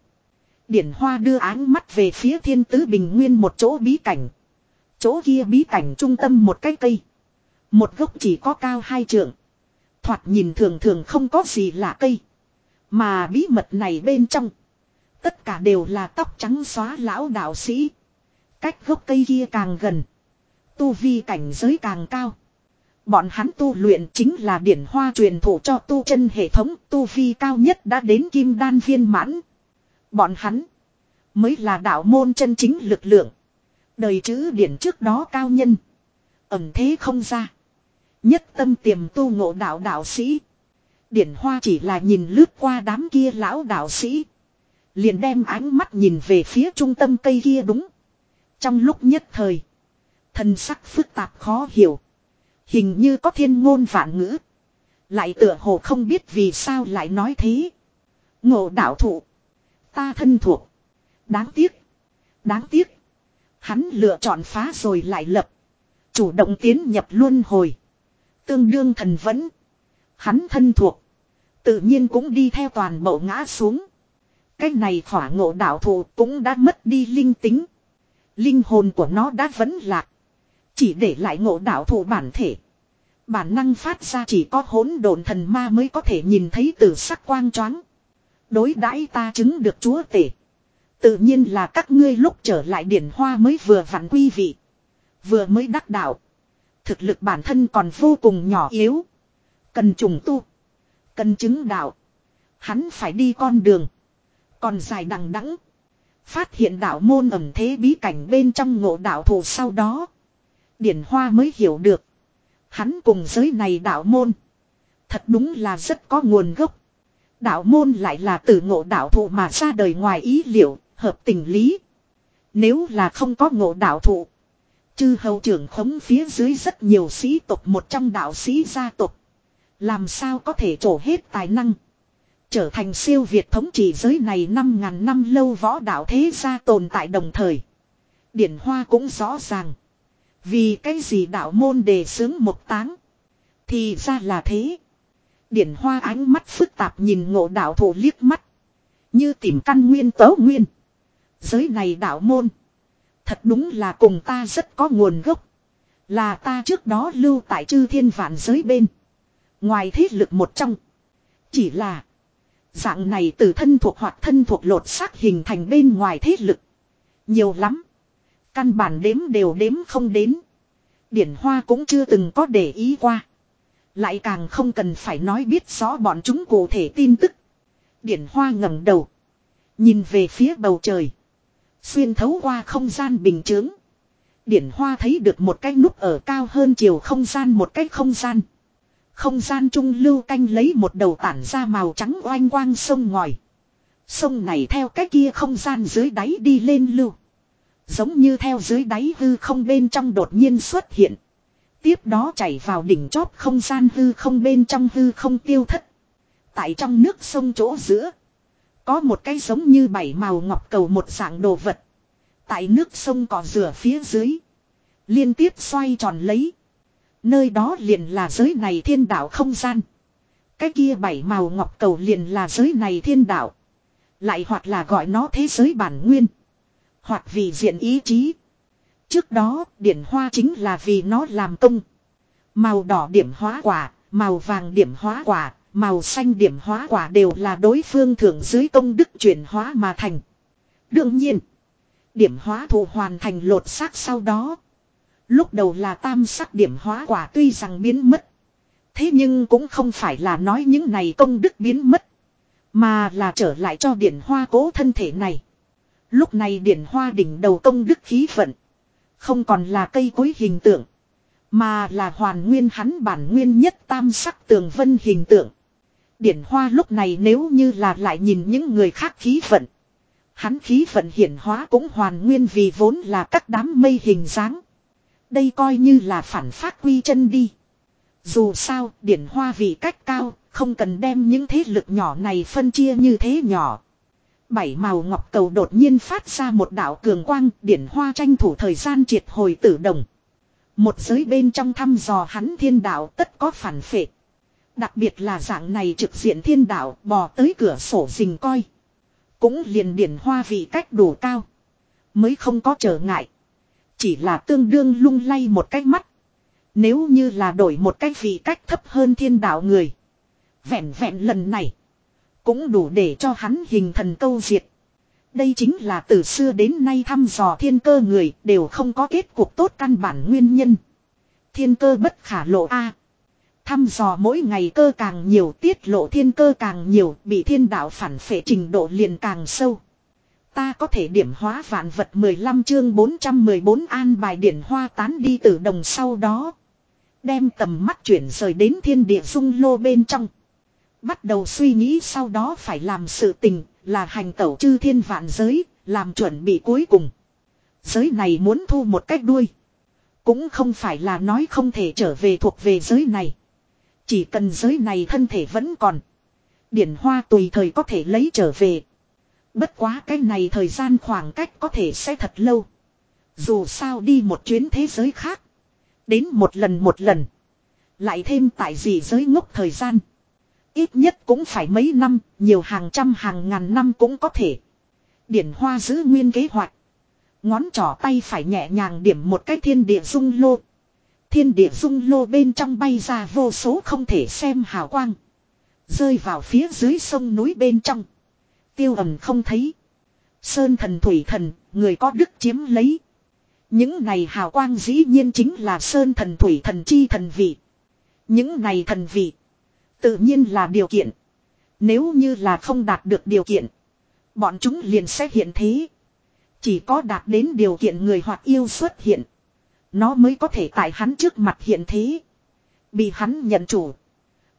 A: Điển hoa đưa áng mắt về phía thiên tứ bình nguyên một chỗ bí cảnh. Chỗ kia bí cảnh trung tâm một cái cây. Một gốc chỉ có cao hai trượng. Thoạt nhìn thường thường không có gì lạ cây. Mà bí mật này bên trong. Tất cả đều là tóc trắng xóa lão đạo sĩ. Cách gốc cây kia càng gần. Tu vi cảnh giới càng cao. Bọn hắn tu luyện chính là điển hoa truyền thụ cho tu chân hệ thống tu vi cao nhất đã đến kim đan viên mãn. Bọn hắn mới là đạo môn chân chính lực lượng. Đời chữ điển trước đó cao nhân. Ẩm thế không ra. Nhất tâm tiềm tu ngộ đạo đạo sĩ. Điển hoa chỉ là nhìn lướt qua đám kia lão đạo sĩ. Liền đem ánh mắt nhìn về phía trung tâm cây kia đúng. Trong lúc nhất thời. Thần sắc phức tạp khó hiểu. Hình như có thiên ngôn vạn ngữ. Lại tựa hồ không biết vì sao lại nói thế. Ngộ đạo thụ. Ta thân thuộc. Đáng tiếc. Đáng tiếc. Hắn lựa chọn phá rồi lại lập. Chủ động tiến nhập luân hồi. Tương đương thần vẫn. Hắn thân thuộc. Tự nhiên cũng đi theo toàn bộ ngã xuống. Cái này khỏa ngộ đạo thụ cũng đã mất đi linh tính. Linh hồn của nó đã vẫn lạc. Chỉ để lại ngộ đạo thụ bản thể. Bản năng phát ra chỉ có hỗn độn thần ma mới có thể nhìn thấy từ sắc quang choáng. Đối đãi ta chứng được chúa tể. Tự nhiên là các ngươi lúc trở lại điển hoa mới vừa vặn quy vị. Vừa mới đắc đạo. Thực lực bản thân còn vô cùng nhỏ yếu. Cần trùng tu. Cần chứng đạo. Hắn phải đi con đường. Còn dài đằng đẵng Phát hiện đạo môn ẩm thế bí cảnh bên trong ngộ đạo thủ sau đó. Điển Hoa mới hiểu được. Hắn cùng giới này đạo môn. Thật đúng là rất có nguồn gốc. Đạo môn lại là từ ngộ đạo thụ mà ra đời ngoài ý liệu, hợp tình lý. Nếu là không có ngộ đạo thụ. Chư hầu trưởng khống phía dưới rất nhiều sĩ tộc một trong đạo sĩ gia tộc. Làm sao có thể trổ hết tài năng. Trở thành siêu Việt thống trị giới này 5.000 năm lâu võ đạo thế gia tồn tại đồng thời. Điển Hoa cũng rõ ràng. Vì cái gì đạo môn đề xướng một táng. Thì ra là thế. Điển Hoa ánh mắt phức tạp nhìn ngộ đạo thủ liếc mắt. Như tìm căn nguyên tớ nguyên. Giới này đạo môn. Thật đúng là cùng ta rất có nguồn gốc. Là ta trước đó lưu tại chư thiên vạn giới bên. Ngoài thế lực một trong. Chỉ là. Dạng này từ thân thuộc hoặc thân thuộc lột xác hình thành bên ngoài thế lực. Nhiều lắm. Căn bản đếm đều đếm không đến. Điển Hoa cũng chưa từng có để ý qua. Lại càng không cần phải nói biết rõ bọn chúng cụ thể tin tức. Điển Hoa ngẩng đầu. Nhìn về phía bầu trời. Xuyên thấu qua không gian bình chướng. Điển Hoa thấy được một cái nút ở cao hơn chiều không gian, một cái không gian. Không gian trung lưu canh lấy một đầu tản ra màu trắng oanh quang sông ngòi. Sông này theo cái kia không gian dưới đáy đi lên lưu. Giống như theo dưới đáy hư không bên trong đột nhiên xuất hiện. Tiếp đó chảy vào đỉnh chóp không gian hư không bên trong hư không tiêu thất. Tại trong nước sông chỗ giữa. Có một cái giống như bảy màu ngọc cầu một dạng đồ vật. Tại nước sông cỏ rửa phía dưới. Liên tiếp xoay tròn lấy. Nơi đó liền là giới này thiên đạo không gian. Cái kia bảy màu ngọc cầu liền là giới này thiên đạo. Lại hoặc là gọi nó thế giới bản nguyên. Hoặc vì diện ý chí. Trước đó, điển hoa chính là vì nó làm công. Màu đỏ điểm hóa quả, màu vàng điểm hóa quả, màu xanh điểm hóa quả đều là đối phương thưởng dưới công đức chuyển hóa mà thành. Đương nhiên, điểm hóa thụ hoàn thành lột xác sau đó. Lúc đầu là tam sắc điểm hóa quả tuy rằng biến mất. Thế nhưng cũng không phải là nói những này công đức biến mất. Mà là trở lại cho điển hoa cố thân thể này. Lúc này điển hoa đỉnh đầu công đức khí vận. Không còn là cây cối hình tượng. Mà là hoàn nguyên hắn bản nguyên nhất tam sắc tường vân hình tượng. Điển hoa lúc này nếu như là lại nhìn những người khác khí vận. Hắn khí vận hiển hóa cũng hoàn nguyên vì vốn là các đám mây hình dáng. Đây coi như là phản phát quy chân đi. Dù sao, điển hoa vị cách cao, không cần đem những thế lực nhỏ này phân chia như thế nhỏ. Bảy màu ngọc cầu đột nhiên phát ra một đạo cường quang, điển hoa tranh thủ thời gian triệt hồi tử đồng. Một giới bên trong thăm dò hắn thiên đạo tất có phản phệ. Đặc biệt là dạng này trực diện thiên đạo bò tới cửa sổ rình coi. Cũng liền điển hoa vị cách đủ cao. Mới không có trở ngại. Chỉ là tương đương lung lay một cách mắt. Nếu như là đổi một cách vị cách thấp hơn thiên đạo người. Vẹn vẹn lần này. Cũng đủ để cho hắn hình thần câu diệt. Đây chính là từ xưa đến nay thăm dò thiên cơ người đều không có kết cục tốt căn bản nguyên nhân. Thiên cơ bất khả lộ A. Thăm dò mỗi ngày cơ càng nhiều, tiết lộ thiên cơ càng nhiều, bị thiên đạo phản phệ trình độ liền càng sâu. Ta có thể điểm hóa vạn vật 15 chương 414 an bài điển hoa tán đi từ đồng sau đó. Đem tầm mắt chuyển rời đến thiên địa dung lô bên trong. Bắt đầu suy nghĩ sau đó phải làm sự tình là hành tẩu chư thiên vạn giới, làm chuẩn bị cuối cùng. Giới này muốn thu một cách đuôi. Cũng không phải là nói không thể trở về thuộc về giới này. Chỉ cần giới này thân thể vẫn còn. Điển hoa tùy thời có thể lấy trở về. Bất quá cái này thời gian khoảng cách có thể sẽ thật lâu. Dù sao đi một chuyến thế giới khác. Đến một lần một lần. Lại thêm tại gì giới ngốc thời gian. Ít nhất cũng phải mấy năm, nhiều hàng trăm hàng ngàn năm cũng có thể. Điển hoa giữ nguyên kế hoạch. Ngón trỏ tay phải nhẹ nhàng điểm một cái thiên địa dung lô. Thiên địa dung lô bên trong bay ra vô số không thể xem hào quang. Rơi vào phía dưới sông núi bên trong. Tiêu ẩm không thấy. Sơn thần thủy thần, người có đức chiếm lấy. Những này hào quang dĩ nhiên chính là sơn thần thủy thần chi thần vị. Những này thần vị. Tự nhiên là điều kiện. Nếu như là không đạt được điều kiện. Bọn chúng liền sẽ hiện thế. Chỉ có đạt đến điều kiện người hoặc yêu xuất hiện. Nó mới có thể tại hắn trước mặt hiện thế. Bị hắn nhận chủ.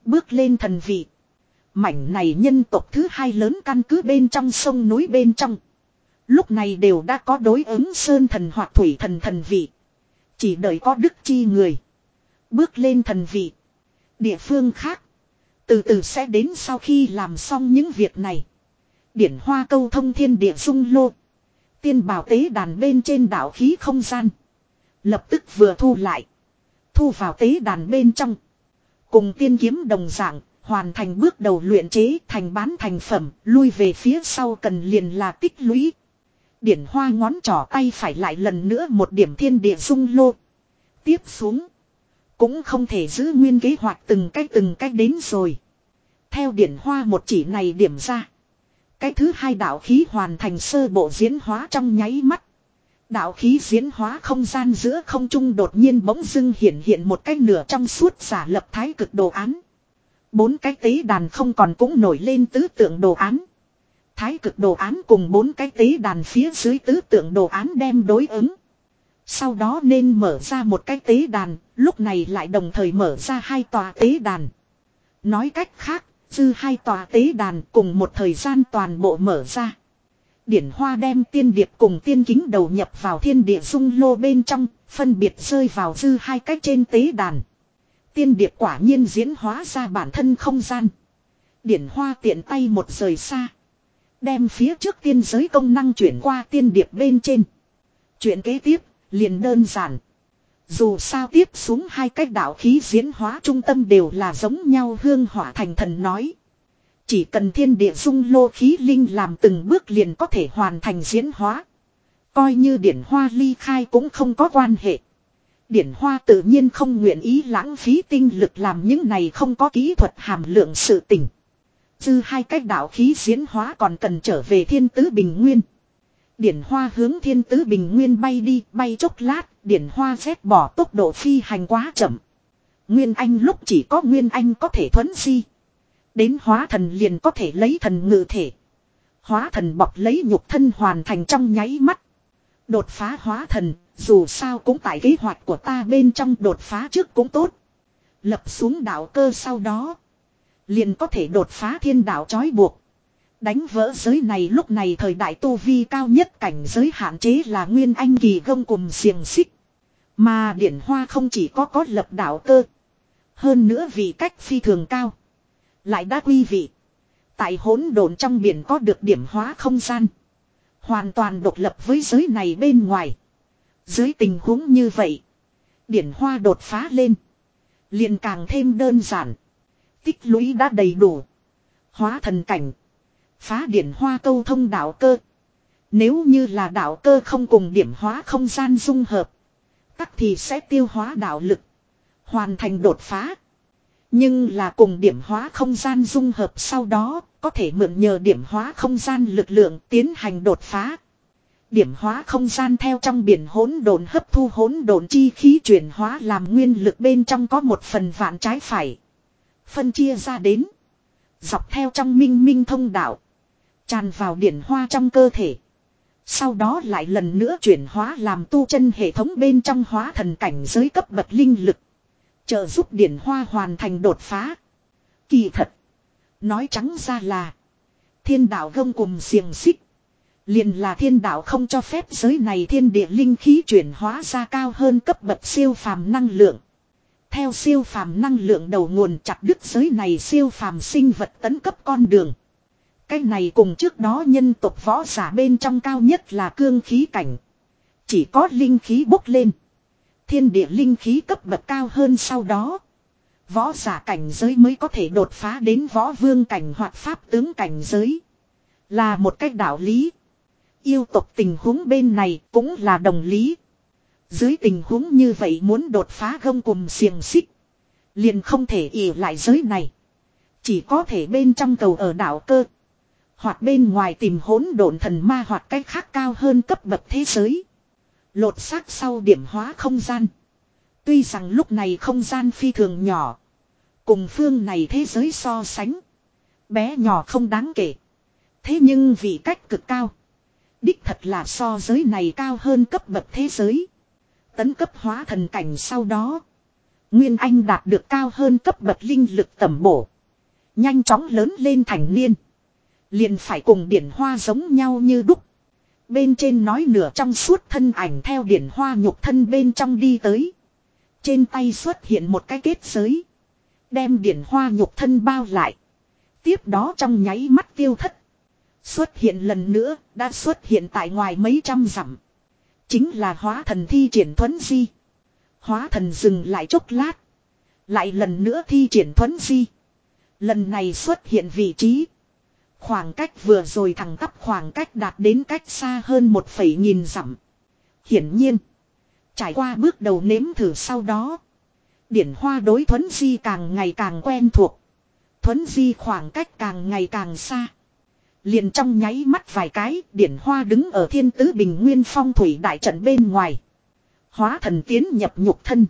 A: Bước lên thần vị. Mảnh này nhân tộc thứ hai lớn căn cứ bên trong sông núi bên trong. Lúc này đều đã có đối ứng sơn thần hoặc thủy thần thần vị. Chỉ đợi có đức chi người. Bước lên thần vị. Địa phương khác. Từ từ sẽ đến sau khi làm xong những việc này. Điển hoa câu thông thiên địa dung lô. Tiên bảo tế đàn bên trên đảo khí không gian. Lập tức vừa thu lại. Thu vào tế đàn bên trong. Cùng tiên kiếm đồng dạng, hoàn thành bước đầu luyện chế thành bán thành phẩm, lui về phía sau cần liền là tích lũy. Điển hoa ngón trỏ tay phải lại lần nữa một điểm thiên địa dung lô. Tiếp xuống. Cũng không thể giữ nguyên kế hoạch từng cách từng cách đến rồi. Theo điển hoa một chỉ này điểm ra. Cái thứ hai đạo khí hoàn thành sơ bộ diễn hóa trong nháy mắt. Đạo khí diễn hóa không gian giữa không trung đột nhiên bỗng dưng hiện hiện một cái nửa trong suốt giả lập thái cực đồ án. Bốn cái tế đàn không còn cũng nổi lên tứ tượng đồ án. Thái cực đồ án cùng bốn cái tế đàn phía dưới tứ tượng đồ án đem đối ứng. Sau đó nên mở ra một cái tế đàn, lúc này lại đồng thời mở ra hai tòa tế đàn. Nói cách khác, dư hai tòa tế đàn cùng một thời gian toàn bộ mở ra. Điển hoa đem tiên điệp cùng tiên kính đầu nhập vào thiên địa dung lô bên trong, phân biệt rơi vào dư hai cách trên tế đàn. Tiên điệp quả nhiên diễn hóa ra bản thân không gian. Điển hoa tiện tay một rời xa. Đem phía trước tiên giới công năng chuyển qua tiên điệp bên trên. Chuyện kế tiếp, liền đơn giản. Dù sao tiếp xuống hai cách đạo khí diễn hóa trung tâm đều là giống nhau hương hỏa thành thần nói. Chỉ cần thiên địa dung lô khí linh làm từng bước liền có thể hoàn thành diễn hóa. Coi như điển hoa ly khai cũng không có quan hệ. Điển hoa tự nhiên không nguyện ý lãng phí tinh lực làm những này không có kỹ thuật hàm lượng sự tình. Dư hai cách đạo khí diễn hóa còn cần trở về thiên tứ bình nguyên. Điển hoa hướng thiên tứ bình nguyên bay đi, bay chốc lát, điển hoa rét bỏ tốc độ phi hành quá chậm. Nguyên anh lúc chỉ có nguyên anh có thể thuấn di. Đến hóa thần liền có thể lấy thần ngự thể. Hóa thần bọc lấy nhục thân hoàn thành trong nháy mắt. Đột phá hóa thần, dù sao cũng tại kế hoạch của ta bên trong đột phá trước cũng tốt. Lập xuống đạo cơ sau đó. Liền có thể đột phá thiên đạo trói buộc. Đánh vỡ giới này lúc này thời đại tu vi cao nhất cảnh giới hạn chế là nguyên anh kỳ gông cùng xiềng xích. Mà điển hoa không chỉ có có lập đạo cơ. Hơn nữa vì cách phi thường cao. Lại đã quy vị. Tại hỗn độn trong biển có được điểm hóa không gian. Hoàn toàn độc lập với giới này bên ngoài. Dưới tình huống như vậy. Điển hoa đột phá lên. liền càng thêm đơn giản. Tích lũy đã đầy đủ. Hóa thần cảnh. Phá điển hoa câu thông đạo cơ. Nếu như là đạo cơ không cùng điểm hóa không gian dung hợp. Tắc thì sẽ tiêu hóa đạo lực. Hoàn thành đột phá. Nhưng là cùng điểm hóa không gian dung hợp sau đó, có thể mượn nhờ điểm hóa không gian lực lượng tiến hành đột phá. Điểm hóa không gian theo trong biển hỗn độn hấp thu hỗn độn chi khí chuyển hóa làm nguyên lực bên trong có một phần vạn trái phải. Phân chia ra đến. Dọc theo trong minh minh thông đạo. Tràn vào điển hoa trong cơ thể. Sau đó lại lần nữa chuyển hóa làm tu chân hệ thống bên trong hóa thần cảnh giới cấp bậc linh lực. Trợ giúp điển hoa hoàn thành đột phá. Kỳ thật. Nói trắng ra là. Thiên đạo gông cùng xiềng xích. Liền là thiên đạo không cho phép giới này thiên địa linh khí chuyển hóa ra cao hơn cấp bậc siêu phàm năng lượng. Theo siêu phàm năng lượng đầu nguồn chặt đứt giới này siêu phàm sinh vật tấn cấp con đường. Cái này cùng trước đó nhân tộc võ giả bên trong cao nhất là cương khí cảnh. Chỉ có linh khí bốc lên. Thiên địa linh khí cấp bậc cao hơn sau đó. Võ giả cảnh giới mới có thể đột phá đến võ vương cảnh hoặc pháp tướng cảnh giới. Là một cách đạo lý. Yêu tộc tình huống bên này cũng là đồng lý. Dưới tình huống như vậy muốn đột phá gông cùng xiềng xích. Liền không thể ỉ lại giới này. Chỉ có thể bên trong cầu ở đảo cơ. Hoặc bên ngoài tìm hỗn độn thần ma hoặc cách khác cao hơn cấp bậc thế giới. Lột xác sau điểm hóa không gian. Tuy rằng lúc này không gian phi thường nhỏ. Cùng phương này thế giới so sánh. Bé nhỏ không đáng kể. Thế nhưng vị cách cực cao. Đích thật là so giới này cao hơn cấp bậc thế giới. Tấn cấp hóa thần cảnh sau đó. Nguyên Anh đạt được cao hơn cấp bậc linh lực tầm bổ. Nhanh chóng lớn lên thành niên. Liền phải cùng điển hoa giống nhau như đúc. Bên trên nói nửa trong suốt thân ảnh theo điển hoa nhục thân bên trong đi tới. Trên tay xuất hiện một cái kết giới. Đem điển hoa nhục thân bao lại. Tiếp đó trong nháy mắt tiêu thất. Xuất hiện lần nữa, đã xuất hiện tại ngoài mấy trăm dặm. Chính là hóa thần thi triển thuấn di. Hóa thần dừng lại chốc lát. Lại lần nữa thi triển thuấn di. Lần này xuất hiện vị trí. Khoảng cách vừa rồi thẳng tắp khoảng cách đạt đến cách xa hơn một phẩy nghìn dặm. Hiển nhiên. Trải qua bước đầu nếm thử sau đó. Điển hoa đối thuấn di càng ngày càng quen thuộc. Thuấn di khoảng cách càng ngày càng xa. Liền trong nháy mắt vài cái, điển hoa đứng ở thiên tứ bình nguyên phong thủy đại trận bên ngoài. Hóa thần tiến nhập nhục thân.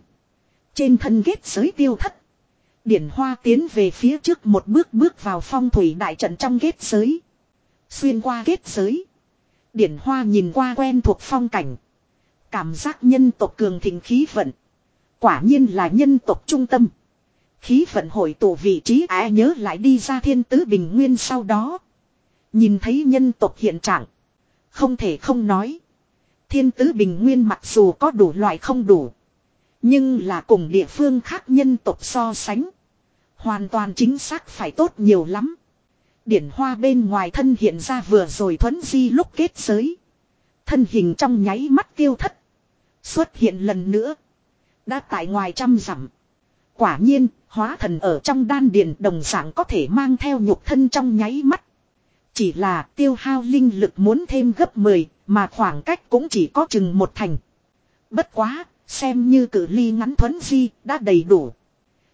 A: Trên thân ghét giới tiêu thất. Điển hoa tiến về phía trước một bước bước vào phong thủy đại trận trong ghét giới. Xuyên qua ghét giới. Điển hoa nhìn qua quen thuộc phong cảnh. Cảm giác nhân tộc cường thịnh khí vận. Quả nhiên là nhân tộc trung tâm. Khí vận hội tụ vị trí ai nhớ lại đi ra thiên tứ bình nguyên sau đó. Nhìn thấy nhân tộc hiện trạng. Không thể không nói. Thiên tứ bình nguyên mặc dù có đủ loại không đủ. Nhưng là cùng địa phương khác nhân tộc so sánh. Hoàn toàn chính xác phải tốt nhiều lắm. Điển hoa bên ngoài thân hiện ra vừa rồi thuấn di lúc kết giới. Thân hình trong nháy mắt tiêu thất. Xuất hiện lần nữa. Đã tại ngoài trăm dặm. Quả nhiên, hóa thần ở trong đan điền đồng dạng có thể mang theo nhục thân trong nháy mắt. Chỉ là tiêu hao linh lực muốn thêm gấp 10, mà khoảng cách cũng chỉ có chừng một thành. Bất quá, xem như cử ly ngắn thuấn di, đã đầy đủ.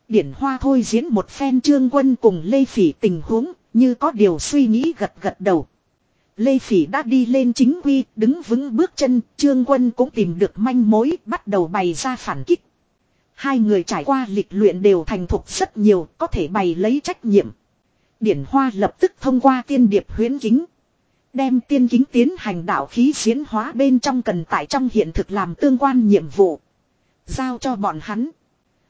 A: Điển hoa thôi diễn một phen trương quân cùng Lê Phỉ tình huống, như có điều suy nghĩ gật gật đầu. Lê Phỉ đã đi lên chính quy, đứng vững bước chân, trương quân cũng tìm được manh mối, bắt đầu bày ra phản kích. Hai người trải qua lịch luyện đều thành thục rất nhiều, có thể bày lấy trách nhiệm. Điển Hoa lập tức thông qua tiên điệp huyến kính. Đem tiên kính tiến hành đạo khí diễn hóa bên trong cần tại trong hiện thực làm tương quan nhiệm vụ. Giao cho bọn hắn.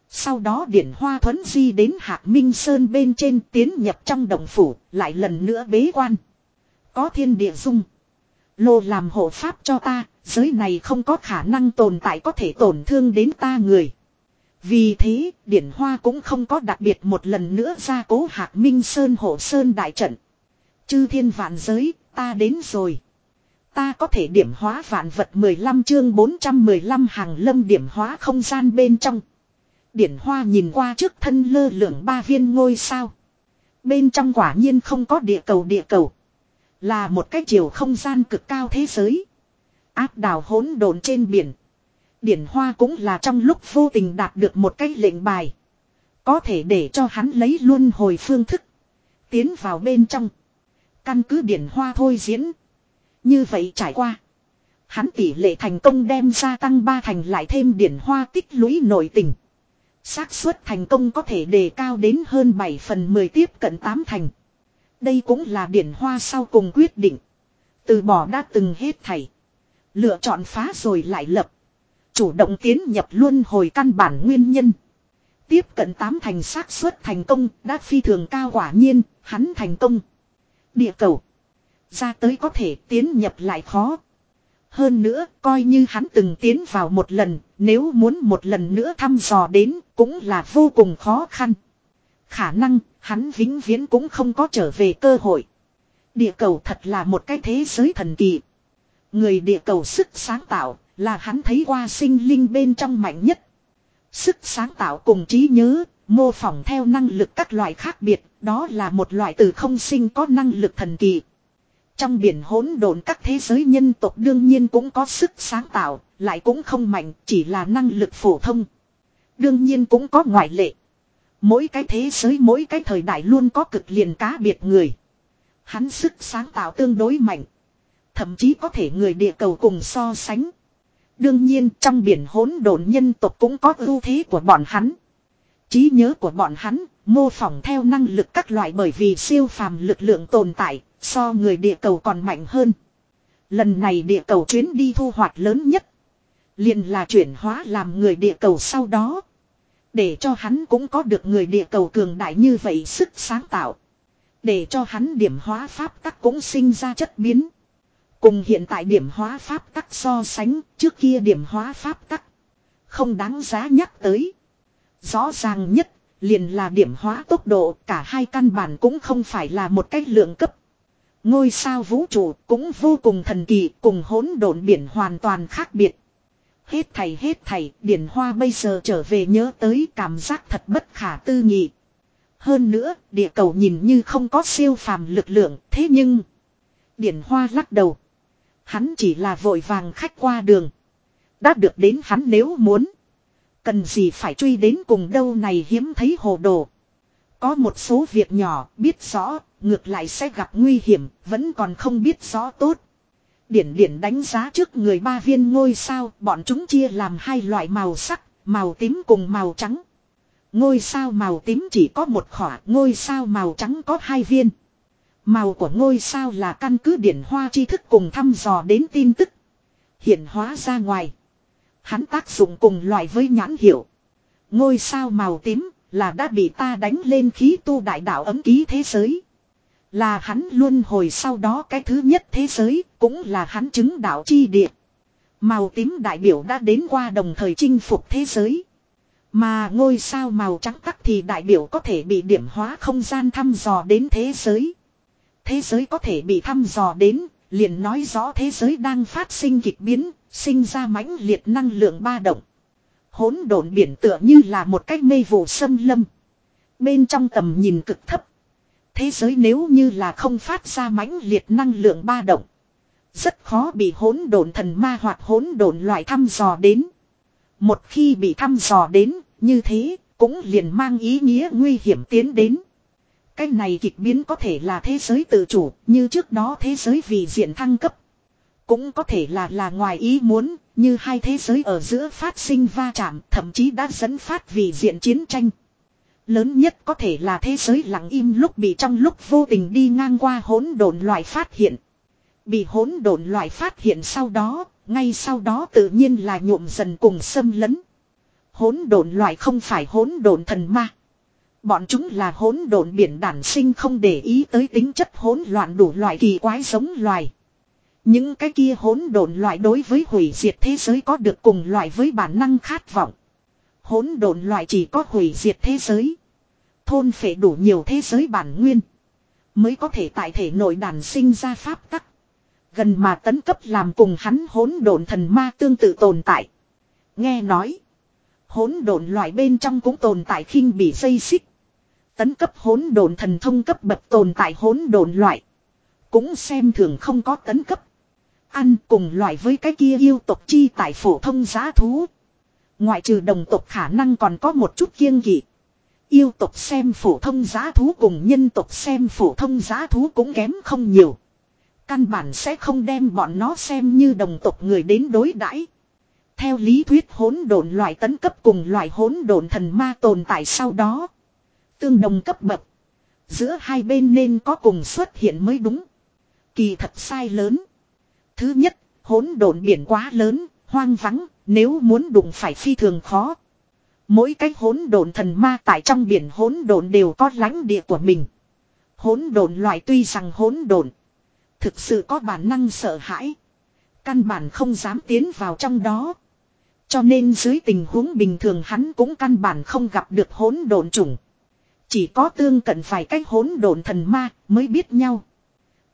A: Sau đó điển hoa thuấn di đến hạc minh sơn bên trên tiến nhập trong đồng phủ, lại lần nữa bế quan. Có thiên địa dung. Lô làm hộ pháp cho ta, giới này không có khả năng tồn tại có thể tổn thương đến ta người. Vì thế, Điển Hoa cũng không có đặc biệt một lần nữa ra cố hạc Minh Sơn Hộ Sơn đại trận. Chư thiên vạn giới, ta đến rồi. Ta có thể điểm hóa vạn vật 15 chương 415 hàng lâm điểm hóa không gian bên trong. Điển Hoa nhìn qua trước thân lơ lửng ba viên ngôi sao. Bên trong quả nhiên không có địa cầu địa cầu. Là một cái chiều không gian cực cao thế giới. Áp đảo hỗn độn trên biển. Điển Hoa cũng là trong lúc vô tình đạt được một cái lệnh bài. Có thể để cho hắn lấy luôn hồi phương thức. Tiến vào bên trong. Căn cứ Điển Hoa thôi diễn. Như vậy trải qua. Hắn tỷ lệ thành công đem gia tăng ba thành lại thêm Điển Hoa tích lũy nội tình. xác suất thành công có thể đề cao đến hơn 7 phần 10 tiếp cận 8 thành. Đây cũng là Điển Hoa sau cùng quyết định. Từ bỏ đã từng hết thảy. Lựa chọn phá rồi lại lập. Chủ động tiến nhập luôn hồi căn bản nguyên nhân. Tiếp cận tám thành xác suất thành công đã phi thường cao quả nhiên, hắn thành công. Địa cầu. Ra tới có thể tiến nhập lại khó. Hơn nữa, coi như hắn từng tiến vào một lần, nếu muốn một lần nữa thăm dò đến, cũng là vô cùng khó khăn. Khả năng, hắn vĩnh viễn cũng không có trở về cơ hội. Địa cầu thật là một cái thế giới thần kỳ. Người địa cầu sức sáng tạo, là hắn thấy qua sinh linh bên trong mạnh nhất. Sức sáng tạo cùng trí nhớ, mô phỏng theo năng lực các loại khác biệt, đó là một loại từ không sinh có năng lực thần kỳ. Trong biển hỗn độn các thế giới nhân tộc đương nhiên cũng có sức sáng tạo, lại cũng không mạnh, chỉ là năng lực phổ thông. Đương nhiên cũng có ngoại lệ. Mỗi cái thế giới mỗi cái thời đại luôn có cực liền cá biệt người. Hắn sức sáng tạo tương đối mạnh. Thậm chí có thể người địa cầu cùng so sánh. Đương nhiên trong biển hỗn độn nhân tộc cũng có ưu thế của bọn hắn. trí nhớ của bọn hắn, mô phỏng theo năng lực các loại bởi vì siêu phàm lực lượng tồn tại, So người địa cầu còn mạnh hơn. Lần này địa cầu chuyến đi thu hoạch lớn nhất. liền là chuyển hóa làm người địa cầu sau đó. Để cho hắn cũng có được người địa cầu cường đại như vậy sức sáng tạo. Để cho hắn điểm hóa pháp tắc cũng sinh ra chất biến. Cùng hiện tại điểm hóa pháp tắc so sánh, trước kia điểm hóa pháp tắc. Không đáng giá nhắc tới. Rõ ràng nhất, liền là điểm hóa tốc độ, cả hai căn bản cũng không phải là một cách lượng cấp. Ngôi sao vũ trụ cũng vô cùng thần kỳ, cùng hỗn độn biển hoàn toàn khác biệt. Hết thầy hết thầy, điển hoa bây giờ trở về nhớ tới cảm giác thật bất khả tư nghị. Hơn nữa, địa cầu nhìn như không có siêu phàm lực lượng, thế nhưng... Điển hoa lắc đầu. Hắn chỉ là vội vàng khách qua đường. Đã được đến hắn nếu muốn. Cần gì phải truy đến cùng đâu này hiếm thấy hồ đồ. Có một số việc nhỏ biết rõ, ngược lại sẽ gặp nguy hiểm, vẫn còn không biết rõ tốt. Điển điển đánh giá trước người ba viên ngôi sao, bọn chúng chia làm hai loại màu sắc, màu tím cùng màu trắng. Ngôi sao màu tím chỉ có một khỏa, ngôi sao màu trắng có hai viên. Màu của ngôi sao là căn cứ điển hoa tri thức cùng thăm dò đến tin tức. Hiện hóa ra ngoài. Hắn tác dụng cùng loại với nhãn hiệu. Ngôi sao màu tím là đã bị ta đánh lên khí tu đại đạo ấm ký thế giới. Là hắn luôn hồi sau đó cái thứ nhất thế giới, cũng là hắn chứng đạo chi địa. Màu tím đại biểu đã đến qua đồng thời chinh phục thế giới. Mà ngôi sao màu trắng tắc thì đại biểu có thể bị điểm hóa không gian thăm dò đến thế giới. Thế giới có thể bị thăm dò đến, liền nói rõ thế giới đang phát sinh kịch biến, sinh ra mãnh liệt năng lượng ba động. Hỗn độn biển tựa như là một cái mê vụ xâm lâm. Bên trong tầm nhìn cực thấp. Thế giới nếu như là không phát ra mãnh liệt năng lượng ba động. Rất khó bị hỗn độn thần ma hoặc hỗn độn loại thăm dò đến. Một khi bị thăm dò đến, như thế, cũng liền mang ý nghĩa nguy hiểm tiến đến. Cái này kịch biến có thể là thế giới tự chủ, như trước đó thế giới vì diện thăng cấp. Cũng có thể là là ngoài ý muốn, như hai thế giới ở giữa phát sinh va chạm, thậm chí đã dẫn phát vì diện chiến tranh. Lớn nhất có thể là thế giới lặng im lúc bị trong lúc vô tình đi ngang qua hỗn độn loại phát hiện. Bị hỗn độn loại phát hiện sau đó, ngay sau đó tự nhiên là nhuộm dần cùng xâm lấn. Hỗn độn loại không phải hỗn độn thần ma. Bọn chúng là hỗn độn biển đản sinh không để ý tới tính chất hỗn loạn đủ loại kỳ quái giống loài. Những cái kia hỗn độn loại đối với hủy diệt thế giới có được cùng loại với bản năng khát vọng. Hỗn độn loại chỉ có hủy diệt thế giới. Thôn phệ đủ nhiều thế giới bản nguyên. Mới có thể tại thể nội đàn sinh ra pháp tắc. Gần mà tấn cấp làm cùng hắn hỗn độn thần ma tương tự tồn tại. Nghe nói. Hỗn độn loại bên trong cũng tồn tại khinh bị dây xích. Tấn cấp hỗn độn thần thông cấp bậc tồn tại hỗn độn loại. Cũng xem thường không có tấn cấp. Ăn cùng loại với cái kia yêu tộc chi tại phổ thông giá thú. Ngoại trừ đồng tộc khả năng còn có một chút kiêng kỵ. Yêu tộc xem phổ thông giá thú cùng nhân tộc xem phổ thông giá thú cũng kém không nhiều. Căn bản sẽ không đem bọn nó xem như đồng tộc người đến đối đãi. Theo lý thuyết hỗn độn loại tấn cấp cùng loại hỗn độn thần ma tồn tại sau đó. Tương đồng cấp bậc. Giữa hai bên nên có cùng xuất hiện mới đúng. Kỳ thật sai lớn. Thứ nhất, hỗn độn biển quá lớn, hoang vắng, nếu muốn đụng phải phi thường khó. Mỗi cái hỗn độn thần ma tại trong biển hỗn độn đều có lãnh địa của mình. Hỗn độn loại tuy rằng hỗn độn, thực sự có bản năng sợ hãi, căn bản không dám tiến vào trong đó. Cho nên dưới tình huống bình thường hắn cũng căn bản không gặp được hỗn độn chủng. Chỉ có tương cận vài cách hỗn độn thần ma mới biết nhau.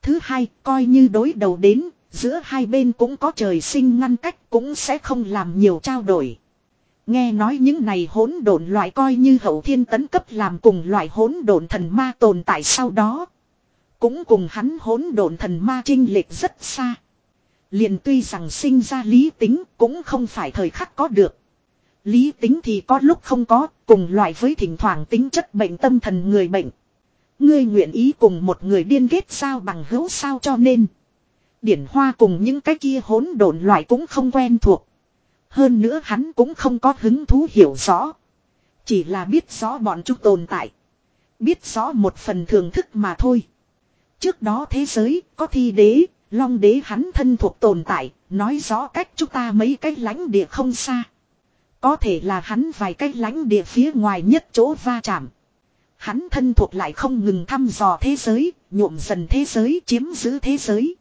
A: Thứ hai, coi như đối đầu đến, giữa hai bên cũng có trời sinh ngăn cách cũng sẽ không làm nhiều trao đổi. Nghe nói những này hỗn độn loại coi như hậu thiên tấn cấp làm cùng loại hỗn độn thần ma tồn tại sau đó. Cũng cùng hắn hỗn độn thần ma trinh lệch rất xa. Liền tuy rằng sinh ra lý tính cũng không phải thời khắc có được. Lý tính thì có lúc không có, cùng loại với thỉnh thoảng tính chất bệnh tâm thần người bệnh. Ngươi nguyện ý cùng một người điên kết sao bằng hữu sao cho nên. Điển hoa cùng những cái kia hỗn độn loại cũng không quen thuộc. Hơn nữa hắn cũng không có hứng thú hiểu rõ. Chỉ là biết rõ bọn chúng tồn tại. Biết rõ một phần thưởng thức mà thôi. Trước đó thế giới có thi đế, long đế hắn thân thuộc tồn tại, nói rõ cách chúng ta mấy cái lãnh địa không xa. Có thể là hắn vài cái lãnh địa phía ngoài nhất chỗ va chạm. Hắn thân thuộc lại không ngừng thăm dò thế giới, nhuộm dần thế giới, chiếm giữ thế giới.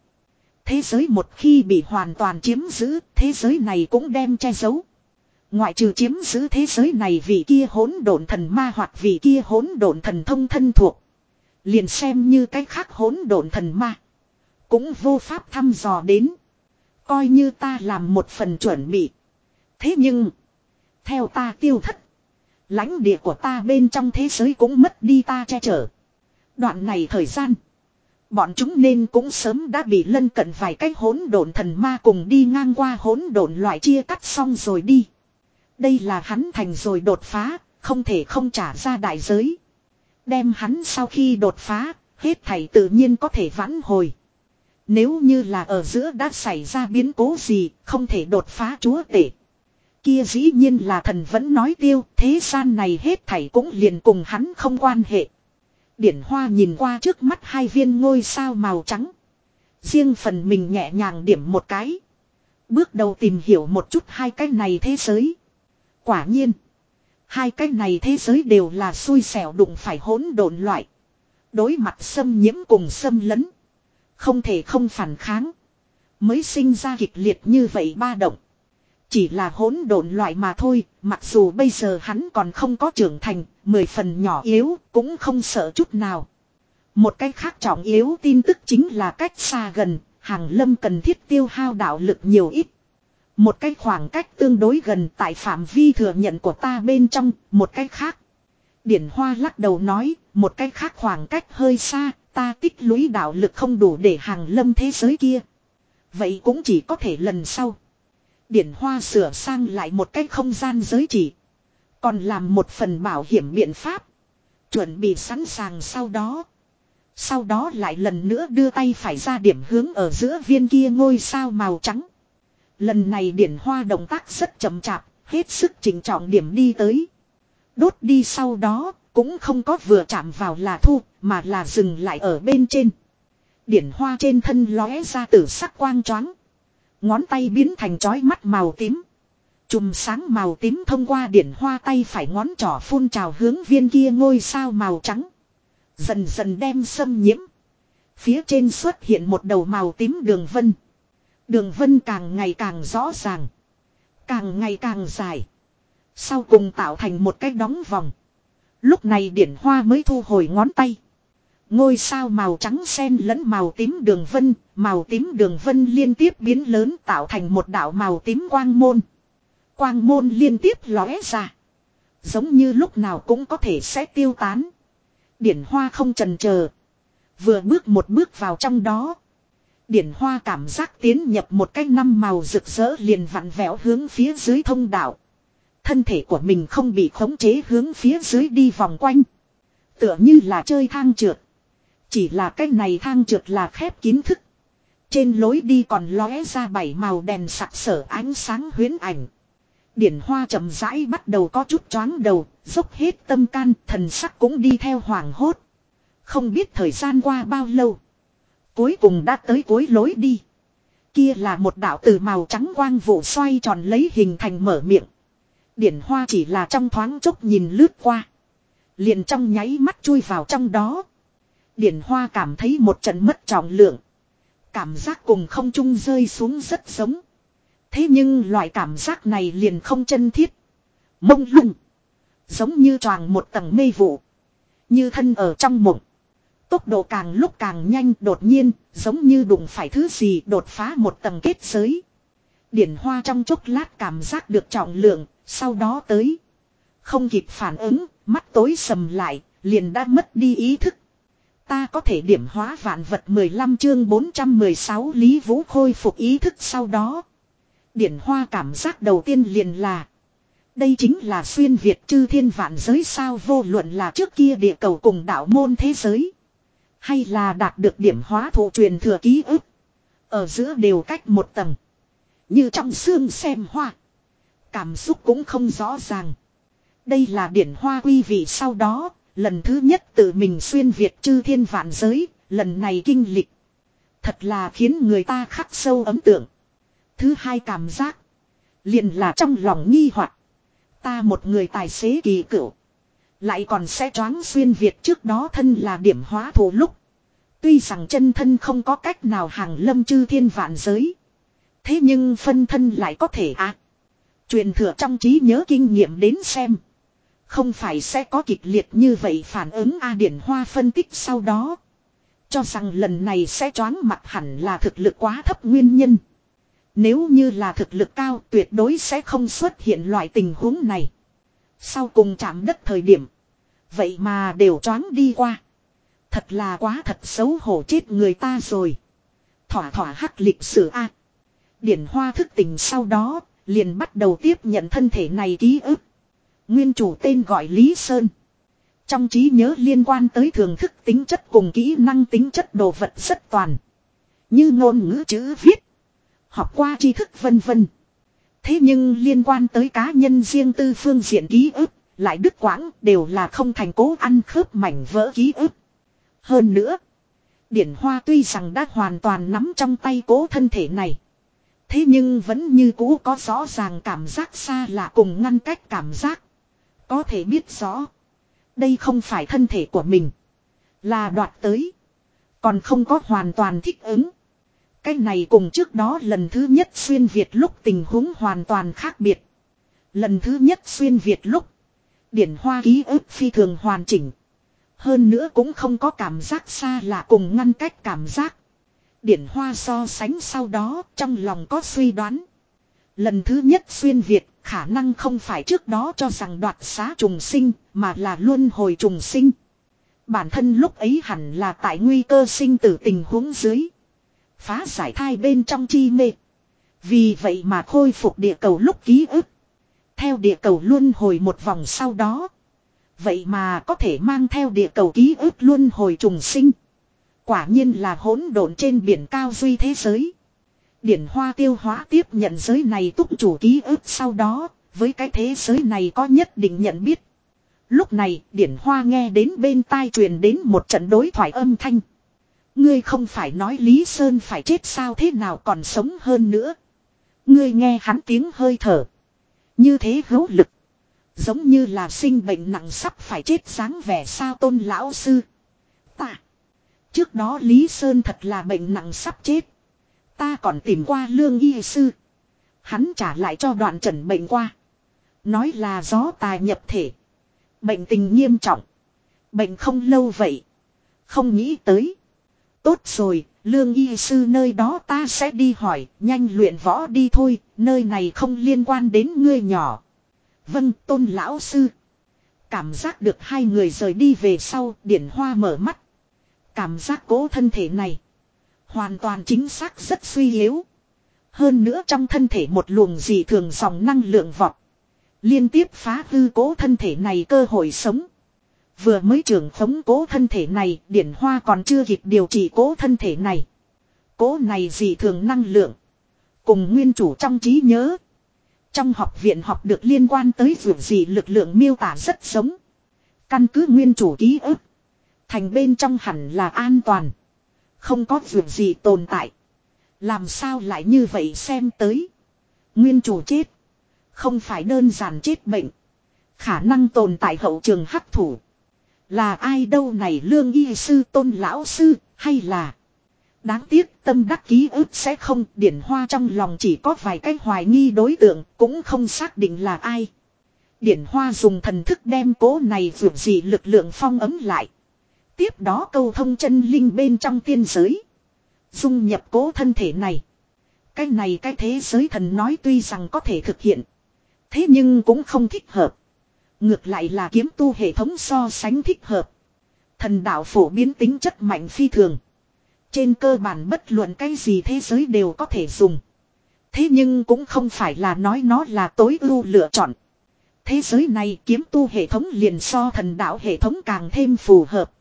A: Thế giới một khi bị hoàn toàn chiếm giữ, thế giới này cũng đem che giấu. Ngoại trừ chiếm giữ thế giới này vì kia hỗn độn thần ma hoặc vì kia hỗn độn thần thông thân thuộc. Liền xem như cái khác hỗn độn thần ma. Cũng vô pháp thăm dò đến. Coi như ta làm một phần chuẩn bị. Thế nhưng. Theo ta tiêu thất. lãnh địa của ta bên trong thế giới cũng mất đi ta che chở. Đoạn này thời gian. Bọn chúng nên cũng sớm đã bị lân cận vài cái hỗn độn thần ma cùng đi ngang qua hỗn độn loại chia cắt xong rồi đi. Đây là hắn thành rồi đột phá, không thể không trả ra đại giới. Đem hắn sau khi đột phá, hết thảy tự nhiên có thể vãn hồi. Nếu như là ở giữa đã xảy ra biến cố gì, không thể đột phá chúa tể. Kia dĩ nhiên là thần vẫn nói tiêu, thế gian này hết thảy cũng liền cùng hắn không quan hệ. Điển hoa nhìn qua trước mắt hai viên ngôi sao màu trắng. Riêng phần mình nhẹ nhàng điểm một cái. Bước đầu tìm hiểu một chút hai cái này thế giới. Quả nhiên. Hai cái này thế giới đều là xui xẻo đụng phải hỗn độn loại. Đối mặt xâm nhiễm cùng xâm lấn. Không thể không phản kháng. Mới sinh ra kịch liệt như vậy ba động. Chỉ là hỗn độn loại mà thôi, mặc dù bây giờ hắn còn không có trưởng thành, mười phần nhỏ yếu, cũng không sợ chút nào. Một cách khác trọng yếu tin tức chính là cách xa gần, hàng lâm cần thiết tiêu hao đạo lực nhiều ít. Một cái khoảng cách tương đối gần tại phạm vi thừa nhận của ta bên trong, một cái khác. Điển Hoa lắc đầu nói, một cái khác khoảng cách hơi xa, ta tích lũy đạo lực không đủ để hàng lâm thế giới kia. Vậy cũng chỉ có thể lần sau. Điển Hoa sửa sang lại một cái không gian giới chỉ. Còn làm một phần bảo hiểm biện pháp. Chuẩn bị sẵn sàng sau đó. Sau đó lại lần nữa đưa tay phải ra điểm hướng ở giữa viên kia ngôi sao màu trắng. Lần này điển hoa động tác rất chậm chạp, hết sức chỉnh trọng điểm đi tới. Đốt đi sau đó, cũng không có vừa chạm vào là thu, mà là dừng lại ở bên trên. Điển hoa trên thân lóe ra tử sắc quang choáng. Ngón tay biến thành chói mắt màu tím. Chùm sáng màu tím thông qua điển hoa tay phải ngón trỏ phun trào hướng viên kia ngôi sao màu trắng. Dần dần đem xâm nhiễm. Phía trên xuất hiện một đầu màu tím đường vân. Đường vân càng ngày càng rõ ràng. Càng ngày càng dài. Sau cùng tạo thành một cái đóng vòng. Lúc này điển hoa mới thu hồi ngón tay. Ngôi sao màu trắng xen lẫn màu tím đường vân, màu tím đường vân liên tiếp biến lớn tạo thành một đạo màu tím quang môn. Quang môn liên tiếp lóe ra. Giống như lúc nào cũng có thể sẽ tiêu tán. Điển hoa không trần chờ Vừa bước một bước vào trong đó. Điển hoa cảm giác tiến nhập một cái năm màu rực rỡ liền vặn vẹo hướng phía dưới thông đạo. Thân thể của mình không bị khống chế hướng phía dưới đi vòng quanh. Tựa như là chơi thang trượt. Chỉ là cái này thang trượt là khép kiến thức. Trên lối đi còn lóe ra bảy màu đèn sặc sỡ ánh sáng huyến ảnh. Điển hoa chậm rãi bắt đầu có chút choáng đầu, dốc hết tâm can, thần sắc cũng đi theo hoàng hốt. Không biết thời gian qua bao lâu. Cuối cùng đã tới cuối lối đi. Kia là một đạo từ màu trắng quang vụ xoay tròn lấy hình thành mở miệng. Điển hoa chỉ là trong thoáng chốc nhìn lướt qua. Liền trong nháy mắt chui vào trong đó. Điển hoa cảm thấy một trận mất trọng lượng. Cảm giác cùng không trung rơi xuống rất giống. Thế nhưng loại cảm giác này liền không chân thiết. Mông lung. Giống như tròn một tầng mê vụ. Như thân ở trong mộng. Tốc độ càng lúc càng nhanh đột nhiên, giống như đụng phải thứ gì đột phá một tầng kết giới. Điển hoa trong chốc lát cảm giác được trọng lượng, sau đó tới. Không kịp phản ứng, mắt tối sầm lại, liền đã mất đi ý thức. Ta có thể điểm hóa vạn vật 15 chương 416 Lý Vũ khôi phục ý thức sau đó. Điển hoa cảm giác đầu tiên liền là. Đây chính là xuyên Việt chư thiên vạn giới sao vô luận là trước kia địa cầu cùng đạo môn thế giới. Hay là đạt được điểm hóa thụ truyền thừa ký ức. Ở giữa đều cách một tầng. Như trong xương xem hoa. Cảm xúc cũng không rõ ràng. Đây là điển hoa quy vị sau đó, lần thứ nhất tự mình xuyên Việt chư thiên vạn giới, Lần này kinh lịch. Thật là khiến người ta khắc sâu ấm tượng. Thứ hai cảm giác. liền là trong lòng nghi hoặc Ta một người tài xế kỳ cựu. Lại còn sẽ choáng xuyên Việt trước đó thân là điểm hóa thủ lúc. Tuy rằng chân thân không có cách nào hàng lâm chư thiên vạn giới. Thế nhưng phân thân lại có thể à. Truyền thừa trong trí nhớ kinh nghiệm đến xem. Không phải sẽ có kịch liệt như vậy phản ứng A Điển Hoa phân tích sau đó. Cho rằng lần này sẽ choáng mặt hẳn là thực lực quá thấp nguyên nhân. Nếu như là thực lực cao tuyệt đối sẽ không xuất hiện loại tình huống này. Sau cùng chạm đất thời điểm. Vậy mà đều choáng đi qua. Thật là quá thật xấu hổ chết người ta rồi. Thỏa thỏa hắc lịch sử A. Điển hoa thức tỉnh sau đó, liền bắt đầu tiếp nhận thân thể này ký ức. Nguyên chủ tên gọi Lý Sơn. Trong trí nhớ liên quan tới thường thức tính chất cùng kỹ năng tính chất đồ vật rất toàn. Như ngôn ngữ chữ viết. Học qua tri thức vân vân. Thế nhưng liên quan tới cá nhân riêng tư phương diện ký ức, lại đứt quãng đều là không thành cố ăn khớp mảnh vỡ ký ức. Hơn nữa, Điển Hoa tuy rằng đã hoàn toàn nắm trong tay cố thân thể này. Thế nhưng vẫn như cũ có rõ ràng cảm giác xa lạ cùng ngăn cách cảm giác. Có thể biết rõ. Đây không phải thân thể của mình. Là đoạt tới. Còn không có hoàn toàn thích ứng. Cái này cùng trước đó lần thứ nhất xuyên Việt lúc tình huống hoàn toàn khác biệt. Lần thứ nhất xuyên Việt lúc. Điển hoa ký ức phi thường hoàn chỉnh. Hơn nữa cũng không có cảm giác xa lạ cùng ngăn cách cảm giác. Điển hoa so sánh sau đó, trong lòng có suy đoán. Lần thứ nhất xuyên Việt, khả năng không phải trước đó cho rằng đoạt xá trùng sinh, mà là luân hồi trùng sinh. Bản thân lúc ấy hẳn là tại nguy cơ sinh tử tình huống dưới. Phá giải thai bên trong chi mê. Vì vậy mà khôi phục địa cầu lúc ký ức. Theo địa cầu luân hồi một vòng sau đó. Vậy mà có thể mang theo địa cầu ký ức luân hồi trùng sinh. Quả nhiên là hỗn độn trên biển cao duy thế giới. Điển hoa tiêu hóa tiếp nhận giới này túc chủ ký ức sau đó, với cái thế giới này có nhất định nhận biết. Lúc này, điển hoa nghe đến bên tai truyền đến một trận đối thoại âm thanh. Ngươi không phải nói Lý Sơn phải chết sao thế nào còn sống hơn nữa. Ngươi nghe hắn tiếng hơi thở. Như thế hữu lực. Giống như là sinh bệnh nặng sắp phải chết dáng vẻ sao tôn lão sư. Ta. Trước đó Lý Sơn thật là bệnh nặng sắp chết. Ta còn tìm qua lương y sư. Hắn trả lại cho đoạn trần bệnh qua. Nói là gió tài nhập thể. Bệnh tình nghiêm trọng. Bệnh không lâu vậy. Không nghĩ tới. Tốt rồi, lương y sư nơi đó ta sẽ đi hỏi, nhanh luyện võ đi thôi, nơi này không liên quan đến ngươi nhỏ. Vâng, tôn lão sư. Cảm giác được hai người rời đi về sau, điển hoa mở mắt. Cảm giác cố thân thể này. Hoàn toàn chính xác rất suy yếu. Hơn nữa trong thân thể một luồng dị thường dòng năng lượng vọt. Liên tiếp phá hư cố thân thể này cơ hội sống. Vừa mới trưởng khống cố thân thể này, điển hoa còn chưa kịp điều trị cố thân thể này. Cố này dị thường năng lượng. Cùng nguyên chủ trong trí nhớ. Trong học viện học được liên quan tới việc gì lực lượng miêu tả rất giống. Căn cứ nguyên chủ ký ức. Thành bên trong hẳn là an toàn. Không có việc gì tồn tại. Làm sao lại như vậy xem tới. Nguyên chủ chết. Không phải đơn giản chết bệnh. Khả năng tồn tại hậu trường hắc thủ. Là ai đâu này lương y sư tôn lão sư, hay là. Đáng tiếc tâm đắc ký ức sẽ không điển hoa trong lòng chỉ có vài cái hoài nghi đối tượng, cũng không xác định là ai. Điển hoa dùng thần thức đem cố này vượt gì lực lượng phong ấm lại. Tiếp đó câu thông chân linh bên trong tiên giới. Dung nhập cố thân thể này. Cái này cái thế giới thần nói tuy rằng có thể thực hiện. Thế nhưng cũng không thích hợp. Ngược lại là kiếm tu hệ thống so sánh thích hợp. Thần đạo phổ biến tính chất mạnh phi thường. Trên cơ bản bất luận cái gì thế giới đều có thể dùng. Thế nhưng cũng không phải là nói nó là tối ưu lựa chọn. Thế giới này kiếm tu hệ thống liền so thần đạo hệ thống càng thêm phù hợp.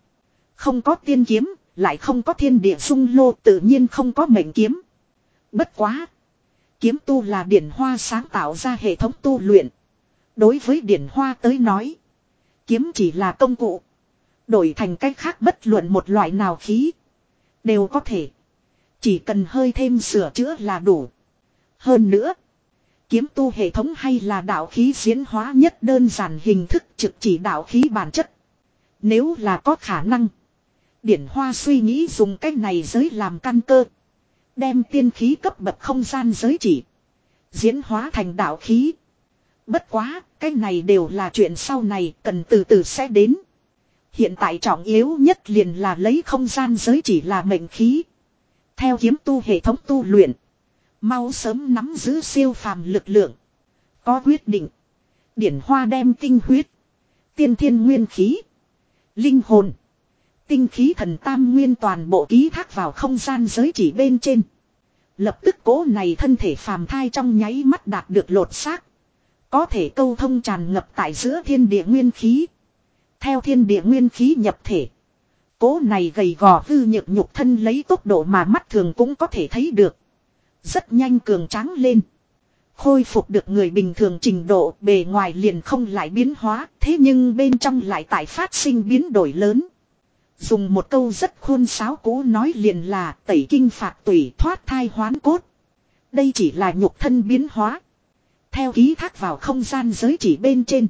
A: Không có tiên kiếm, lại không có thiên địa sung lô tự nhiên không có mệnh kiếm. Bất quá. Kiếm tu là điển hoa sáng tạo ra hệ thống tu luyện. Đối với điển hoa tới nói. Kiếm chỉ là công cụ. Đổi thành cách khác bất luận một loại nào khí. Đều có thể. Chỉ cần hơi thêm sửa chữa là đủ. Hơn nữa. Kiếm tu hệ thống hay là đạo khí diễn hóa nhất đơn giản hình thức trực chỉ đạo khí bản chất. Nếu là có khả năng. Điển Hoa suy nghĩ dùng cách này giới làm căn cơ. Đem tiên khí cấp bậc không gian giới chỉ. Diễn hóa thành đạo khí. Bất quá, cái này đều là chuyện sau này cần từ từ sẽ đến. Hiện tại trọng yếu nhất liền là lấy không gian giới chỉ là mệnh khí. Theo kiếm tu hệ thống tu luyện. Mau sớm nắm giữ siêu phàm lực lượng. Có quyết định. Điển hoa đem tinh huyết. Tiên thiên nguyên khí. Linh hồn. Tinh khí thần tam nguyên toàn bộ ký thác vào không gian giới chỉ bên trên. Lập tức cố này thân thể phàm thai trong nháy mắt đạt được lột xác. Có thể câu thông tràn ngập tại giữa thiên địa nguyên khí. Theo thiên địa nguyên khí nhập thể. Cố này gầy gò hư nhược nhục thân lấy tốc độ mà mắt thường cũng có thể thấy được. Rất nhanh cường tráng lên. Khôi phục được người bình thường trình độ, bề ngoài liền không lại biến hóa. Thế nhưng bên trong lại tại phát sinh biến đổi lớn. Dùng một câu rất khôn sáo cũ nói liền là tẩy kinh phạt tủy thoát thai hoán cốt. Đây chỉ là nhục thân biến hóa. Theo ký thác vào không gian giới chỉ bên trên.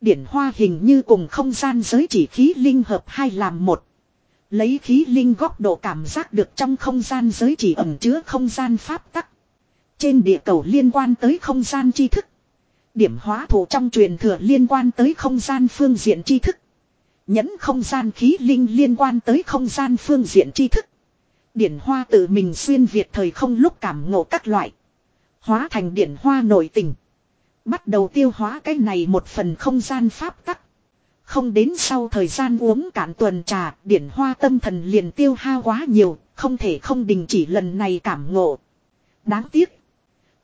A: Điển hoa hình như cùng không gian giới chỉ khí linh hợp hai làm một. Lấy khí linh góc độ cảm giác được trong không gian giới chỉ ẩn chứa không gian pháp tắc. Trên địa cầu liên quan tới không gian tri thức. Điểm hóa thủ trong truyền thừa liên quan tới không gian phương diện tri thức. Nhẫn không gian khí linh liên quan tới không gian phương diện tri thức. Điển hoa tự mình xuyên Việt thời không lúc cảm ngộ các loại. Hóa thành điển hoa nội tình. Bắt đầu tiêu hóa cái này một phần không gian pháp tắc. Không đến sau thời gian uống cạn tuần trà, điển hoa tâm thần liền tiêu hao quá nhiều, không thể không đình chỉ lần này cảm ngộ. Đáng tiếc.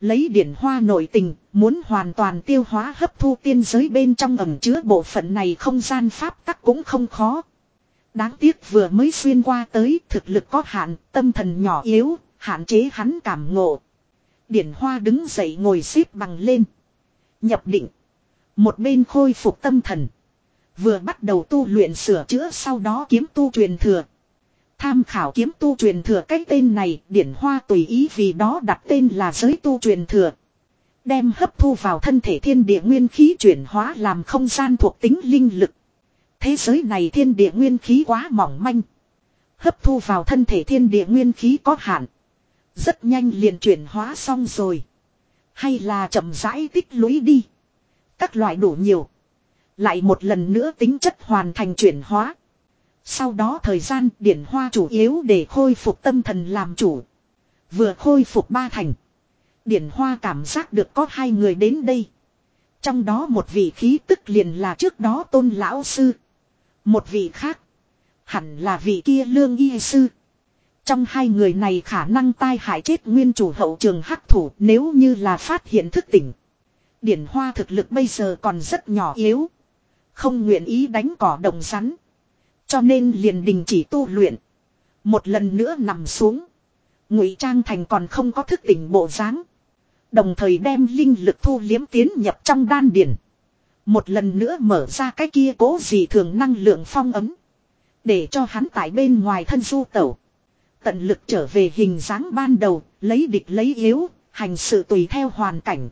A: Lấy điển hoa nội tình, muốn hoàn toàn tiêu hóa hấp thu tiên giới bên trong ẩm chứa bộ phận này không gian pháp tắc cũng không khó. Đáng tiếc vừa mới xuyên qua tới thực lực có hạn, tâm thần nhỏ yếu, hạn chế hắn cảm ngộ. Điển hoa đứng dậy ngồi xếp bằng lên. Nhập định. Một bên khôi phục tâm thần. Vừa bắt đầu tu luyện sửa chữa sau đó kiếm tu truyền thừa. Tham khảo kiếm tu truyền thừa cái tên này, điển hoa tùy ý vì đó đặt tên là giới tu truyền thừa. Đem hấp thu vào thân thể thiên địa nguyên khí chuyển hóa làm không gian thuộc tính linh lực. Thế giới này thiên địa nguyên khí quá mỏng manh. Hấp thu vào thân thể thiên địa nguyên khí có hạn. Rất nhanh liền chuyển hóa xong rồi. Hay là chậm rãi tích lũy đi. Các loại đủ nhiều. Lại một lần nữa tính chất hoàn thành chuyển hóa. Sau đó thời gian điển hoa chủ yếu để khôi phục tâm thần làm chủ. Vừa khôi phục ba thành. Điển hoa cảm giác được có hai người đến đây. Trong đó một vị khí tức liền là trước đó tôn lão sư. Một vị khác. Hẳn là vị kia lương y sư. Trong hai người này khả năng tai hại chết nguyên chủ hậu trường hắc thủ nếu như là phát hiện thức tỉnh. Điển hoa thực lực bây giờ còn rất nhỏ yếu. Không nguyện ý đánh cỏ đồng rắn. Cho nên liền đình chỉ tu luyện. Một lần nữa nằm xuống. Ngụy trang thành còn không có thức tỉnh bộ dáng. Đồng thời đem linh lực thu liếm tiến nhập trong đan điển. Một lần nữa mở ra cái kia cố gì thường năng lượng phong ấm. Để cho hắn tại bên ngoài thân du tẩu. Tận lực trở về hình dáng ban đầu, lấy địch lấy yếu, hành sự tùy theo hoàn cảnh.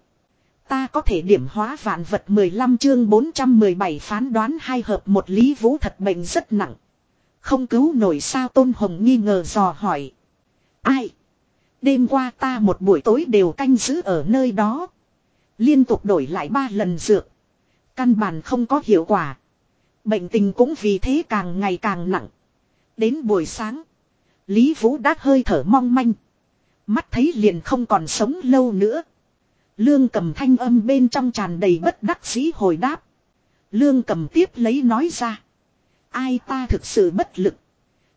A: Ta có thể điểm hóa vạn vật 15 chương 417 phán đoán hai hợp một lý vũ thật bệnh rất nặng. Không cứu nổi sao Tôn Hồng nghi ngờ dò hỏi. Ai? Đêm qua ta một buổi tối đều canh giữ ở nơi đó. Liên tục đổi lại ba lần dược. Căn bản không có hiệu quả. Bệnh tình cũng vì thế càng ngày càng nặng. Đến buổi sáng. Lý Vũ đã hơi thở mong manh. Mắt thấy liền không còn sống lâu nữa. Lương cầm thanh âm bên trong tràn đầy bất đắc dĩ hồi đáp. Lương cầm tiếp lấy nói ra. Ai ta thực sự bất lực.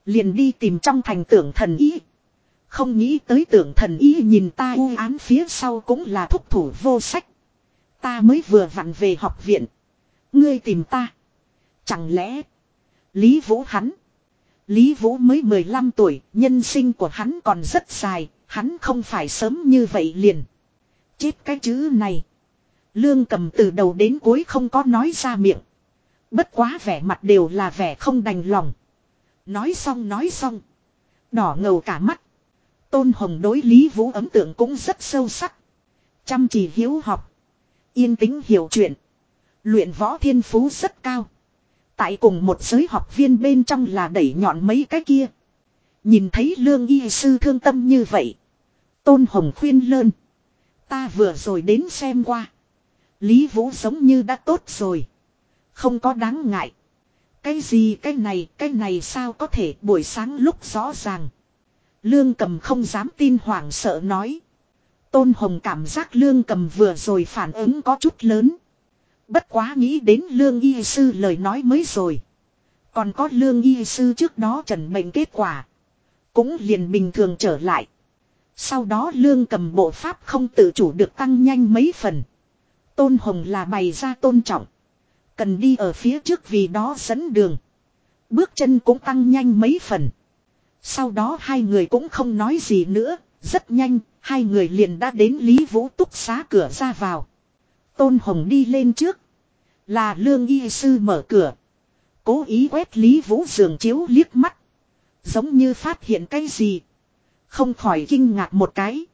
A: Liền đi tìm trong thành tưởng thần ý. Không nghĩ tới tưởng thần ý nhìn ta u án phía sau cũng là thúc thủ vô sách. Ta mới vừa vặn về học viện. Ngươi tìm ta. Chẳng lẽ. Lý Vũ hắn. Lý Vũ mới 15 tuổi, nhân sinh của hắn còn rất dài, hắn không phải sớm như vậy liền. Chết cái chữ này. Lương cầm từ đầu đến cuối không có nói ra miệng. Bất quá vẻ mặt đều là vẻ không đành lòng. Nói xong nói xong. Đỏ ngầu cả mắt. Tôn Hồng đối Lý Vũ ấn tượng cũng rất sâu sắc. Chăm chỉ hiếu học. Yên tĩnh hiểu chuyện. Luyện võ thiên phú rất cao. Tại cùng một giới học viên bên trong là đẩy nhọn mấy cái kia. Nhìn thấy lương y sư thương tâm như vậy. Tôn Hồng khuyên lơn. Ta vừa rồi đến xem qua. Lý Vũ giống như đã tốt rồi. Không có đáng ngại. Cái gì, cái này cái này sao có thể buổi sáng lúc rõ ràng. Lương cầm không dám tin hoảng sợ nói. Tôn Hồng cảm giác lương cầm vừa rồi phản ứng có chút lớn. Bất quá nghĩ đến lương y sư lời nói mới rồi. Còn có lương y sư trước đó trần mệnh kết quả. Cũng liền bình thường trở lại. Sau đó lương cầm bộ pháp không tự chủ được tăng nhanh mấy phần. Tôn Hồng là bày ra tôn trọng. Cần đi ở phía trước vì đó dẫn đường. Bước chân cũng tăng nhanh mấy phần. Sau đó hai người cũng không nói gì nữa. Rất nhanh, hai người liền đã đến Lý Vũ Túc xá cửa ra vào. Tôn Hồng đi lên trước. Là lương y sư mở cửa. Cố ý quét Lý Vũ giường chiếu liếc mắt. Giống như phát hiện cái gì. Không khỏi kinh ngạc một cái.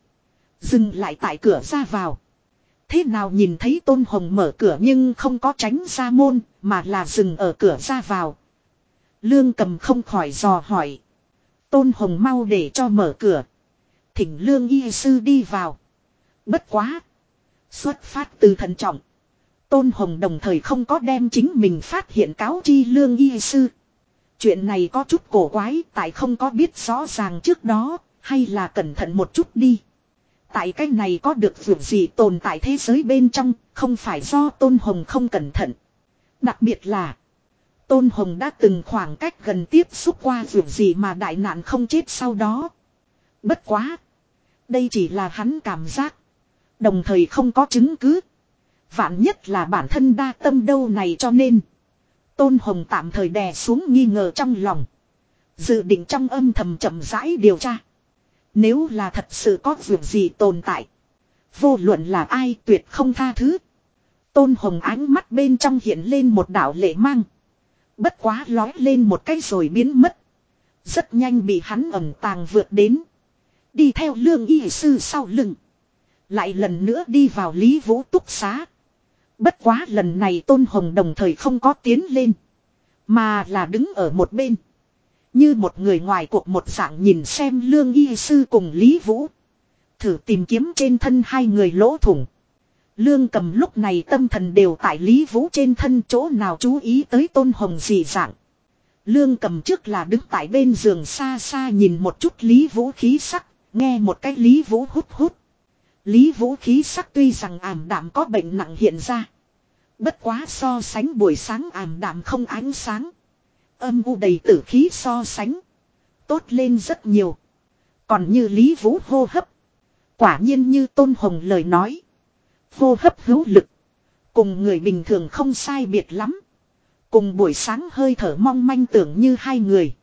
A: Dừng lại tại cửa ra vào. Thế nào nhìn thấy Tôn Hồng mở cửa nhưng không có tránh ra môn mà là dừng ở cửa ra vào. Lương cầm không khỏi dò hỏi. Tôn Hồng mau để cho mở cửa. Thỉnh lương y sư đi vào. Bất quá. Xuất phát từ thận trọng. Tôn Hồng đồng thời không có đem chính mình phát hiện cáo chi lương y sư. Chuyện này có chút cổ quái tại không có biết rõ ràng trước đó, hay là cẩn thận một chút đi. Tại cái này có được việc gì tồn tại thế giới bên trong, không phải do Tôn Hồng không cẩn thận. Đặc biệt là, Tôn Hồng đã từng khoảng cách gần tiếp xúc qua việc gì mà đại nạn không chết sau đó. Bất quá. Đây chỉ là hắn cảm giác. Đồng thời không có chứng cứ. Vạn nhất là bản thân đa tâm đâu này cho nên. Tôn Hồng tạm thời đè xuống nghi ngờ trong lòng. Dự định trong âm thầm chậm rãi điều tra. Nếu là thật sự có việc gì tồn tại. Vô luận là ai tuyệt không tha thứ. Tôn Hồng ánh mắt bên trong hiện lên một đạo lệ mang. Bất quá lói lên một cái rồi biến mất. Rất nhanh bị hắn ẩn tàng vượt đến. Đi theo lương y sư sau lưng. Lại lần nữa đi vào Lý Vũ Túc Xá. Bất quá lần này Tôn Hồng đồng thời không có tiến lên. Mà là đứng ở một bên. Như một người ngoài cuộc một dạng nhìn xem lương y sư cùng Lý Vũ. Thử tìm kiếm trên thân hai người lỗ thủng. Lương cầm lúc này tâm thần đều tại Lý Vũ trên thân chỗ nào chú ý tới Tôn Hồng dị dạng. Lương cầm trước là đứng tại bên giường xa xa nhìn một chút Lý Vũ khí sắc, nghe một cái Lý Vũ hút hút. Lý Vũ khí sắc tuy rằng ảm đạm có bệnh nặng hiện ra. Bất quá so sánh buổi sáng ảm đạm không ánh sáng. Âm u đầy tử khí so sánh. Tốt lên rất nhiều. Còn như Lý Vũ hô hấp. Quả nhiên như Tôn Hồng lời nói. Hô hấp hữu lực. Cùng người bình thường không sai biệt lắm. Cùng buổi sáng hơi thở mong manh tưởng như hai người.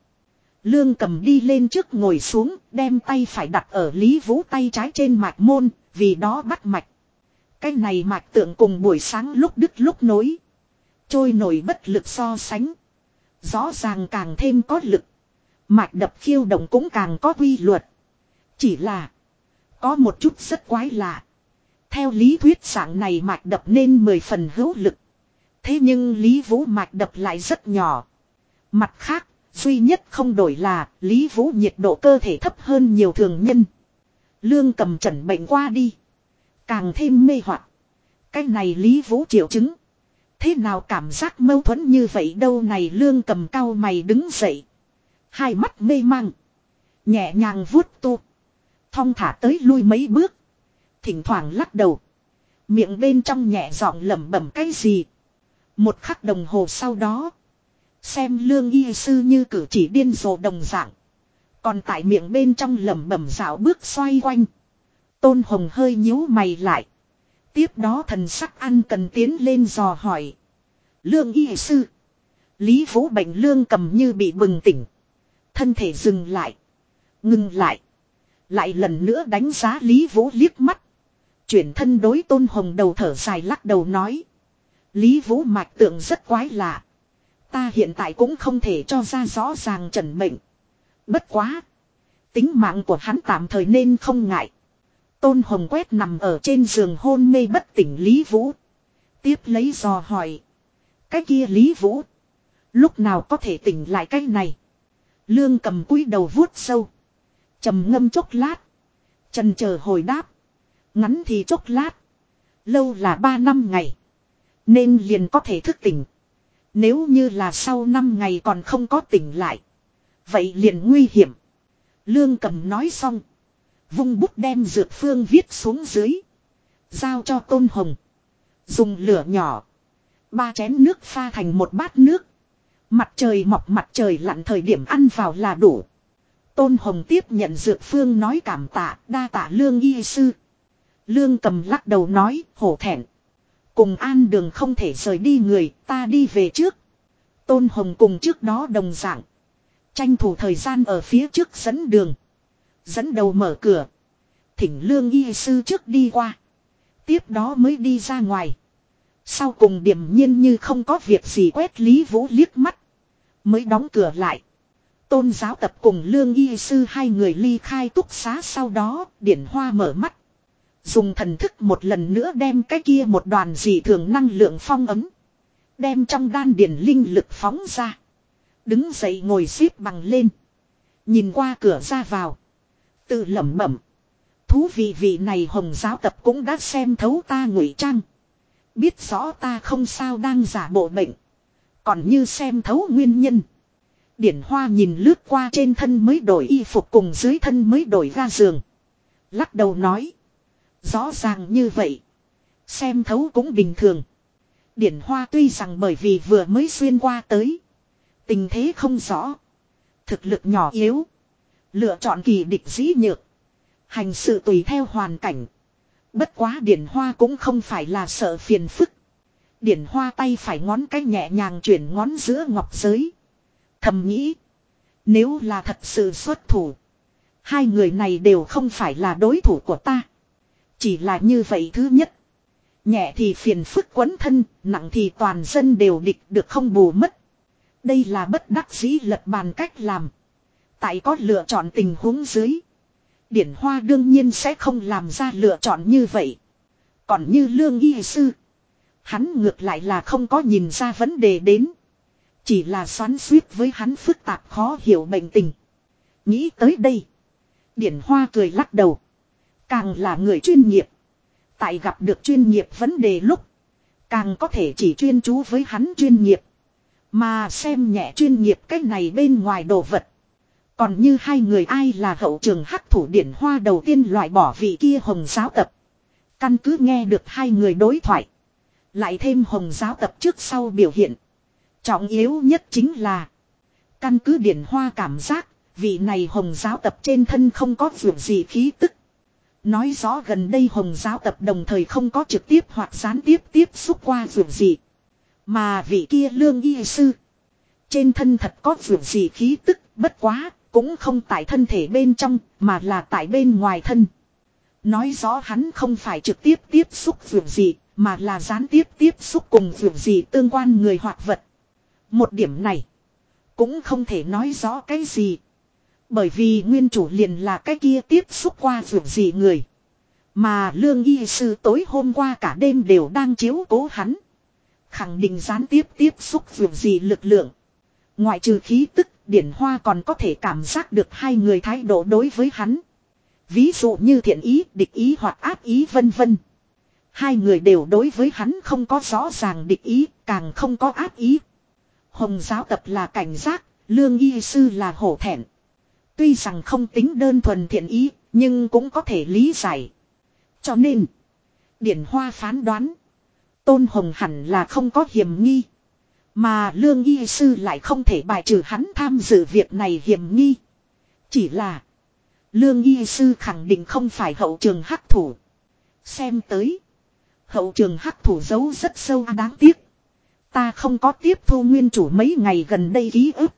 A: Lương cầm đi lên trước ngồi xuống, đem tay phải đặt ở Lý Vũ tay trái trên mạch môn, vì đó bắt mạch. Cái này mạch tượng cùng buổi sáng lúc đứt lúc nối. Trôi nổi bất lực so sánh. Rõ ràng càng thêm có lực. Mạch đập khiêu động cũng càng có quy luật. Chỉ là. Có một chút rất quái lạ. Theo lý thuyết dạng này mạch đập nên mười phần hữu lực. Thế nhưng Lý Vũ mạch đập lại rất nhỏ. Mặt khác, duy nhất không đổi là Lý Vũ nhiệt độ cơ thể thấp hơn nhiều thường nhân. Lương cầm trần bệnh qua đi. Càng thêm mê hoặc Cái này Lý Vũ triệu chứng. Thế nào cảm giác mâu thuẫn như vậy đâu này lương cầm cao mày đứng dậy. Hai mắt mê mang. Nhẹ nhàng vuốt tu. Thong thả tới lui mấy bước. Thỉnh thoảng lắc đầu. Miệng bên trong nhẹ giọng lẩm bẩm cái gì. Một khắc đồng hồ sau đó. Xem lương y sư như cử chỉ điên rồ đồng dạng. Còn tại miệng bên trong lẩm bẩm dạo bước xoay quanh. Tôn Hồng hơi nhíu mày lại. Tiếp đó thần sắc ăn cần tiến lên dò hỏi. Lương y sư. Lý Vũ bệnh lương cầm như bị bừng tỉnh. Thân thể dừng lại. Ngừng lại. Lại lần nữa đánh giá Lý Vũ liếc mắt. Chuyển thân đối tôn hồng đầu thở dài lắc đầu nói. Lý Vũ mạch tượng rất quái lạ. Ta hiện tại cũng không thể cho ra rõ ràng trần mệnh. Bất quá. Tính mạng của hắn tạm thời nên không ngại. Tôn Hồng quét nằm ở trên giường hôn mê bất tỉnh Lý Vũ. Tiếp lấy dò hỏi. Cái kia Lý Vũ. Lúc nào có thể tỉnh lại cái này. Lương cầm cúi đầu vuốt sâu. trầm ngâm chốc lát. Trần chờ hồi đáp. Ngắn thì chốc lát. Lâu là ba năm ngày. Nên liền có thể thức tỉnh. Nếu như là sau năm ngày còn không có tỉnh lại. Vậy liền nguy hiểm. Lương cầm nói xong. Vung bút đem dược phương viết xuống dưới. Giao cho tôn hồng. Dùng lửa nhỏ. Ba chén nước pha thành một bát nước. Mặt trời mọc mặt trời lặn thời điểm ăn vào là đủ. Tôn Hồng tiếp nhận dược phương nói cảm tạ, đa tạ lương y sư. Lương cầm lắc đầu nói, hổ thẹn. Cùng an đường không thể rời đi người, ta đi về trước. Tôn Hồng cùng trước đó đồng dạng. Tranh thủ thời gian ở phía trước dẫn đường. Dẫn đầu mở cửa. Thỉnh lương y sư trước đi qua. Tiếp đó mới đi ra ngoài. Sau cùng điểm nhiên như không có việc gì quét Lý Vũ liếc mắt. Mới đóng cửa lại. Tôn giáo tập cùng lương y sư hai người ly khai túc xá sau đó, điển hoa mở mắt. Dùng thần thức một lần nữa đem cái kia một đoàn dị thường năng lượng phong ấm. Đem trong đan điển linh lực phóng ra. Đứng dậy ngồi xếp bằng lên. Nhìn qua cửa ra vào. Tự lẩm bẩm. Thú vị vị này hồng giáo tập cũng đã xem thấu ta ngụy trang. Biết rõ ta không sao đang giả bộ bệnh. Còn như xem thấu nguyên nhân. Điển hoa nhìn lướt qua trên thân mới đổi y phục cùng dưới thân mới đổi ga giường. Lắc đầu nói. Rõ ràng như vậy. Xem thấu cũng bình thường. Điển hoa tuy rằng bởi vì vừa mới xuyên qua tới. Tình thế không rõ. Thực lực nhỏ yếu. Lựa chọn kỳ địch dĩ nhược. Hành sự tùy theo hoàn cảnh. Bất quá điển hoa cũng không phải là sợ phiền phức. Điển hoa tay phải ngón cái nhẹ nhàng chuyển ngón giữa ngọc giới. Thầm nghĩ. Nếu là thật sự xuất thủ. Hai người này đều không phải là đối thủ của ta. Chỉ là như vậy thứ nhất. Nhẹ thì phiền phức quấn thân, nặng thì toàn dân đều địch được không bù mất. Đây là bất đắc dĩ lật bàn cách làm. Tại có lựa chọn tình huống dưới. Điển Hoa đương nhiên sẽ không làm ra lựa chọn như vậy. Còn như lương y sư. Hắn ngược lại là không có nhìn ra vấn đề đến. Chỉ là xoắn suýt với hắn phức tạp khó hiểu bệnh tình. Nghĩ tới đây. Điển Hoa cười lắc đầu. Càng là người chuyên nghiệp. Tại gặp được chuyên nghiệp vấn đề lúc. Càng có thể chỉ chuyên chú với hắn chuyên nghiệp. Mà xem nhẹ chuyên nghiệp cách này bên ngoài đồ vật. Còn như hai người ai là hậu trường hắc thủ điển hoa đầu tiên loại bỏ vị kia hồng giáo tập. Căn cứ nghe được hai người đối thoại. Lại thêm hồng giáo tập trước sau biểu hiện. Trọng yếu nhất chính là. Căn cứ điển hoa cảm giác. Vị này hồng giáo tập trên thân không có vượt gì khí tức. Nói rõ gần đây hồng giáo tập đồng thời không có trực tiếp hoặc gián tiếp tiếp xúc qua việc gì. Mà vị kia lương y sư. Trên thân thật có việc gì khí tức, bất quá, cũng không tại thân thể bên trong, mà là tại bên ngoài thân. Nói rõ hắn không phải trực tiếp tiếp xúc việc gì mà là gián tiếp tiếp xúc cùng việc gì tương quan người hoặc vật. Một điểm này, cũng không thể nói rõ cái gì. Bởi vì nguyên chủ liền là cái kia tiếp xúc qua việc gì người. Mà lương y sư tối hôm qua cả đêm đều đang chiếu cố hắn. Khẳng định gián tiếp tiếp xúc việc gì lực lượng. Ngoại trừ khí tức, điển hoa còn có thể cảm giác được hai người thái độ đối với hắn. Ví dụ như thiện ý, địch ý hoặc ác ý vân vân. Hai người đều đối với hắn không có rõ ràng địch ý, càng không có ác ý. Hồng giáo tập là cảnh giác, lương y sư là hổ thẹn. Tuy rằng không tính đơn thuần thiện ý, nhưng cũng có thể lý giải. Cho nên, Điển Hoa phán đoán, Tôn Hồng hẳn là không có hiểm nghi. Mà Lương Y Sư lại không thể bài trừ hắn tham dự việc này hiểm nghi. Chỉ là, Lương Y Sư khẳng định không phải hậu trường hắc thủ. Xem tới, hậu trường hắc thủ giấu rất sâu à, đáng tiếc. Ta không có tiếp thu nguyên chủ mấy ngày gần đây ký ức.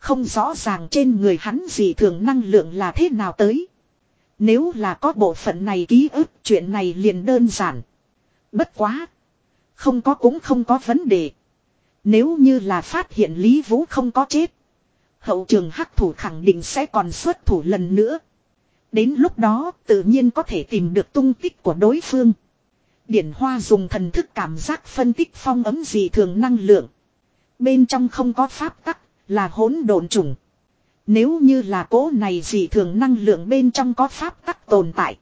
A: Không rõ ràng trên người hắn gì thường năng lượng là thế nào tới. Nếu là có bộ phận này ký ức chuyện này liền đơn giản. Bất quá. Không có cũng không có vấn đề. Nếu như là phát hiện Lý Vũ không có chết. Hậu trường hắc thủ khẳng định sẽ còn xuất thủ lần nữa. Đến lúc đó tự nhiên có thể tìm được tung tích của đối phương. Điển Hoa dùng thần thức cảm giác phân tích phong ấm dị thường năng lượng. Bên trong không có pháp tắc, là hỗn độn trùng. Nếu như là cố này dị thường năng lượng bên trong có pháp tắc tồn tại.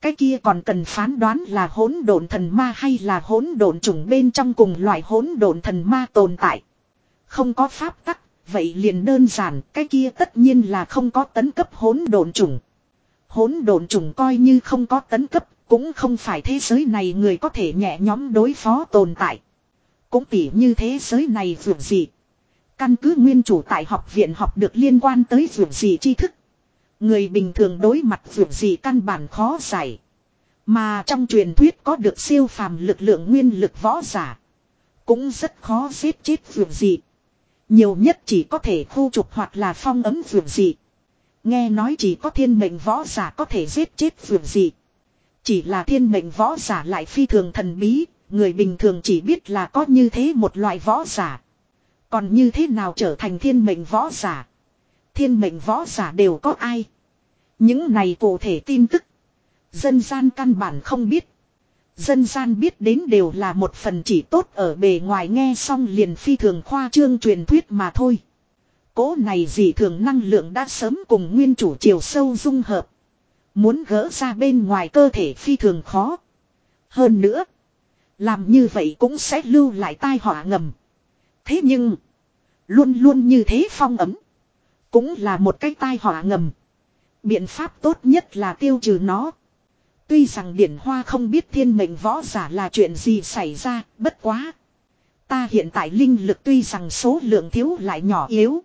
A: Cái kia còn cần phán đoán là hỗn độn thần ma hay là hỗn độn trùng bên trong cùng loại hỗn độn thần ma tồn tại. Không có pháp tắc, vậy liền đơn giản, cái kia tất nhiên là không có tấn cấp hỗn độn trùng. Hỗn độn trùng coi như không có tấn cấp, cũng không phải thế giới này người có thể nhẹ nhóm đối phó tồn tại. Cũng tỉ như thế giới này vượt gì. Căn cứ nguyên chủ tại học viện học được liên quan tới vượt gì tri thức. Người bình thường đối mặt vượt gì căn bản khó giải. Mà trong truyền thuyết có được siêu phàm lực lượng nguyên lực võ giả. Cũng rất khó giết chết vượt gì. Nhiều nhất chỉ có thể khu trục hoặc là phong ấm vượt gì. Nghe nói chỉ có thiên mệnh võ giả có thể giết chết vượt gì. Chỉ là thiên mệnh võ giả lại phi thường thần bí, người bình thường chỉ biết là có như thế một loại võ giả. Còn như thế nào trở thành thiên mệnh võ giả? Thiên mệnh võ giả đều có ai? Những này cụ thể tin tức. Dân gian căn bản không biết. Dân gian biết đến đều là một phần chỉ tốt ở bề ngoài nghe xong liền phi thường khoa trương truyền thuyết mà thôi. Cố này dị thường năng lượng đã sớm cùng nguyên chủ chiều sâu dung hợp. Muốn gỡ ra bên ngoài cơ thể phi thường khó. Hơn nữa. Làm như vậy cũng sẽ lưu lại tai họa ngầm. Thế nhưng. Luôn luôn như thế phong ấm. Cũng là một cái tai họa ngầm. Biện pháp tốt nhất là tiêu trừ nó. Tuy rằng điển hoa không biết thiên mệnh võ giả là chuyện gì xảy ra, bất quá. Ta hiện tại linh lực tuy rằng số lượng thiếu lại nhỏ yếu.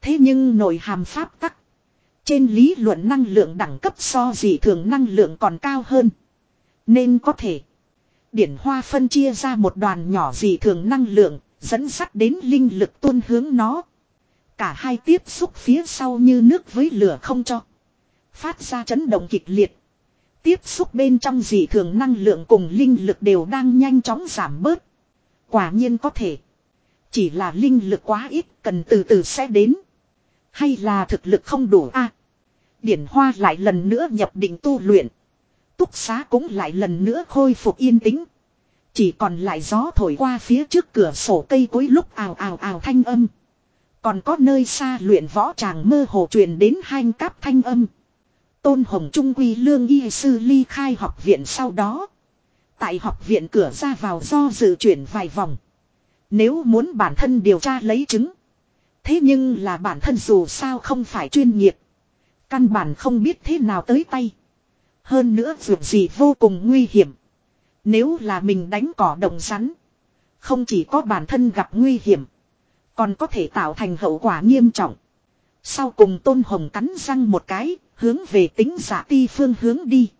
A: Thế nhưng nội hàm pháp tắc. Trên lý luận năng lượng đẳng cấp so dị thường năng lượng còn cao hơn. Nên có thể. Điển hoa phân chia ra một đoàn nhỏ dị thường năng lượng, dẫn sắt đến linh lực tuôn hướng nó. Cả hai tiếp xúc phía sau như nước với lửa không cho. Phát ra chấn động kịch liệt. Tiếp xúc bên trong dị thường năng lượng cùng linh lực đều đang nhanh chóng giảm bớt. Quả nhiên có thể. Chỉ là linh lực quá ít cần từ từ sẽ đến. Hay là thực lực không đủ a Điển hoa lại lần nữa nhập định tu luyện. Túc xá cũng lại lần nữa khôi phục yên tĩnh. Chỉ còn lại gió thổi qua phía trước cửa sổ cây cối lúc ào ào ào thanh âm. Còn có nơi xa luyện võ tràng mơ hồ truyền đến hanh cáp thanh âm. Tôn Hồng Trung Quy Lương Y Sư ly khai học viện sau đó. Tại học viện cửa ra vào do dự chuyển vài vòng. Nếu muốn bản thân điều tra lấy chứng. Thế nhưng là bản thân dù sao không phải chuyên nghiệp. Căn bản không biết thế nào tới tay. Hơn nữa dù gì vô cùng nguy hiểm. Nếu là mình đánh cỏ đồng rắn. Không chỉ có bản thân gặp nguy hiểm. Còn có thể tạo thành hậu quả nghiêm trọng. Sau cùng Tôn Hồng cắn răng một cái, hướng về tính giả ti phương hướng đi.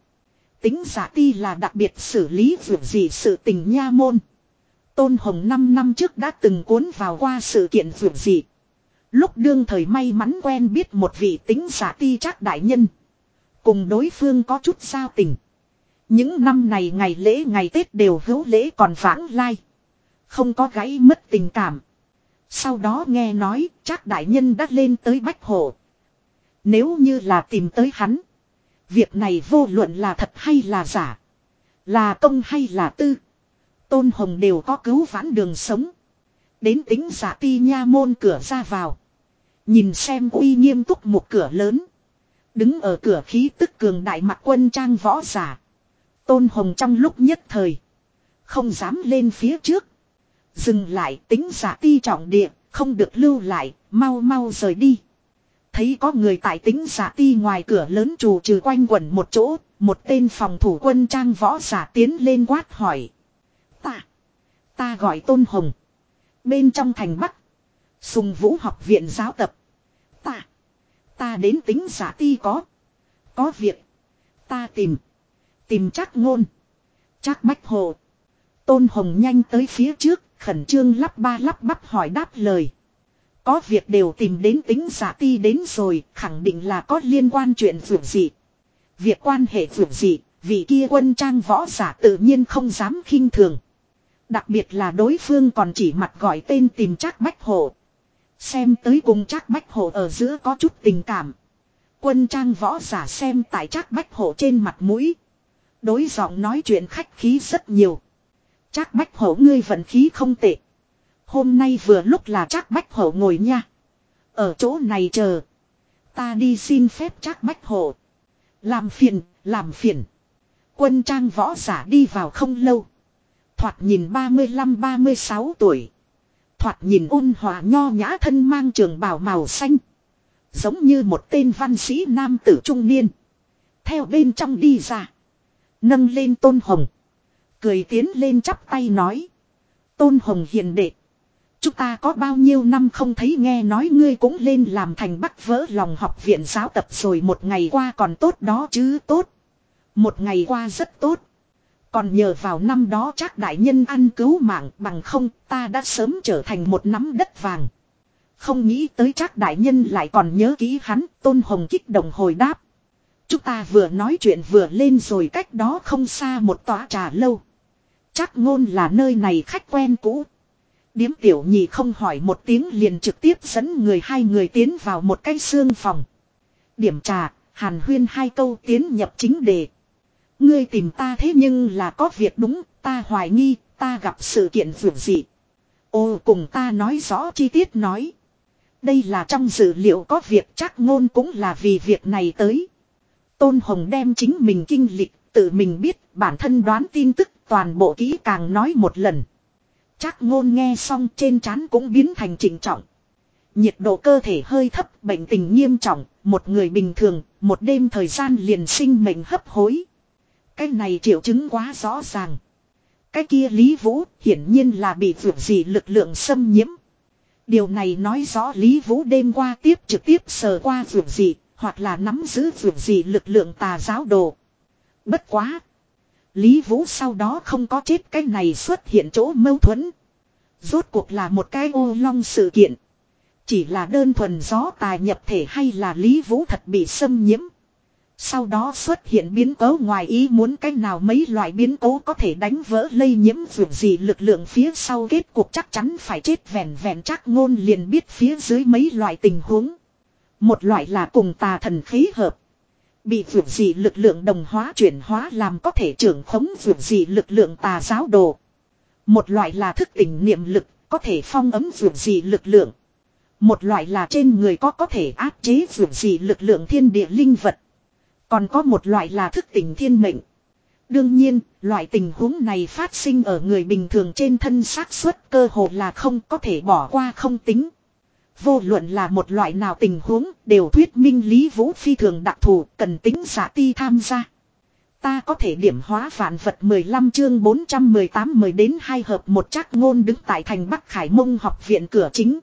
A: Tính giả ti là đặc biệt xử lý việc gì sự tình nha môn. Tôn Hồng 5 năm trước đã từng cuốn vào qua sự kiện việc gì. Lúc đương thời may mắn quen biết một vị tính giả ti trác đại nhân. Cùng đối phương có chút giao tình. Những năm này ngày lễ, ngày Tết đều hữu lễ còn vãng lai. Không có gãy mất tình cảm. Sau đó nghe nói, chắc đại nhân đã lên tới Bách Hồ. Nếu như là tìm tới hắn. Việc này vô luận là thật hay là giả. Là công hay là tư. Tôn Hồng đều có cứu vãn đường sống. Đến tính giả ti nha môn cửa ra vào. Nhìn xem uy nghiêm túc một cửa lớn. Đứng ở cửa khí tức cường đại mặt quân trang võ giả. Tôn Hồng trong lúc nhất thời. Không dám lên phía trước. Dừng lại tính giả ti trọng địa, không được lưu lại, mau mau rời đi. Thấy có người tại tính giả ti ngoài cửa lớn trù trừ quanh quẩn một chỗ, một tên phòng thủ quân trang võ giả tiến lên quát hỏi. Ta, ta gọi Tôn Hồng. Bên trong thành Bắc, sùng vũ học viện giáo tập. Ta, ta đến tính giả ti có. Có việc, ta tìm, tìm chắc ngôn. Chắc bách hồ. Tôn Hồng nhanh tới phía trước, khẩn trương lắp ba lắp bắp hỏi đáp lời. Có việc đều tìm đến tính giả ti đến rồi, khẳng định là có liên quan chuyện vượt gì. Việc quan hệ vượt gì, vì kia quân trang võ giả tự nhiên không dám khinh thường. Đặc biệt là đối phương còn chỉ mặt gọi tên tìm chắc bách hộ. Xem tới cùng chắc Bách Hộ ở giữa có chút tình cảm. Quân trang võ giả xem tại chắc Bách Hộ trên mặt mũi. Đối giọng nói chuyện khách khí rất nhiều. Trác Bách Hổ ngươi vận khí không tệ. Hôm nay vừa lúc là Trác Bách Hổ ngồi nha. Ở chỗ này chờ. Ta đi xin phép Trác Bách Hổ. Làm phiền, làm phiền. Quân trang võ giả đi vào không lâu. Thoạt nhìn 35-36 tuổi. Thoạt nhìn ôn hòa nho nhã thân mang trường bào màu xanh. Giống như một tên văn sĩ nam tử trung niên. Theo bên trong đi ra. Nâng lên tôn hồng. Cười tiến lên chắp tay nói. Tôn hồng hiền đệ. Chúng ta có bao nhiêu năm không thấy nghe nói ngươi cũng lên làm thành bắc vỡ lòng học viện giáo tập rồi một ngày qua còn tốt đó chứ tốt. Một ngày qua rất tốt. Còn nhờ vào năm đó chắc đại nhân ăn cứu mạng bằng không ta đã sớm trở thành một nắm đất vàng. Không nghĩ tới chắc đại nhân lại còn nhớ kỹ hắn, Tôn Hồng kích động hồi đáp. Chúng ta vừa nói chuyện vừa lên rồi cách đó không xa một tòa trà lâu. Chắc ngôn là nơi này khách quen cũ. Điếm tiểu nhị không hỏi một tiếng liền trực tiếp dẫn người hai người tiến vào một cái xương phòng. Điểm trà, hàn huyên hai câu tiến nhập chính đề. Ngươi tìm ta thế nhưng là có việc đúng, ta hoài nghi, ta gặp sự kiện vượt dị. Ô cùng ta nói rõ chi tiết nói. Đây là trong dữ liệu có việc chắc ngôn cũng là vì việc này tới. Tôn Hồng đem chính mình kinh lịch, tự mình biết, bản thân đoán tin tức, toàn bộ kỹ càng nói một lần. Chắc ngôn nghe xong trên trán cũng biến thành trịnh trọng. Nhiệt độ cơ thể hơi thấp, bệnh tình nghiêm trọng, một người bình thường, một đêm thời gian liền sinh mệnh hấp hối. Cái này triệu chứng quá rõ ràng. Cái kia Lý Vũ hiển nhiên là bị vượt gì lực lượng xâm nhiễm. Điều này nói rõ Lý Vũ đêm qua tiếp trực tiếp sờ qua vượt gì, hoặc là nắm giữ vượt gì lực lượng tà giáo đồ. Bất quá. Lý Vũ sau đó không có chết cái này xuất hiện chỗ mâu thuẫn. Rốt cuộc là một cái ô long sự kiện. Chỉ là đơn thuần gió tài nhập thể hay là Lý Vũ thật bị xâm nhiễm. Sau đó xuất hiện biến cố ngoài ý muốn cách nào mấy loại biến cố có thể đánh vỡ lây nhiễm vượt gì lực lượng phía sau kết cuộc chắc chắn phải chết vẹn vẹn chắc ngôn liền biết phía dưới mấy loại tình huống. Một loại là cùng tà thần khí hợp. Bị vượt dị lực lượng đồng hóa chuyển hóa làm có thể trưởng khống vượt dị lực lượng tà giáo đồ. Một loại là thức tỉnh niệm lực, có thể phong ấm vượt dị lực lượng. Một loại là trên người có có thể áp chế vượt dị lực lượng thiên địa linh vật. Còn có một loại là thức tỉnh thiên mệnh. Đương nhiên, loại tình huống này phát sinh ở người bình thường trên thân xác suất cơ hồ là không có thể bỏ qua không tính. Vô luận là một loại nào tình huống, đều thuyết minh Lý Vũ phi thường đặc thù, cần tính giả ti tham gia. Ta có thể điểm hóa vạn vật 15 chương 418 mời đến hai hợp một chắc ngôn đứng tại thành Bắc Khải Mông học viện cửa chính.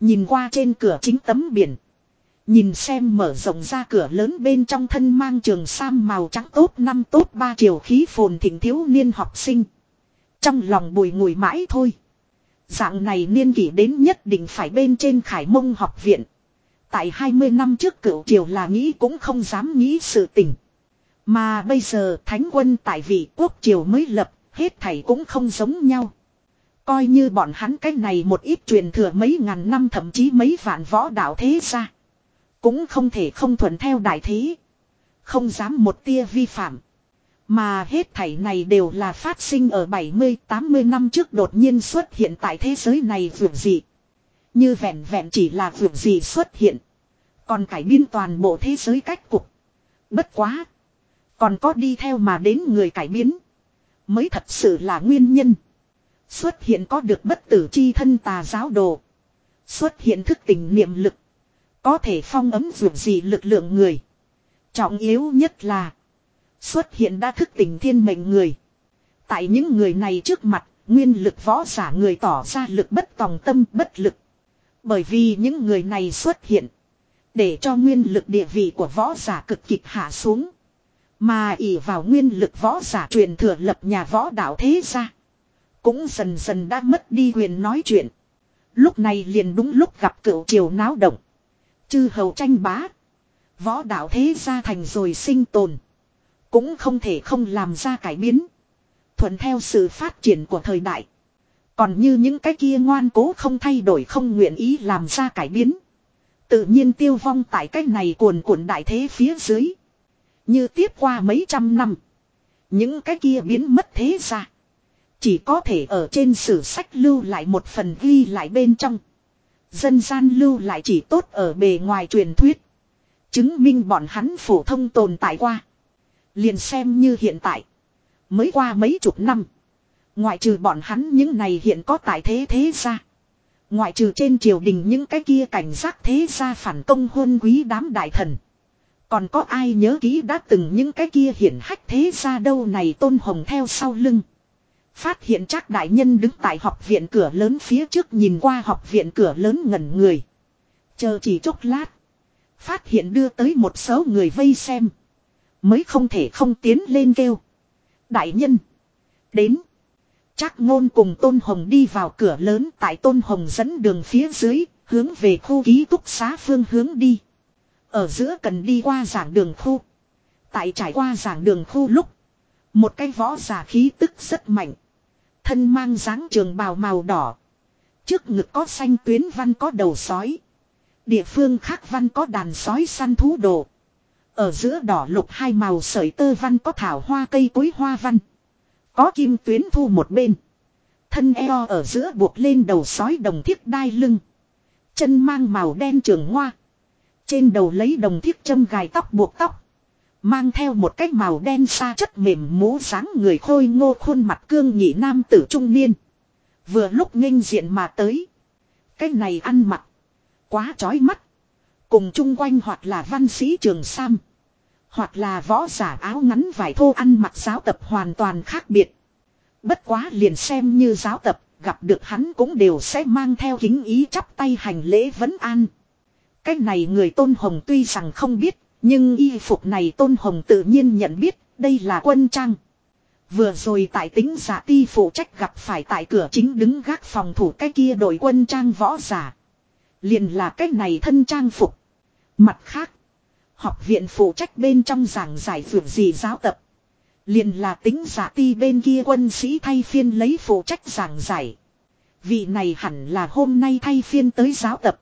A: Nhìn qua trên cửa chính tấm biển. Nhìn xem mở rộng ra cửa lớn bên trong thân mang trường sam màu trắng tốt năm tốt ba chiều khí phồn thịnh thiếu niên học sinh. Trong lòng bùi ngùi mãi thôi. Dạng này niên kỷ đến nhất định phải bên trên khải mông học viện. Tại 20 năm trước cửu triều là nghĩ cũng không dám nghĩ sự tình. Mà bây giờ thánh quân tại vị quốc triều mới lập, hết thảy cũng không giống nhau. Coi như bọn hắn cái này một ít truyền thừa mấy ngàn năm thậm chí mấy vạn võ đạo thế ra. Cũng không thể không thuận theo đại thế. Không dám một tia vi phạm. Mà hết thảy này đều là phát sinh ở 70-80 năm trước đột nhiên xuất hiện tại thế giới này vượt gì. Như vẹn vẹn chỉ là vượt gì xuất hiện. Còn cải biên toàn bộ thế giới cách cục. Bất quá. Còn có đi theo mà đến người cải biến. Mới thật sự là nguyên nhân. Xuất hiện có được bất tử chi thân tà giáo đồ. Xuất hiện thức tình niệm lực. Có thể phong ấm vượt gì lực lượng người. Trọng yếu nhất là. Xuất hiện đã thức tỉnh thiên mệnh người. Tại những người này trước mặt, nguyên lực võ giả người tỏ ra lực bất tòng tâm bất lực. Bởi vì những người này xuất hiện. Để cho nguyên lực địa vị của võ giả cực kịch hạ xuống. Mà ỷ vào nguyên lực võ giả truyền thừa lập nhà võ đạo thế ra. Cũng dần dần đã mất đi quyền nói chuyện. Lúc này liền đúng lúc gặp cựu triều náo động. Chư hầu tranh bá. Võ đạo thế gia thành rồi sinh tồn. Cũng không thể không làm ra cải biến. Thuận theo sự phát triển của thời đại. Còn như những cái kia ngoan cố không thay đổi không nguyện ý làm ra cải biến. Tự nhiên tiêu vong tại cái này cuồn cuộn đại thế phía dưới. Như tiếp qua mấy trăm năm. Những cái kia biến mất thế ra. Chỉ có thể ở trên sử sách lưu lại một phần ghi lại bên trong. Dân gian lưu lại chỉ tốt ở bề ngoài truyền thuyết. Chứng minh bọn hắn phổ thông tồn tại qua. Liền xem như hiện tại. Mới qua mấy chục năm. Ngoại trừ bọn hắn những này hiện có tại thế thế ra. Ngoại trừ trên triều đình những cái kia cảnh giác thế ra phản công huân quý đám đại thần. Còn có ai nhớ kỹ đã từng những cái kia hiển hách thế ra đâu này tôn hồng theo sau lưng. Phát hiện chắc đại nhân đứng tại học viện cửa lớn phía trước nhìn qua học viện cửa lớn ngẩn người. Chờ chỉ chốc lát. Phát hiện đưa tới một số người vây xem. Mới không thể không tiến lên kêu. Đại nhân. Đến. Chắc ngôn cùng Tôn Hồng đi vào cửa lớn tại Tôn Hồng dẫn đường phía dưới, hướng về khu ký túc xá phương hướng đi. Ở giữa cần đi qua giảng đường khu. Tại trải qua giảng đường khu lúc. Một cái võ giả khí tức rất mạnh. Thân mang dáng trường bào màu đỏ. Trước ngực có xanh tuyến văn có đầu sói. Địa phương khác văn có đàn sói săn thú đồ. Ở giữa đỏ lục hai màu sợi tơ văn có thảo hoa cây cối hoa văn. Có kim tuyến thu một bên. Thân eo ở giữa buộc lên đầu sói đồng thiết đai lưng. Chân mang màu đen trường hoa. Trên đầu lấy đồng thiết châm gài tóc buộc tóc. Mang theo một cái màu đen xa chất mềm mũ dáng người khôi ngô khuôn mặt cương nhị nam tử trung niên. Vừa lúc nghênh diện mà tới. Cái này ăn mặc. Quá chói mắt. Cùng chung quanh hoặc là văn sĩ trường sam. Hoặc là võ giả áo ngắn vải thô ăn mặc giáo tập hoàn toàn khác biệt. Bất quá liền xem như giáo tập, gặp được hắn cũng đều sẽ mang theo kính ý chắp tay hành lễ vấn an. Cái này người tôn hồng tuy rằng không biết, nhưng y phục này tôn hồng tự nhiên nhận biết, đây là quân trang. Vừa rồi tại tính giả ti phụ trách gặp phải tại cửa chính đứng gác phòng thủ cái kia đội quân trang võ giả. Liền là cái này thân trang phục. Mặt khác, học viện phụ trách bên trong giảng giải vượt gì giáo tập. Liền là tính giả ti bên kia quân sĩ thay phiên lấy phụ trách giảng giải. Vị này hẳn là hôm nay thay phiên tới giáo tập.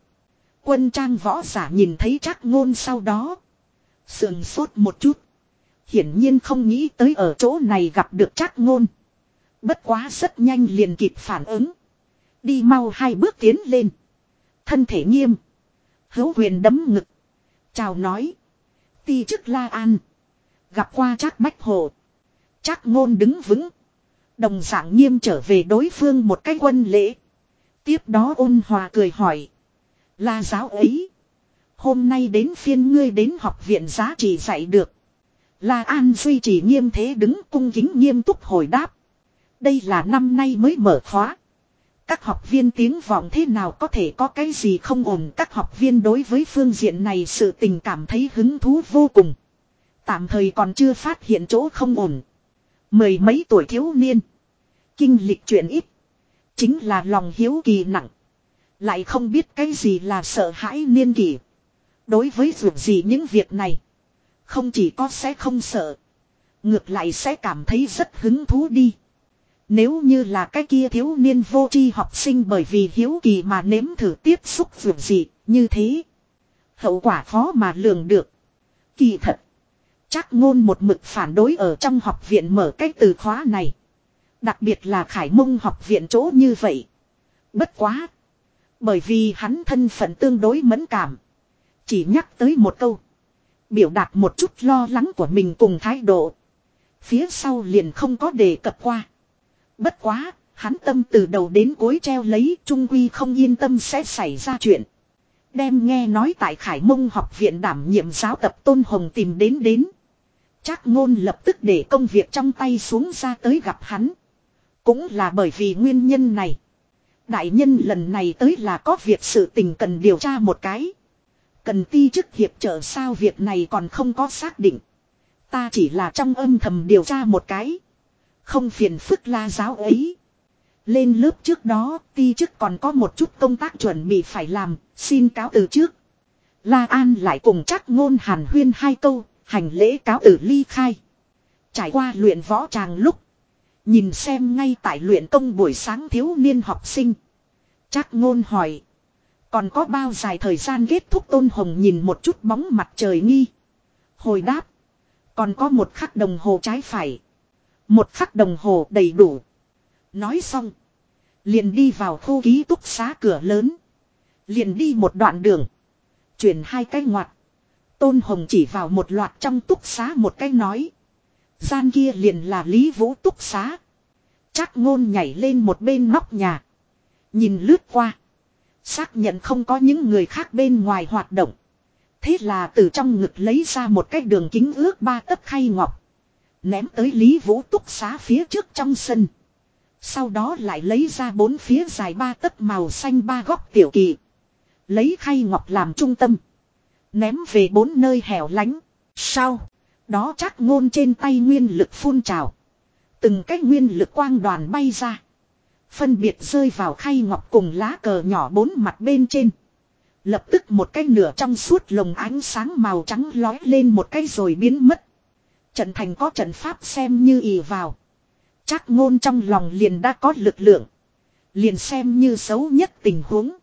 A: Quân trang võ giả nhìn thấy chắc ngôn sau đó. Sườn sốt một chút. Hiển nhiên không nghĩ tới ở chỗ này gặp được chắc ngôn. Bất quá rất nhanh liền kịp phản ứng. Đi mau hai bước tiến lên. Thân thể nghiêm. Hữu huyền đấm ngực. Chào nói. Ti chức La An. Gặp qua chắc bách hồ. Chắc ngôn đứng vững. Đồng dạng nghiêm trở về đối phương một cái quân lễ. Tiếp đó ôn hòa cười hỏi. La giáo ấy. Hôm nay đến phiên ngươi đến học viện giá trị dạy được. La An duy trì nghiêm thế đứng cung kính nghiêm túc hồi đáp. Đây là năm nay mới mở khóa. Các học viên tiếng vọng thế nào có thể có cái gì không ổn các học viên đối với phương diện này sự tình cảm thấy hứng thú vô cùng. Tạm thời còn chưa phát hiện chỗ không ổn. Mười mấy tuổi thiếu niên. Kinh lịch chuyện ít. Chính là lòng hiếu kỳ nặng. Lại không biết cái gì là sợ hãi niên kỷ. Đối với dù gì những việc này. Không chỉ có sẽ không sợ. Ngược lại sẽ cảm thấy rất hứng thú đi. Nếu như là cái kia thiếu niên vô tri học sinh bởi vì hiếu kỳ mà nếm thử tiếp xúc vượt gì, như thế. Hậu quả khó mà lường được. Kỳ thật. Chắc ngôn một mực phản đối ở trong học viện mở cái từ khóa này. Đặc biệt là khải mông học viện chỗ như vậy. Bất quá. Bởi vì hắn thân phận tương đối mẫn cảm. Chỉ nhắc tới một câu. Biểu đạt một chút lo lắng của mình cùng thái độ. Phía sau liền không có đề cập qua. Bất quá, hắn tâm từ đầu đến cuối treo lấy trung quy không yên tâm sẽ xảy ra chuyện. Đem nghe nói tại Khải Mông học viện đảm nhiệm giáo tập Tôn Hồng tìm đến đến. Chắc ngôn lập tức để công việc trong tay xuống ra tới gặp hắn. Cũng là bởi vì nguyên nhân này. Đại nhân lần này tới là có việc sự tình cần điều tra một cái. Cần ti chức hiệp trợ sao việc này còn không có xác định. Ta chỉ là trong âm thầm điều tra một cái. Không phiền phức la giáo ấy. Lên lớp trước đó, ti chức còn có một chút công tác chuẩn bị phải làm, xin cáo từ trước. La An lại cùng chắc ngôn hàn huyên hai câu, hành lễ cáo từ ly khai. Trải qua luyện võ tràng lúc. Nhìn xem ngay tại luyện công buổi sáng thiếu niên học sinh. Chắc ngôn hỏi. Còn có bao dài thời gian kết thúc tôn hồng nhìn một chút bóng mặt trời nghi. Hồi đáp. Còn có một khắc đồng hồ trái phải. Một khắc đồng hồ đầy đủ. Nói xong. Liền đi vào khu ký túc xá cửa lớn. Liền đi một đoạn đường. Chuyển hai cái ngoặt. Tôn Hồng chỉ vào một loạt trong túc xá một cái nói. Gian kia liền là Lý Vũ túc xá. Chắc ngôn nhảy lên một bên nóc nhà. Nhìn lướt qua. Xác nhận không có những người khác bên ngoài hoạt động. Thế là từ trong ngực lấy ra một cái đường kính ước ba tấc khay ngọc. Ném tới Lý Vũ túc xá phía trước trong sân. Sau đó lại lấy ra bốn phía dài ba tấc màu xanh ba góc tiểu kỳ. Lấy khay ngọc làm trung tâm. Ném về bốn nơi hẻo lánh. Sau. Đó chắc ngôn trên tay nguyên lực phun trào. Từng cái nguyên lực quang đoàn bay ra. Phân biệt rơi vào khay ngọc cùng lá cờ nhỏ bốn mặt bên trên. Lập tức một cái nửa trong suốt lồng ánh sáng màu trắng lói lên một cái rồi biến mất. Trận thành có trận pháp xem như ì vào. Chắc ngôn trong lòng liền đã có lực lượng. Liền xem như xấu nhất tình huống.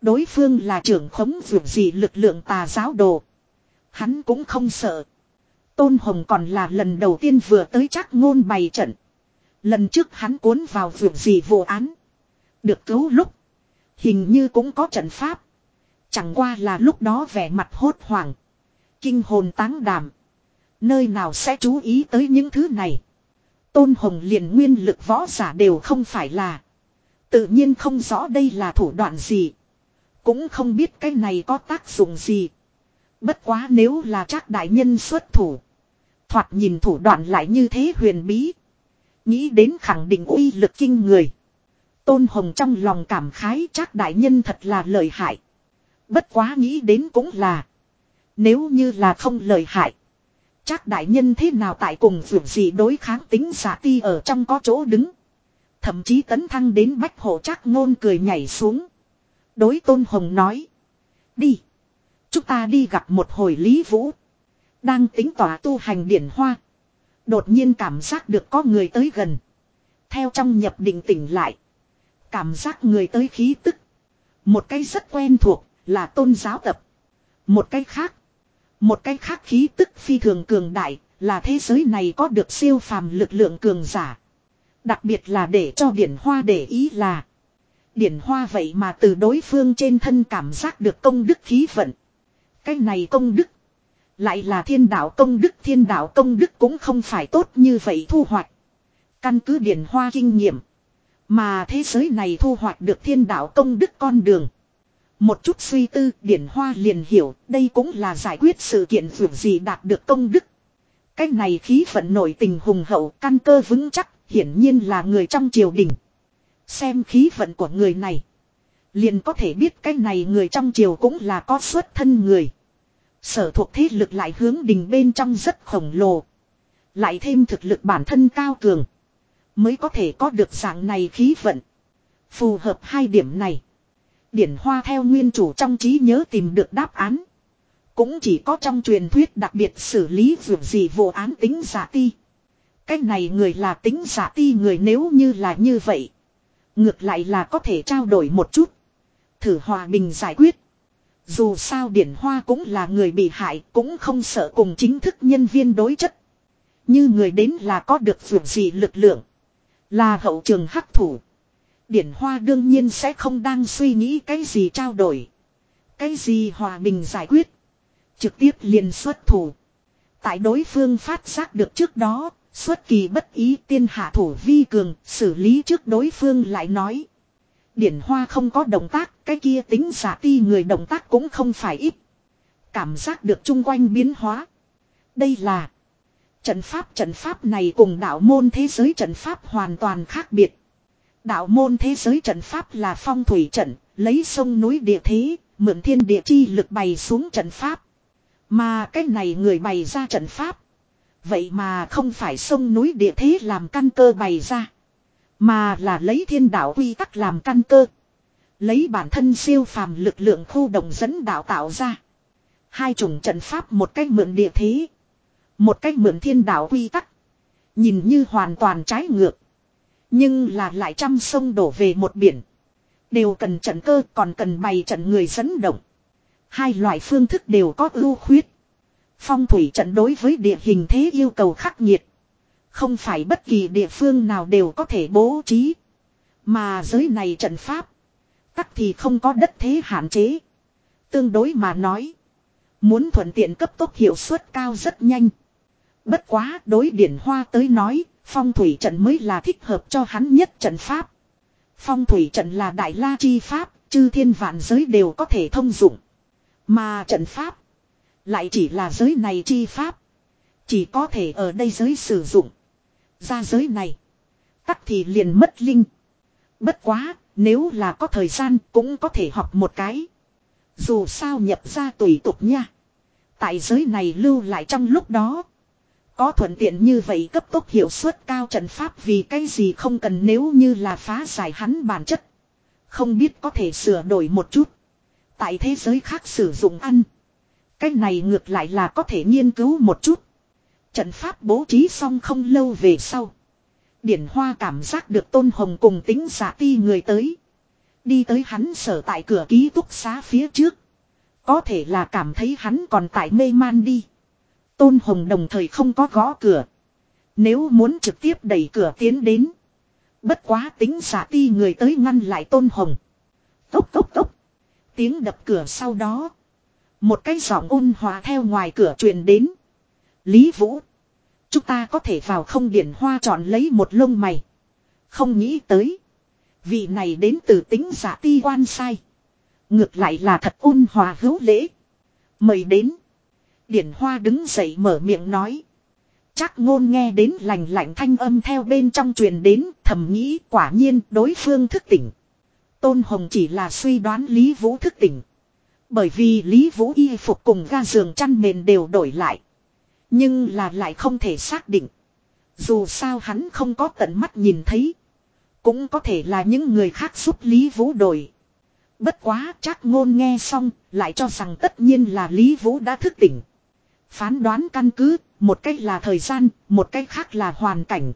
A: Đối phương là trưởng khống vượt gì lực lượng tà giáo đồ. Hắn cũng không sợ. Tôn Hồng còn là lần đầu tiên vừa tới chắc ngôn bày trận. Lần trước hắn cuốn vào vượt gì vô án. Được cứu lúc. Hình như cũng có trận pháp. Chẳng qua là lúc đó vẻ mặt hốt hoảng. Kinh hồn táng đảm. Nơi nào sẽ chú ý tới những thứ này. Tôn Hồng liền nguyên lực võ giả đều không phải là. Tự nhiên không rõ đây là thủ đoạn gì. Cũng không biết cái này có tác dụng gì. Bất quá nếu là chắc đại nhân xuất thủ. Thoạt nhìn thủ đoạn lại như thế huyền bí. Nghĩ đến khẳng định uy lực kinh người. Tôn Hồng trong lòng cảm khái chắc đại nhân thật là lợi hại. Bất quá nghĩ đến cũng là. Nếu như là không lợi hại. Chắc đại nhân thế nào tại cùng vượt gì đối kháng tính giả ti ở trong có chỗ đứng. Thậm chí tấn thăng đến bách hộ chắc ngôn cười nhảy xuống. Đối tôn hồng nói. Đi. Chúng ta đi gặp một hồi Lý Vũ. Đang tính tỏa tu hành điển hoa. Đột nhiên cảm giác được có người tới gần. Theo trong nhập định tỉnh lại. Cảm giác người tới khí tức. Một cái rất quen thuộc là tôn giáo tập. Một cái khác. Một cái khác khí tức phi thường cường đại, là thế giới này có được siêu phàm lực lượng cường giả. Đặc biệt là để cho điển hoa để ý là. Điển hoa vậy mà từ đối phương trên thân cảm giác được công đức khí vận. Cái này công đức. Lại là thiên đạo công đức, thiên đạo công đức cũng không phải tốt như vậy thu hoạch. Căn cứ điển hoa kinh nghiệm. Mà thế giới này thu hoạch được thiên đạo công đức con đường. Một chút suy tư điển hoa liền hiểu, đây cũng là giải quyết sự kiện dù gì đạt được công đức. cách này khí vận nổi tình hùng hậu, căn cơ vững chắc, hiển nhiên là người trong triều đình. Xem khí vận của người này. Liền có thể biết cái này người trong triều cũng là có xuất thân người. Sở thuộc thế lực lại hướng đình bên trong rất khổng lồ. Lại thêm thực lực bản thân cao cường. Mới có thể có được dạng này khí vận. Phù hợp hai điểm này. Điển Hoa theo nguyên chủ trong trí nhớ tìm được đáp án. Cũng chỉ có trong truyền thuyết đặc biệt xử lý vượt gì vô án tính giả ti. Cái này người là tính giả ti người nếu như là như vậy. Ngược lại là có thể trao đổi một chút. Thử hòa bình giải quyết. Dù sao Điển Hoa cũng là người bị hại, cũng không sợ cùng chính thức nhân viên đối chất. Như người đến là có được vượt gì lực lượng. Là hậu trường hắc thủ. Điển Hoa đương nhiên sẽ không đang suy nghĩ cái gì trao đổi. Cái gì hòa bình giải quyết. Trực tiếp liền xuất thủ. Tại đối phương phát giác được trước đó, xuất kỳ bất ý tiên hạ thủ vi cường, xử lý trước đối phương lại nói. Điển Hoa không có động tác, cái kia tính giả ti người động tác cũng không phải ít. Cảm giác được chung quanh biến hóa. Đây là trận pháp trận pháp này cùng đạo môn thế giới trận pháp hoàn toàn khác biệt. Đạo môn thế giới trận pháp là phong thủy trận, lấy sông núi địa thế, mượn thiên địa chi lực bày xuống trận pháp. Mà cái này người bày ra trận pháp. Vậy mà không phải sông núi địa thế làm căn cơ bày ra. Mà là lấy thiên đạo quy tắc làm căn cơ. Lấy bản thân siêu phàm lực lượng khu động dẫn đạo tạo ra. Hai chủng trận pháp một cách mượn địa thế. Một cách mượn thiên đạo quy tắc. Nhìn như hoàn toàn trái ngược. Nhưng là lại trăm sông đổ về một biển. Đều cần trận cơ còn cần bày trận người dẫn động. Hai loại phương thức đều có ưu khuyết. Phong thủy trận đối với địa hình thế yêu cầu khắc nghiệt. Không phải bất kỳ địa phương nào đều có thể bố trí. Mà giới này trận pháp. Tắc thì không có đất thế hạn chế. Tương đối mà nói. Muốn thuận tiện cấp tốc hiệu suất cao rất nhanh. Bất quá đối điển hoa tới nói, phong thủy trận mới là thích hợp cho hắn nhất trận pháp. Phong thủy trận là đại la chi pháp, chư thiên vạn giới đều có thể thông dụng. Mà trận pháp, lại chỉ là giới này chi pháp. Chỉ có thể ở đây giới sử dụng. Ra giới này, tắc thì liền mất linh. Bất quá, nếu là có thời gian cũng có thể học một cái. Dù sao nhập ra tùy tục nha. Tại giới này lưu lại trong lúc đó. Có thuận tiện như vậy cấp tốc hiệu suất cao trận pháp vì cái gì không cần nếu như là phá giải hắn bản chất. Không biết có thể sửa đổi một chút. Tại thế giới khác sử dụng ăn. Cái này ngược lại là có thể nghiên cứu một chút. Trận pháp bố trí xong không lâu về sau. Điển Hoa cảm giác được Tôn Hồng cùng tính giả ti người tới. Đi tới hắn sở tại cửa ký túc xá phía trước. Có thể là cảm thấy hắn còn tại mê man đi. Tôn Hồng đồng thời không có gõ cửa. Nếu muốn trực tiếp đẩy cửa tiến đến. Bất quá tính xả ti người tới ngăn lại Tôn Hồng. Tốc tốc tốc. Tiếng đập cửa sau đó. Một cái giọng ôn hòa theo ngoài cửa truyền đến. Lý Vũ. Chúng ta có thể vào không điển hoa chọn lấy một lông mày. Không nghĩ tới. Vị này đến từ tính giả ti quan sai. Ngược lại là thật ôn hòa hữu lễ. Mời đến. Điển hoa đứng dậy mở miệng nói. Chắc ngôn nghe đến lành lạnh thanh âm theo bên trong truyền đến, thầm nghĩ quả nhiên đối phương thức tỉnh. Tôn Hồng chỉ là suy đoán Lý Vũ thức tỉnh. Bởi vì Lý Vũ y phục cùng ga giường chăn mền đều đổi lại. Nhưng là lại không thể xác định. Dù sao hắn không có tận mắt nhìn thấy. Cũng có thể là những người khác giúp Lý Vũ đổi. Bất quá chắc ngôn nghe xong, lại cho rằng tất nhiên là Lý Vũ đã thức tỉnh. Phán đoán căn cứ, một cách là thời gian, một cách khác là hoàn cảnh.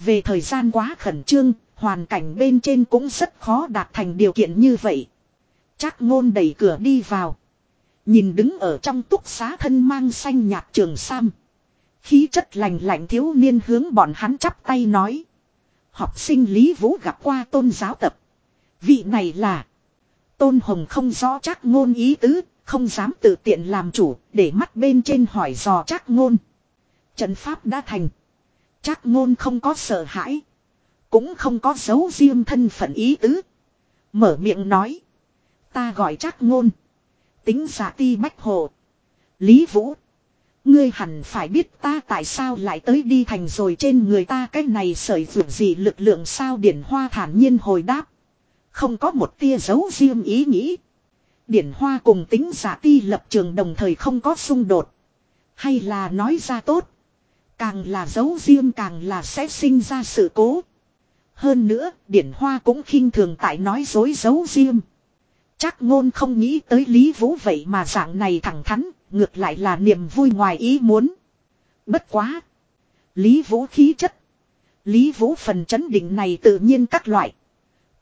A: Về thời gian quá khẩn trương, hoàn cảnh bên trên cũng rất khó đạt thành điều kiện như vậy. Chắc ngôn đẩy cửa đi vào. Nhìn đứng ở trong túc xá thân mang xanh nhạt trường sam. Khí chất lành lạnh thiếu niên hướng bọn hắn chắp tay nói. Học sinh Lý Vũ gặp qua tôn giáo tập. Vị này là. Tôn Hồng không rõ chắc ngôn ý tứ, không dám tự tiện làm chủ, để mắt bên trên hỏi dò chắc ngôn. Trận pháp đã thành. Chắc ngôn không có sợ hãi. Cũng không có dấu riêng thân phận ý tứ. Mở miệng nói. Ta gọi chắc ngôn. Tính giả ti bách hộ. Lý Vũ. Ngươi hẳn phải biết ta tại sao lại tới đi thành rồi trên người ta cái này sởi vượt gì lực lượng sao điển hoa thản nhiên hồi đáp. Không có một tia dấu riêng ý nghĩ. Điển hoa cùng tính giả ti lập trường đồng thời không có xung đột. Hay là nói ra tốt. Càng là giấu riêng càng là sẽ sinh ra sự cố. Hơn nữa, điển hoa cũng khinh thường tại nói dối giấu riêng. Chắc ngôn không nghĩ tới Lý Vũ vậy mà dạng này thẳng thắn, ngược lại là niềm vui ngoài ý muốn. Bất quá. Lý Vũ khí chất. Lý Vũ phần chấn định này tự nhiên các loại.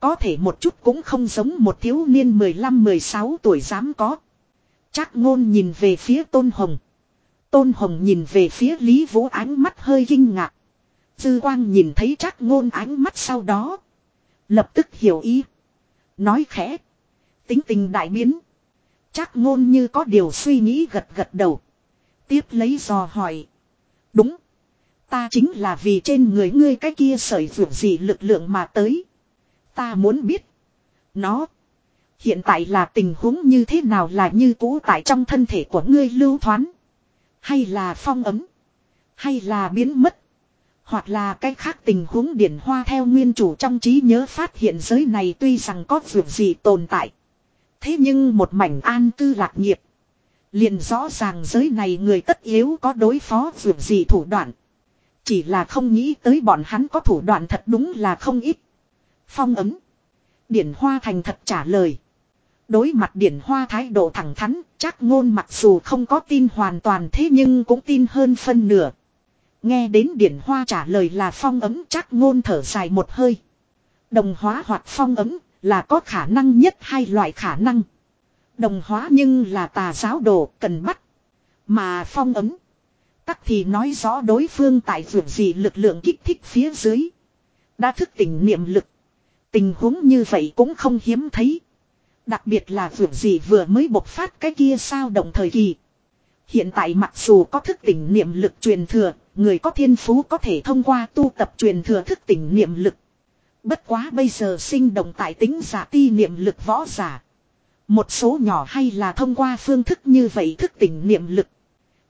A: Có thể một chút cũng không giống một thiếu niên 15-16 tuổi dám có. Chắc ngôn nhìn về phía Tôn Hồng. Tôn Hồng nhìn về phía Lý Vũ ánh mắt hơi kinh ngạc. Dư quang nhìn thấy chắc ngôn ánh mắt sau đó. Lập tức hiểu ý. Nói khẽ. Tính tình đại biến. Chắc ngôn như có điều suy nghĩ gật gật đầu. Tiếp lấy dò hỏi. Đúng. Ta chính là vì trên người ngươi cái kia sởi vượt gì lực lượng mà tới. Ta muốn biết. Nó. Hiện tại là tình huống như thế nào là như cũ tại trong thân thể của ngươi lưu thoán. Hay là phong ấm. Hay là biến mất. Hoặc là cái khác tình huống điển hoa theo nguyên chủ trong trí nhớ phát hiện giới này tuy rằng có việc gì tồn tại. Thế nhưng một mảnh an cư lạc nghiệp. Liền rõ ràng giới này người tất yếu có đối phó việc gì thủ đoạn. Chỉ là không nghĩ tới bọn hắn có thủ đoạn thật đúng là không ít. Phong ấm. Điển Hoa thành thật trả lời. Đối mặt Điển Hoa thái độ thẳng thắn, chắc ngôn mặc dù không có tin hoàn toàn thế nhưng cũng tin hơn phân nửa. Nghe đến điển hoa trả lời là phong ấm chắc ngôn thở dài một hơi. Đồng hóa hoặc phong ấm là có khả năng nhất hai loại khả năng. Đồng hóa nhưng là tà giáo đồ cần bắt. Mà phong ấm. Tắc thì nói rõ đối phương tại vượt gì lực lượng kích thích phía dưới. Đã thức tỉnh niệm lực. Tình huống như vậy cũng không hiếm thấy. Đặc biệt là vượt gì vừa mới bộc phát cái kia sao động thời kỳ. Hiện tại mặc dù có thức tỉnh niệm lực truyền thừa, người có thiên phú có thể thông qua tu tập truyền thừa thức tỉnh niệm lực. Bất quá bây giờ sinh động tại tính giả ti niệm lực võ giả. Một số nhỏ hay là thông qua phương thức như vậy thức tỉnh niệm lực.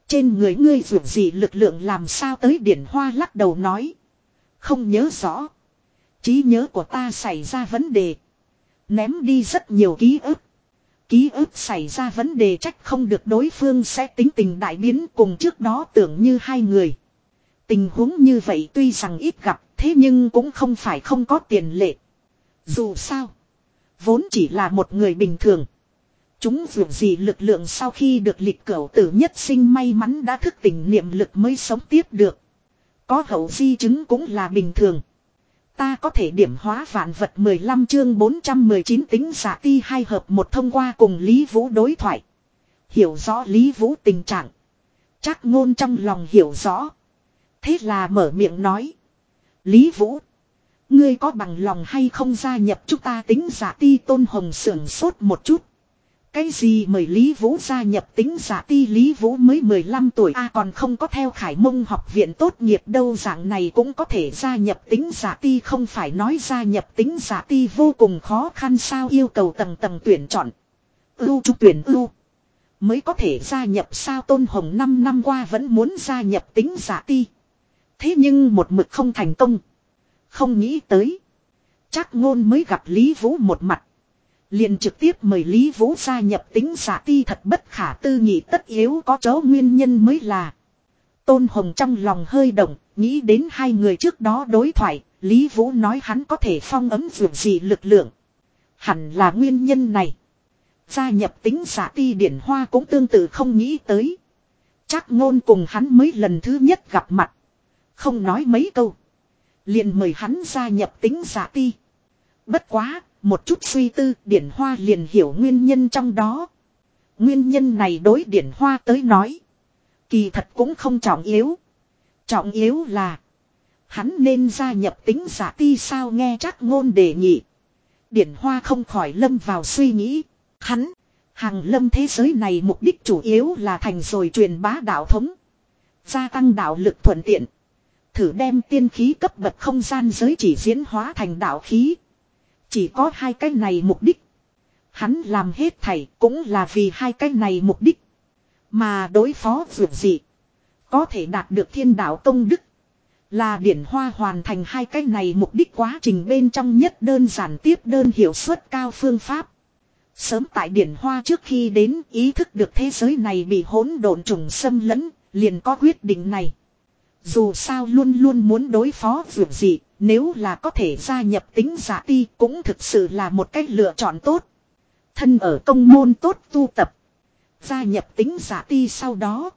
A: Trên người ngươi dù gì lực lượng làm sao tới điển hoa lắc đầu nói. Không nhớ rõ trí nhớ của ta xảy ra vấn đề. Ném đi rất nhiều ký ức. Ký ức xảy ra vấn đề trách không được đối phương sẽ tính tình đại biến cùng trước đó tưởng như hai người. Tình huống như vậy tuy rằng ít gặp, thế nhưng cũng không phải không có tiền lệ. Dù sao. Vốn chỉ là một người bình thường. Chúng dù gì lực lượng sau khi được lịch cẩu tử nhất sinh may mắn đã thức tỉnh niệm lực mới sống tiếp được. Có hậu di chứng cũng là bình thường. Ta có thể điểm hóa vạn vật 15 chương 419 tính giả ti hai hợp một thông qua cùng Lý Vũ đối thoại. Hiểu rõ Lý Vũ tình trạng. Chắc ngôn trong lòng hiểu rõ. Thế là mở miệng nói. Lý Vũ. Ngươi có bằng lòng hay không gia nhập chúng ta tính giả ti tôn hồng sưởng sốt một chút. Cái gì mời Lý Vũ gia nhập tính giả ti Lý Vũ mới 15 tuổi a à, còn không có theo khải mông học viện tốt nghiệp đâu dạng này cũng có thể gia nhập tính giả ti không phải nói gia nhập tính giả ti vô cùng khó khăn sao yêu cầu tầng tầng tuyển chọn. Ưu trúc tuyển ưu. Mới có thể gia nhập sao Tôn Hồng 5 năm qua vẫn muốn gia nhập tính giả ti. Thế nhưng một mực không thành công. Không nghĩ tới. Chắc ngôn mới gặp Lý Vũ một mặt. Liền trực tiếp mời Lý Vũ gia nhập tính giả ti thật bất khả tư nghị tất yếu có chỗ nguyên nhân mới là. Tôn Hồng trong lòng hơi động, nghĩ đến hai người trước đó đối thoại, Lý Vũ nói hắn có thể phong ấm vượt gì lực lượng. Hẳn là nguyên nhân này. Gia nhập tính giả ti điển hoa cũng tương tự không nghĩ tới. Chắc ngôn cùng hắn mới lần thứ nhất gặp mặt. Không nói mấy câu. Liền mời hắn gia nhập tính giả ti. Bất quá, một chút suy tư, điển hoa liền hiểu nguyên nhân trong đó. Nguyên nhân này đối điển hoa tới nói. Kỳ thật cũng không trọng yếu. Trọng yếu là. Hắn nên gia nhập tính giả ti sao nghe chắc ngôn đề nghị. Điển hoa không khỏi lâm vào suy nghĩ. Hắn. Hàng lâm thế giới này mục đích chủ yếu là thành rồi truyền bá đạo thống. Gia tăng đạo lực thuận tiện. Thử đem tiên khí cấp bậc không gian giới chỉ diễn hóa thành đạo khí. Chỉ có hai cái này mục đích. Hắn làm hết thảy cũng là vì hai cái này mục đích. Mà đối phó vượt gì. Có thể đạt được thiên đạo công đức. Là điển hoa hoàn thành hai cái này mục đích quá trình bên trong nhất đơn giản tiếp đơn hiệu suất cao phương pháp. Sớm tại điển hoa trước khi đến ý thức được thế giới này bị hỗn độn trùng xâm lẫn, liền có quyết định này. Dù sao luôn luôn muốn đối phó vượt dị nếu là có thể gia nhập tính giả ti cũng thực sự là một cách lựa chọn tốt. Thân ở công môn tốt tu tập. Gia nhập tính giả ti sau đó.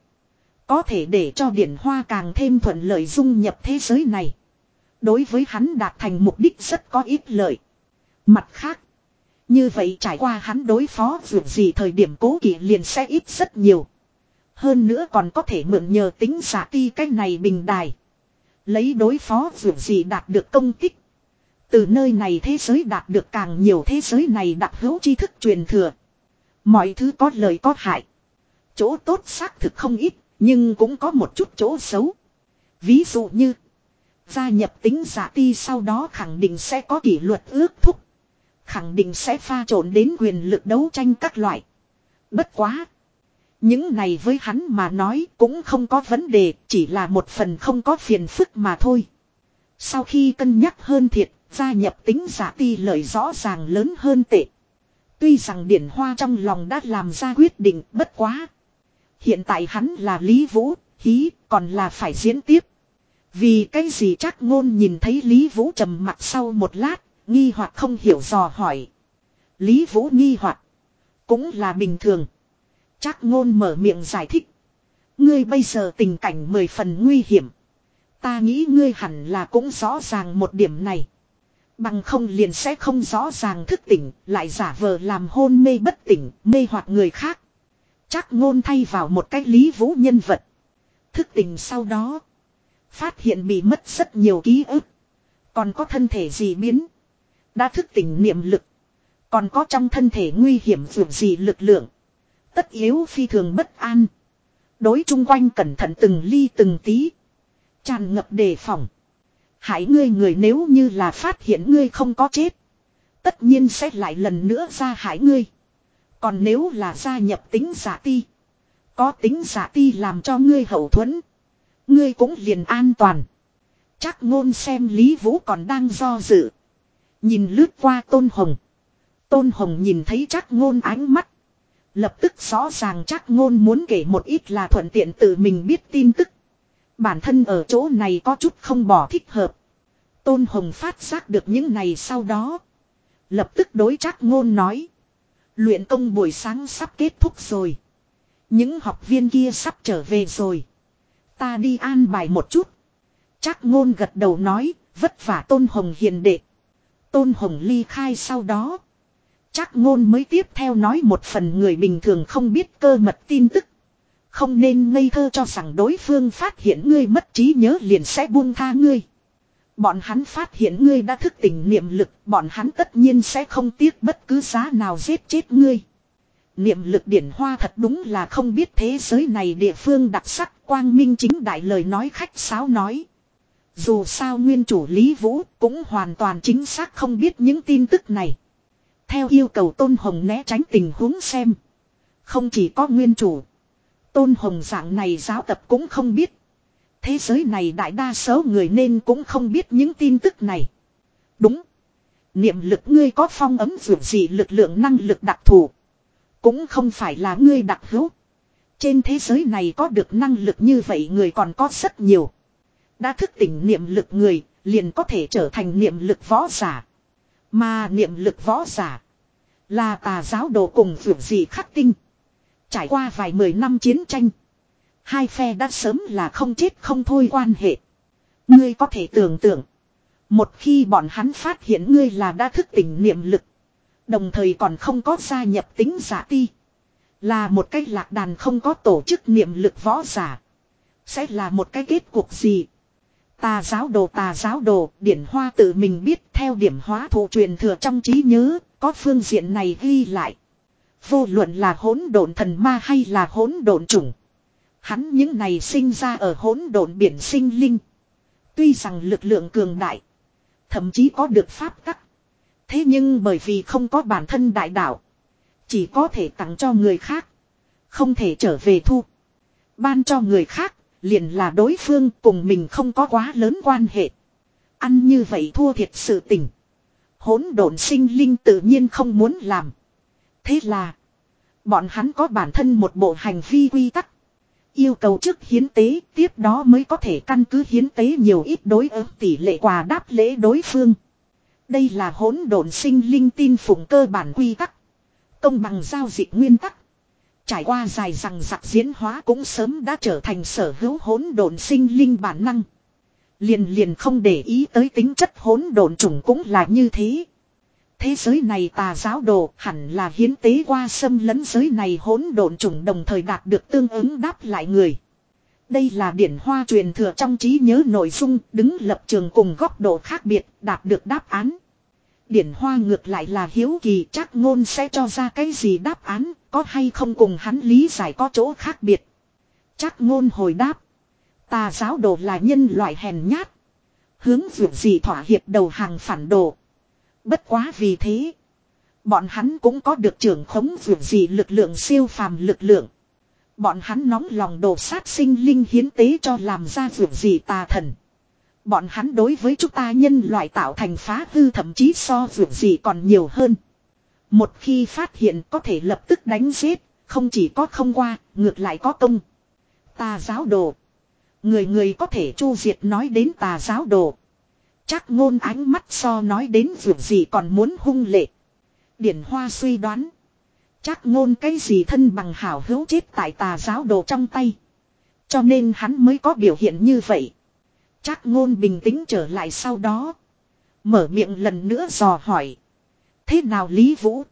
A: Có thể để cho điển hoa càng thêm thuận lợi dung nhập thế giới này. Đối với hắn đạt thành mục đích rất có ít lợi. Mặt khác. Như vậy trải qua hắn đối phó vượt gì thời điểm cố kỵ liền sẽ ít rất nhiều. Hơn nữa còn có thể mượn nhờ tính giả ti cách này bình đài. Lấy đối phó dù gì đạt được công kích. Từ nơi này thế giới đạt được càng nhiều thế giới này đặc hữu tri thức truyền thừa. Mọi thứ có lợi có hại. Chỗ tốt xác thực không ít, nhưng cũng có một chút chỗ xấu. Ví dụ như, gia nhập tính giả ti sau đó khẳng định sẽ có kỷ luật ước thúc. Khẳng định sẽ pha trộn đến quyền lực đấu tranh các loại. Bất quá. Những này với hắn mà nói cũng không có vấn đề, chỉ là một phần không có phiền phức mà thôi. Sau khi cân nhắc hơn thiệt, gia nhập tính giả ti lợi rõ ràng lớn hơn tệ. Tuy rằng điển hoa trong lòng đã làm ra quyết định bất quá. Hiện tại hắn là Lý Vũ, hí, còn là phải diễn tiếp. Vì cái gì chắc ngôn nhìn thấy Lý Vũ trầm mặt sau một lát, nghi hoặc không hiểu dò hỏi. Lý Vũ nghi hoặc cũng là bình thường. Chắc ngôn mở miệng giải thích. Ngươi bây giờ tình cảnh mười phần nguy hiểm. Ta nghĩ ngươi hẳn là cũng rõ ràng một điểm này. Bằng không liền sẽ không rõ ràng thức tỉnh, lại giả vờ làm hôn mê bất tỉnh, mê hoặc người khác. Chắc ngôn thay vào một cách lý vũ nhân vật. Thức tỉnh sau đó. Phát hiện bị mất rất nhiều ký ức. Còn có thân thể gì biến. Đã thức tỉnh niệm lực. Còn có trong thân thể nguy hiểm vượt gì lực lượng. Tất yếu phi thường bất an. Đối chung quanh cẩn thận từng ly từng tí. Tràn ngập đề phòng. Hãy ngươi người nếu như là phát hiện ngươi không có chết. Tất nhiên sẽ lại lần nữa ra hại ngươi. Còn nếu là gia nhập tính giả ti. Có tính giả ti làm cho ngươi hậu thuẫn. Ngươi cũng liền an toàn. Chắc ngôn xem Lý Vũ còn đang do dự. Nhìn lướt qua Tôn Hồng. Tôn Hồng nhìn thấy chắc ngôn ánh mắt. Lập tức rõ ràng chắc ngôn muốn kể một ít là thuận tiện tự mình biết tin tức. Bản thân ở chỗ này có chút không bỏ thích hợp. Tôn Hồng phát giác được những này sau đó. Lập tức đối chắc ngôn nói. Luyện công buổi sáng sắp kết thúc rồi. Những học viên kia sắp trở về rồi. Ta đi an bài một chút. Chắc ngôn gật đầu nói, vất vả Tôn Hồng hiền đệ. Tôn Hồng ly khai sau đó. Chắc ngôn mới tiếp theo nói một phần người bình thường không biết cơ mật tin tức. Không nên ngây thơ cho rằng đối phương phát hiện ngươi mất trí nhớ liền sẽ buông tha ngươi. Bọn hắn phát hiện ngươi đã thức tỉnh niệm lực, bọn hắn tất nhiên sẽ không tiếc bất cứ giá nào giết chết ngươi. Niệm lực điển hoa thật đúng là không biết thế giới này địa phương đặc sắc quang minh chính đại lời nói khách sáo nói. Dù sao nguyên chủ Lý Vũ cũng hoàn toàn chính xác không biết những tin tức này. Theo yêu cầu Tôn Hồng né tránh tình huống xem. Không chỉ có nguyên chủ. Tôn Hồng dạng này giáo tập cũng không biết. Thế giới này đại đa số người nên cũng không biết những tin tức này. Đúng. Niệm lực ngươi có phong ấm dù gì lực lượng năng lực đặc thù. Cũng không phải là ngươi đặc hữu. Trên thế giới này có được năng lực như vậy người còn có rất nhiều. Đã thức tỉnh niệm lực người, liền có thể trở thành niệm lực võ giả. Mà niệm lực võ giả là tà giáo đồ cùng vượt gì khắc tinh. Trải qua vài mười năm chiến tranh. Hai phe đã sớm là không chết không thôi quan hệ. Ngươi có thể tưởng tượng. Một khi bọn hắn phát hiện ngươi là đã thức tỉnh niệm lực. Đồng thời còn không có gia nhập tính giả ti. Là một cái lạc đàn không có tổ chức niệm lực võ giả. Sẽ là một cái kết cục gì? Tà giáo đồ tà giáo đồ, điển hoa tự mình biết theo điểm hóa thụ truyền thừa trong trí nhớ, có phương diện này ghi lại. Vô luận là hỗn độn thần ma hay là hỗn độn chủng. Hắn những này sinh ra ở hỗn độn biển sinh linh. Tuy rằng lực lượng cường đại. Thậm chí có được pháp tắc. Thế nhưng bởi vì không có bản thân đại đạo. Chỉ có thể tặng cho người khác. Không thể trở về thu. Ban cho người khác. Liền là đối phương cùng mình không có quá lớn quan hệ. Ăn như vậy thua thiệt sự tình. Hỗn độn sinh linh tự nhiên không muốn làm. Thế là. Bọn hắn có bản thân một bộ hành vi quy tắc. Yêu cầu trước hiến tế, tiếp đó mới có thể căn cứ hiến tế nhiều ít đối ứng tỷ lệ quà đáp lễ đối phương. Đây là hỗn độn sinh linh tin phụng cơ bản quy tắc. Công bằng giao dịch nguyên tắc. Trải qua dài rằng giặc diễn hóa cũng sớm đã trở thành sở hữu hỗn độn sinh linh bản năng. Liền liền không để ý tới tính chất hỗn độn chủng cũng là như thế. Thế giới này tà giáo đồ hẳn là hiến tế qua xâm lấn giới này hỗn độn chủng đồng thời đạt được tương ứng đáp lại người. Đây là điển hoa truyền thừa trong trí nhớ nội dung đứng lập trường cùng góc độ khác biệt đạt được đáp án. Điển hoa ngược lại là hiếu kỳ chắc ngôn sẽ cho ra cái gì đáp án có hay không cùng hắn lý giải có chỗ khác biệt. Chắc ngôn hồi đáp. Tà giáo đồ là nhân loại hèn nhát. Hướng vượt gì thỏa hiệp đầu hàng phản đồ. Bất quá vì thế. Bọn hắn cũng có được trưởng khống vượt gì lực lượng siêu phàm lực lượng. Bọn hắn nóng lòng đồ sát sinh linh hiến tế cho làm ra vượt gì tà thần. Bọn hắn đối với chúng ta nhân loại tạo thành phá hư thậm chí so vượt gì còn nhiều hơn. Một khi phát hiện có thể lập tức đánh giết, không chỉ có không qua, ngược lại có công. Tà giáo đồ. Người người có thể chu diệt nói đến tà giáo đồ. Chắc ngôn ánh mắt so nói đến vượt gì còn muốn hung lệ. Điển Hoa suy đoán. Chắc ngôn cái gì thân bằng hảo hữu chết tại tà giáo đồ trong tay. Cho nên hắn mới có biểu hiện như vậy. chắc ngôn bình tĩnh trở lại sau đó. Mở miệng lần nữa dò hỏi. Thế nào Lý Vũ?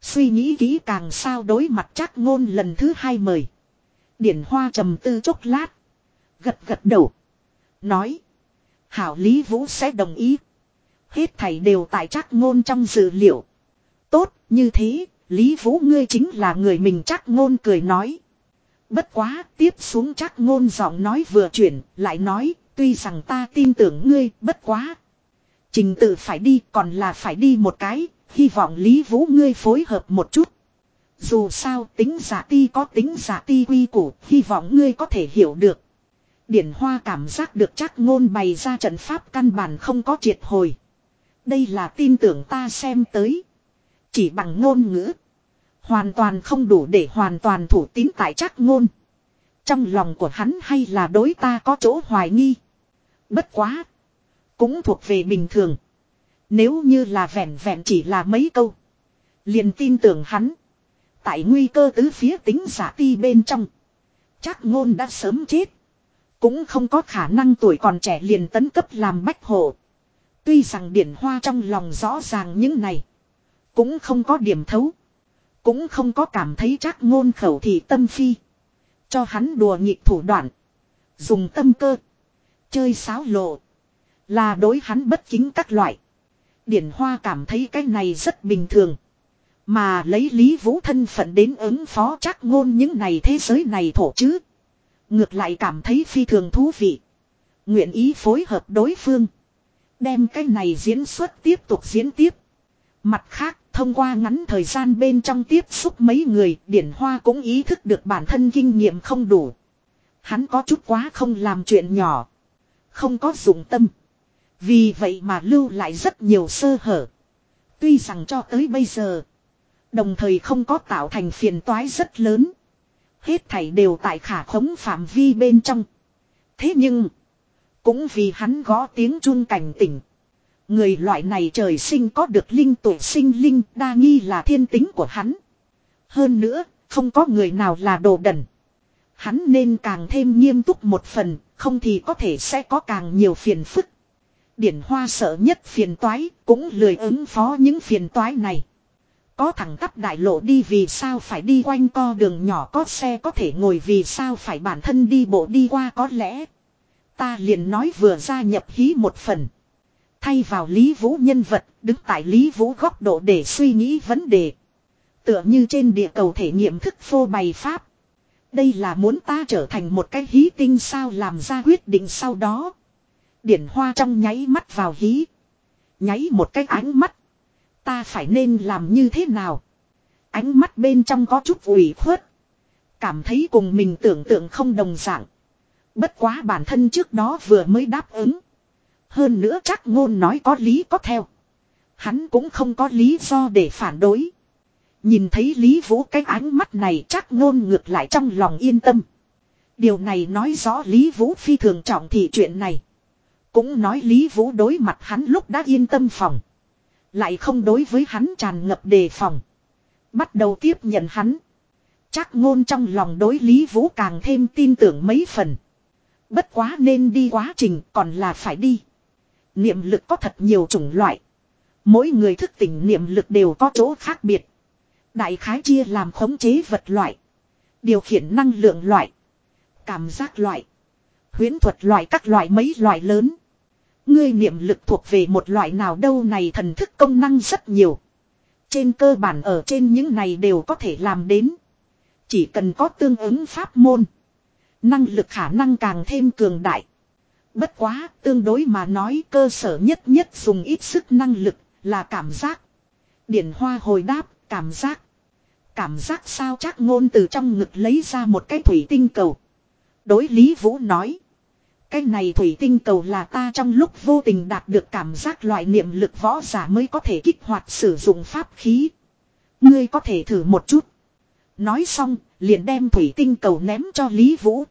A: Suy nghĩ kỹ càng sao đối mặt Trác ngôn lần thứ hai mời. Điển hoa trầm tư chốc lát. Gật gật đầu. Nói. Hảo Lý Vũ sẽ đồng ý. Hết thảy đều tại Trác ngôn trong dự liệu. Tốt, như thế, Lý Vũ ngươi chính là người mình Trác ngôn cười nói. Bất quá, tiếp xuống Trác ngôn giọng nói vừa chuyển, lại nói, tuy rằng ta tin tưởng ngươi, bất quá. Trình tự phải đi, còn là phải đi một cái, hy vọng Lý Vũ ngươi phối hợp một chút. Dù sao tính giả ti có tính giả ti quy củ, hy vọng ngươi có thể hiểu được. Điển Hoa cảm giác được chắc ngôn bày ra trận pháp căn bản không có triệt hồi. Đây là tin tưởng ta xem tới. Chỉ bằng ngôn ngữ. Hoàn toàn không đủ để hoàn toàn thủ tín tại chắc ngôn. Trong lòng của hắn hay là đối ta có chỗ hoài nghi. Bất quá. Cũng thuộc về bình thường. Nếu như là vẹn vẹn chỉ là mấy câu. Liền tin tưởng hắn. Tại nguy cơ tứ phía tính giả ti bên trong. Chắc ngôn đã sớm chết. Cũng không có khả năng tuổi còn trẻ liền tấn cấp làm bách hộ. Tuy rằng điển hoa trong lòng rõ ràng những này. Cũng không có điểm thấu. Cũng không có cảm thấy chắc ngôn khẩu thị tâm phi. Cho hắn đùa nhị thủ đoạn. Dùng tâm cơ. Chơi sáo lộ. Là đối hắn bất chính các loại. Điển hoa cảm thấy cái này rất bình thường. Mà lấy Lý Vũ thân phận đến ứng phó chắc ngôn những này thế giới này thổ chứ. Ngược lại cảm thấy phi thường thú vị. Nguyện ý phối hợp đối phương. Đem cái này diễn xuất tiếp tục diễn tiếp. Mặt khác, thông qua ngắn thời gian bên trong tiếp xúc mấy người, Điển Hoa cũng ý thức được bản thân kinh nghiệm không đủ. Hắn có chút quá không làm chuyện nhỏ. Không có dụng tâm. Vì vậy mà lưu lại rất nhiều sơ hở. Tuy rằng cho tới bây giờ. Đồng thời không có tạo thành phiền toái rất lớn. Hết thảy đều tại khả khống phạm vi bên trong. Thế nhưng. Cũng vì hắn gõ tiếng chun cảnh tỉnh. Người loại này trời sinh có được linh tuổi sinh linh đa nghi là thiên tính của hắn. Hơn nữa, không có người nào là đồ đần. Hắn nên càng thêm nghiêm túc một phần, không thì có thể sẽ có càng nhiều phiền phức. Điển hoa sợ nhất phiền toái, cũng lười ứng phó những phiền toái này. Có thẳng tắp đại lộ đi vì sao phải đi quanh co đường nhỏ có xe có thể ngồi vì sao phải bản thân đi bộ đi qua có lẽ. Ta liền nói vừa gia nhập hí một phần. Thay vào Lý Vũ nhân vật, đứng tại Lý Vũ góc độ để suy nghĩ vấn đề. Tựa như trên địa cầu thể nghiệm thức phô bày pháp. Đây là muốn ta trở thành một cái hí tinh sao làm ra quyết định sau đó. Điển hoa trong nháy mắt vào hí. Nháy một cái ánh mắt. Ta phải nên làm như thế nào? Ánh mắt bên trong có chút ủy khuất. Cảm thấy cùng mình tưởng tượng không đồng dạng. Bất quá bản thân trước đó vừa mới đáp ứng. Hơn nữa chắc ngôn nói có lý có theo. Hắn cũng không có lý do để phản đối. Nhìn thấy Lý Vũ cái ánh mắt này chắc ngôn ngược lại trong lòng yên tâm. Điều này nói rõ Lý Vũ phi thường trọng thị chuyện này. Cũng nói Lý Vũ đối mặt hắn lúc đã yên tâm phòng. Lại không đối với hắn tràn ngập đề phòng. Bắt đầu tiếp nhận hắn. Chắc ngôn trong lòng đối Lý Vũ càng thêm tin tưởng mấy phần. Bất quá nên đi quá trình còn là phải đi. Niệm lực có thật nhiều chủng loại. Mỗi người thức tỉnh niệm lực đều có chỗ khác biệt. Đại khái chia làm khống chế vật loại. Điều khiển năng lượng loại. Cảm giác loại. Huyến thuật loại các loại mấy loại lớn. Ngươi niệm lực thuộc về một loại nào đâu này thần thức công năng rất nhiều. Trên cơ bản ở trên những này đều có thể làm đến. Chỉ cần có tương ứng pháp môn. Năng lực khả năng càng thêm cường đại. Bất quá, tương đối mà nói cơ sở nhất nhất dùng ít sức năng lực là cảm giác. Điển hoa hồi đáp, cảm giác. Cảm giác sao chắc ngôn từ trong ngực lấy ra một cái thủy tinh cầu. Đối Lý Vũ nói. Cái này thủy tinh cầu là ta trong lúc vô tình đạt được cảm giác loại niệm lực võ giả mới có thể kích hoạt sử dụng pháp khí. Ngươi có thể thử một chút. Nói xong, liền đem thủy tinh cầu ném cho Lý Vũ.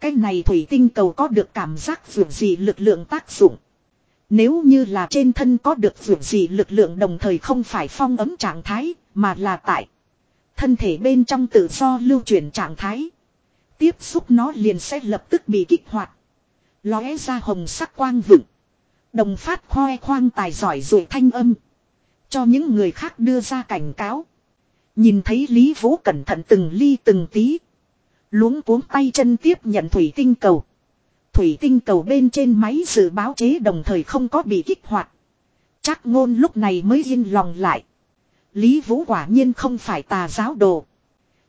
A: Cái này thủy tinh cầu có được cảm giác vượt gì lực lượng tác dụng. Nếu như là trên thân có được vượt gì lực lượng đồng thời không phải phong ấm trạng thái, mà là tại thân thể bên trong tự do lưu chuyển trạng thái. Tiếp xúc nó liền sẽ lập tức bị kích hoạt. Lóe ra hồng sắc quang vựng. Đồng phát khoe khoang tài giỏi rủi thanh âm. Cho những người khác đưa ra cảnh cáo. Nhìn thấy Lý Vũ cẩn thận từng ly từng tí. Luống cuống tay chân tiếp nhận thủy tinh cầu. Thủy tinh cầu bên trên máy dự báo chế đồng thời không có bị kích hoạt. Chắc ngôn lúc này mới yên lòng lại. Lý Vũ quả nhiên không phải tà giáo đồ.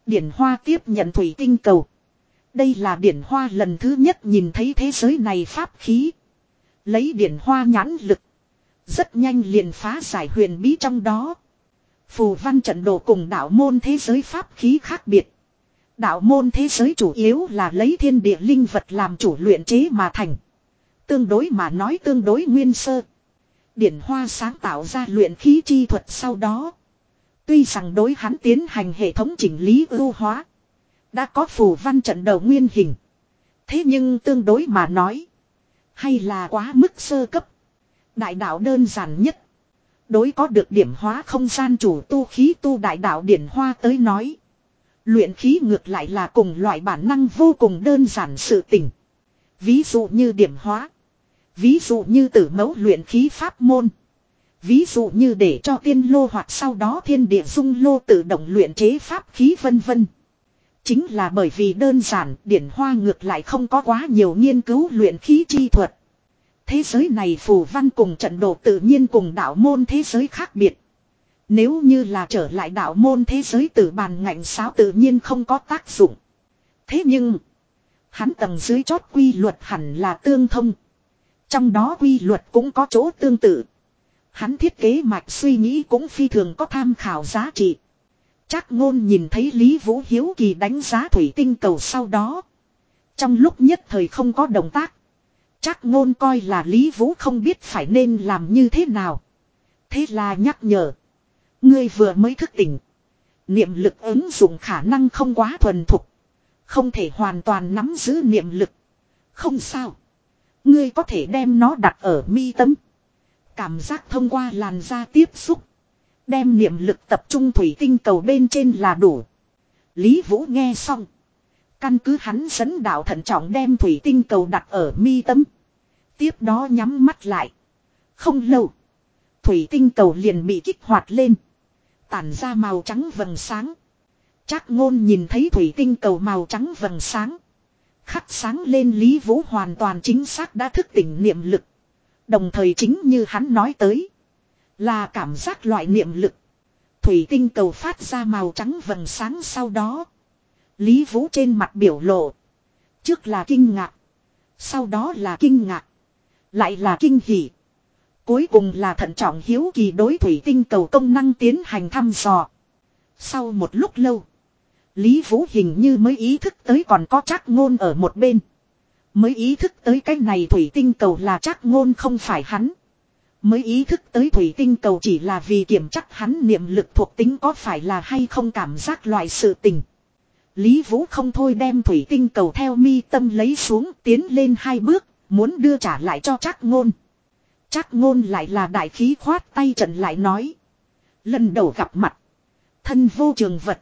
A: Điển Hoa tiếp nhận thủy tinh cầu. Đây là Điển Hoa lần thứ nhất nhìn thấy thế giới này pháp khí. Lấy Điển Hoa nhãn lực. Rất nhanh liền phá giải huyền bí trong đó. Phù văn trận đồ cùng đạo môn thế giới pháp khí khác biệt. Đạo môn thế giới chủ yếu là lấy thiên địa linh vật làm chủ luyện chế mà thành. Tương đối mà nói tương đối nguyên sơ. Điển Hoa sáng tạo ra luyện khí chi thuật sau đó. Tuy rằng đối hắn tiến hành hệ thống chỉnh lý ưu hóa. Đã có phù văn trận đầu nguyên hình. Thế nhưng tương đối mà nói. Hay là quá mức sơ cấp. Đại đạo đơn giản nhất. Đối có được điểm hóa không gian chủ tu khí tu đại đạo điển hoa tới nói. Luyện khí ngược lại là cùng loại bản năng vô cùng đơn giản sự tình. Ví dụ như điểm hóa. Ví dụ như tử mẫu luyện khí pháp môn. Ví dụ như để cho tiên lô hoặc sau đó thiên địa dung lô tự động luyện chế pháp khí vân vân. Chính là bởi vì đơn giản điển hoa ngược lại không có quá nhiều nghiên cứu luyện khí chi thuật. Thế giới này phù văn cùng trận đồ tự nhiên cùng đạo môn thế giới khác biệt. Nếu như là trở lại đạo môn thế giới tử bàn ngạnh sáo tự nhiên không có tác dụng. Thế nhưng, hắn tầng dưới chót quy luật hẳn là tương thông. Trong đó quy luật cũng có chỗ tương tự. Hắn thiết kế mạch suy nghĩ cũng phi thường có tham khảo giá trị. Trác ngôn nhìn thấy Lý Vũ Hiếu Kỳ đánh giá thủy tinh cầu sau đó. Trong lúc nhất thời không có động tác. Trác ngôn coi là Lý Vũ không biết phải nên làm như thế nào. Thế là nhắc nhở. Ngươi vừa mới thức tỉnh. Niệm lực ứng dụng khả năng không quá thuần thục. Không thể hoàn toàn nắm giữ niệm lực. Không sao. Ngươi có thể đem nó đặt ở mi tâm. Cảm giác thông qua làn da tiếp xúc. Đem niệm lực tập trung thủy tinh cầu bên trên là đủ. Lý Vũ nghe xong. Căn cứ hắn dẫn đạo thận trọng đem thủy tinh cầu đặt ở mi tâm. Tiếp đó nhắm mắt lại. Không lâu. Thủy tinh cầu liền bị kích hoạt lên. Tản ra màu trắng vầng sáng. Chắc ngôn nhìn thấy thủy tinh cầu màu trắng vầng sáng. Khắc sáng lên Lý Vũ hoàn toàn chính xác đã thức tỉnh niệm lực. Đồng thời chính như hắn nói tới. Là cảm giác loại niệm lực. Thủy tinh cầu phát ra màu trắng vầng sáng sau đó. Lý Vũ trên mặt biểu lộ. Trước là kinh ngạc. Sau đó là kinh ngạc. Lại là kinh hỉ. Cuối cùng là thận trọng hiếu kỳ đối thủy tinh cầu công năng tiến hành thăm dò. Sau một lúc lâu. Lý Vũ hình như mới ý thức tới còn có chắc ngôn ở một bên. Mới ý thức tới cái này thủy tinh cầu là chắc ngôn không phải hắn. Mới ý thức tới thủy tinh cầu chỉ là vì kiểm chắc hắn niệm lực thuộc tính có phải là hay không cảm giác loại sự tình. Lý Vũ không thôi đem thủy tinh cầu theo mi tâm lấy xuống tiến lên hai bước, muốn đưa trả lại cho chắc ngôn. Chắc ngôn lại là đại khí khoát tay trận lại nói. Lần đầu gặp mặt. Thân vô trường vật.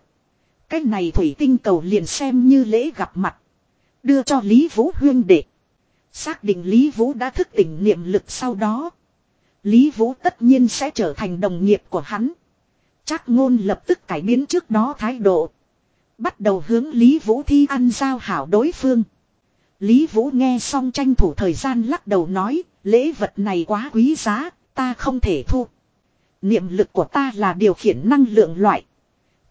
A: Cái này thủy tinh cầu liền xem như lễ gặp mặt. Đưa cho Lý Vũ huyên đệ. Xác định Lý Vũ đã thức tỉnh niệm lực sau đó. Lý Vũ tất nhiên sẽ trở thành đồng nghiệp của hắn. Chắc ngôn lập tức cải biến trước đó thái độ. Bắt đầu hướng Lý Vũ thi ăn giao hảo đối phương. Lý Vũ nghe xong tranh thủ thời gian lắc đầu nói, lễ vật này quá quý giá, ta không thể thu. Niệm lực của ta là điều khiển năng lượng loại.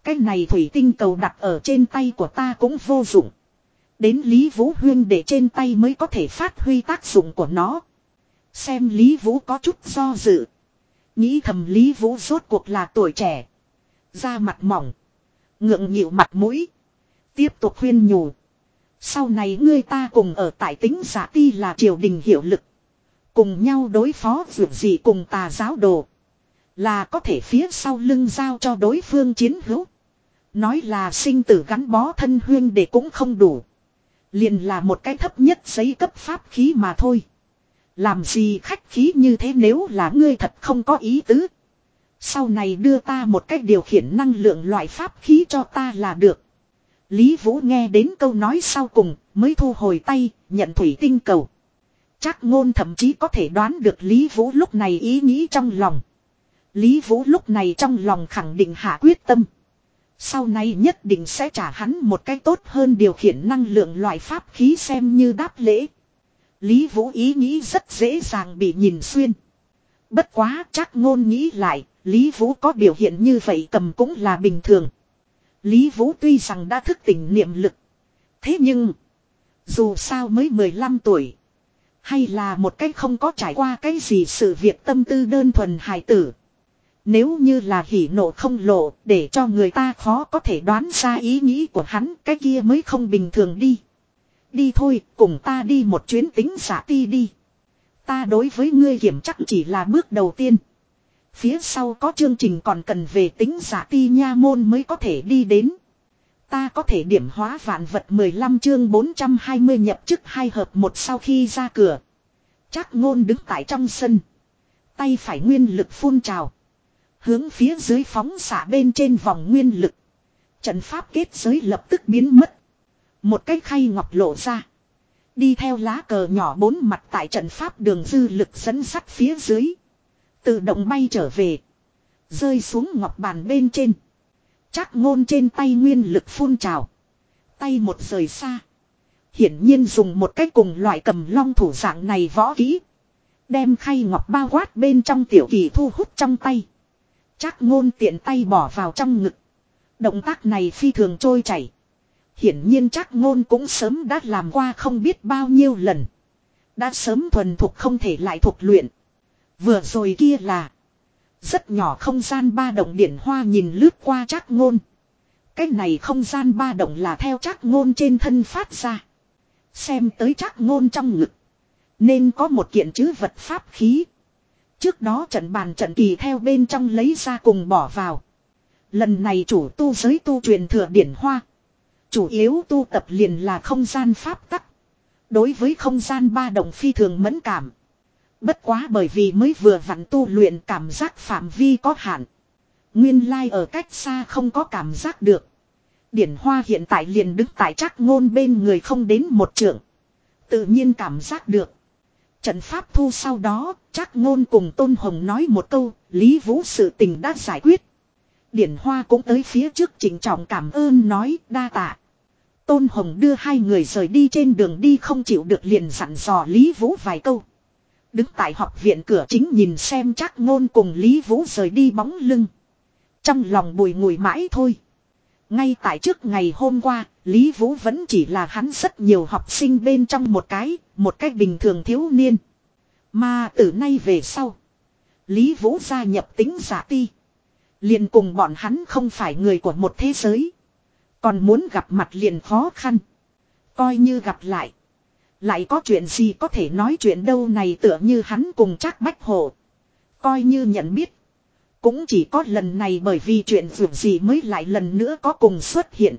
A: Cái này thủy tinh cầu đặt ở trên tay của ta cũng vô dụng. Đến Lý Vũ Huyên để trên tay mới có thể phát huy tác dụng của nó. Xem Lý Vũ có chút do dự. Nghĩ thầm Lý Vũ rốt cuộc là tuổi trẻ. Da mặt mỏng. Ngượng nghịu mặt mũi. Tiếp tục khuyên nhủ. Sau này ngươi ta cùng ở tại tính giả ti là triều đình hiệu lực. Cùng nhau đối phó việc gì cùng tà giáo đồ. Là có thể phía sau lưng giao cho đối phương chiến hữu. Nói là sinh tử gắn bó thân huyên để cũng không đủ. Liền là một cái thấp nhất giấy cấp pháp khí mà thôi. Làm gì khách khí như thế nếu là ngươi thật không có ý tứ. Sau này đưa ta một cách điều khiển năng lượng loại pháp khí cho ta là được. Lý Vũ nghe đến câu nói sau cùng, mới thu hồi tay, nhận thủy tinh cầu. chắc ngôn thậm chí có thể đoán được Lý Vũ lúc này ý nghĩ trong lòng. Lý Vũ lúc này trong lòng khẳng định hạ quyết tâm. Sau này nhất định sẽ trả hắn một cách tốt hơn điều khiển năng lượng loại pháp khí xem như đáp lễ. Lý Vũ ý nghĩ rất dễ dàng bị nhìn xuyên. Bất quá chắc ngôn nghĩ lại, Lý Vũ có biểu hiện như vậy cầm cũng là bình thường. Lý Vũ tuy rằng đã thức tỉnh niệm lực. Thế nhưng, dù sao mới 15 tuổi. Hay là một cách không có trải qua cái gì sự việc tâm tư đơn thuần hài tử. Nếu như là hỉ nộ không lộ để cho người ta khó có thể đoán ra ý nghĩ của hắn cái kia mới không bình thường đi. Đi thôi, cùng ta đi một chuyến tính giả ti đi. Ta đối với ngươi kiểm chắc chỉ là bước đầu tiên. Phía sau có chương trình còn cần về tính giả ti nha môn mới có thể đi đến. Ta có thể điểm hóa vạn vật 15 chương 420 nhập chức hai hợp một sau khi ra cửa. Chắc ngôn đứng tại trong sân. Tay phải nguyên lực phun trào. Hướng phía dưới phóng xạ bên trên vòng nguyên lực. Trận pháp kết giới lập tức biến mất. Một cái khay ngọc lộ ra. Đi theo lá cờ nhỏ bốn mặt tại trận pháp đường dư lực dẫn sắt phía dưới. Tự động bay trở về. Rơi xuống ngọc bàn bên trên. Chắc ngôn trên tay nguyên lực phun trào. Tay một rời xa. Hiển nhiên dùng một cái cùng loại cầm long thủ dạng này võ kỹ. Đem khay ngọc bao quát bên trong tiểu kỳ thu hút trong tay. Chắc ngôn tiện tay bỏ vào trong ngực. Động tác này phi thường trôi chảy. Hiển nhiên chắc ngôn cũng sớm đã làm qua không biết bao nhiêu lần. Đã sớm thuần thuộc không thể lại thuộc luyện. Vừa rồi kia là. Rất nhỏ không gian ba động điển hoa nhìn lướt qua chắc ngôn. Cái này không gian ba động là theo chắc ngôn trên thân phát ra. Xem tới chắc ngôn trong ngực. Nên có một kiện chứ vật pháp khí. Trước đó trận bàn trận kỳ theo bên trong lấy ra cùng bỏ vào. Lần này chủ tu giới tu truyền thừa điển hoa. Chủ yếu tu tập liền là không gian pháp tắc. Đối với không gian ba động phi thường mẫn cảm. Bất quá bởi vì mới vừa vặn tu luyện cảm giác phạm vi có hạn. Nguyên lai ở cách xa không có cảm giác được. Điển hoa hiện tại liền đứng tại chắc ngôn bên người không đến một trượng. Tự nhiên cảm giác được. Trận pháp thu sau đó, chắc ngôn cùng Tôn Hồng nói một câu, Lý Vũ sự tình đã giải quyết. Điển Hoa cũng tới phía trước chỉnh trọng cảm ơn nói đa tạ. Tôn Hồng đưa hai người rời đi trên đường đi không chịu được liền dặn dò Lý Vũ vài câu. Đứng tại học viện cửa chính nhìn xem chắc ngôn cùng Lý Vũ rời đi bóng lưng. Trong lòng bùi ngùi mãi thôi. Ngay tại trước ngày hôm qua, Lý Vũ vẫn chỉ là hắn rất nhiều học sinh bên trong một cái, một cách bình thường thiếu niên. Mà từ nay về sau, Lý Vũ gia nhập tính giả ti. Liền cùng bọn hắn không phải người của một thế giới. Còn muốn gặp mặt liền khó khăn. Coi như gặp lại. Lại có chuyện gì có thể nói chuyện đâu này tựa như hắn cùng chắc bách hồ, Coi như nhận biết. Cũng chỉ có lần này bởi vì chuyện dù gì mới lại lần nữa có cùng xuất hiện.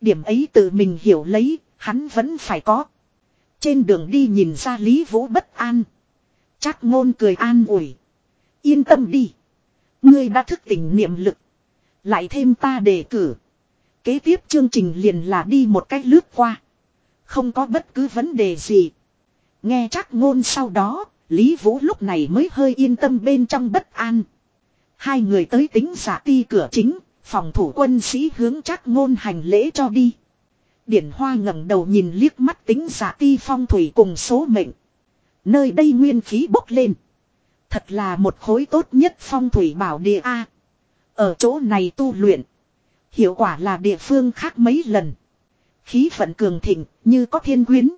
A: Điểm ấy tự mình hiểu lấy, hắn vẫn phải có. Trên đường đi nhìn ra Lý Vũ bất an. Chắc ngôn cười an ủi. Yên tâm đi. Ngươi đã thức tỉnh niệm lực. Lại thêm ta đề cử. Kế tiếp chương trình liền là đi một cách lướt qua. Không có bất cứ vấn đề gì. Nghe chắc ngôn sau đó, Lý Vũ lúc này mới hơi yên tâm bên trong bất an. Hai người tới tính giả ti cửa chính, phòng thủ quân sĩ hướng chắc ngôn hành lễ cho đi. Điển Hoa ngẩng đầu nhìn liếc mắt tính giả ti phong thủy cùng số mệnh. Nơi đây nguyên khí bốc lên. Thật là một khối tốt nhất phong thủy bảo địa A. Ở chỗ này tu luyện. Hiệu quả là địa phương khác mấy lần. Khí vận cường thịnh, như có thiên quyến.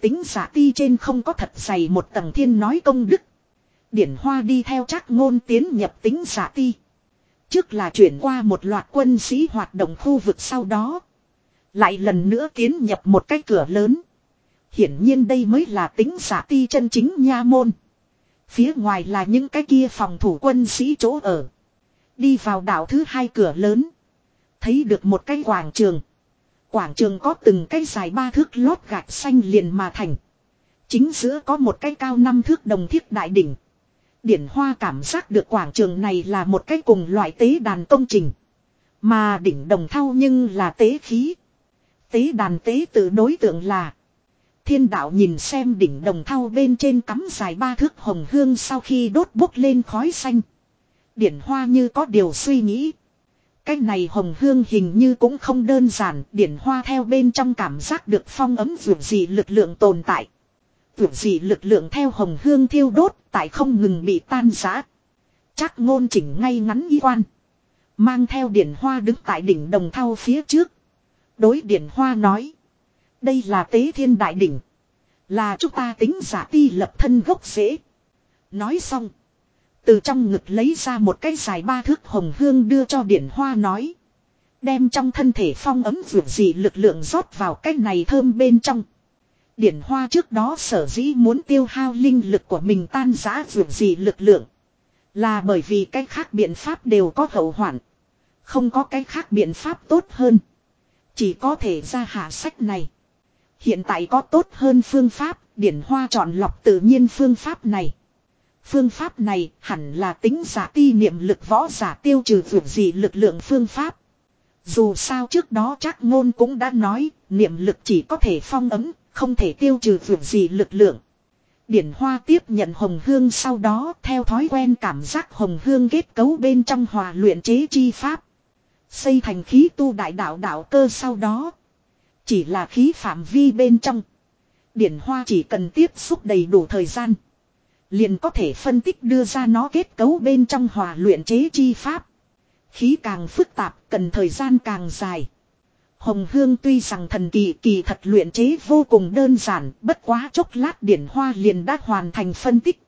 A: Tính giả ti trên không có thật dày một tầng thiên nói công đức. Điển Hoa đi theo chắc ngôn tiến nhập tính giả ti. Trước là chuyển qua một loạt quân sĩ hoạt động khu vực sau đó. Lại lần nữa tiến nhập một cái cửa lớn. Hiển nhiên đây mới là tính giả ti chân chính nha môn. Phía ngoài là những cái kia phòng thủ quân sĩ chỗ ở. Đi vào đảo thứ hai cửa lớn. Thấy được một cái quảng trường. Quảng trường có từng cái dài ba thước lót gạch xanh liền mà thành. Chính giữa có một cái cao năm thước đồng thiết đại đỉnh. Điển Hoa cảm giác được quảng trường này là một cái cùng loại tế đàn công trình. Mà đỉnh đồng thau nhưng là tế khí. Tế đàn tế tự đối tượng là Thiên đạo nhìn xem đỉnh đồng thau bên trên cắm dài ba thước hồng hương sau khi đốt bốc lên khói xanh. Điển hoa như có điều suy nghĩ. Cái này hồng hương hình như cũng không đơn giản, điển hoa theo bên trong cảm giác được phong ấm vượt gì lực lượng tồn tại. Vượt gì lực lượng theo hồng hương thiêu đốt, tại không ngừng bị tan rã. Chắc ngôn chỉnh ngay ngắn y quan. Mang theo điển hoa đứng tại đỉnh đồng thau phía trước. Đối điển hoa nói. Đây là tế thiên đại đỉnh. Là chúng ta tính giả ti lập thân gốc rễ. Nói xong. Từ trong ngực lấy ra một cái dài ba thước hồng hương đưa cho điển hoa nói. Đem trong thân thể phong ấm vượt dị lực lượng rót vào cái này thơm bên trong. Điển hoa trước đó sở dĩ muốn tiêu hao linh lực của mình tan giã vượt dị lực lượng. Là bởi vì cái khác biện pháp đều có hậu hoạn. Không có cái khác biện pháp tốt hơn. Chỉ có thể ra hạ sách này. Hiện tại có tốt hơn phương pháp, điển hoa chọn lọc tự nhiên phương pháp này. Phương pháp này hẳn là tính giả ti niệm lực võ giả tiêu trừ vượt gì lực lượng phương pháp. Dù sao trước đó chắc ngôn cũng đã nói, niệm lực chỉ có thể phong ấm, không thể tiêu trừ vượt gì lực lượng. Điển Hoa tiếp nhận hồng hương sau đó theo thói quen cảm giác hồng hương kết cấu bên trong hòa luyện chế chi pháp. Xây thành khí tu đại đạo đạo cơ sau đó. Chỉ là khí phạm vi bên trong. Điển Hoa chỉ cần tiếp xúc đầy đủ thời gian. Liền có thể phân tích đưa ra nó kết cấu bên trong hòa luyện chế chi pháp. Khí càng phức tạp cần thời gian càng dài. Hồng Hương tuy rằng thần kỳ kỳ thật luyện chế vô cùng đơn giản, bất quá chốc lát điển hoa liền đã hoàn thành phân tích.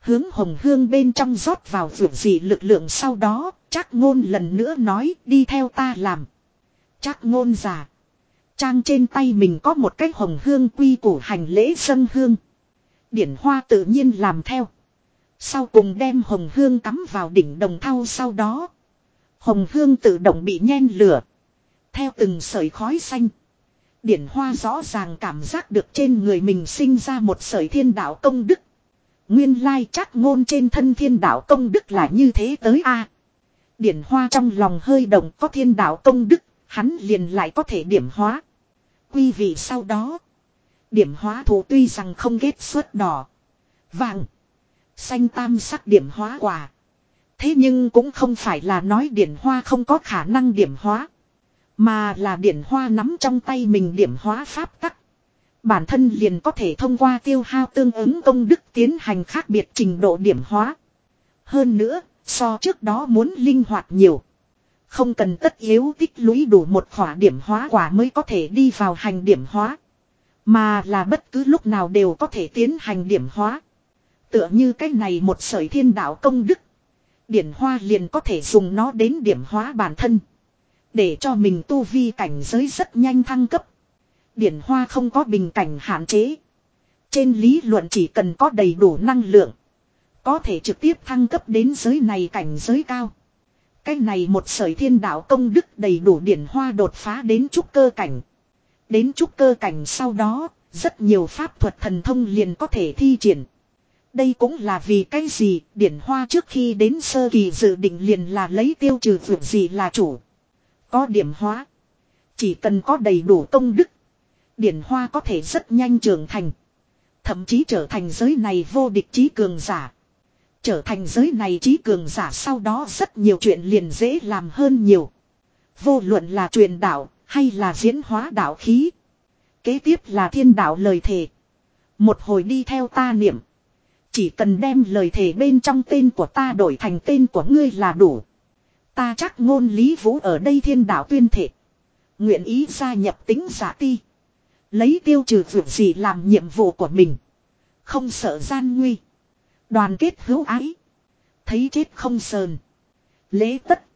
A: Hướng Hồng Hương bên trong rót vào vượt dị lực lượng sau đó, chắc ngôn lần nữa nói đi theo ta làm. Chắc ngôn giả. Trang trên tay mình có một cái hồng hương quy củ hành lễ sân hương. Điển hoa tự nhiên làm theo. Sau cùng đem hồng hương cắm vào đỉnh đồng thau sau đó. Hồng hương tự động bị nhen lửa. Theo từng sợi khói xanh. Điển hoa rõ ràng cảm giác được trên người mình sinh ra một sợi thiên đạo công đức. Nguyên lai chắc ngôn trên thân thiên đạo công đức là như thế tới a. Điển hoa trong lòng hơi động có thiên đạo công đức, hắn liền lại có thể điểm hóa. Quy vị sau đó. Điểm hóa thủ tuy rằng không ghét suất đỏ. Vàng. Xanh tam sắc điểm hóa quả. Thế nhưng cũng không phải là nói điển hoa không có khả năng điểm hóa. Mà là điển hoa nắm trong tay mình điểm hóa pháp tắc. Bản thân liền có thể thông qua tiêu hao tương ứng công đức tiến hành khác biệt trình độ điểm hóa. Hơn nữa, so trước đó muốn linh hoạt nhiều. Không cần tất yếu tích lũy đủ một khỏa điểm hóa quả mới có thể đi vào hành điểm hóa. Mà là bất cứ lúc nào đều có thể tiến hành điểm hóa. Tựa như cái này một sợi thiên đạo công đức. Điển hoa liền có thể dùng nó đến điểm hóa bản thân. Để cho mình tu vi cảnh giới rất nhanh thăng cấp. Điển hoa không có bình cảnh hạn chế. Trên lý luận chỉ cần có đầy đủ năng lượng. Có thể trực tiếp thăng cấp đến giới này cảnh giới cao. Cái này một sợi thiên đạo công đức đầy đủ điển hoa đột phá đến trúc cơ cảnh. Đến trúc cơ cảnh sau đó, rất nhiều pháp thuật thần thông liền có thể thi triển. Đây cũng là vì cái gì, điển hoa trước khi đến sơ kỳ dự định liền là lấy tiêu trừ vượt gì là chủ. Có điểm hóa. Chỉ cần có đầy đủ công đức. Điển hoa có thể rất nhanh trưởng thành. Thậm chí trở thành giới này vô địch trí cường giả. Trở thành giới này trí cường giả sau đó rất nhiều chuyện liền dễ làm hơn nhiều. Vô luận là truyền đạo hay là diễn hóa đạo khí. Kế tiếp là thiên đạo lời thề. Một hồi đi theo ta niệm. Chỉ cần đem lời thề bên trong tên của ta đổi thành tên của ngươi là đủ. Ta chắc ngôn lý vũ ở đây thiên đạo tuyên thể. Nguyện ý gia nhập tính giả ti. Lấy tiêu trừ vượt gì làm nhiệm vụ của mình. Không sợ gian nguy. Đoàn kết hữu ái. Thấy chết không sờn. Lễ tất.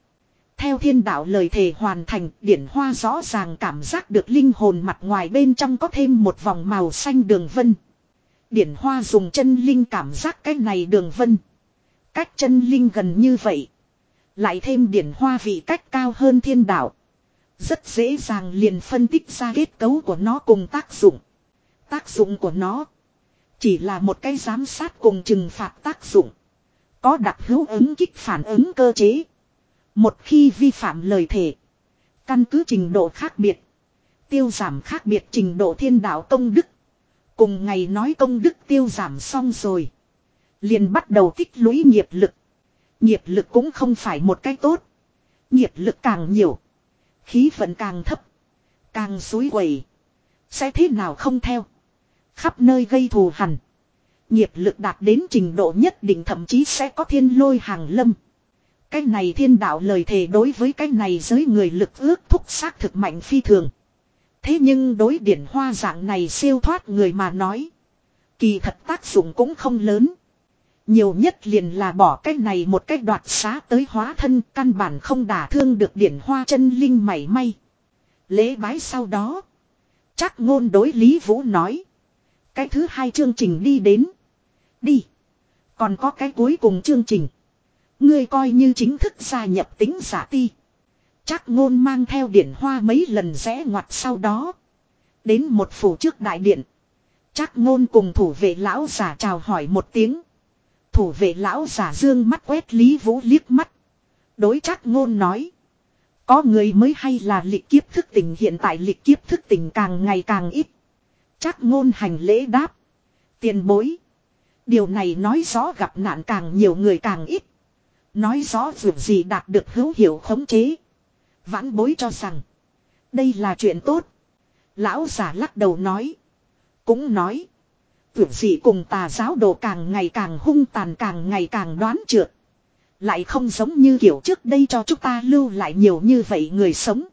A: Theo thiên đạo lời thề hoàn thành, điển hoa rõ ràng cảm giác được linh hồn mặt ngoài bên trong có thêm một vòng màu xanh đường vân. Điển hoa dùng chân linh cảm giác cái này đường vân. Cách chân linh gần như vậy. Lại thêm điển hoa vị cách cao hơn thiên đạo. Rất dễ dàng liền phân tích ra kết cấu của nó cùng tác dụng. Tác dụng của nó chỉ là một cái giám sát cùng trừng phạt tác dụng. Có đặc hữu ứng kích phản ứng cơ chế. Một khi vi phạm lời thề. Căn cứ trình độ khác biệt. Tiêu giảm khác biệt trình độ thiên đạo công đức. Cùng ngày nói công đức tiêu giảm xong rồi. Liền bắt đầu tích lũy nghiệp lực. Nghiệp lực cũng không phải một cái tốt. Nghiệp lực càng nhiều. Khí vận càng thấp. Càng suối quẩy. Sẽ thế nào không theo. Khắp nơi gây thù hằn. Nghiệp lực đạt đến trình độ nhất định thậm chí sẽ có thiên lôi hàng lâm. Cái này thiên đạo lời thề đối với cái này giới người lực ước thúc xác thực mạnh phi thường. Thế nhưng đối điển hoa dạng này siêu thoát người mà nói. Kỳ thật tác dụng cũng không lớn. Nhiều nhất liền là bỏ cái này một cách đoạt xá tới hóa thân, căn bản không đả thương được điển hoa chân linh mảy may. Lễ bái sau đó. Chắc ngôn đối Lý Vũ nói. Cái thứ hai chương trình đi đến. Đi. Còn có cái cuối cùng chương trình. Ngươi coi như chính thức gia nhập tính giả ti. Chắc ngôn mang theo điển hoa mấy lần rẽ ngoặt sau đó. Đến một phủ trước đại điện. Chắc ngôn cùng thủ vệ lão giả chào hỏi một tiếng. Thủ vệ lão giả dương mắt quét Lý Vũ liếc mắt. Đối chắc ngôn nói. Có người mới hay là lịch kiếp thức tỉnh hiện tại lịch kiếp thức tỉnh càng ngày càng ít. Chắc ngôn hành lễ đáp. Tiền bối. Điều này nói rõ gặp nạn càng nhiều người càng ít. Nói rõ dù gì đạt được hữu hiệu khống chế. Vãn bối cho rằng. Đây là chuyện tốt. Lão giả lắc đầu nói. Cũng nói. Việc gì cùng tà giáo đồ càng ngày càng hung tàn càng ngày càng đoán trượt. Lại không giống như kiểu trước đây cho chúng ta lưu lại nhiều như vậy người sống.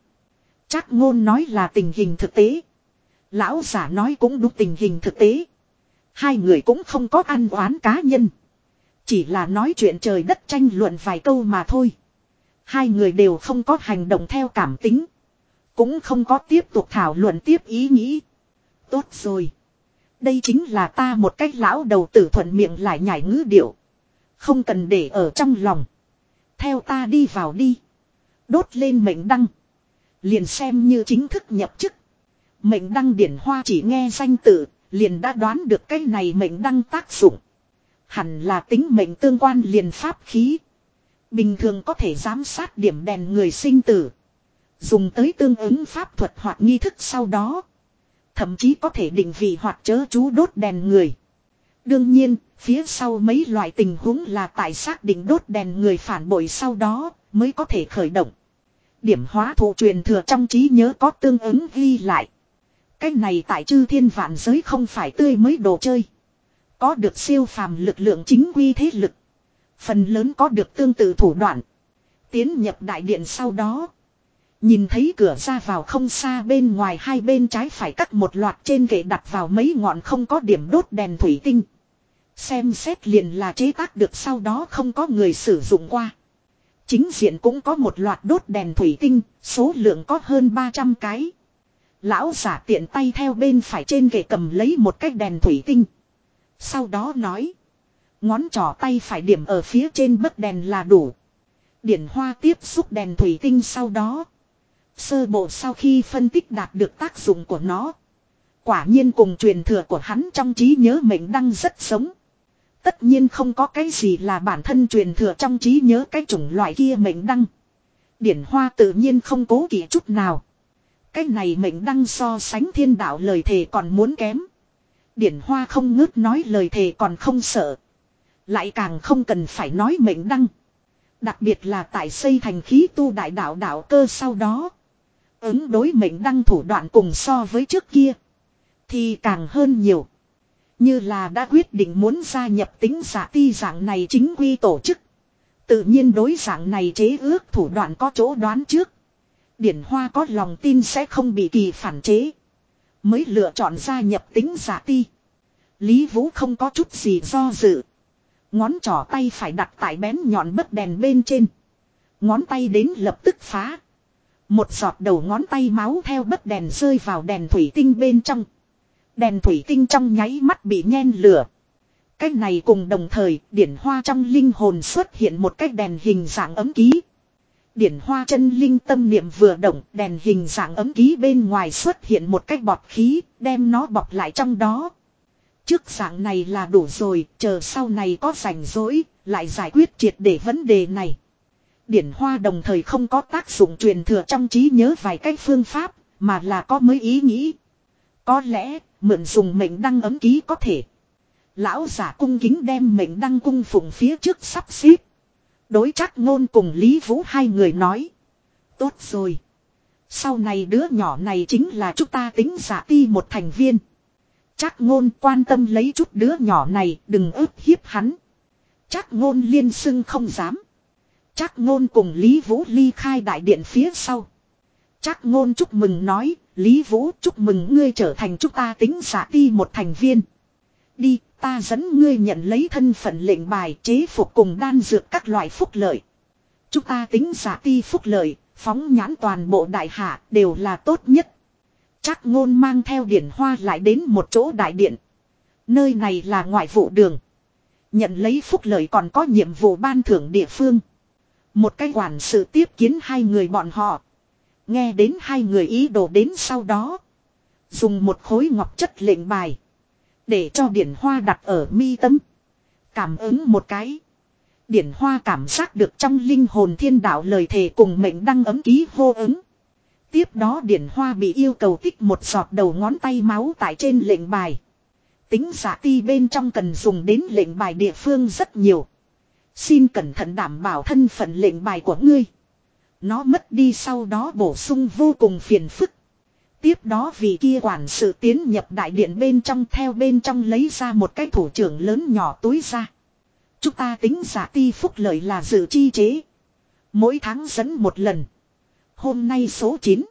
A: Chắc ngôn nói là tình hình thực tế. Lão giả nói cũng đúng tình hình thực tế. Hai người cũng không có ăn oán cá nhân. Chỉ là nói chuyện trời đất tranh luận vài câu mà thôi. Hai người đều không có hành động theo cảm tính. Cũng không có tiếp tục thảo luận tiếp ý nghĩ. Tốt rồi. Đây chính là ta một cách lão đầu tử thuận miệng lại nhảy ngữ điệu. Không cần để ở trong lòng. Theo ta đi vào đi. Đốt lên mệnh đăng. Liền xem như chính thức nhập chức. Mệnh đăng điển hoa chỉ nghe danh tự, liền đã đoán được cái này mệnh đăng tác dụng. Hẳn là tính mệnh tương quan liền pháp khí. Bình thường có thể giám sát điểm đèn người sinh tử. Dùng tới tương ứng pháp thuật hoặc nghi thức sau đó. Thậm chí có thể định vị hoặc chớ chú đốt đèn người. Đương nhiên, phía sau mấy loại tình huống là tại xác định đốt đèn người phản bội sau đó mới có thể khởi động. Điểm hóa thụ truyền thừa trong trí nhớ có tương ứng ghi lại. cách này tại chư thiên vạn giới không phải tươi mới đồ chơi. Có được siêu phàm lực lượng chính quy thế lực. Phần lớn có được tương tự thủ đoạn. Tiến nhập đại điện sau đó. Nhìn thấy cửa ra vào không xa bên ngoài hai bên trái phải cắt một loạt trên kệ đặt vào mấy ngọn không có điểm đốt đèn thủy tinh. Xem xét liền là chế tác được sau đó không có người sử dụng qua. Chính diện cũng có một loạt đốt đèn thủy tinh, số lượng có hơn 300 cái. Lão giả tiện tay theo bên phải trên kệ cầm lấy một cái đèn thủy tinh. Sau đó nói. Ngón trỏ tay phải điểm ở phía trên bấc đèn là đủ. Điển hoa tiếp xúc đèn thủy tinh sau đó. Sơ bộ sau khi phân tích đạt được tác dụng của nó. Quả nhiên cùng truyền thừa của hắn trong trí nhớ mệnh đăng rất sống. Tất nhiên không có cái gì là bản thân truyền thừa trong trí nhớ cái chủng loại kia mệnh đăng. Điển hoa tự nhiên không cố kỵ chút nào. Cái này mệnh đăng so sánh thiên đạo lời thề còn muốn kém. Điển hoa không ngớt nói lời thề còn không sợ. Lại càng không cần phải nói mệnh đăng. Đặc biệt là tại xây thành khí tu đại đạo đạo cơ sau đó. Ứng đối mệnh đăng thủ đoạn cùng so với trước kia. Thì càng hơn nhiều. Như là đã quyết định muốn gia nhập tính giả ti dạng này chính quy tổ chức. Tự nhiên đối dạng này chế ước thủ đoạn có chỗ đoán trước. Điển Hoa có lòng tin sẽ không bị kỳ phản chế. Mới lựa chọn gia nhập tính giả ti. Lý Vũ không có chút gì do dự. Ngón trỏ tay phải đặt tại bén nhọn bất đèn bên trên. Ngón tay đến lập tức phá. Một giọt đầu ngón tay máu theo bất đèn rơi vào đèn thủy tinh bên trong. Đèn thủy tinh trong nháy mắt bị nhen lửa. Cách này cùng đồng thời, điển hoa trong linh hồn xuất hiện một cái đèn hình dạng ấm ký. Điển hoa chân linh tâm niệm vừa động, đèn hình dạng ấm ký bên ngoài xuất hiện một cái bọt khí, đem nó bọc lại trong đó. Trước dạng này là đủ rồi, chờ sau này có rảnh rỗi, lại giải quyết triệt để vấn đề này. Điển hoa đồng thời không có tác dụng truyền thừa trong trí nhớ vài cách phương pháp, mà là có mới ý nghĩ. Có lẽ, mượn dùng mệnh đăng ấm ký có thể. Lão giả cung kính đem mệnh đăng cung phụng phía trước sắp xếp. Đối chắc ngôn cùng Lý Vũ hai người nói. Tốt rồi. Sau này đứa nhỏ này chính là chúng ta tính giả ti một thành viên. Chắc ngôn quan tâm lấy chút đứa nhỏ này đừng ức hiếp hắn. Chắc ngôn liên xưng không dám. Chắc ngôn cùng Lý Vũ ly khai đại điện phía sau. Chắc ngôn chúc mừng nói, Lý Vũ chúc mừng ngươi trở thành chúng ta tính giả ti một thành viên. Đi, ta dẫn ngươi nhận lấy thân phận lệnh bài chế phục cùng đan dược các loại phúc lợi. Chúng ta tính giả ti phúc lợi, phóng nhãn toàn bộ đại hạ đều là tốt nhất. Chắc ngôn mang theo điển hoa lại đến một chỗ đại điện. Nơi này là ngoại vụ đường. Nhận lấy phúc lợi còn có nhiệm vụ ban thưởng địa phương. Một cái quản sự tiếp kiến hai người bọn họ. Nghe đến hai người ý đồ đến sau đó. Dùng một khối ngọc chất lệnh bài. Để cho điển hoa đặt ở mi tâm. Cảm ứng một cái. Điển hoa cảm giác được trong linh hồn thiên đạo lời thề cùng mệnh đăng ấm ký hô ứng. Tiếp đó điển hoa bị yêu cầu tích một giọt đầu ngón tay máu tại trên lệnh bài. Tính giả ti bên trong cần dùng đến lệnh bài địa phương rất nhiều. Xin cẩn thận đảm bảo thân phận lệnh bài của ngươi. Nó mất đi sau đó bổ sung vô cùng phiền phức. Tiếp đó vì kia quản sự tiến nhập đại điện bên trong theo bên trong lấy ra một cái thủ trưởng lớn nhỏ túi ra. Chúng ta tính giả ti phúc lợi là dự chi chế. Mỗi tháng dẫn một lần. Hôm nay số 9.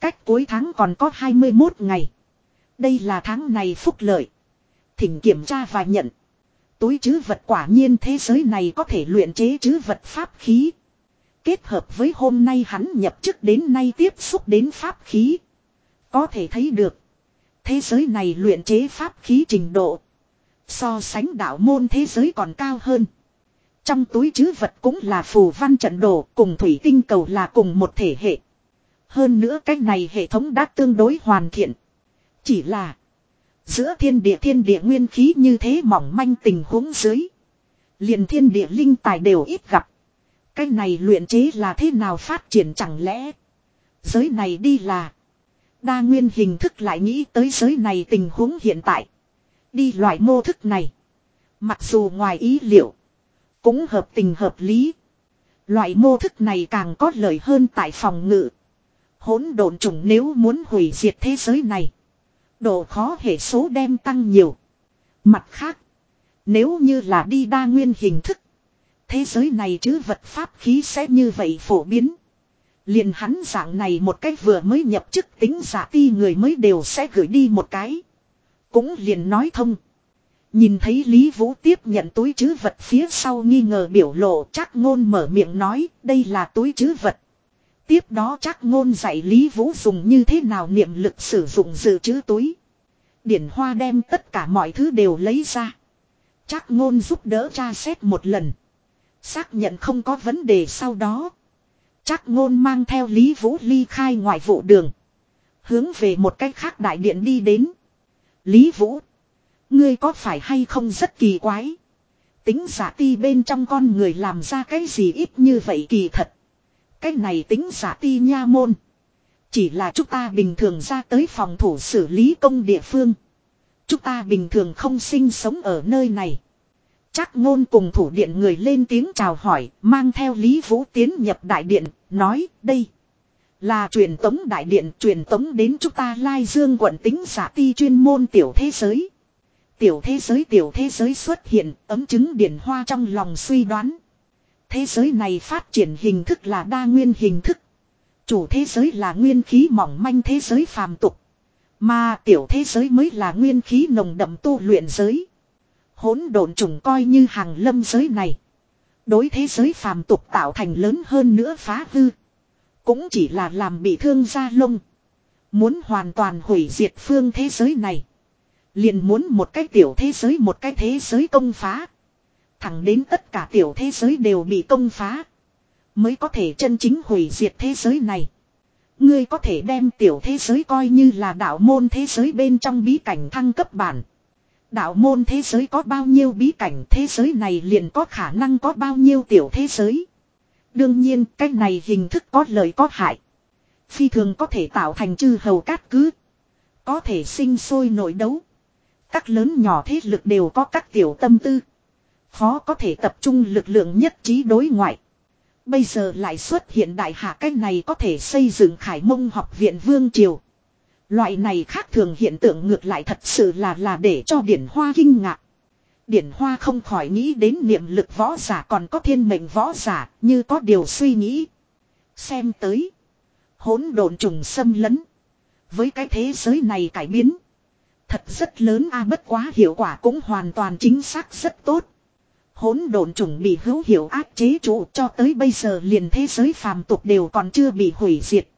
A: Cách cuối tháng còn có 21 ngày. Đây là tháng này phúc lợi. Thỉnh kiểm tra và nhận. Túi chứ vật quả nhiên thế giới này có thể luyện chế chứ vật pháp khí. Kết hợp với hôm nay hắn nhập chức đến nay tiếp xúc đến pháp khí. Có thể thấy được. Thế giới này luyện chế pháp khí trình độ. So sánh đạo môn thế giới còn cao hơn. Trong túi chứ vật cũng là phù văn trận đồ cùng thủy tinh cầu là cùng một thể hệ. Hơn nữa cách này hệ thống đã tương đối hoàn thiện. Chỉ là. Giữa thiên địa thiên địa nguyên khí như thế mỏng manh tình huống dưới. liền thiên địa linh tài đều ít gặp. Cái này luyện chế là thế nào phát triển chẳng lẽ. Giới này đi là. Đa nguyên hình thức lại nghĩ tới giới này tình huống hiện tại. Đi loại mô thức này. Mặc dù ngoài ý liệu. Cũng hợp tình hợp lý. Loại mô thức này càng có lợi hơn tại phòng ngự. Hỗn độn trùng nếu muốn hủy diệt thế giới này. Độ khó hệ số đem tăng nhiều. Mặt khác. Nếu như là đi đa nguyên hình thức. Thế giới này chứ vật pháp khí sẽ như vậy phổ biến. Liền hắn dạng này một cách vừa mới nhập chức tính giả ti người mới đều sẽ gửi đi một cái. Cũng liền nói thông. Nhìn thấy Lý Vũ tiếp nhận túi chứ vật phía sau nghi ngờ biểu lộ chắc ngôn mở miệng nói, đây là túi chứ vật. Tiếp đó chắc ngôn dạy Lý Vũ dùng như thế nào niệm lực sử dụng dự trữ túi. Điển Hoa đem tất cả mọi thứ đều lấy ra. Chắc ngôn giúp đỡ tra xét một lần. Xác nhận không có vấn đề sau đó. Chắc ngôn mang theo Lý Vũ ly khai ngoại vụ đường. Hướng về một cách khác đại điện đi đến. Lý Vũ. Ngươi có phải hay không rất kỳ quái. Tính giả ti bên trong con người làm ra cái gì ít như vậy kỳ thật. Cái này tính giả ti nha môn. Chỉ là chúng ta bình thường ra tới phòng thủ xử lý công địa phương. Chúng ta bình thường không sinh sống ở nơi này. Chắc ngôn cùng thủ điện người lên tiếng chào hỏi, mang theo Lý Vũ tiến nhập đại điện, nói, đây là truyền tống đại điện truyền tống đến chúng ta Lai Dương quận tính giả ti chuyên môn tiểu thế giới. Tiểu thế giới tiểu thế giới xuất hiện, ấm chứng điển hoa trong lòng suy đoán. Thế giới này phát triển hình thức là đa nguyên hình thức. Chủ thế giới là nguyên khí mỏng manh thế giới phàm tục. Mà tiểu thế giới mới là nguyên khí nồng đậm tu luyện giới hỗn độn trùng coi như hàng lâm giới này. Đối thế giới phàm tục tạo thành lớn hơn nữa phá hư. Cũng chỉ là làm bị thương gia lông. Muốn hoàn toàn hủy diệt phương thế giới này. Liền muốn một cái tiểu thế giới một cái thế giới công phá. Thẳng đến tất cả tiểu thế giới đều bị công phá. Mới có thể chân chính hủy diệt thế giới này. Ngươi có thể đem tiểu thế giới coi như là đạo môn thế giới bên trong bí cảnh thăng cấp bản. Đạo môn thế giới có bao nhiêu bí cảnh, thế giới này liền có khả năng có bao nhiêu tiểu thế giới. Đương nhiên, cái này hình thức có lợi có hại. Phi thường có thể tạo thành chư hầu cát cứ. Có thể sinh sôi nội đấu. Các lớn nhỏ thế lực đều có các tiểu tâm tư. Khó có thể tập trung lực lượng nhất trí đối ngoại. Bây giờ lại xuất hiện đại hạ cách này có thể xây dựng khải mông học viện vương triều. Loại này khác thường hiện tượng ngược lại thật sự là là để cho điển hoa kinh ngạc. Điển hoa không khỏi nghĩ đến niệm lực võ giả còn có thiên mệnh võ giả như có điều suy nghĩ. Xem tới. hỗn độn trùng xâm lấn. Với cái thế giới này cải biến. Thật rất lớn a à, bất quá hiệu quả cũng hoàn toàn chính xác rất tốt. Hỗn độn trùng bị hữu hiệu áp chế trụ cho tới bây giờ liền thế giới phàm tục đều còn chưa bị hủy diệt.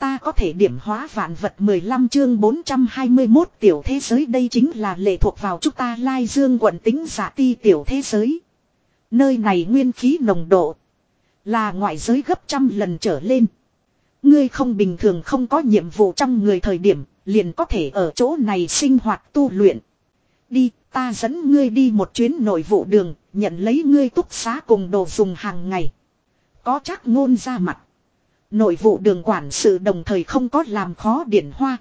A: Ta có thể điểm hóa vạn vật 15 chương 421 tiểu thế giới đây chính là lệ thuộc vào chúng ta Lai Dương quận tính giả ti tiểu thế giới. Nơi này nguyên khí nồng độ là ngoại giới gấp trăm lần trở lên. Ngươi không bình thường không có nhiệm vụ trong người thời điểm liền có thể ở chỗ này sinh hoạt tu luyện. Đi, ta dẫn ngươi đi một chuyến nội vụ đường, nhận lấy ngươi túc xá cùng đồ dùng hàng ngày. Có chắc ngôn ra mặt. Nội vụ đường quản sự đồng thời không có làm khó điển hoa.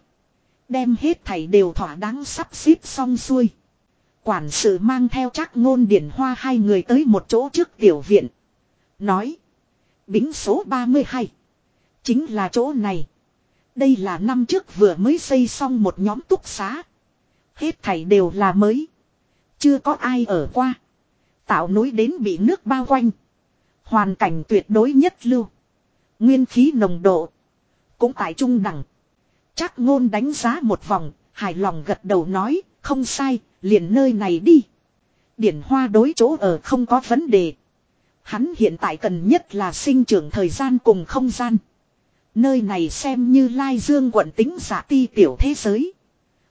A: Đem hết thảy đều thỏa đáng sắp xếp xong xuôi. Quản sự mang theo chắc ngôn điển hoa hai người tới một chỗ trước tiểu viện. Nói. Bính số 32. Chính là chỗ này. Đây là năm trước vừa mới xây xong một nhóm túc xá. Hết thảy đều là mới. Chưa có ai ở qua. Tạo núi đến bị nước bao quanh. Hoàn cảnh tuyệt đối nhất lưu. Nguyên khí nồng độ. Cũng tại trung đẳng. Chắc ngôn đánh giá một vòng. Hài lòng gật đầu nói. Không sai. Liền nơi này đi. Điển hoa đối chỗ ở không có vấn đề. Hắn hiện tại cần nhất là sinh trưởng thời gian cùng không gian. Nơi này xem như Lai Dương quận tính giả ti tiểu thế giới.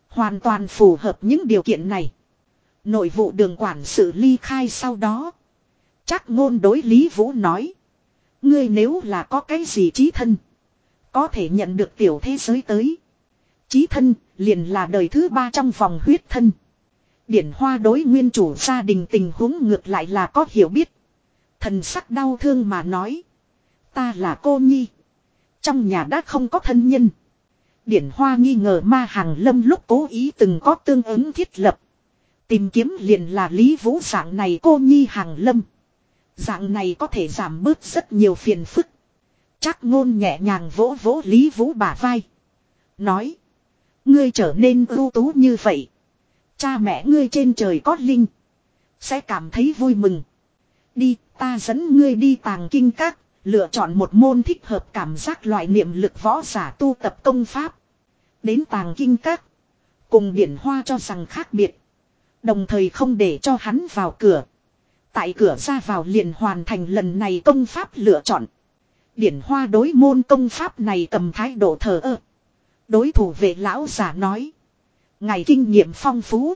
A: Hoàn toàn phù hợp những điều kiện này. Nội vụ đường quản sự ly khai sau đó. Chắc ngôn đối Lý Vũ nói. Ngươi nếu là có cái gì trí thân. Có thể nhận được tiểu thế giới tới. Trí thân liền là đời thứ ba trong vòng huyết thân. Điển hoa đối nguyên chủ gia đình tình huống ngược lại là có hiểu biết. Thần sắc đau thương mà nói. Ta là cô nhi. Trong nhà đã không có thân nhân. Điển hoa nghi ngờ ma hàng lâm lúc cố ý từng có tương ứng thiết lập. Tìm kiếm liền là Lý Vũ dạng này cô nhi hàng lâm. Dạng này có thể giảm bớt rất nhiều phiền phức. Chắc ngôn nhẹ nhàng vỗ vỗ Lý Vũ bả vai. Nói. Ngươi trở nên ưu tú như vậy. Cha mẹ ngươi trên trời có linh. Sẽ cảm thấy vui mừng. Đi, ta dẫn ngươi đi tàng kinh các, lựa chọn một môn thích hợp cảm giác loại niệm lực võ giả tu tập công pháp. Đến tàng kinh các. Cùng điển hoa cho rằng khác biệt. Đồng thời không để cho hắn vào cửa. Tại cửa ra vào liền hoàn thành lần này công pháp lựa chọn. Điển hoa đối môn công pháp này cầm thái độ thờ ơ. Đối thủ vệ lão giả nói. Ngày kinh nghiệm phong phú.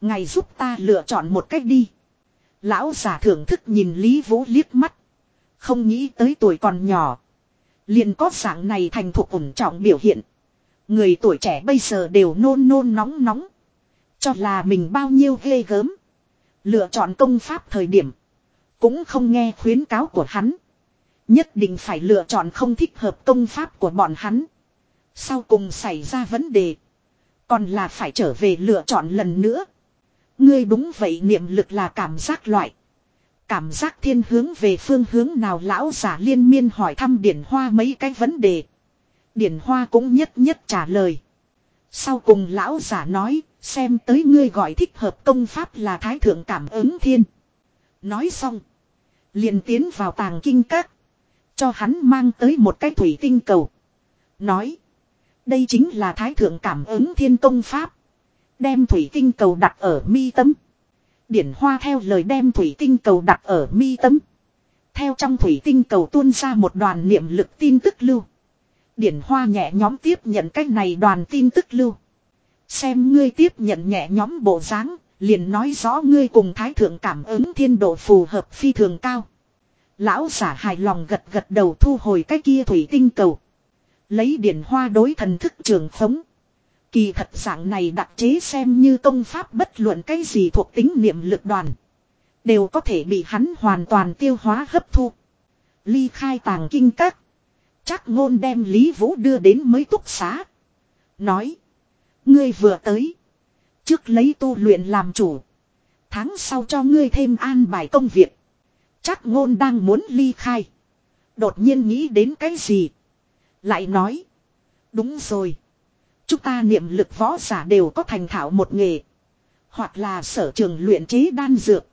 A: Ngày giúp ta lựa chọn một cách đi. Lão giả thưởng thức nhìn Lý Vũ liếc mắt. Không nghĩ tới tuổi còn nhỏ. Liền có dạng này thành thục ổn trọng biểu hiện. Người tuổi trẻ bây giờ đều nôn nôn nóng nóng. Cho là mình bao nhiêu ghê gớm. Lựa chọn công pháp thời điểm. Cũng không nghe khuyến cáo của hắn. Nhất định phải lựa chọn không thích hợp công pháp của bọn hắn. Sau cùng xảy ra vấn đề. Còn là phải trở về lựa chọn lần nữa. Ngươi đúng vậy niệm lực là cảm giác loại. Cảm giác thiên hướng về phương hướng nào lão giả liên miên hỏi thăm điển hoa mấy cái vấn đề. Điển hoa cũng nhất nhất trả lời. Sau cùng lão giả nói, xem tới ngươi gọi thích hợp công pháp là thái thượng cảm ứng thiên. Nói xong. liền tiến vào tàng kinh các. Cho hắn mang tới một cái thủy tinh cầu. Nói. Đây chính là thái thượng cảm ứng thiên công pháp. Đem thủy tinh cầu đặt ở mi tấm. Điển hoa theo lời đem thủy tinh cầu đặt ở mi tấm. Theo trong thủy tinh cầu tuôn ra một đoàn niệm lực tin tức lưu. Điển hoa nhẹ nhóm tiếp nhận cách này đoàn tin tức lưu. Xem ngươi tiếp nhận nhẹ nhóm bộ dáng, liền nói rõ ngươi cùng thái thượng cảm ứng thiên độ phù hợp phi thường cao. Lão giả hài lòng gật gật đầu thu hồi cái kia thủy tinh cầu. Lấy điển hoa đối thần thức trường phóng. Kỳ thật dạng này đặc chế xem như công pháp bất luận cái gì thuộc tính niệm lực đoàn. Đều có thể bị hắn hoàn toàn tiêu hóa hấp thu. Ly khai tàng kinh các. Chắc ngôn đem Lý Vũ đưa đến mới túc xá. Nói. Ngươi vừa tới. Trước lấy tu luyện làm chủ. Tháng sau cho ngươi thêm an bài công việc. Chắc ngôn đang muốn ly khai. Đột nhiên nghĩ đến cái gì. Lại nói. Đúng rồi. Chúng ta niệm lực võ giả đều có thành thạo một nghề. Hoặc là sở trường luyện chế đan dược.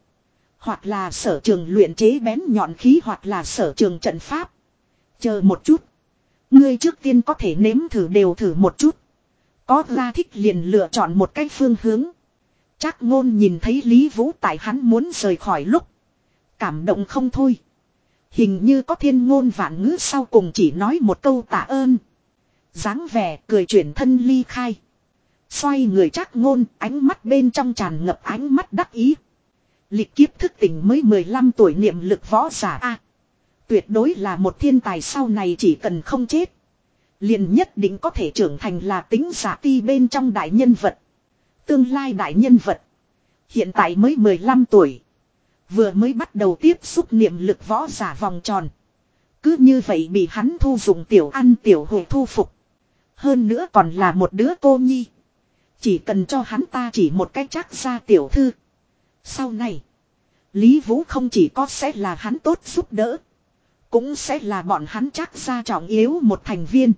A: Hoặc là sở trường luyện chế bén nhọn khí hoặc là sở trường trận pháp. Chờ một chút. Ngươi trước tiên có thể nếm thử đều thử một chút. Có ra thích liền lựa chọn một cái phương hướng. Chắc ngôn nhìn thấy Lý Vũ tại hắn muốn rời khỏi lúc. Cảm động không thôi. Hình như có thiên ngôn vạn ngữ sau cùng chỉ nói một câu tạ ơn. dáng vẻ cười chuyển thân ly khai. Xoay người chắc ngôn, ánh mắt bên trong tràn ngập ánh mắt đắc ý. Lịch kiếp thức tỉnh mới 15 tuổi niệm lực võ giả A. tuyệt đối là một thiên tài sau này chỉ cần không chết. Liền nhất định có thể trưởng thành là tính giả ti bên trong đại nhân vật. Tương lai đại nhân vật. Hiện tại mới 15 tuổi. Vừa mới bắt đầu tiếp xúc niệm lực võ giả vòng tròn. Cứ như vậy bị hắn thu dụng tiểu ăn tiểu hồi thu phục. Hơn nữa còn là một đứa cô nhi. Chỉ cần cho hắn ta chỉ một cách chắc ra tiểu thư. Sau này. Lý Vũ không chỉ có sẽ là hắn tốt giúp đỡ. Cũng sẽ là bọn hắn chắc ra trọng yếu một thành viên.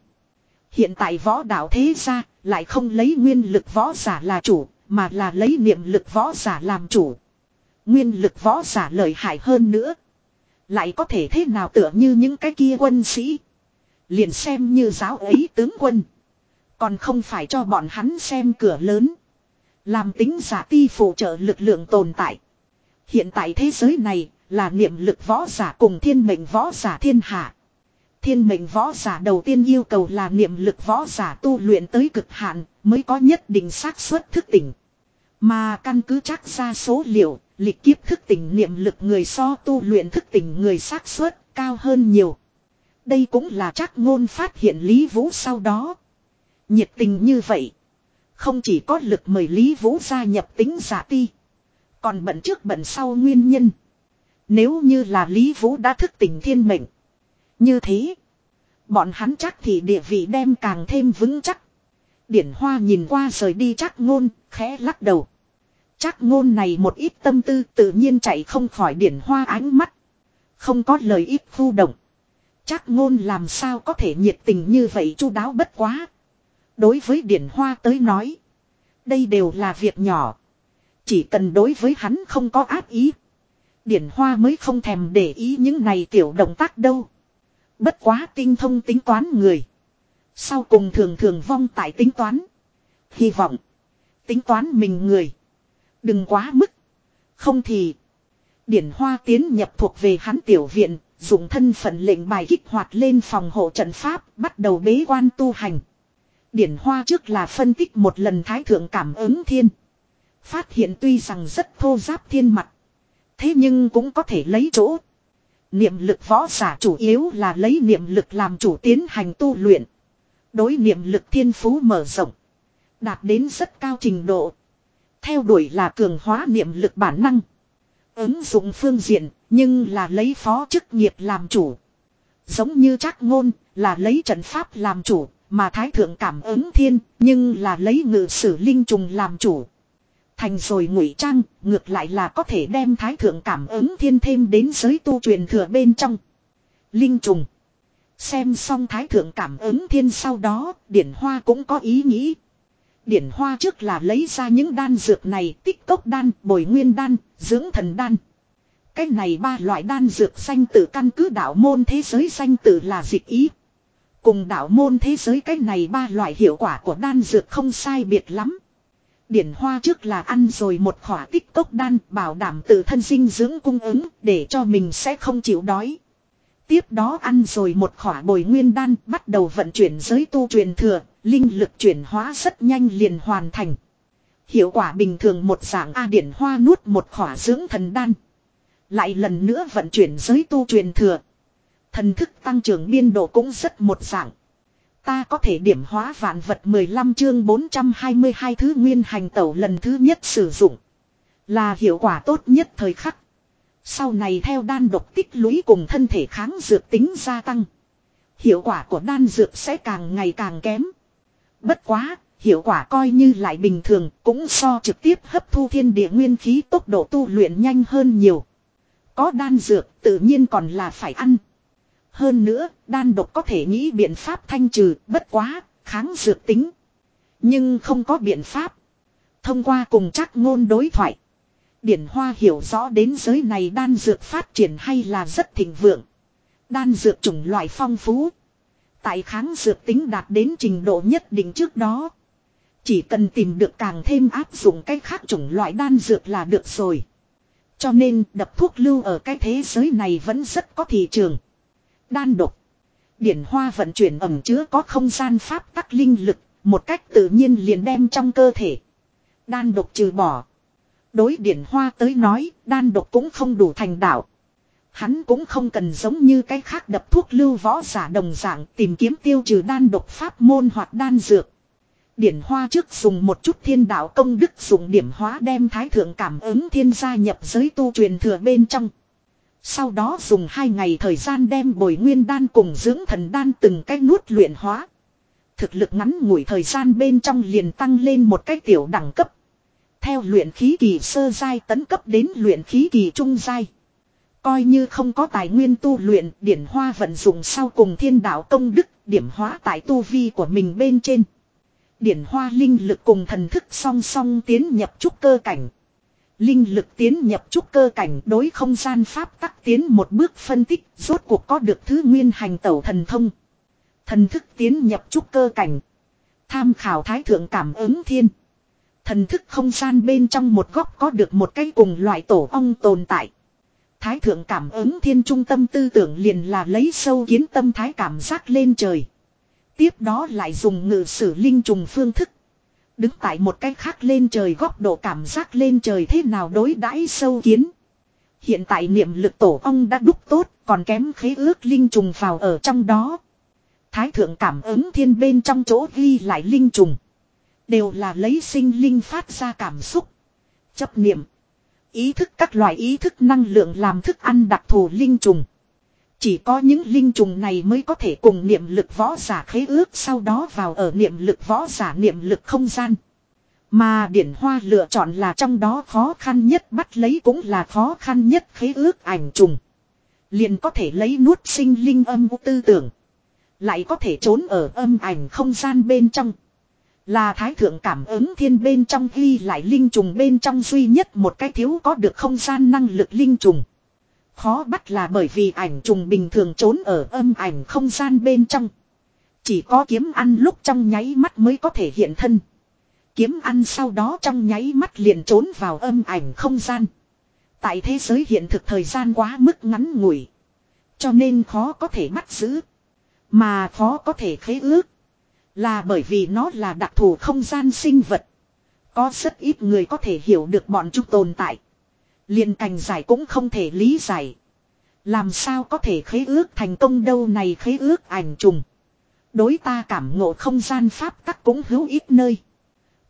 A: Hiện tại võ đạo thế gia lại không lấy nguyên lực võ giả là chủ, mà là lấy niệm lực võ giả làm chủ. Nguyên lực võ giả lợi hại hơn nữa. Lại có thể thế nào tựa như những cái kia quân sĩ. Liền xem như giáo ấy tướng quân. Còn không phải cho bọn hắn xem cửa lớn. Làm tính giả ti phụ trợ lực lượng tồn tại. Hiện tại thế giới này là niệm lực võ giả cùng thiên mệnh võ giả thiên hạ. Thiên mệnh võ giả đầu tiên yêu cầu là niệm lực võ giả tu luyện tới cực hạn mới có nhất định xác suất thức tỉnh. Mà căn cứ chắc ra số liệu, lịch kiếp thức tỉnh niệm lực người so tu luyện thức tỉnh người xác suất cao hơn nhiều. Đây cũng là chắc ngôn phát hiện Lý Vũ sau đó. Nhiệt tình như vậy. Không chỉ có lực mời Lý Vũ gia nhập tính giả ti. Còn bận trước bận sau nguyên nhân. Nếu như là Lý Vũ đã thức tỉnh thiên mệnh. Như thế. Bọn hắn chắc thì địa vị đem càng thêm vững chắc. Điển Hoa nhìn qua rời đi chắc ngôn, khẽ lắc đầu. Chắc ngôn này một ít tâm tư tự nhiên chạy không khỏi Điển Hoa ánh mắt. Không có lời ít khu động. Chắc ngôn làm sao có thể nhiệt tình như vậy chu đáo bất quá. Đối với Điển Hoa tới nói. Đây đều là việc nhỏ. Chỉ cần đối với hắn không có ác ý. Điển Hoa mới không thèm để ý những này tiểu động tác đâu. Bất quá tinh thông tính toán người. Sau cùng thường thường vong tại tính toán. Hy vọng. Tính toán mình người. Đừng quá mức. Không thì. Điển hoa tiến nhập thuộc về hắn tiểu viện. Dùng thân phận lệnh bài kích hoạt lên phòng hộ trận pháp. Bắt đầu bế quan tu hành. Điển hoa trước là phân tích một lần thái thượng cảm ứng thiên. Phát hiện tuy rằng rất thô giáp thiên mặt. Thế nhưng cũng có thể lấy chỗ. Niệm lực võ giả chủ yếu là lấy niệm lực làm chủ tiến hành tu luyện. Đối niệm lực thiên phú mở rộng. Đạt đến rất cao trình độ. Theo đuổi là cường hóa niệm lực bản năng. Ứng dụng phương diện, nhưng là lấy phó chức nghiệp làm chủ. Giống như chắc ngôn là lấy trận pháp làm chủ. Mà thái thượng cảm ứng thiên, nhưng là lấy ngự sử linh trùng làm chủ. Thành rồi ngụy trang, ngược lại là có thể đem thái thượng cảm ứng thiên thêm đến giới tu truyền thừa bên trong. Linh trùng. Xem xong thái thượng cảm ứng thiên sau đó, điển hoa cũng có ý nghĩ. Điển hoa trước là lấy ra những đan dược này, tích cốc đan, bồi nguyên đan, dưỡng thần đan. Cái này ba loại đan dược xanh tử căn cứ đạo môn thế giới xanh tử là dịch ý. Cùng đạo môn thế giới cái này ba loại hiệu quả của đan dược không sai biệt lắm. Điển hoa trước là ăn rồi một khỏa tích cốc đan bảo đảm tự thân dinh dưỡng cung ứng để cho mình sẽ không chịu đói. Tiếp đó ăn rồi một khỏa bồi nguyên đan bắt đầu vận chuyển giới tu truyền thừa, linh lực chuyển hóa rất nhanh liền hoàn thành. Hiệu quả bình thường một dạng A điển hoa nuốt một khỏa dưỡng thần đan. Lại lần nữa vận chuyển giới tu truyền thừa. Thần thức tăng trưởng biên độ cũng rất một dạng. Ta có thể điểm hóa vạn vật 15 chương 422 thứ nguyên hành tẩu lần thứ nhất sử dụng. Là hiệu quả tốt nhất thời khắc. Sau này theo đan độc tích lũy cùng thân thể kháng dược tính gia tăng. Hiệu quả của đan dược sẽ càng ngày càng kém. Bất quá, Hiệu quả coi như lại bình thường cũng so trực tiếp hấp thu thiên địa nguyên khí tốc độ tu luyện nhanh hơn nhiều. Có đan dược tự nhiên còn là phải ăn. Hơn nữa, đan độc có thể nghĩ biện pháp thanh trừ, bất quá, kháng dược tính. Nhưng không có biện pháp. Thông qua cùng chắc ngôn đối thoại. Điển Hoa hiểu rõ đến giới này đan dược phát triển hay là rất thịnh vượng. Đan dược chủng loại phong phú. Tại kháng dược tính đạt đến trình độ nhất định trước đó. Chỉ cần tìm được càng thêm áp dụng cái khác chủng loại đan dược là được rồi. Cho nên đập thuốc lưu ở cái thế giới này vẫn rất có thị trường. Đan độc. Điển hoa vận chuyển ẩm chứa có không gian pháp tắc linh lực, một cách tự nhiên liền đem trong cơ thể. Đan độc trừ bỏ. Đối điển hoa tới nói, đan độc cũng không đủ thành đạo. Hắn cũng không cần giống như cái khác đập thuốc lưu võ giả đồng dạng tìm kiếm tiêu trừ đan độc pháp môn hoặc đan dược. Điển hoa trước dùng một chút thiên đạo công đức dùng điểm hóa đem thái thượng cảm ứng thiên gia nhập giới tu truyền thừa bên trong. Sau đó dùng hai ngày thời gian đem bồi nguyên đan cùng dưỡng thần đan từng cái nuốt luyện hóa. Thực lực ngắn ngủi thời gian bên trong liền tăng lên một cái tiểu đẳng cấp. Theo luyện khí kỳ sơ giai tấn cấp đến luyện khí kỳ trung giai. Coi như không có tài nguyên tu luyện, điển hoa vận dụng sau cùng thiên đạo công đức, điểm hóa tại tu vi của mình bên trên. Điển hoa linh lực cùng thần thức song song tiến nhập trúc cơ cảnh. Linh lực tiến nhập trúc cơ cảnh đối không gian pháp tắc tiến một bước phân tích, rốt cuộc có được thứ nguyên hành tẩu thần thông. Thần thức tiến nhập trúc cơ cảnh. Tham khảo thái thượng cảm ứng thiên. Thần thức không gian bên trong một góc có được một cái cùng loại tổ ong tồn tại. Thái thượng cảm ứng thiên trung tâm tư tưởng liền là lấy sâu kiến tâm thái cảm giác lên trời. Tiếp đó lại dùng ngự sử linh trùng phương thức. Đứng tại một cách khác lên trời, góc độ cảm giác lên trời thế nào đối đãi sâu kiến. Hiện tại niệm lực tổ ong đã đúc tốt, còn kém khế ước linh trùng vào ở trong đó. Thái thượng cảm ứng thiên bên trong chỗ ghi lại linh trùng. Đều là lấy sinh linh phát ra cảm xúc. Chấp niệm. Ý thức các loại ý thức năng lượng làm thức ăn đặc thù linh trùng. Chỉ có những linh trùng này mới có thể cùng niệm lực võ giả khế ước, sau đó vào ở niệm lực võ giả niệm lực không gian. Mà điển hoa lựa chọn là trong đó khó khăn nhất, bắt lấy cũng là khó khăn nhất khế ước ảnh trùng. Liền có thể lấy nuốt sinh linh âm tư tưởng. Lại có thể trốn ở âm ảnh không gian bên trong. Là thái thượng cảm ứng thiên bên trong ghi lại linh trùng bên trong duy nhất một cái thiếu có được không gian năng lực linh trùng. Khó bắt là bởi vì ảnh trùng bình thường trốn ở âm ảnh không gian bên trong. Chỉ có kiếm ăn lúc trong nháy mắt mới có thể hiện thân. Kiếm ăn sau đó trong nháy mắt liền trốn vào âm ảnh không gian. Tại thế giới hiện thực thời gian quá mức ngắn ngủi. Cho nên khó có thể bắt giữ. Mà khó có thể khế ước. Là bởi vì nó là đặc thù không gian sinh vật. Có rất ít người có thể hiểu được bọn chúng tồn tại liền cành giải cũng không thể lý giải. Làm sao có thể khế ước thành công đâu này khế ước ảnh trùng. Đối ta cảm ngộ không gian pháp tắc cũng hữu ít nơi.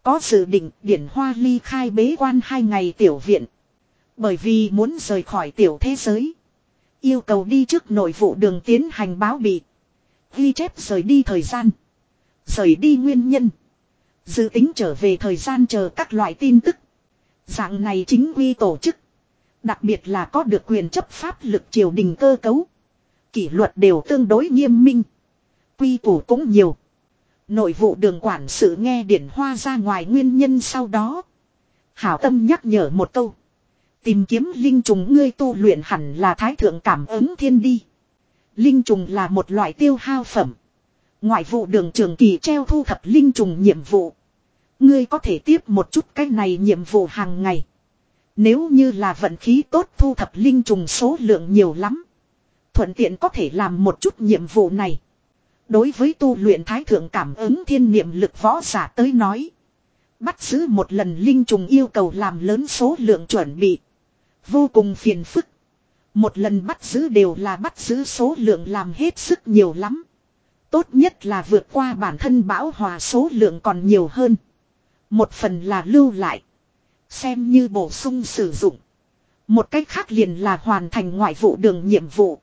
A: Có dự định điển hoa ly khai bế quan hai ngày tiểu viện. Bởi vì muốn rời khỏi tiểu thế giới. Yêu cầu đi trước nội vụ đường tiến hành báo bị. Ghi chép rời đi thời gian. Rời đi nguyên nhân. Dự tính trở về thời gian chờ các loại tin tức. Dạng này chính quy tổ chức. Đặc biệt là có được quyền chấp pháp lực triều đình cơ cấu. Kỷ luật đều tương đối nghiêm minh. Quy củ cũng nhiều. Nội vụ đường quản sự nghe điển hoa ra ngoài nguyên nhân sau đó. Hảo tâm nhắc nhở một câu. Tìm kiếm linh trùng ngươi tu luyện hẳn là thái thượng cảm ứng thiên đi. Linh trùng là một loại tiêu hao phẩm. Ngoại vụ đường trường kỳ treo thu thập linh trùng nhiệm vụ. Ngươi có thể tiếp một chút cái này nhiệm vụ hàng ngày. Nếu như là vận khí tốt thu thập linh trùng số lượng nhiều lắm. Thuận tiện có thể làm một chút nhiệm vụ này. Đối với tu luyện thái thượng cảm ứng thiên niệm lực võ giả tới nói. Bắt giữ một lần linh trùng yêu cầu làm lớn số lượng chuẩn bị. Vô cùng phiền phức. Một lần bắt giữ đều là bắt giữ số lượng làm hết sức nhiều lắm. Tốt nhất là vượt qua bản thân bão hòa số lượng còn nhiều hơn. Một phần là lưu lại. Xem như bổ sung sử dụng. Một cách khác liền là hoàn thành ngoại vụ đường nhiệm vụ.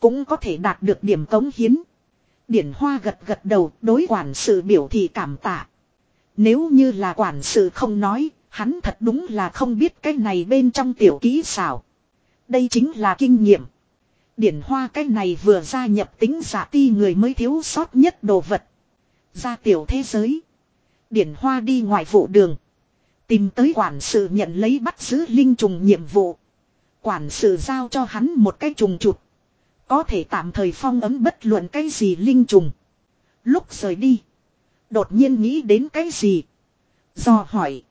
A: Cũng có thể đạt được điểm cống hiến. Điển Hoa gật gật đầu đối quản sự biểu thị cảm tạ. Nếu như là quản sự không nói, hắn thật đúng là không biết cái này bên trong tiểu ký xảo. Đây chính là kinh nghiệm. Điển hoa cái này vừa gia nhập tính giả ti người mới thiếu sót nhất đồ vật. Ra tiểu thế giới. Điển hoa đi ngoại vụ đường. Tìm tới quản sự nhận lấy bắt giữ linh trùng nhiệm vụ. Quản sự giao cho hắn một cái trùng chụp. Có thể tạm thời phong ấm bất luận cái gì linh trùng. Lúc rời đi. Đột nhiên nghĩ đến cái gì. Do hỏi.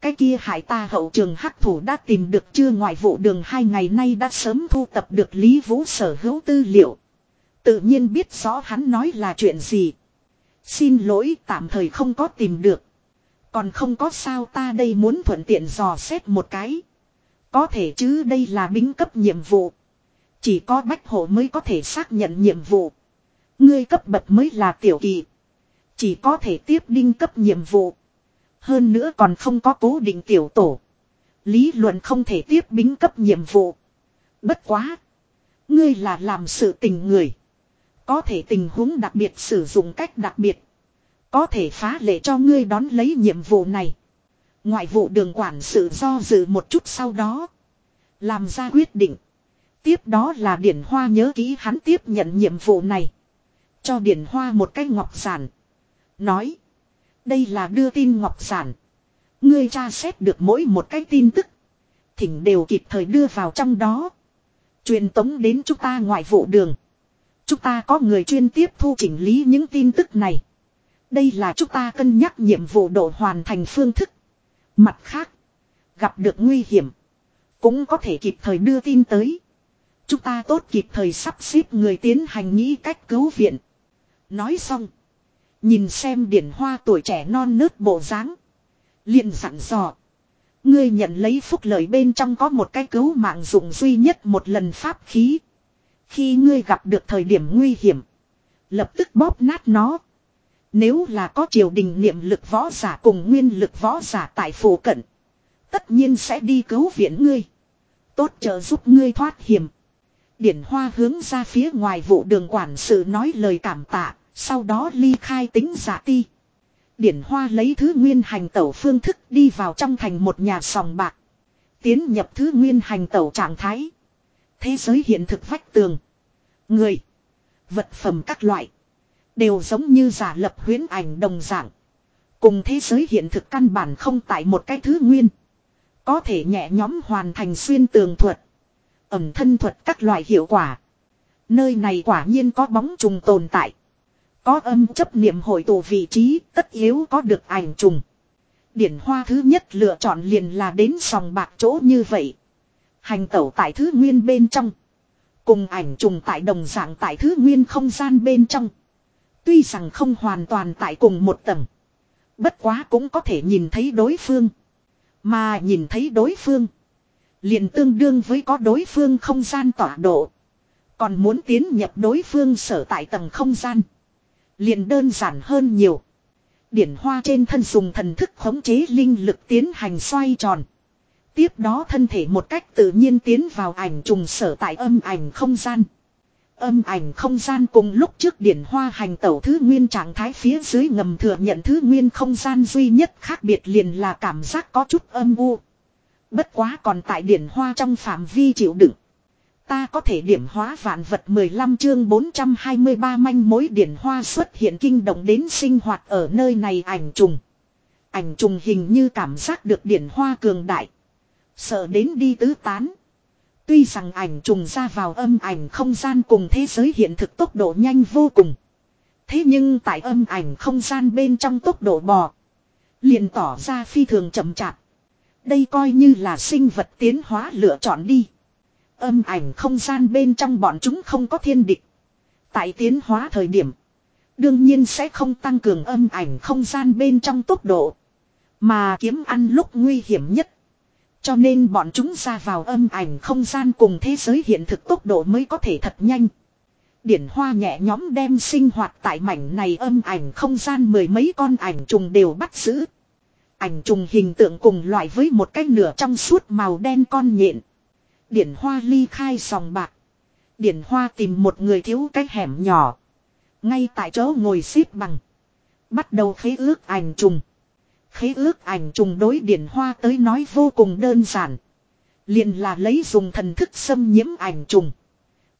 A: Cái kia hại ta hậu trường hắc thủ đã tìm được chưa ngoại vụ đường hai ngày nay đã sớm thu tập được Lý Vũ sở hữu tư liệu. Tự nhiên biết rõ hắn nói là chuyện gì. Xin lỗi, tạm thời không có tìm được. Còn không có sao ta đây muốn thuận tiện dò xét một cái. Có thể chứ đây là bính cấp nhiệm vụ. Chỉ có bách hộ mới có thể xác nhận nhiệm vụ. Ngươi cấp bậc mới là tiểu kỳ. Chỉ có thể tiếp đinh cấp nhiệm vụ. Hơn nữa còn không có cố định tiểu tổ. Lý luận không thể tiếp bính cấp nhiệm vụ. Bất quá. Ngươi là làm sự tình người. Có thể tình huống đặc biệt sử dụng cách đặc biệt. Có thể phá lệ cho ngươi đón lấy nhiệm vụ này. Ngoại vụ đường quản sự do dự một chút sau đó. Làm ra quyết định. Tiếp đó là Điển Hoa nhớ ký hắn tiếp nhận nhiệm vụ này. Cho Điển Hoa một cái ngọc giản. Nói. Đây là đưa tin ngọc giản. Ngươi tra xét được mỗi một cái tin tức. Thỉnh đều kịp thời đưa vào trong đó. Truyền tống đến chúng ta ngoại vụ đường. Chúng ta có người chuyên tiếp thu chỉnh lý những tin tức này. Đây là chúng ta cân nhắc nhiệm vụ độ hoàn thành phương thức. Mặt khác. Gặp được nguy hiểm. Cũng có thể kịp thời đưa tin tới. Chúng ta tốt kịp thời sắp xếp người tiến hành nghĩ cách cứu viện. Nói xong. Nhìn xem điển hoa tuổi trẻ non nớt bộ dáng liền dặn dò. Ngươi nhận lấy phúc lợi bên trong có một cái cứu mạng dụng duy nhất một lần pháp khí. Khi ngươi gặp được thời điểm nguy hiểm. Lập tức bóp nát nó. Nếu là có triều đình niệm lực võ giả cùng nguyên lực võ giả tại phủ cận. Tất nhiên sẽ đi cứu viện ngươi. Tốt trợ giúp ngươi thoát hiểm. Điển hoa hướng ra phía ngoài vụ đường quản sự nói lời cảm tạ. Sau đó ly khai tính giả ti. Điển hoa lấy thứ nguyên hành tẩu phương thức đi vào trong thành một nhà sòng bạc. Tiến nhập thứ nguyên hành tẩu trạng thái. Thế giới hiện thực vách tường. Người. Vật phẩm các loại. Đều giống như giả lập huyễn ảnh đồng dạng. Cùng thế giới hiện thực căn bản không tại một cái thứ nguyên. Có thể nhẹ nhóm hoàn thành xuyên tường thuật. Ẩm thân thuật các loại hiệu quả. Nơi này quả nhiên có bóng trùng tồn tại. Có âm chấp niệm hội tụ vị trí, tất yếu có được ảnh trùng. Điển hoa thứ nhất lựa chọn liền là đến sòng bạc chỗ như vậy. Hành tẩu tại thứ nguyên bên trong. Cùng ảnh trùng tại đồng dạng tại thứ nguyên không gian bên trong. Tuy rằng không hoàn toàn tại cùng một tầng. Bất quá cũng có thể nhìn thấy đối phương. Mà nhìn thấy đối phương. liền tương đương với có đối phương không gian tỏa độ. Còn muốn tiến nhập đối phương sở tại tầng không gian liền đơn giản hơn nhiều. Điển hoa trên thân dùng thần thức khống chế linh lực tiến hành xoay tròn. Tiếp đó thân thể một cách tự nhiên tiến vào ảnh trùng sở tại âm ảnh không gian. Âm ảnh không gian cùng lúc trước điển hoa hành tẩu thứ nguyên trạng thái phía dưới ngầm thừa nhận thứ nguyên không gian duy nhất khác biệt liền là cảm giác có chút âm u. Bất quá còn tại điển hoa trong phạm vi chịu đựng. Ta có thể điểm hóa vạn vật 15 chương 423 manh mối điển hoa xuất hiện kinh động đến sinh hoạt ở nơi này ảnh trùng. Ảnh trùng hình như cảm giác được điển hoa cường đại. Sợ đến đi tứ tán. Tuy rằng ảnh trùng ra vào âm ảnh không gian cùng thế giới hiện thực tốc độ nhanh vô cùng. Thế nhưng tại âm ảnh không gian bên trong tốc độ bò. liền tỏ ra phi thường chậm chạp. Đây coi như là sinh vật tiến hóa lựa chọn đi. Âm ảnh không gian bên trong bọn chúng không có thiên địch. Tại tiến hóa thời điểm. Đương nhiên sẽ không tăng cường âm ảnh không gian bên trong tốc độ. Mà kiếm ăn lúc nguy hiểm nhất. Cho nên bọn chúng ra vào âm ảnh không gian cùng thế giới hiện thực tốc độ mới có thể thật nhanh. Điển hoa nhẹ nhóm đem sinh hoạt tại mảnh này âm ảnh không gian mười mấy con ảnh trùng đều bắt giữ. Ảnh trùng hình tượng cùng loại với một cái nửa trong suốt màu đen con nhện. Điển Hoa ly khai sòng bạc. Điển Hoa tìm một người thiếu cái hẻm nhỏ. Ngay tại chỗ ngồi xếp bằng. Bắt đầu khế ước ảnh trùng. Khế ước ảnh trùng đối điển hoa tới nói vô cùng đơn giản. liền là lấy dùng thần thức xâm nhiễm ảnh trùng.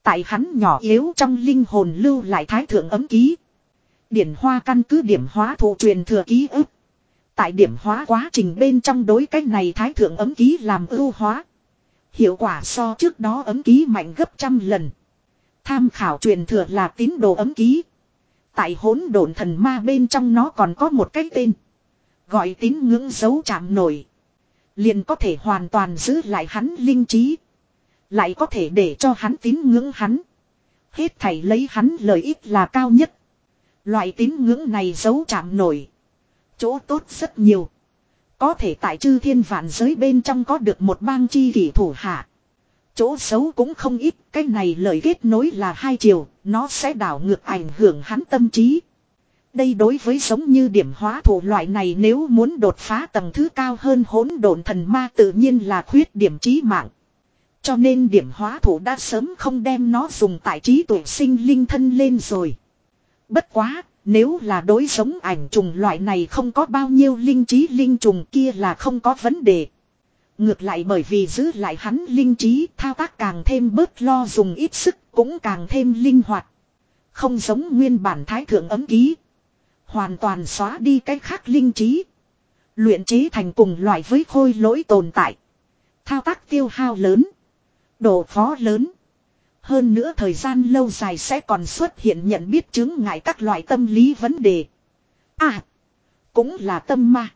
A: Tại hắn nhỏ yếu trong linh hồn lưu lại thái thượng ấm ký. Điển hoa căn cứ điểm hóa thụ truyền thừa ký ức. Tại điểm hóa quá trình bên trong đối cách này thái thượng ấm ký làm ưu hóa. Hiệu quả so trước đó ấm ký mạnh gấp trăm lần. Tham khảo truyền thừa là tín đồ ấm ký. Tại hỗn độn thần ma bên trong nó còn có một cái tên. Gọi tín ngưỡng dấu chạm nổi. Liền có thể hoàn toàn giữ lại hắn linh trí. Lại có thể để cho hắn tín ngưỡng hắn. Hết thảy lấy hắn lợi ích là cao nhất. Loại tín ngưỡng này dấu chạm nổi. Chỗ tốt rất nhiều. Có thể tại chư thiên vạn giới bên trong có được một bang chi kỷ thủ hạ. Chỗ xấu cũng không ít, cái này lời kết nối là hai chiều, nó sẽ đảo ngược ảnh hưởng hắn tâm trí. Đây đối với giống như điểm hóa thủ loại này nếu muốn đột phá tầng thứ cao hơn hỗn độn thần ma tự nhiên là khuyết điểm trí mạng. Cho nên điểm hóa thủ đã sớm không đem nó dùng tại trí tuệ sinh linh thân lên rồi. Bất quá, nếu là đối giống ảnh trùng loại này không có bao nhiêu linh trí linh trùng kia là không có vấn đề. Ngược lại bởi vì giữ lại hắn linh trí thao tác càng thêm bớt lo dùng ít sức cũng càng thêm linh hoạt. Không giống nguyên bản thái thượng ấm ký. Hoàn toàn xóa đi cái khác linh trí. Luyện chế thành cùng loại với khôi lỗi tồn tại. Thao tác tiêu hao lớn. Độ phó lớn. Hơn nữa thời gian lâu dài sẽ còn xuất hiện nhận biết chứng ngại các loại tâm lý vấn đề. À. Cũng là tâm ma.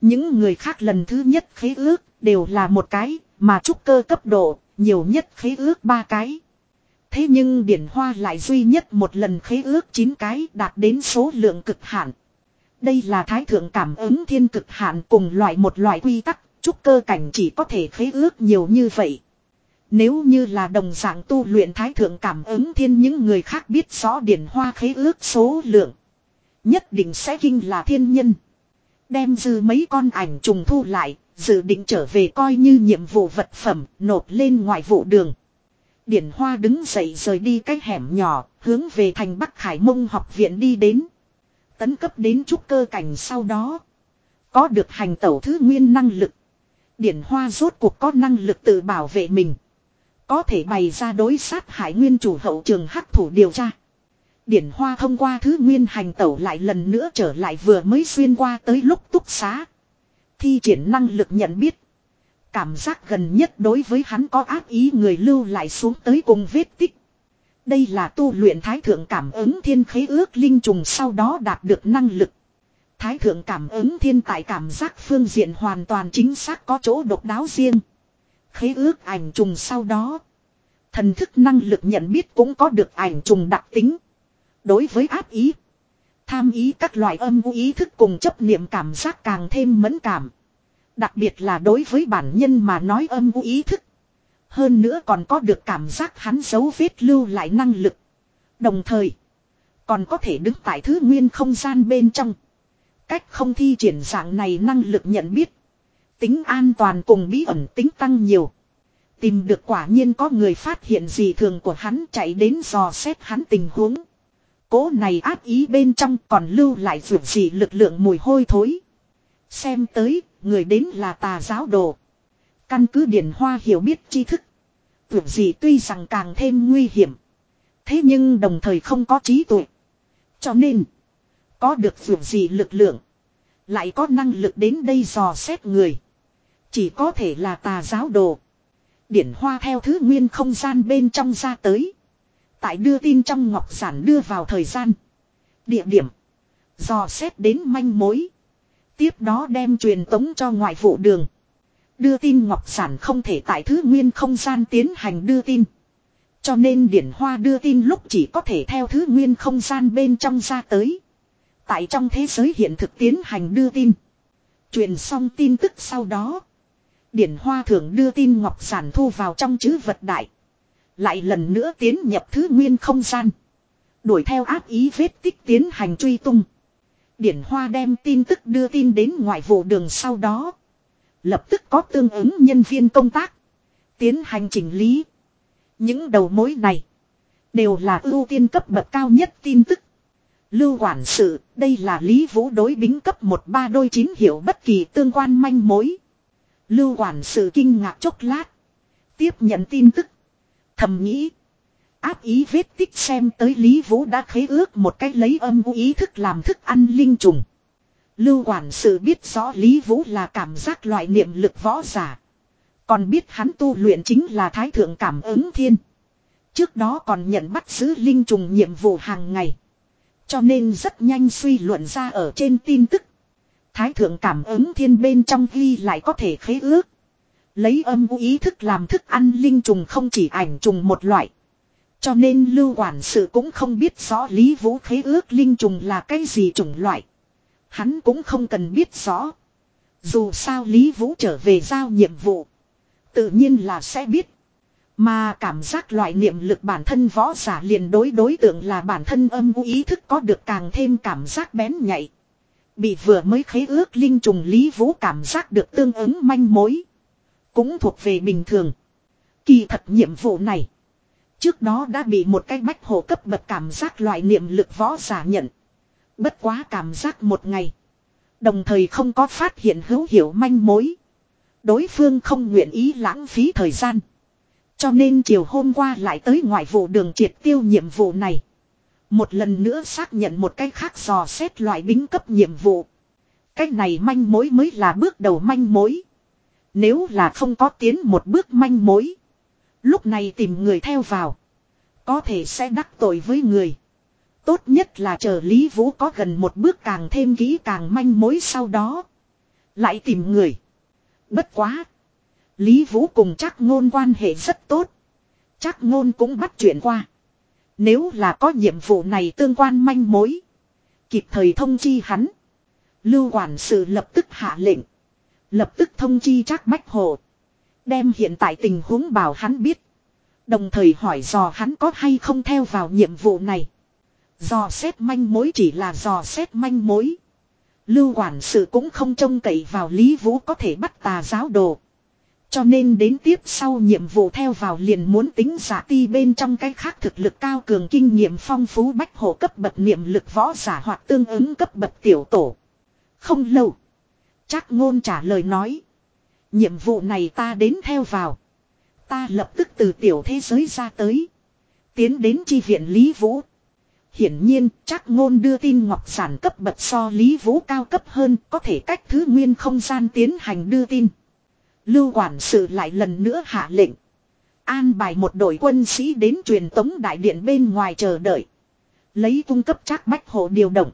A: Những người khác lần thứ nhất khế ước đều là một cái, mà trúc cơ cấp độ, nhiều nhất khế ước ba cái. Thế nhưng điển hoa lại duy nhất một lần khế ước 9 cái đạt đến số lượng cực hạn. Đây là thái thượng cảm ứng thiên cực hạn cùng loại một loại quy tắc, trúc cơ cảnh chỉ có thể khế ước nhiều như vậy. Nếu như là đồng dạng tu luyện thái thượng cảm ứng thiên những người khác biết rõ điển hoa khế ước số lượng. Nhất định sẽ kinh là thiên nhân. Đem dư mấy con ảnh trùng thu lại, dự định trở về coi như nhiệm vụ vật phẩm, nộp lên ngoại vụ đường. Điển Hoa đứng dậy rời đi cái hẻm nhỏ, hướng về thành Bắc Khải Mông học viện đi đến. Tấn cấp đến trúc cơ cảnh sau đó. Có được hành tẩu thứ nguyên năng lực. Điển Hoa rốt cuộc có năng lực tự bảo vệ mình. Có thể bày ra đối sát hải nguyên chủ hậu trường hắc thủ điều tra. Điển Hoa thông qua thứ nguyên hành tẩu lại lần nữa trở lại vừa mới xuyên qua tới lúc túc xá. Thi triển năng lực nhận biết. Cảm giác gần nhất đối với hắn có ác ý người lưu lại xuống tới cùng vết tích. Đây là tu luyện thái thượng cảm ứng thiên khế ước linh trùng sau đó đạt được năng lực. Thái thượng cảm ứng thiên tại cảm giác phương diện hoàn toàn chính xác có chỗ độc đáo riêng. Khế ước ảnh trùng sau đó. Thần thức năng lực nhận biết cũng có được ảnh trùng đặc tính. Đối với áp ý. Tham ý các loại âm vũ ý thức cùng chấp niệm cảm giác càng thêm mẫn cảm. Đặc biệt là đối với bản nhân mà nói âm u ý thức. Hơn nữa còn có được cảm giác hắn dấu vết lưu lại năng lực. Đồng thời, còn có thể đứng tại thứ nguyên không gian bên trong. Cách không thi triển dạng này năng lực nhận biết. Tính an toàn cùng bí ẩn tính tăng nhiều. Tìm được quả nhiên có người phát hiện gì thường của hắn chạy đến dò xét hắn tình huống. Cố này áp ý bên trong còn lưu lại vượt gì lực lượng mùi hôi thối. Xem tới, người đến là tà giáo đồ. Căn cứ điển hoa hiểu biết tri thức. Vượt gì tuy rằng càng thêm nguy hiểm. Thế nhưng đồng thời không có trí tuệ. Cho nên, có được vượt gì lực lượng. Lại có năng lực đến đây dò xét người. Chỉ có thể là tà giáo đồ. Điển hoa theo thứ nguyên không gian bên trong ra tới. Tại đưa tin trong ngọc giản đưa vào thời gian. Địa điểm. Dò xét đến manh mối. Tiếp đó đem truyền tống cho ngoại vụ đường. Đưa tin ngọc sản không thể tại thứ nguyên không gian tiến hành đưa tin. Cho nên điển hoa đưa tin lúc chỉ có thể theo thứ nguyên không gian bên trong ra tới. Tại trong thế giới hiện thực tiến hành đưa tin. Truyền xong tin tức sau đó. Điển hoa thường đưa tin ngọc sản thu vào trong chữ vật đại. Lại lần nữa tiến nhập thứ nguyên không gian. Đuổi theo áp ý vết tích tiến hành truy tung. Điển Hoa đem tin tức đưa tin đến ngoại vụ đường sau đó. Lập tức có tương ứng nhân viên công tác. Tiến hành chỉnh lý. Những đầu mối này. Đều là ưu tiên cấp bậc cao nhất tin tức. Lưu quản sự, đây là Lý Vũ đối bính cấp một ba đôi chín hiểu bất kỳ tương quan manh mối. Lưu quản sự kinh ngạc chốc lát. Tiếp nhận tin tức. Thầm nghĩ. Áp ý vết tích xem tới Lý Vũ đã khế ước một cách lấy âm vũ ý thức làm thức ăn linh trùng. Lưu quản sự biết rõ Lý Vũ là cảm giác loại niệm lực võ giả. Còn biết hắn tu luyện chính là thái thượng cảm ứng thiên. Trước đó còn nhận bắt giữ linh trùng nhiệm vụ hàng ngày. Cho nên rất nhanh suy luận ra ở trên tin tức. Thái thượng cảm ứng thiên bên trong ghi lại có thể khế ước. Lấy âm u ý thức làm thức ăn linh trùng không chỉ ảnh trùng một loại. Cho nên lưu quản sự cũng không biết rõ Lý Vũ khế ước linh trùng là cái gì chủng loại. Hắn cũng không cần biết rõ. Dù sao Lý Vũ trở về giao nhiệm vụ. Tự nhiên là sẽ biết. Mà cảm giác loại niệm lực bản thân võ giả liền đối đối tượng là bản thân âm u ý thức có được càng thêm cảm giác bén nhạy. Bị vừa mới khế ước linh trùng Lý Vũ cảm giác được tương ứng manh mối. Cũng thuộc về bình thường. Kỳ thật nhiệm vụ này. Trước đó đã bị một cái bách hộ cấp bậc cảm giác loại niệm lực võ giả nhận. Bất quá cảm giác một ngày. Đồng thời không có phát hiện hữu hiệu manh mối. Đối phương không nguyện ý lãng phí thời gian. Cho nên chiều hôm qua lại tới ngoại vụ đường triệt tiêu nhiệm vụ này. Một lần nữa xác nhận một cách khác dò xét loại bính cấp nhiệm vụ. Cách này manh mối mới là bước đầu manh mối. Nếu là không có tiến một bước manh mối. Lúc này tìm người theo vào. Có thể sẽ đắc tội với người. Tốt nhất là chờ Lý Vũ có gần một bước càng thêm kỹ càng manh mối sau đó. Lại tìm người. Bất quá. Lý Vũ cùng chắc ngôn quan hệ rất tốt. Chắc ngôn cũng bắt chuyện qua. Nếu là có nhiệm vụ này tương quan manh mối. Kịp thời thông chi hắn. Lưu quản sự lập tức hạ lệnh. Lập tức thông chi chắc bách hồ. Đem hiện tại tình huống bảo hắn biết. Đồng thời hỏi dò hắn có hay không theo vào nhiệm vụ này. Dò xét manh mối chỉ là dò xét manh mối. Lưu quản sự cũng không trông cậy vào Lý Vũ có thể bắt tà giáo đồ. Cho nên đến tiếp sau nhiệm vụ theo vào liền muốn tính giả ti bên trong cái khác thực lực cao cường kinh nghiệm phong phú bách hộ cấp bậc niệm lực võ giả hoặc tương ứng cấp bậc tiểu tổ. Không lâu. Chắc ngôn trả lời nói. Nhiệm vụ này ta đến theo vào. Ta lập tức từ tiểu thế giới ra tới. Tiến đến chi viện Lý Vũ. Hiển nhiên, chắc ngôn đưa tin ngọc sản cấp bậc so Lý Vũ cao cấp hơn, có thể cách thứ nguyên không gian tiến hành đưa tin. Lưu quản sự lại lần nữa hạ lệnh. An bài một đội quân sĩ đến truyền tống đại điện bên ngoài chờ đợi. Lấy cung cấp chắc bách hộ điều động.